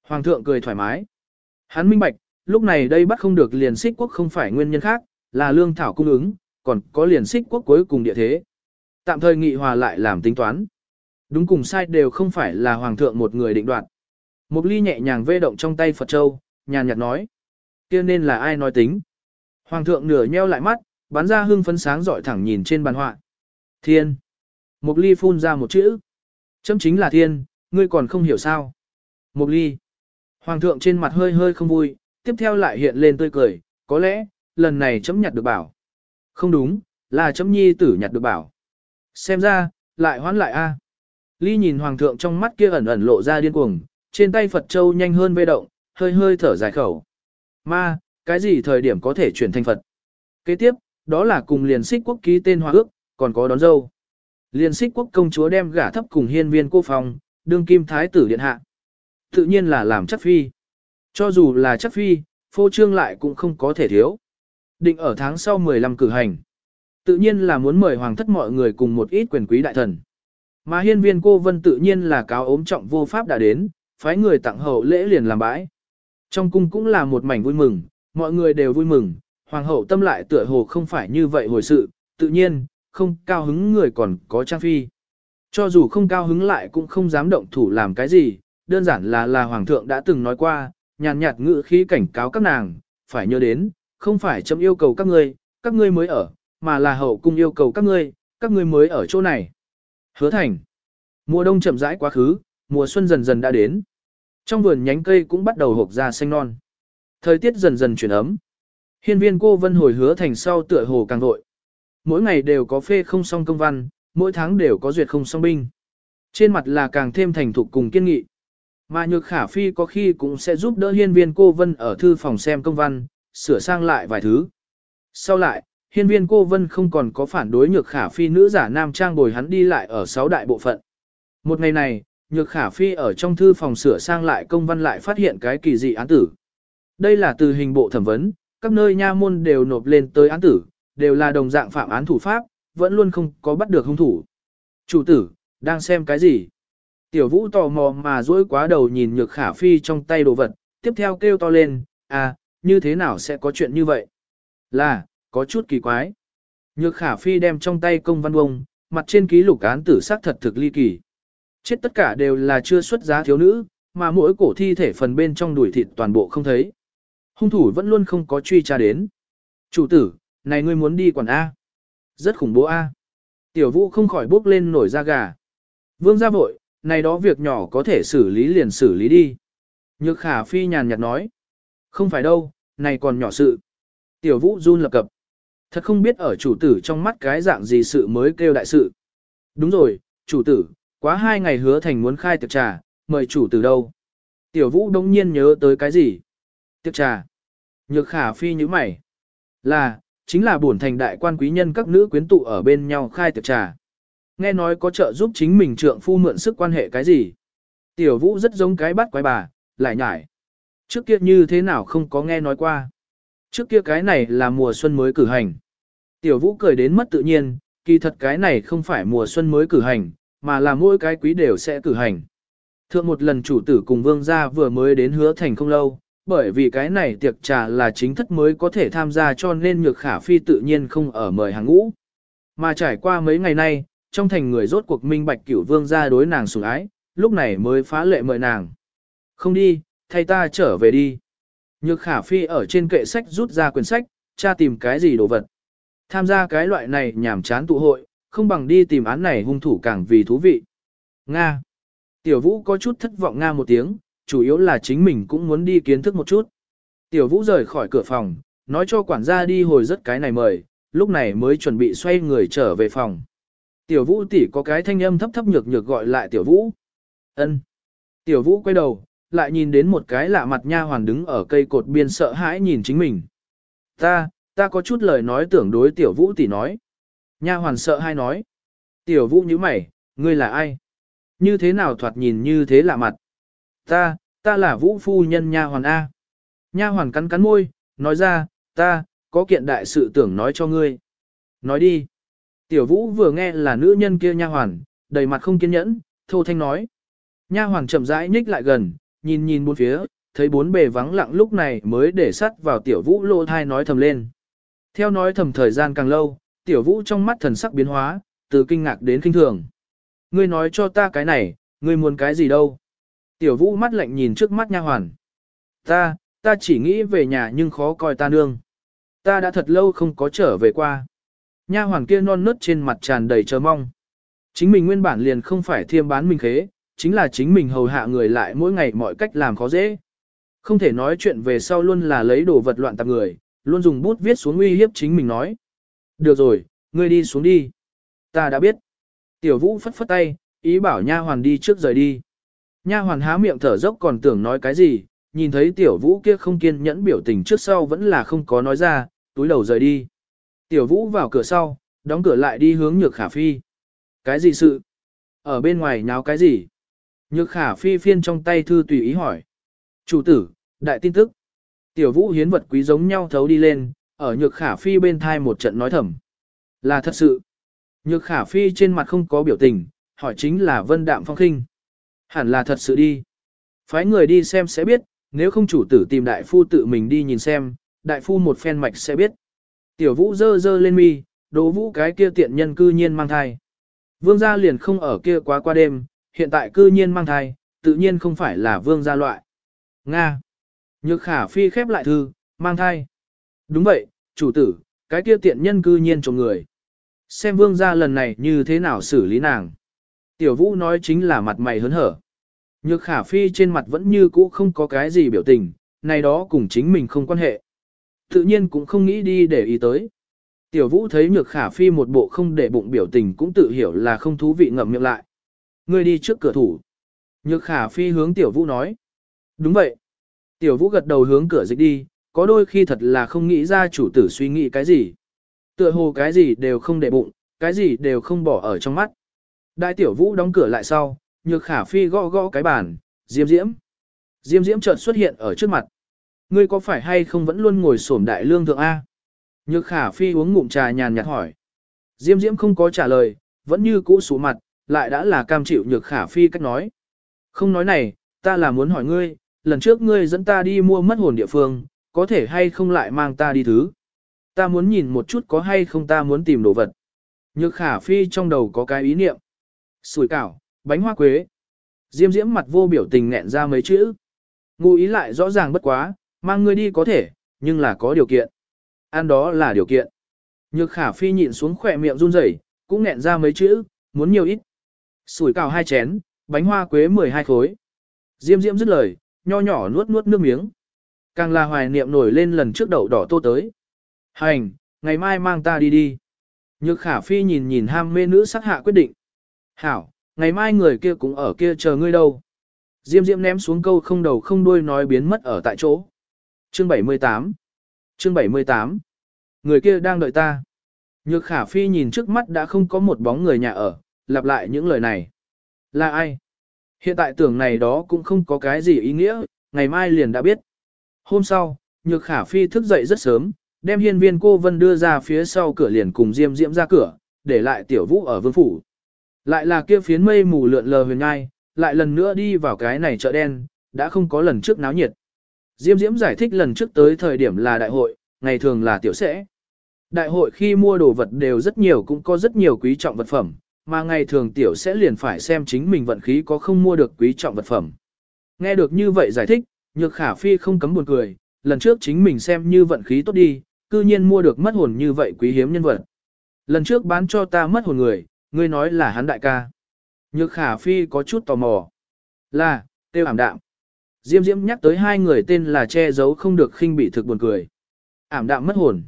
Hoàng thượng cười thoải mái. Hắn minh bạch, lúc này đây bắt không được liền xích quốc không phải nguyên nhân khác, là lương thảo cung ứng, còn có liền xích quốc cuối cùng địa thế. Tạm thời nghị hòa lại làm tính toán. Đúng cùng sai đều không phải là hoàng thượng một người định đoạt. Mục ly nhẹ nhàng vê động trong tay Phật Châu, nhàn nhạt nói. kia nên là ai nói tính. Hoàng thượng nửa nheo lại mắt, bắn ra hương phấn sáng giỏi thẳng nhìn trên bàn họa. Thiên. Mục ly phun ra một chữ. Chấm chính là thiên, ngươi còn không hiểu sao. Mục ly. Hoàng thượng trên mặt hơi hơi không vui, tiếp theo lại hiện lên tươi cười, có lẽ, lần này chấm nhặt được bảo. Không đúng, là chấm nhi tử nhặt được bảo. Xem ra, lại hoán lại a. Ly nhìn hoàng thượng trong mắt kia ẩn ẩn lộ ra điên cuồng, trên tay Phật Châu nhanh hơn vê động, hơi hơi thở dài khẩu. Ma, cái gì thời điểm có thể chuyển thành Phật? Kế tiếp, đó là cùng liền xích quốc ký tên hòa ước, còn có đón dâu. Liền xích quốc công chúa đem gả thấp cùng hiên viên cô phòng, đương kim thái tử điện hạ. Tự nhiên là làm chắc phi. Cho dù là chắc phi, phô trương lại cũng không có thể thiếu. Định ở tháng sau 15 cử hành. Tự nhiên là muốn mời hoàng thất mọi người cùng một ít quyền quý đại thần. Mà hiên viên cô vân tự nhiên là cáo ốm trọng vô pháp đã đến, phái người tặng hậu lễ liền làm bãi. Trong cung cũng là một mảnh vui mừng, mọi người đều vui mừng, hoàng hậu tâm lại tựa hồ không phải như vậy hồi sự, tự nhiên, không cao hứng người còn có trang phi. Cho dù không cao hứng lại cũng không dám động thủ làm cái gì, đơn giản là là hoàng thượng đã từng nói qua, nhàn nhạt ngữ khí cảnh cáo các nàng, phải nhớ đến, không phải chấm yêu cầu các ngươi, các ngươi mới ở, mà là hậu cung yêu cầu các ngươi, các ngươi mới ở chỗ này. Hứa thành. Mùa đông chậm rãi quá khứ, mùa xuân dần dần đã đến. Trong vườn nhánh cây cũng bắt đầu hộp ra xanh non. Thời tiết dần dần chuyển ấm. Hiên viên cô vân hồi hứa thành sau tựa hồ càng vội. Mỗi ngày đều có phê không xong công văn, mỗi tháng đều có duyệt không xong binh. Trên mặt là càng thêm thành thục cùng kiên nghị. Mà nhược khả phi có khi cũng sẽ giúp đỡ hiên viên cô vân ở thư phòng xem công văn, sửa sang lại vài thứ. Sau lại, hiên viên cô vân không còn có phản đối nhược khả phi nữ giả nam trang bồi hắn đi lại ở sáu đại bộ phận. Một ngày này, nhược khả phi ở trong thư phòng sửa sang lại công văn lại phát hiện cái kỳ dị án tử. Đây là từ hình bộ thẩm vấn, các nơi nha môn đều nộp lên tới án tử, đều là đồng dạng phạm án thủ pháp, vẫn luôn không có bắt được hung thủ. Chủ tử, đang xem cái gì? Tiểu vũ tò mò mà dỗi quá đầu nhìn nhược khả phi trong tay đồ vật, tiếp theo kêu to lên, à, như thế nào sẽ có chuyện như vậy? Là, có chút kỳ quái. Nhược khả phi đem trong tay công văn bông, mặt trên ký lục án tử xác thật thực ly kỳ. Chết tất cả đều là chưa xuất giá thiếu nữ, mà mỗi cổ thi thể phần bên trong đùi thịt toàn bộ không thấy. Hung thủ vẫn luôn không có truy tra đến. Chủ tử, này ngươi muốn đi quản A. Rất khủng bố A. Tiểu vũ không khỏi bốc lên nổi da gà. Vương ra vội, này đó việc nhỏ có thể xử lý liền xử lý đi. Nhược khả phi nhàn nhạt nói. Không phải đâu, này còn nhỏ sự. Tiểu vũ run lập cập. Thật không biết ở chủ tử trong mắt cái dạng gì sự mới kêu đại sự. Đúng rồi, chủ tử, quá hai ngày hứa thành muốn khai tiệc trà, mời chủ tử đâu. Tiểu vũ đông nhiên nhớ tới cái gì? Tiệc trà. Nhược khả phi như mày. Là, chính là bổn thành đại quan quý nhân các nữ quyến tụ ở bên nhau khai tiệc trà. Nghe nói có trợ giúp chính mình trượng phu mượn sức quan hệ cái gì. Tiểu vũ rất giống cái bắt quái bà, lại nhải. Trước kia như thế nào không có nghe nói qua. Trước kia cái này là mùa xuân mới cử hành. Tiểu vũ cười đến mất tự nhiên, kỳ thật cái này không phải mùa xuân mới cử hành, mà là mỗi cái quý đều sẽ cử hành. Thượng một lần chủ tử cùng vương gia vừa mới đến hứa thành không lâu, bởi vì cái này tiệc trà là chính thất mới có thể tham gia cho nên nhược khả phi tự nhiên không ở mời hàng ngũ. Mà trải qua mấy ngày nay, trong thành người rốt cuộc minh bạch cửu vương ra đối nàng sủng ái, lúc này mới phá lệ mời nàng. Không đi, thay ta trở về đi. Nhược khả phi ở trên kệ sách rút ra quyển sách, cha tìm cái gì đồ vật. Tham gia cái loại này nhảm chán tụ hội, không bằng đi tìm án này hung thủ càng vì thú vị. Nga. Tiểu vũ có chút thất vọng Nga một tiếng, chủ yếu là chính mình cũng muốn đi kiến thức một chút. Tiểu vũ rời khỏi cửa phòng, nói cho quản gia đi hồi rất cái này mời, lúc này mới chuẩn bị xoay người trở về phòng. Tiểu vũ tỷ có cái thanh âm thấp thấp nhược nhược gọi lại tiểu vũ. ân Tiểu vũ quay đầu, lại nhìn đến một cái lạ mặt nha hoàn đứng ở cây cột biên sợ hãi nhìn chính mình. Ta, ta có chút lời nói tưởng đối tiểu vũ tỷ nói. Nha hoàn sợ hai nói. Tiểu vũ như mày, ngươi là ai? Như thế nào thoạt nhìn như thế lạ mặt? Ta, ta là vũ phu nhân nha hoàn A. Nha hoàn cắn cắn môi, nói ra, ta, có kiện đại sự tưởng nói cho ngươi. Nói đi. Tiểu vũ vừa nghe là nữ nhân kia nha hoàn, đầy mặt không kiên nhẫn, thô thanh nói. Nha hoàn chậm rãi nhích lại gần, nhìn nhìn bốn phía, thấy bốn bề vắng lặng lúc này mới để sắt vào tiểu vũ lô thai nói thầm lên. Theo nói thầm thời gian càng lâu, tiểu vũ trong mắt thần sắc biến hóa, từ kinh ngạc đến kinh thường. Ngươi nói cho ta cái này, ngươi muốn cái gì đâu? Tiểu vũ mắt lạnh nhìn trước mắt nha hoàn. Ta, ta chỉ nghĩ về nhà nhưng khó coi ta nương. Ta đã thật lâu không có trở về qua. Nha hoàn kia non nớt trên mặt tràn đầy chờ mong. Chính mình nguyên bản liền không phải thiêm bán mình khế, chính là chính mình hầu hạ người lại mỗi ngày mọi cách làm khó dễ. Không thể nói chuyện về sau luôn là lấy đồ vật loạn tạp người, luôn dùng bút viết xuống uy hiếp chính mình nói. Được rồi, ngươi đi xuống đi. Ta đã biết. Tiểu vũ phất phất tay, ý bảo nha hoàn đi trước rời đi. Nha hoàn há miệng thở dốc còn tưởng nói cái gì, nhìn thấy tiểu vũ kia không kiên nhẫn biểu tình trước sau vẫn là không có nói ra, túi đầu rời đi. Tiểu vũ vào cửa sau, đóng cửa lại đi hướng nhược khả phi. Cái gì sự? Ở bên ngoài nháo cái gì? Nhược khả phi phiên trong tay thư tùy ý hỏi. Chủ tử, đại tin tức. Tiểu vũ hiến vật quý giống nhau thấu đi lên, ở nhược khả phi bên thai một trận nói thầm. Là thật sự. Nhược khả phi trên mặt không có biểu tình, hỏi chính là vân đạm phong khinh. Hẳn là thật sự đi. Phái người đi xem sẽ biết, nếu không chủ tử tìm đại phu tự mình đi nhìn xem, đại phu một phen mạch sẽ biết. Tiểu vũ dơ dơ lên mi, đố vũ cái kia tiện nhân cư nhiên mang thai. Vương gia liền không ở kia quá qua đêm, hiện tại cư nhiên mang thai, tự nhiên không phải là vương gia loại. Nga. Nhược khả phi khép lại thư, mang thai. Đúng vậy, chủ tử, cái kia tiện nhân cư nhiên trộm người. Xem vương gia lần này như thế nào xử lý nàng. Tiểu vũ nói chính là mặt mày hớn hở. Nhược khả phi trên mặt vẫn như cũ không có cái gì biểu tình, này đó cùng chính mình không quan hệ. Tự nhiên cũng không nghĩ đi để ý tới. Tiểu vũ thấy nhược khả phi một bộ không để bụng biểu tình cũng tự hiểu là không thú vị ngậm miệng lại. Ngươi đi trước cửa thủ. Nhược khả phi hướng tiểu vũ nói. Đúng vậy. Tiểu vũ gật đầu hướng cửa dịch đi, có đôi khi thật là không nghĩ ra chủ tử suy nghĩ cái gì. Tựa hồ cái gì đều không để bụng, cái gì đều không bỏ ở trong mắt. Đại tiểu vũ đóng cửa lại sau, nhược khả phi gõ gõ cái bàn, diêm diễm. Diêm diễm chợt xuất hiện ở trước mặt. Ngươi có phải hay không vẫn luôn ngồi xổm đại lương thượng A? Nhược khả phi uống ngụm trà nhàn nhạt hỏi. Diêm diễm không có trả lời, vẫn như cũ sủ mặt, lại đã là cam chịu nhược khả phi cách nói, Không nói này, ta là muốn hỏi ngươi, lần trước ngươi dẫn ta đi mua mất hồn địa phương, có thể hay không lại mang ta đi thứ. Ta muốn nhìn một chút có hay không ta muốn tìm đồ vật. Nhược khả phi trong đầu có cái ý niệm. Sủi cảo, bánh hoa quế. Diêm diễm mặt vô biểu tình nghẹn ra mấy chữ. Ngụ ý lại rõ ràng bất quá, mang ngươi đi có thể, nhưng là có điều kiện. Ăn đó là điều kiện. Nhược khả phi nhịn xuống khỏe miệng run rẩy, cũng nghẹn ra mấy chữ, muốn nhiều ít. Sủi cảo hai chén, bánh hoa quế 12 khối. Diêm diễm dứt lời, nho nhỏ nuốt nuốt nước miếng. Càng là hoài niệm nổi lên lần trước đậu đỏ tô tới. Hành, ngày mai mang ta đi đi. Nhược khả phi nhìn nhìn ham mê nữ sắc hạ quyết định. Hảo, ngày mai người kia cũng ở kia chờ ngươi đâu. Diêm diễm ném xuống câu không đầu không đuôi nói biến mất ở tại chỗ. Chương 78 Chương 78 Người kia đang đợi ta. Nhược khả phi nhìn trước mắt đã không có một bóng người nhà ở, lặp lại những lời này. Là ai? Hiện tại tưởng này đó cũng không có cái gì ý nghĩa, ngày mai liền đã biết. Hôm sau, Nhược Khả Phi thức dậy rất sớm, đem hiên viên cô Vân đưa ra phía sau cửa liền cùng Diêm Diễm ra cửa, để lại tiểu vũ ở vương phủ. Lại là kia phiến mây mù lượn lờ huyền ngai, lại lần nữa đi vào cái này chợ đen, đã không có lần trước náo nhiệt. Diêm Diễm giải thích lần trước tới thời điểm là đại hội, ngày thường là tiểu sẽ. Đại hội khi mua đồ vật đều rất nhiều cũng có rất nhiều quý trọng vật phẩm, mà ngày thường tiểu sẽ liền phải xem chính mình vận khí có không mua được quý trọng vật phẩm. Nghe được như vậy giải thích, nhược khả phi không cấm buồn cười, lần trước chính mình xem như vận khí tốt đi, cư nhiên mua được mất hồn như vậy quý hiếm nhân vật. Lần trước bán cho ta mất hồn người, ngươi nói là hắn đại ca. Nhược khả phi có chút tò mò. Là, tiêu ảm đạm. Diêm diễm nhắc tới hai người tên là che giấu không được khinh bị thực buồn cười. Ảm đạm mất hồn.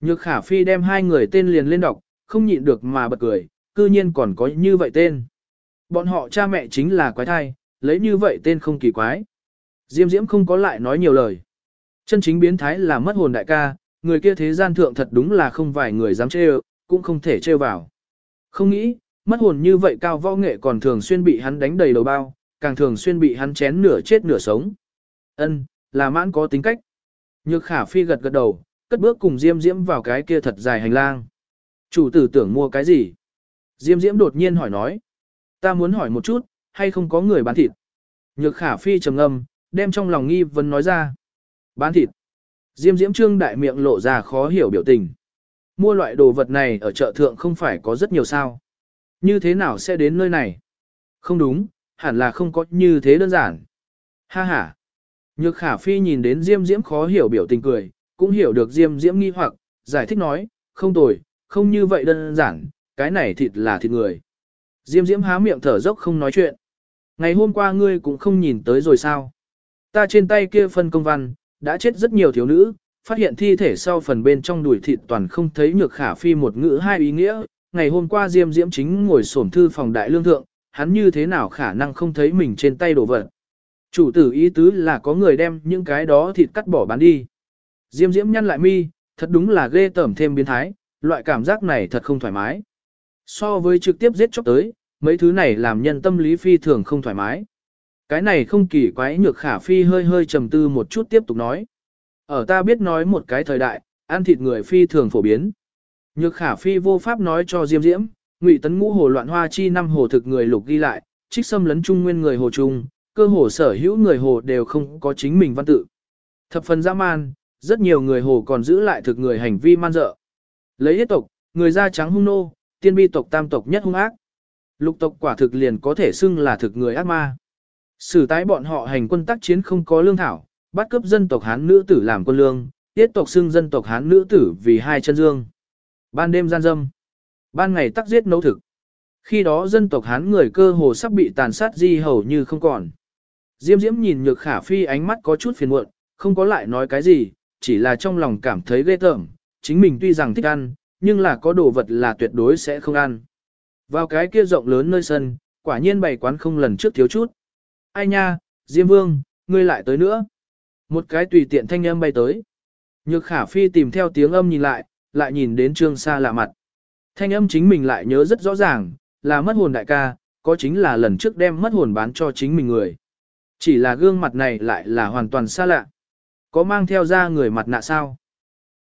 Nhược khả phi đem hai người tên liền lên đọc, không nhịn được mà bật cười, cư nhiên còn có như vậy tên. Bọn họ cha mẹ chính là quái thai, lấy như vậy tên không kỳ quái. Diêm Diễm không có lại nói nhiều lời. Chân chính biến thái là mất hồn đại ca, người kia thế gian thượng thật đúng là không vài người dám trêu, cũng không thể trêu vào. Không nghĩ, mất hồn như vậy cao võ nghệ còn thường xuyên bị hắn đánh đầy đầu bao, càng thường xuyên bị hắn chén nửa chết nửa sống. Ân, là mãn có tính cách. Nhược khả phi gật gật đầu, cất bước cùng Diêm Diễm vào cái kia thật dài hành lang. Chủ tử tưởng mua cái gì? Diêm Diễm đột nhiên hỏi nói. Ta muốn hỏi một chút, hay không có người bán thịt? Nhược khả phi trầm ngâm, đem trong lòng nghi vấn nói ra. Bán thịt. Diêm Diễm trương đại miệng lộ ra khó hiểu biểu tình. Mua loại đồ vật này ở chợ thượng không phải có rất nhiều sao. Như thế nào sẽ đến nơi này? Không đúng, hẳn là không có như thế đơn giản. Ha ha. Nhược khả phi nhìn đến Diêm Diễm khó hiểu biểu tình cười, cũng hiểu được Diêm Diễm nghi hoặc, giải thích nói, không tồi, không như vậy đơn giản, cái này thịt là thịt người. Diêm Diễm há miệng thở dốc không nói chuyện. Ngày hôm qua ngươi cũng không nhìn tới rồi sao? Ta trên tay kia phân công văn, đã chết rất nhiều thiếu nữ, phát hiện thi thể sau phần bên trong đùi thịt toàn không thấy nhược khả phi một ngữ hai ý nghĩa. Ngày hôm qua Diêm Diễm chính ngồi sổm thư phòng đại lương thượng, hắn như thế nào khả năng không thấy mình trên tay đồ vật. Chủ tử ý tứ là có người đem những cái đó thịt cắt bỏ bán đi. Diêm Diễm nhăn lại mi, thật đúng là ghê tởm thêm biến thái, loại cảm giác này thật không thoải mái. So với trực tiếp giết chóc tới, mấy thứ này làm nhân tâm lý phi thường không thoải mái. Cái này không kỳ quái nhược khả phi hơi hơi trầm tư một chút tiếp tục nói. Ở ta biết nói một cái thời đại, ăn thịt người phi thường phổ biến. Nhược khả phi vô pháp nói cho Diêm Diễm, ngụy tấn ngũ hồ loạn hoa chi năm hồ thực người lục ghi lại, trích xâm lấn trung nguyên người hồ trung, cơ hồ sở hữu người hồ đều không có chính mình văn tự. Thập phần dã man, rất nhiều người hồ còn giữ lại thực người hành vi man dợ. Lấy hết tộc, người da trắng hung nô, tiên bi tộc tam tộc nhất hung ác. Lục tộc quả thực liền có thể xưng là thực người ác ma. Sử tái bọn họ hành quân tác chiến không có lương thảo, bắt cướp dân tộc Hán nữ tử làm quân lương, tiết tộc xưng dân tộc Hán nữ tử vì hai chân dương. Ban đêm gian dâm, ban ngày tác giết nấu thực. Khi đó dân tộc Hán người cơ hồ sắp bị tàn sát di hầu như không còn. Diêm Diễm nhìn Nhược Khả Phi ánh mắt có chút phiền muộn, không có lại nói cái gì, chỉ là trong lòng cảm thấy ghê tởm, chính mình tuy rằng thích ăn, nhưng là có đồ vật là tuyệt đối sẽ không ăn. Vào cái kia rộng lớn nơi sân, quả nhiên bày quán không lần trước thiếu chút. Ai nha, Diêm Vương, ngươi lại tới nữa. Một cái tùy tiện thanh âm bay tới. Nhược khả phi tìm theo tiếng âm nhìn lại, lại nhìn đến trương xa lạ mặt. Thanh âm chính mình lại nhớ rất rõ ràng, là mất hồn đại ca, có chính là lần trước đem mất hồn bán cho chính mình người. Chỉ là gương mặt này lại là hoàn toàn xa lạ. Có mang theo ra người mặt nạ sao?